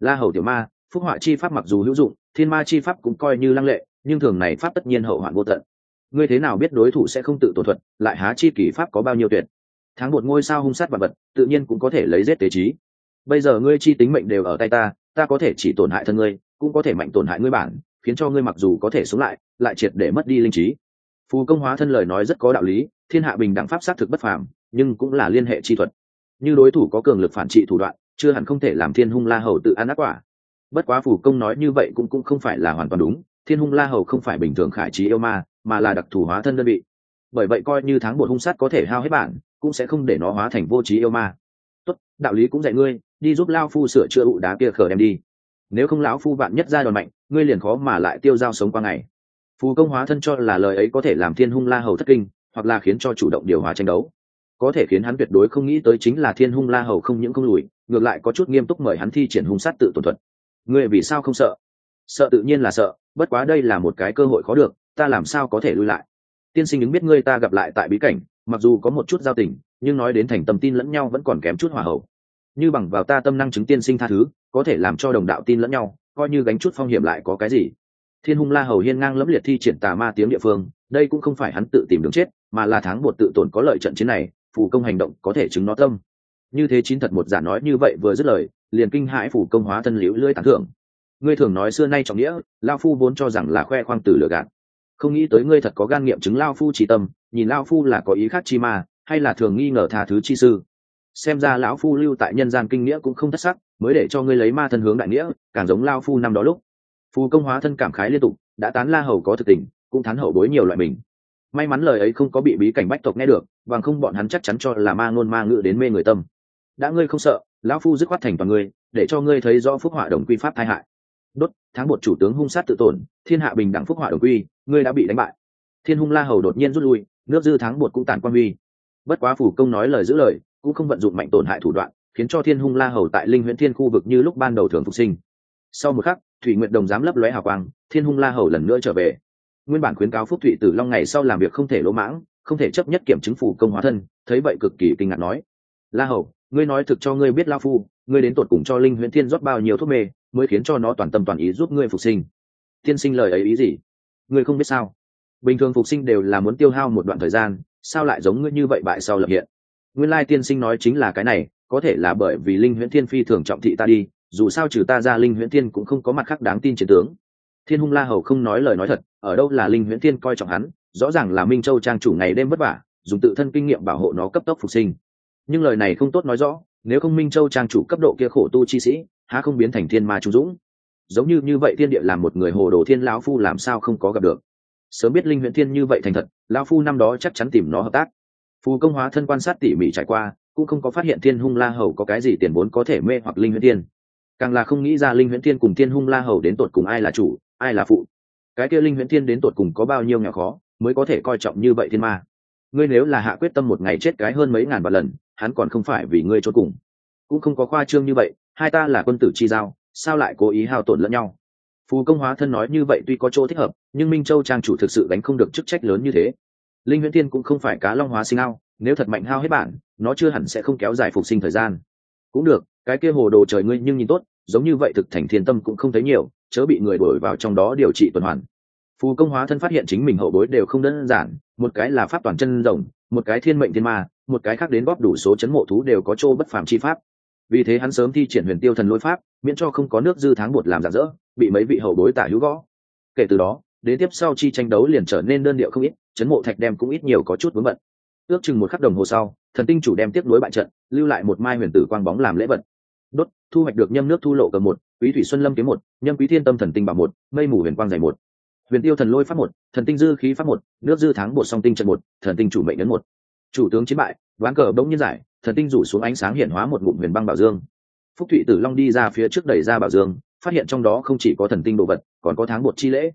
Speaker 1: la hầu tiểu ma, phúc họa chi pháp mặc dù hữu dụng, thiên ma chi pháp cũng coi như lăng lệ, nhưng thường này pháp tất nhiên hậu hoạn vô tận. Ngươi thế nào biết đối thủ sẽ không tự tổ thuật, lại há chi kỷ pháp có bao nhiêu tuyệt? Tháng một ngôi sao hung sát vật vật, tự nhiên cũng có thể lấy giết tế trí. Bây giờ ngươi chi tính mệnh đều ở tay ta ta có thể chỉ tổn hại thân ngươi, cũng có thể mạnh tổn hại ngươi bản, khiến cho ngươi mặc dù có thể sống lại lại triệt để mất đi linh trí. Phù công hóa thân lời nói rất có đạo lý, thiên hạ bình đẳng pháp xác thực bất phàm, nhưng cũng là liên hệ chi thuật. Như đối thủ có cường lực phản trị thủ đoạn, chưa hẳn không thể làm thiên hung la hầu tự ăn ác quả. Bất quá phù công nói như vậy cũng cũng không phải là hoàn toàn đúng, thiên hung la hầu không phải bình thường khải trí yêu ma, mà là đặc thù hóa thân đơn vị bởi vậy coi như tháng một hung sát có thể hao hết bản, cũng sẽ không để nó hóa thành vô trí yêu ma. Tốt, đạo lý cũng dạy ngươi, đi giúp lao phu sửa chữa ụ đá kia khở đem đi. Nếu không lão phu bạn nhất ra đòn mạnh, ngươi liền khó mà lại tiêu dao sống qua ngày. Phù công hóa thân cho là lời ấy có thể làm thiên hung la hầu thất kinh, hoặc là khiến cho chủ động điều hòa tranh đấu. Có thể khiến hắn tuyệt đối không nghĩ tới chính là thiên hung la hầu không những không lùi, ngược lại có chút nghiêm túc mời hắn thi triển hung sát tự tổn thuật. Ngươi vì sao không sợ? Sợ tự nhiên là sợ, bất quá đây là một cái cơ hội khó được, ta làm sao có thể lui lại? Tiên sinh ứng biết ngươi ta gặp lại tại bí cảnh, mặc dù có một chút giao tình, nhưng nói đến thành tâm tin lẫn nhau vẫn còn kém chút hòa hậu như bằng vào ta tâm năng chứng tiên sinh tha thứ, có thể làm cho đồng đạo tin lẫn nhau, coi như gánh chút phong hiểm lại có cái gì. Thiên hung la hầu hiên ngang lẫm liệt thi triển tà ma tiếng địa phương, đây cũng không phải hắn tự tìm đường chết, mà là tháng một tự tổn có lợi trận chiến này, phù công hành động có thể chứng nó tâm. Như thế chín thật một giả nói như vậy vừa dứt lời, liền kinh hãi phù công hóa thân liễu lưỡi tán thưởng. Ngươi thường nói xưa nay trọng nghĩa lao phu vốn cho rằng là khoe khoang từ lừa gạt không nghĩ tới ngươi thật có gan nghiệm chứng lao phu chỉ tâm, nhìn lao phu là có ý khác chi mà hay là thường nghi ngờ tha thứ chi sư. Xem ra lão phu lưu tại nhân gian kinh nghĩa cũng không thất sắc, mới để cho ngươi lấy ma thân hướng đại nghĩa, càng giống lao phu năm đó lúc. Phù công hóa thân cảm khái liên tục, đã tán la hầu có thực tình, cũng thán hậu bối nhiều loại mình. May mắn lời ấy không có bị bí cảnh bách tộc nghe được, bằng không bọn hắn chắc chắn cho là ma ngôn ma ngữ đến mê người tâm. Đã ngươi không sợ, lão phu dứt khoát thành toàn ngươi, để cho ngươi thấy rõ phúc họa đồng quy pháp tai hại đốt, tháng một chủ tướng hung sát tự tổn, thiên hạ bình đẳng phúc họa đồng quy, ngươi đã bị đánh bại. Thiên hung la hầu đột nhiên rút lui, nước dư tháng một cũng tàn quan huy. Bất quá phủ công nói lời giữ lời, cũng không vận dụng mạnh tổn hại thủ đoạn, khiến cho thiên hung la hầu tại linh huyện thiên khu vực như lúc ban đầu thường phục sinh. Sau một khắc, thủy nguyện đồng dám lấp lóe hào quang, thiên hung la hầu lần nữa trở về. Nguyên bản khuyến cáo phúc thụy tử long ngày sau làm việc không thể lỗ mãng, không thể chấp nhất kiểm chứng phủ công hóa thân, thấy vậy cực kỳ kinh ngạc nói, la hầu, ngươi nói thực cho ngươi biết la phu, ngươi đến tột cùng cho linh huyễn thiên rót bao nhiêu thuốc mê? Mới khiến cho nó toàn tâm toàn ý giúp ngươi phục sinh. Tiên sinh lời ấy ý gì? Ngươi không biết sao? Bình thường phục sinh đều là muốn tiêu hao một đoạn thời gian, sao lại giống ngươi như vậy bại sau lập hiện? Nguyên lai tiên sinh nói chính là cái này, có thể là bởi vì linh huyễn thiên phi thường trọng thị ta đi, dù sao trừ ta ra linh huyễn thiên cũng không có mặt khác đáng tin chiến tướng. Thiên hung la hầu không nói lời nói thật, ở đâu là linh huyễn thiên coi trọng hắn, rõ ràng là minh châu trang chủ ngày đêm vất vả, dùng tự thân kinh nghiệm bảo hộ nó cấp tốc phục sinh. Nhưng lời này không tốt nói rõ, nếu không minh châu trang chủ cấp độ kia khổ tu chi sĩ há không biến thành thiên ma trung dũng? Giống như như vậy thiên địa làm một người hồ đồ thiên lão phu làm sao không có gặp được? Sớm biết linh huyện thiên như vậy thành thật, lão phu năm đó chắc chắn tìm nó hợp tác. Phù công hóa thân quan sát tỉ mỉ trải qua, cũng không có phát hiện thiên hung la hầu có cái gì tiền vốn có thể mê hoặc linh huyễn thiên. Càng là không nghĩ ra linh huyễn thiên cùng thiên hung la hầu đến tột cùng ai là chủ, ai là phụ. Cái kia linh huyễn thiên đến tột cùng có bao nhiêu nghèo khó, mới có thể coi trọng như vậy thiên ma? Ngươi nếu là hạ quyết tâm một ngày chết cái hơn mấy ngàn vạn lần, hắn còn không phải vì ngươi cho cùng. Cũng không có khoa trương như vậy hai ta là quân tử chi giao, sao lại cố ý hao tổn lẫn nhau? Phù công hóa thân nói như vậy tuy có chỗ thích hợp, nhưng minh châu trang chủ thực sự đánh không được chức trách lớn như thế. Linh huyễn tiên cũng không phải cá long hóa sinh ao, nếu thật mạnh hao hết bản, nó chưa hẳn sẽ không kéo dài phục sinh thời gian. Cũng được, cái kia hồ đồ trời ngươi nhưng nhìn tốt, giống như vậy thực thành thiên tâm cũng không thấy nhiều, chớ bị người đổi vào trong đó điều trị tuần hoàn. Phù công hóa thân phát hiện chính mình hậu bối đều không đơn giản, một cái là pháp toàn chân rồng, một cái thiên mệnh thiên ma, một cái khác đến bóp đủ số chấn mộ thú đều có chỗ bất phàm chi pháp vì thế hắn sớm thi triển huyền tiêu thần lôi pháp, miễn cho không có nước dư tháng bột làm giả dỡ bị mấy vị hậu bối tả hữu gõ. Kể từ đó, đến tiếp sau chi tranh đấu liền trở nên đơn điệu không ít, chấn mộ thạch đem cũng ít nhiều có chút vướng bận. Ước chừng một khắc đồng hồ sau, thần tinh chủ đem tiếp nối bại trận, lưu lại một mai huyền tử quang bóng làm lễ vật. Đốt, thu hoạch được nhâm nước thu lộ cầm một, quý thủy xuân lâm kiếm một, nhâm quý thiên tâm thần tinh bảo một, mây mù huyền quang dày một. Huyền tiêu thần lôi pháp một, thần tinh dư khí pháp một, nước dư tháng bột song tinh trận một, thần tinh chủ mệnh ấn một. Chủ tướng chiến bại, ván cờ bỗng nhiên giải thần tinh rủ xuống ánh sáng hiện hóa một ngụm huyền băng bảo dương. Phúc thụy tử long đi ra phía trước đẩy ra bảo dương, phát hiện trong đó không chỉ có thần tinh đồ vật, còn có tháng bột chi lễ.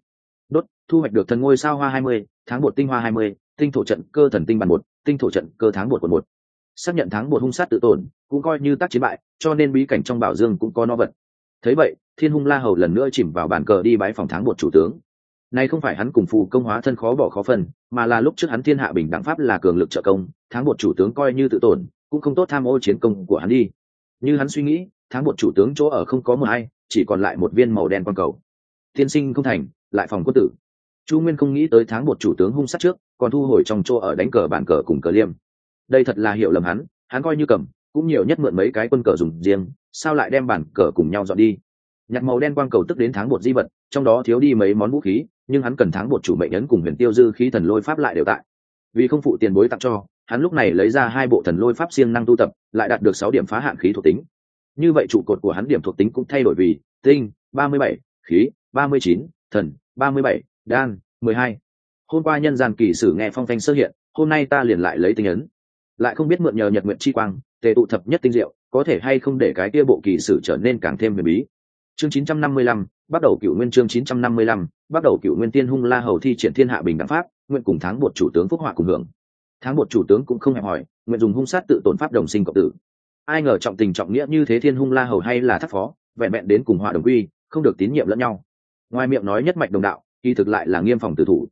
Speaker 1: Đốt, thu hoạch được thần ngôi sao hoa hai mươi, tháng bột tinh hoa hai mươi, tinh thổ trận cơ thần tinh bàn một, tinh thổ trận cơ tháng bột quận một. Xác nhận tháng bột hung sát tự tổn, cũng coi như tác chiến bại, cho nên bí cảnh trong bảo dương cũng có no vật. Thấy vậy, thiên hung la hầu lần nữa chìm vào bàn cờ đi bái phòng tháng bột chủ tướng. Nay không phải hắn cùng phù công hóa thân khó bỏ khó phần mà là lúc trước hắn thiên hạ bình đẳng pháp là cường lực trợ công, tháng bột chủ tướng coi như tự tổn cũng không tốt tham ô chiến công của hắn đi. Như hắn suy nghĩ, tháng một chủ tướng chỗ ở không có mờ hay chỉ còn lại một viên màu đen quang cầu. Tiên sinh không thành, lại phòng quân tử. Chu nguyên không nghĩ tới tháng một chủ tướng hung sát trước, còn thu hồi trong chỗ ở đánh cờ bàn cờ cùng cờ liêm. Đây thật là hiểu lầm hắn hắn coi như cầm, cũng nhiều nhất mượn mấy cái quân cờ dùng riêng, sao lại đem bàn cờ cùng nhau dọn đi? Nhặt màu đen quang cầu tức đến tháng bột di vật, trong đó thiếu đi mấy món vũ khí, nhưng hắn cần tháng bột chủ mệnh ấn cùng huyền tiêu dư khí thần lôi pháp lại đều tại. Vì không phụ tiền bối tặng cho hắn lúc này lấy ra hai bộ thần lôi pháp siêng năng tu tập lại đạt được sáu điểm phá hạn khí thuộc tính. Như vậy trụ cột của hắn điểm thuộc tính cũng thay đổi vì tinh ba mươi bảy khí ba mươi chín thần ba mươi bảy đan mười hai. Hôm qua nhân gian kỳ sử nghe phong thanh sơ hiện hôm nay ta liền lại lấy tinh ấn. Lại không biết mượn nhờ nhật nguyện chi quang tề tụ thập nhất tinh diệu có thể hay không để cái kia bộ kỳ sử trở nên càng thêm huyền bí. Chương 955, bắt đầu cựu nguyên chương 955, bắt đầu cựu nguyên tiên hung la hầu thi triển thiên hạ bình đẳng pháp nguyện cùng tháng một chủ tướng phúc họa cùng hưởng tháng một chủ tướng cũng không hẹp hỏi nguyện dùng hung sát tự tổn pháp đồng sinh cộng tử. Ai ngờ trọng tình trọng nghĩa như thế thiên hung la hầu hay là thất phó, vẹn vẹn đến cùng họa đồng quy, không được tín nhiệm lẫn nhau. Ngoài miệng nói nhất mạch đồng đạo, kỳ thực lại là nghiêm phòng tử thủ.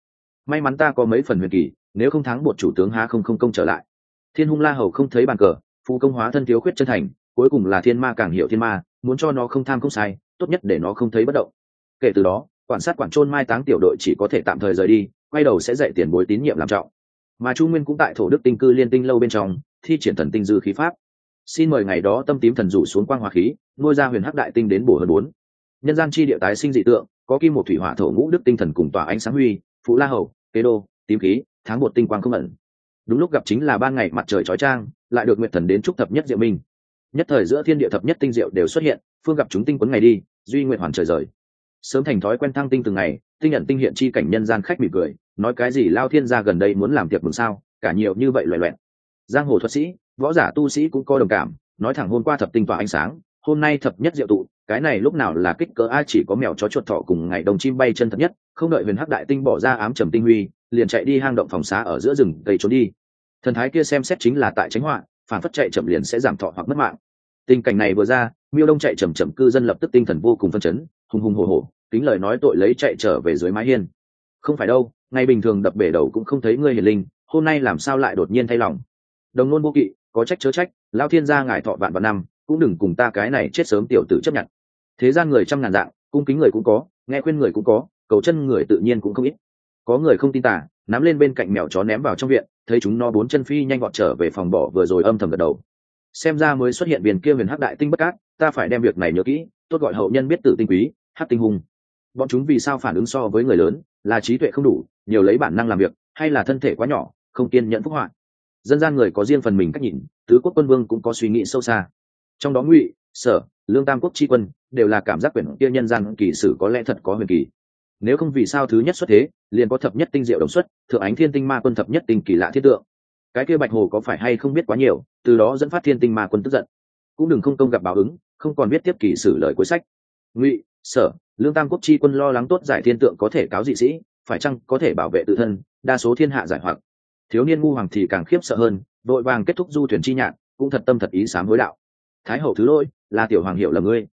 Speaker 1: May mắn ta có mấy phần huyền kỳ, nếu không thắng một chủ tướng há không không công trở lại. Thiên hung la hầu không thấy bàn cờ phụ công hóa thân thiếu khuyết chân thành, cuối cùng là thiên ma càng hiểu thiên ma, muốn cho nó không tham không sai, tốt nhất để nó không thấy bất động. Kể từ đó, quản sát quản trôn mai táng tiểu đội chỉ có thể tạm thời rời đi, quay đầu sẽ dạy tiền bối tín nhiệm làm trọng mà chu nguyên cũng tại thổ đức tinh cư liên tinh lâu bên trong, thi triển thần tinh dư khí pháp. Xin mời ngày đó tâm tím thần rủ xuống quang hòa khí, nuôi ra huyền hắc đại tinh đến bổ hơn bốn. Nhân gian chi địa tái sinh dị tượng, có kim một thủy hỏa thổ ngũ đức tinh thần cùng tỏa ánh sáng huy phụ la hầu, kế đô, tím khí, tháng một tinh quang không ẩn. Đúng lúc gặp chính là ban ngày mặt trời trói trang lại được nguyện thần đến trúc thập nhất diệu minh. Nhất thời giữa thiên địa thập nhất tinh diệu đều xuất hiện, phương gặp chúng tinh quấn ngày đi, duy nguyện hoàn trời rời sớm thành thói quen thăng tinh từng ngày, tinh nhận tinh hiện chi cảnh nhân gian khách mỉm cười, nói cái gì lao thiên gia gần đây muốn làm tiệc mừng sao, cả nhiều như vậy loẹ loẹn giang hồ thuật sĩ, võ giả tu sĩ cũng có đồng cảm, nói thẳng hôm qua thập tinh tỏa ánh sáng, hôm nay thập nhất diệu tụ, cái này lúc nào là kích cỡ ai chỉ có mèo chó chuột thọ cùng ngày đồng chim bay chân thật nhất, không đợi huyền hắc đại tinh bỏ ra ám trầm tinh huy, liền chạy đi hang động phòng xá ở giữa rừng cây trốn đi. Thần thái kia xem xét chính là tại tránh họa, phản phất chạy chậm liền sẽ giảm thọ hoặc mất mạng. Tình cảnh này vừa ra, miêu đông chạy chậm chậm, cư dân lập tức tinh thần vô cùng phân chấn, hùng hùng hồ hồ kính lời nói tội lấy chạy trở về dưới mái hiên. Không phải đâu ngày bình thường đập bể đầu cũng không thấy ngươi hiền linh, hôm nay làm sao lại đột nhiên thay lòng? Đồng nôn vô kỵ, có trách chớ trách lao thiên gia ngài thọ vạn vạn năm, cũng đừng cùng ta cái này chết sớm tiểu tử chấp nhận. Thế gian người trăm ngàn dạng, cung kính người cũng có, nghe khuyên người cũng có, cầu chân người tự nhiên cũng không ít. Có người không tin tả nắm lên bên cạnh mèo chó ném vào trong viện, thấy chúng nó bốn chân phi nhanh gọn trở về phòng bỏ vừa rồi âm thầm gật đầu. Xem ra mới xuất hiện viền kia huyền hắc đại tinh bất cát, ta phải đem việc này nhớ kỹ, tốt gọi hậu nhân biết tự tinh quý, hắc tinh hùng bọn chúng vì sao phản ứng so với người lớn, là trí tuệ không đủ, nhiều lấy bản năng làm việc, hay là thân thể quá nhỏ, không kiên nhẫn phúc họa. Dân gian người có riêng phần mình cách nhìn, tứ quốc quân vương cũng có suy nghĩ sâu xa. Trong đó ngụy, sở, lương tam quốc tri quân, đều là cảm giác quyển kia nhân gian kỳ sử có lẽ thật có huyền kỳ. Nếu không vì sao thứ nhất xuất thế, liền có thập nhất tinh diệu đồng xuất, thượng ánh thiên tinh ma quân thập nhất tinh kỳ lạ thiết tượng. Cái kia bạch hồ có phải hay không biết quá nhiều, từ đó dẫn phát thiên tinh ma quân tức giận. Cũng đừng không công gặp báo ứng, không còn biết tiếp kỳ sử lời cuối sách. Ngụy, sở lương tam quốc chi quân lo lắng tốt giải thiên tượng có thể cáo dị sĩ, phải chăng có thể bảo vệ tự thân, đa số thiên hạ giải hoặc. Thiếu niên ngu hoàng thì càng khiếp sợ hơn, vội vàng kết thúc du thuyền chi nhạn, cũng thật tâm thật ý sám hối đạo. Thái hậu thứ lỗi, là tiểu hoàng hiệu là ngươi.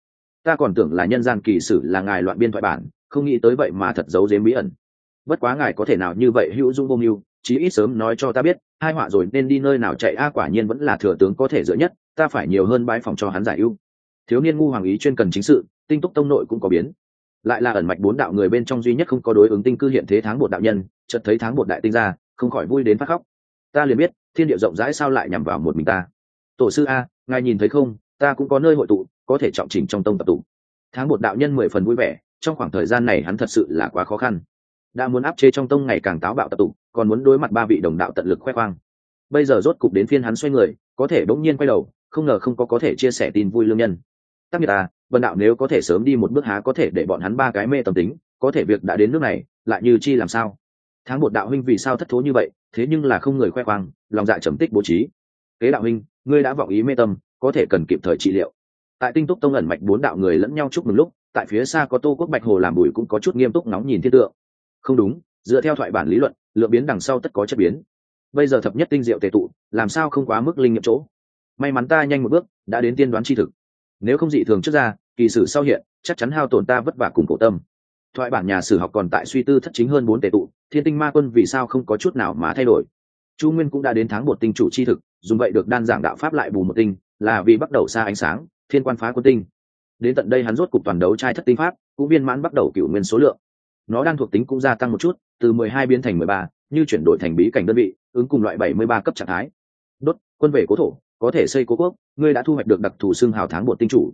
Speaker 1: Ta còn tưởng là nhân gian kỳ sử là ngài loạn biên thoại bản, không nghĩ tới vậy mà thật giấu dếm bí ẩn. Bất quá ngài có thể nào như vậy hữu dung vô mưu, chí ít sớm nói cho ta biết, hai họa rồi nên đi nơi nào chạy a, quả nhiên vẫn là thừa tướng có thể dựa nhất, ta phải nhiều hơn bái phòng cho hắn giải ưu. Thiếu niên ngu hoàng ý chuyên cần chính sự, tinh túc tông nội cũng có biến lại là ẩn mạch bốn đạo người bên trong duy nhất không có đối ứng tinh cư hiện thế tháng một đạo nhân, chợt thấy tháng một đại tinh ra, không khỏi vui đến phát khóc. Ta liền biết, thiên địa rộng rãi sao lại nhằm vào một mình ta. Tổ sư a, ngài nhìn thấy không, ta cũng có nơi hội tụ, có thể trọng chỉnh trong tông tập tụ. Tháng một đạo nhân mười phần vui vẻ, trong khoảng thời gian này hắn thật sự là quá khó khăn. Đã muốn áp chế trong tông ngày càng táo bạo tập tụ, còn muốn đối mặt ba vị đồng đạo tận lực khoe khoang. Bây giờ rốt cục đến phiên hắn xoay người, có thể bỗng nhiên quay đầu, không ngờ không có có thể chia sẻ tin vui lương nhân. Tắc nghiệt à vân đạo nếu có thể sớm đi một bước há có thể để bọn hắn ba cái mê tâm tính, có thể việc đã đến nước này, lại như chi làm sao? Tháng một đạo huynh vì sao thất thố như vậy, thế nhưng là không người khoe khoang, lòng dạ trầm tích bố trí. Kế đạo huynh, ngươi đã vọng ý mê tâm, có thể cần kịp thời trị liệu. Tại tinh túc tông ẩn mạch bốn đạo người lẫn nhau chúc mừng lúc, tại phía xa có tô quốc bạch hồ làm bùi cũng có chút nghiêm túc nóng nhìn thiên tượng. Không đúng, dựa theo thoại bản lý luận lượng biến đằng sau tất có chất biến. Bây giờ thập nhất tinh diệu tề tụ, làm sao không quá mức linh nghiệm chỗ? May mắn ta nhanh một bước, đã đến tiên đoán chi thực nếu không dị thường trước ra, kỳ sử sau hiện, chắc chắn hao tổn ta vất vả cùng cổ tâm. Thoại bản nhà sử học còn tại suy tư thất chính hơn bốn tệ tụ, thiên tinh ma quân vì sao không có chút nào mà thay đổi? Chu nguyên cũng đã đến tháng một tinh chủ chi thực, dùng vậy được đan giảng đạo pháp lại bù một tinh, là vì bắt đầu xa ánh sáng, thiên quan phá quân tinh. Đến tận đây hắn rốt cục toàn đấu trai thất tinh pháp, cũng viên mãn bắt đầu cựu nguyên số lượng. Nó đang thuộc tính cũng gia tăng một chút, từ mười hai biến thành mười ba, như chuyển đổi thành bí cảnh đơn vị, ứng cùng loại bảy mươi ba cấp trạng thái. Đốt, quân về cố thổ có thể xây cố quốc, ngươi đã thu hoạch được đặc thù xương hào tháng bột tinh chủ.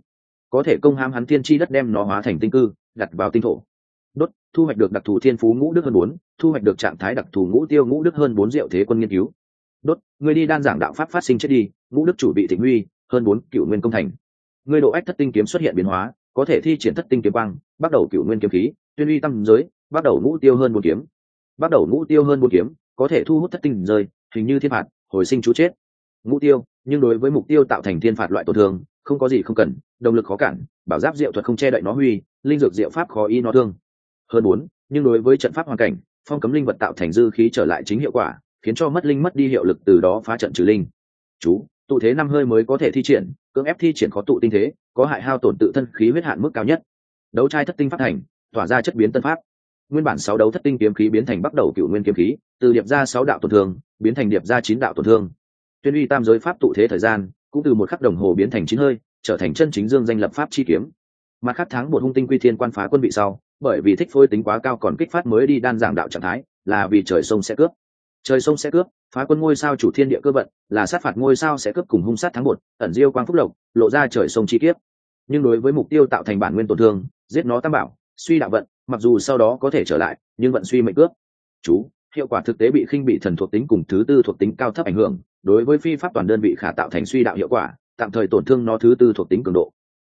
Speaker 1: Có thể công ham hắn thiên chi đất đem nó hóa thành tinh cư, đặt vào tinh thổ. Đốt, thu hoạch được đặc thù thiên phú ngũ đức hơn bốn, thu hoạch được trạng thái đặc thù ngũ tiêu ngũ đức hơn bốn diệu thế quân nghiên cứu. Đốt người đi đan giảng đạo pháp phát sinh chết đi, ngũ đức chủ bị thịnh huy, hơn bốn cựu nguyên công thành. Người độ ách thất tinh kiếm xuất hiện biến hóa, có thể thi triển thất tinh kiếm quang, bắt đầu cựu nguyên kiếm khí, tuyên uy tâm giới, bắt đầu ngũ tiêu hơn bốn kiếm. Bắt đầu ngũ tiêu hơn bốn kiếm, có thể thu hút thất tinh rơi hình như thiên phạt, hồi sinh chú chết ngũ tiêu, nhưng đối với mục tiêu tạo thành thiên phạt loại tổn thương, không có gì không cần, động lực khó cản, bảo giáp diệu thuật không che đậy nó huy, linh dược diệu pháp khó y nó thương. Hơn bốn, nhưng đối với trận pháp hoàn cảnh, phong cấm linh vật tạo thành dư khí trở lại chính hiệu quả, khiến cho mất linh mất đi hiệu lực từ đó phá trận trừ linh. Chú, tụ thế năm hơi mới có thể thi triển, cưỡng ép thi triển khó tụ tinh thế, có hại hao tổn tự thân khí huyết hạn mức cao nhất. Đấu trai thất tinh phát thành, tỏa ra chất biến tân pháp. Nguyên bản sáu đấu thất tinh kiếm khí biến thành bắt đầu cựu nguyên kiếm khí, từ điệp ra sáu đạo tổn thương, biến thành điệp ra chín đạo tổn thương tuyên uy tam giới pháp tụ thế thời gian, cũng từ một khắc đồng hồ biến thành chín hơi, trở thành chân chính dương danh lập pháp chi kiếm. Mặt khác tháng một hung tinh quy thiên quan phá quân bị sau, bởi vì thích phôi tính quá cao còn kích phát mới đi đan giảng đạo trạng thái, là vì trời sông sẽ cướp. Trời sông sẽ cướp, phá quân ngôi sao chủ thiên địa cơ vận, là sát phạt ngôi sao sẽ cướp cùng hung sát tháng một, ẩn diêu quang phúc lộc, lộ ra trời sông chi kiếp. Nhưng đối với mục tiêu tạo thành bản nguyên tổn thương, giết nó tam bảo, suy đạo vận, mặc dù sau đó có thể trở lại, nhưng vận suy mệnh cướp. Chú hiệu quả thực tế bị khinh bị thần thuộc tính cùng thứ tư thuộc tính cao thấp ảnh hưởng, đối với phi pháp toàn đơn vị khả tạo thành suy đạo hiệu quả, tạm thời tổn thương nó thứ tư thuộc tính cường độ.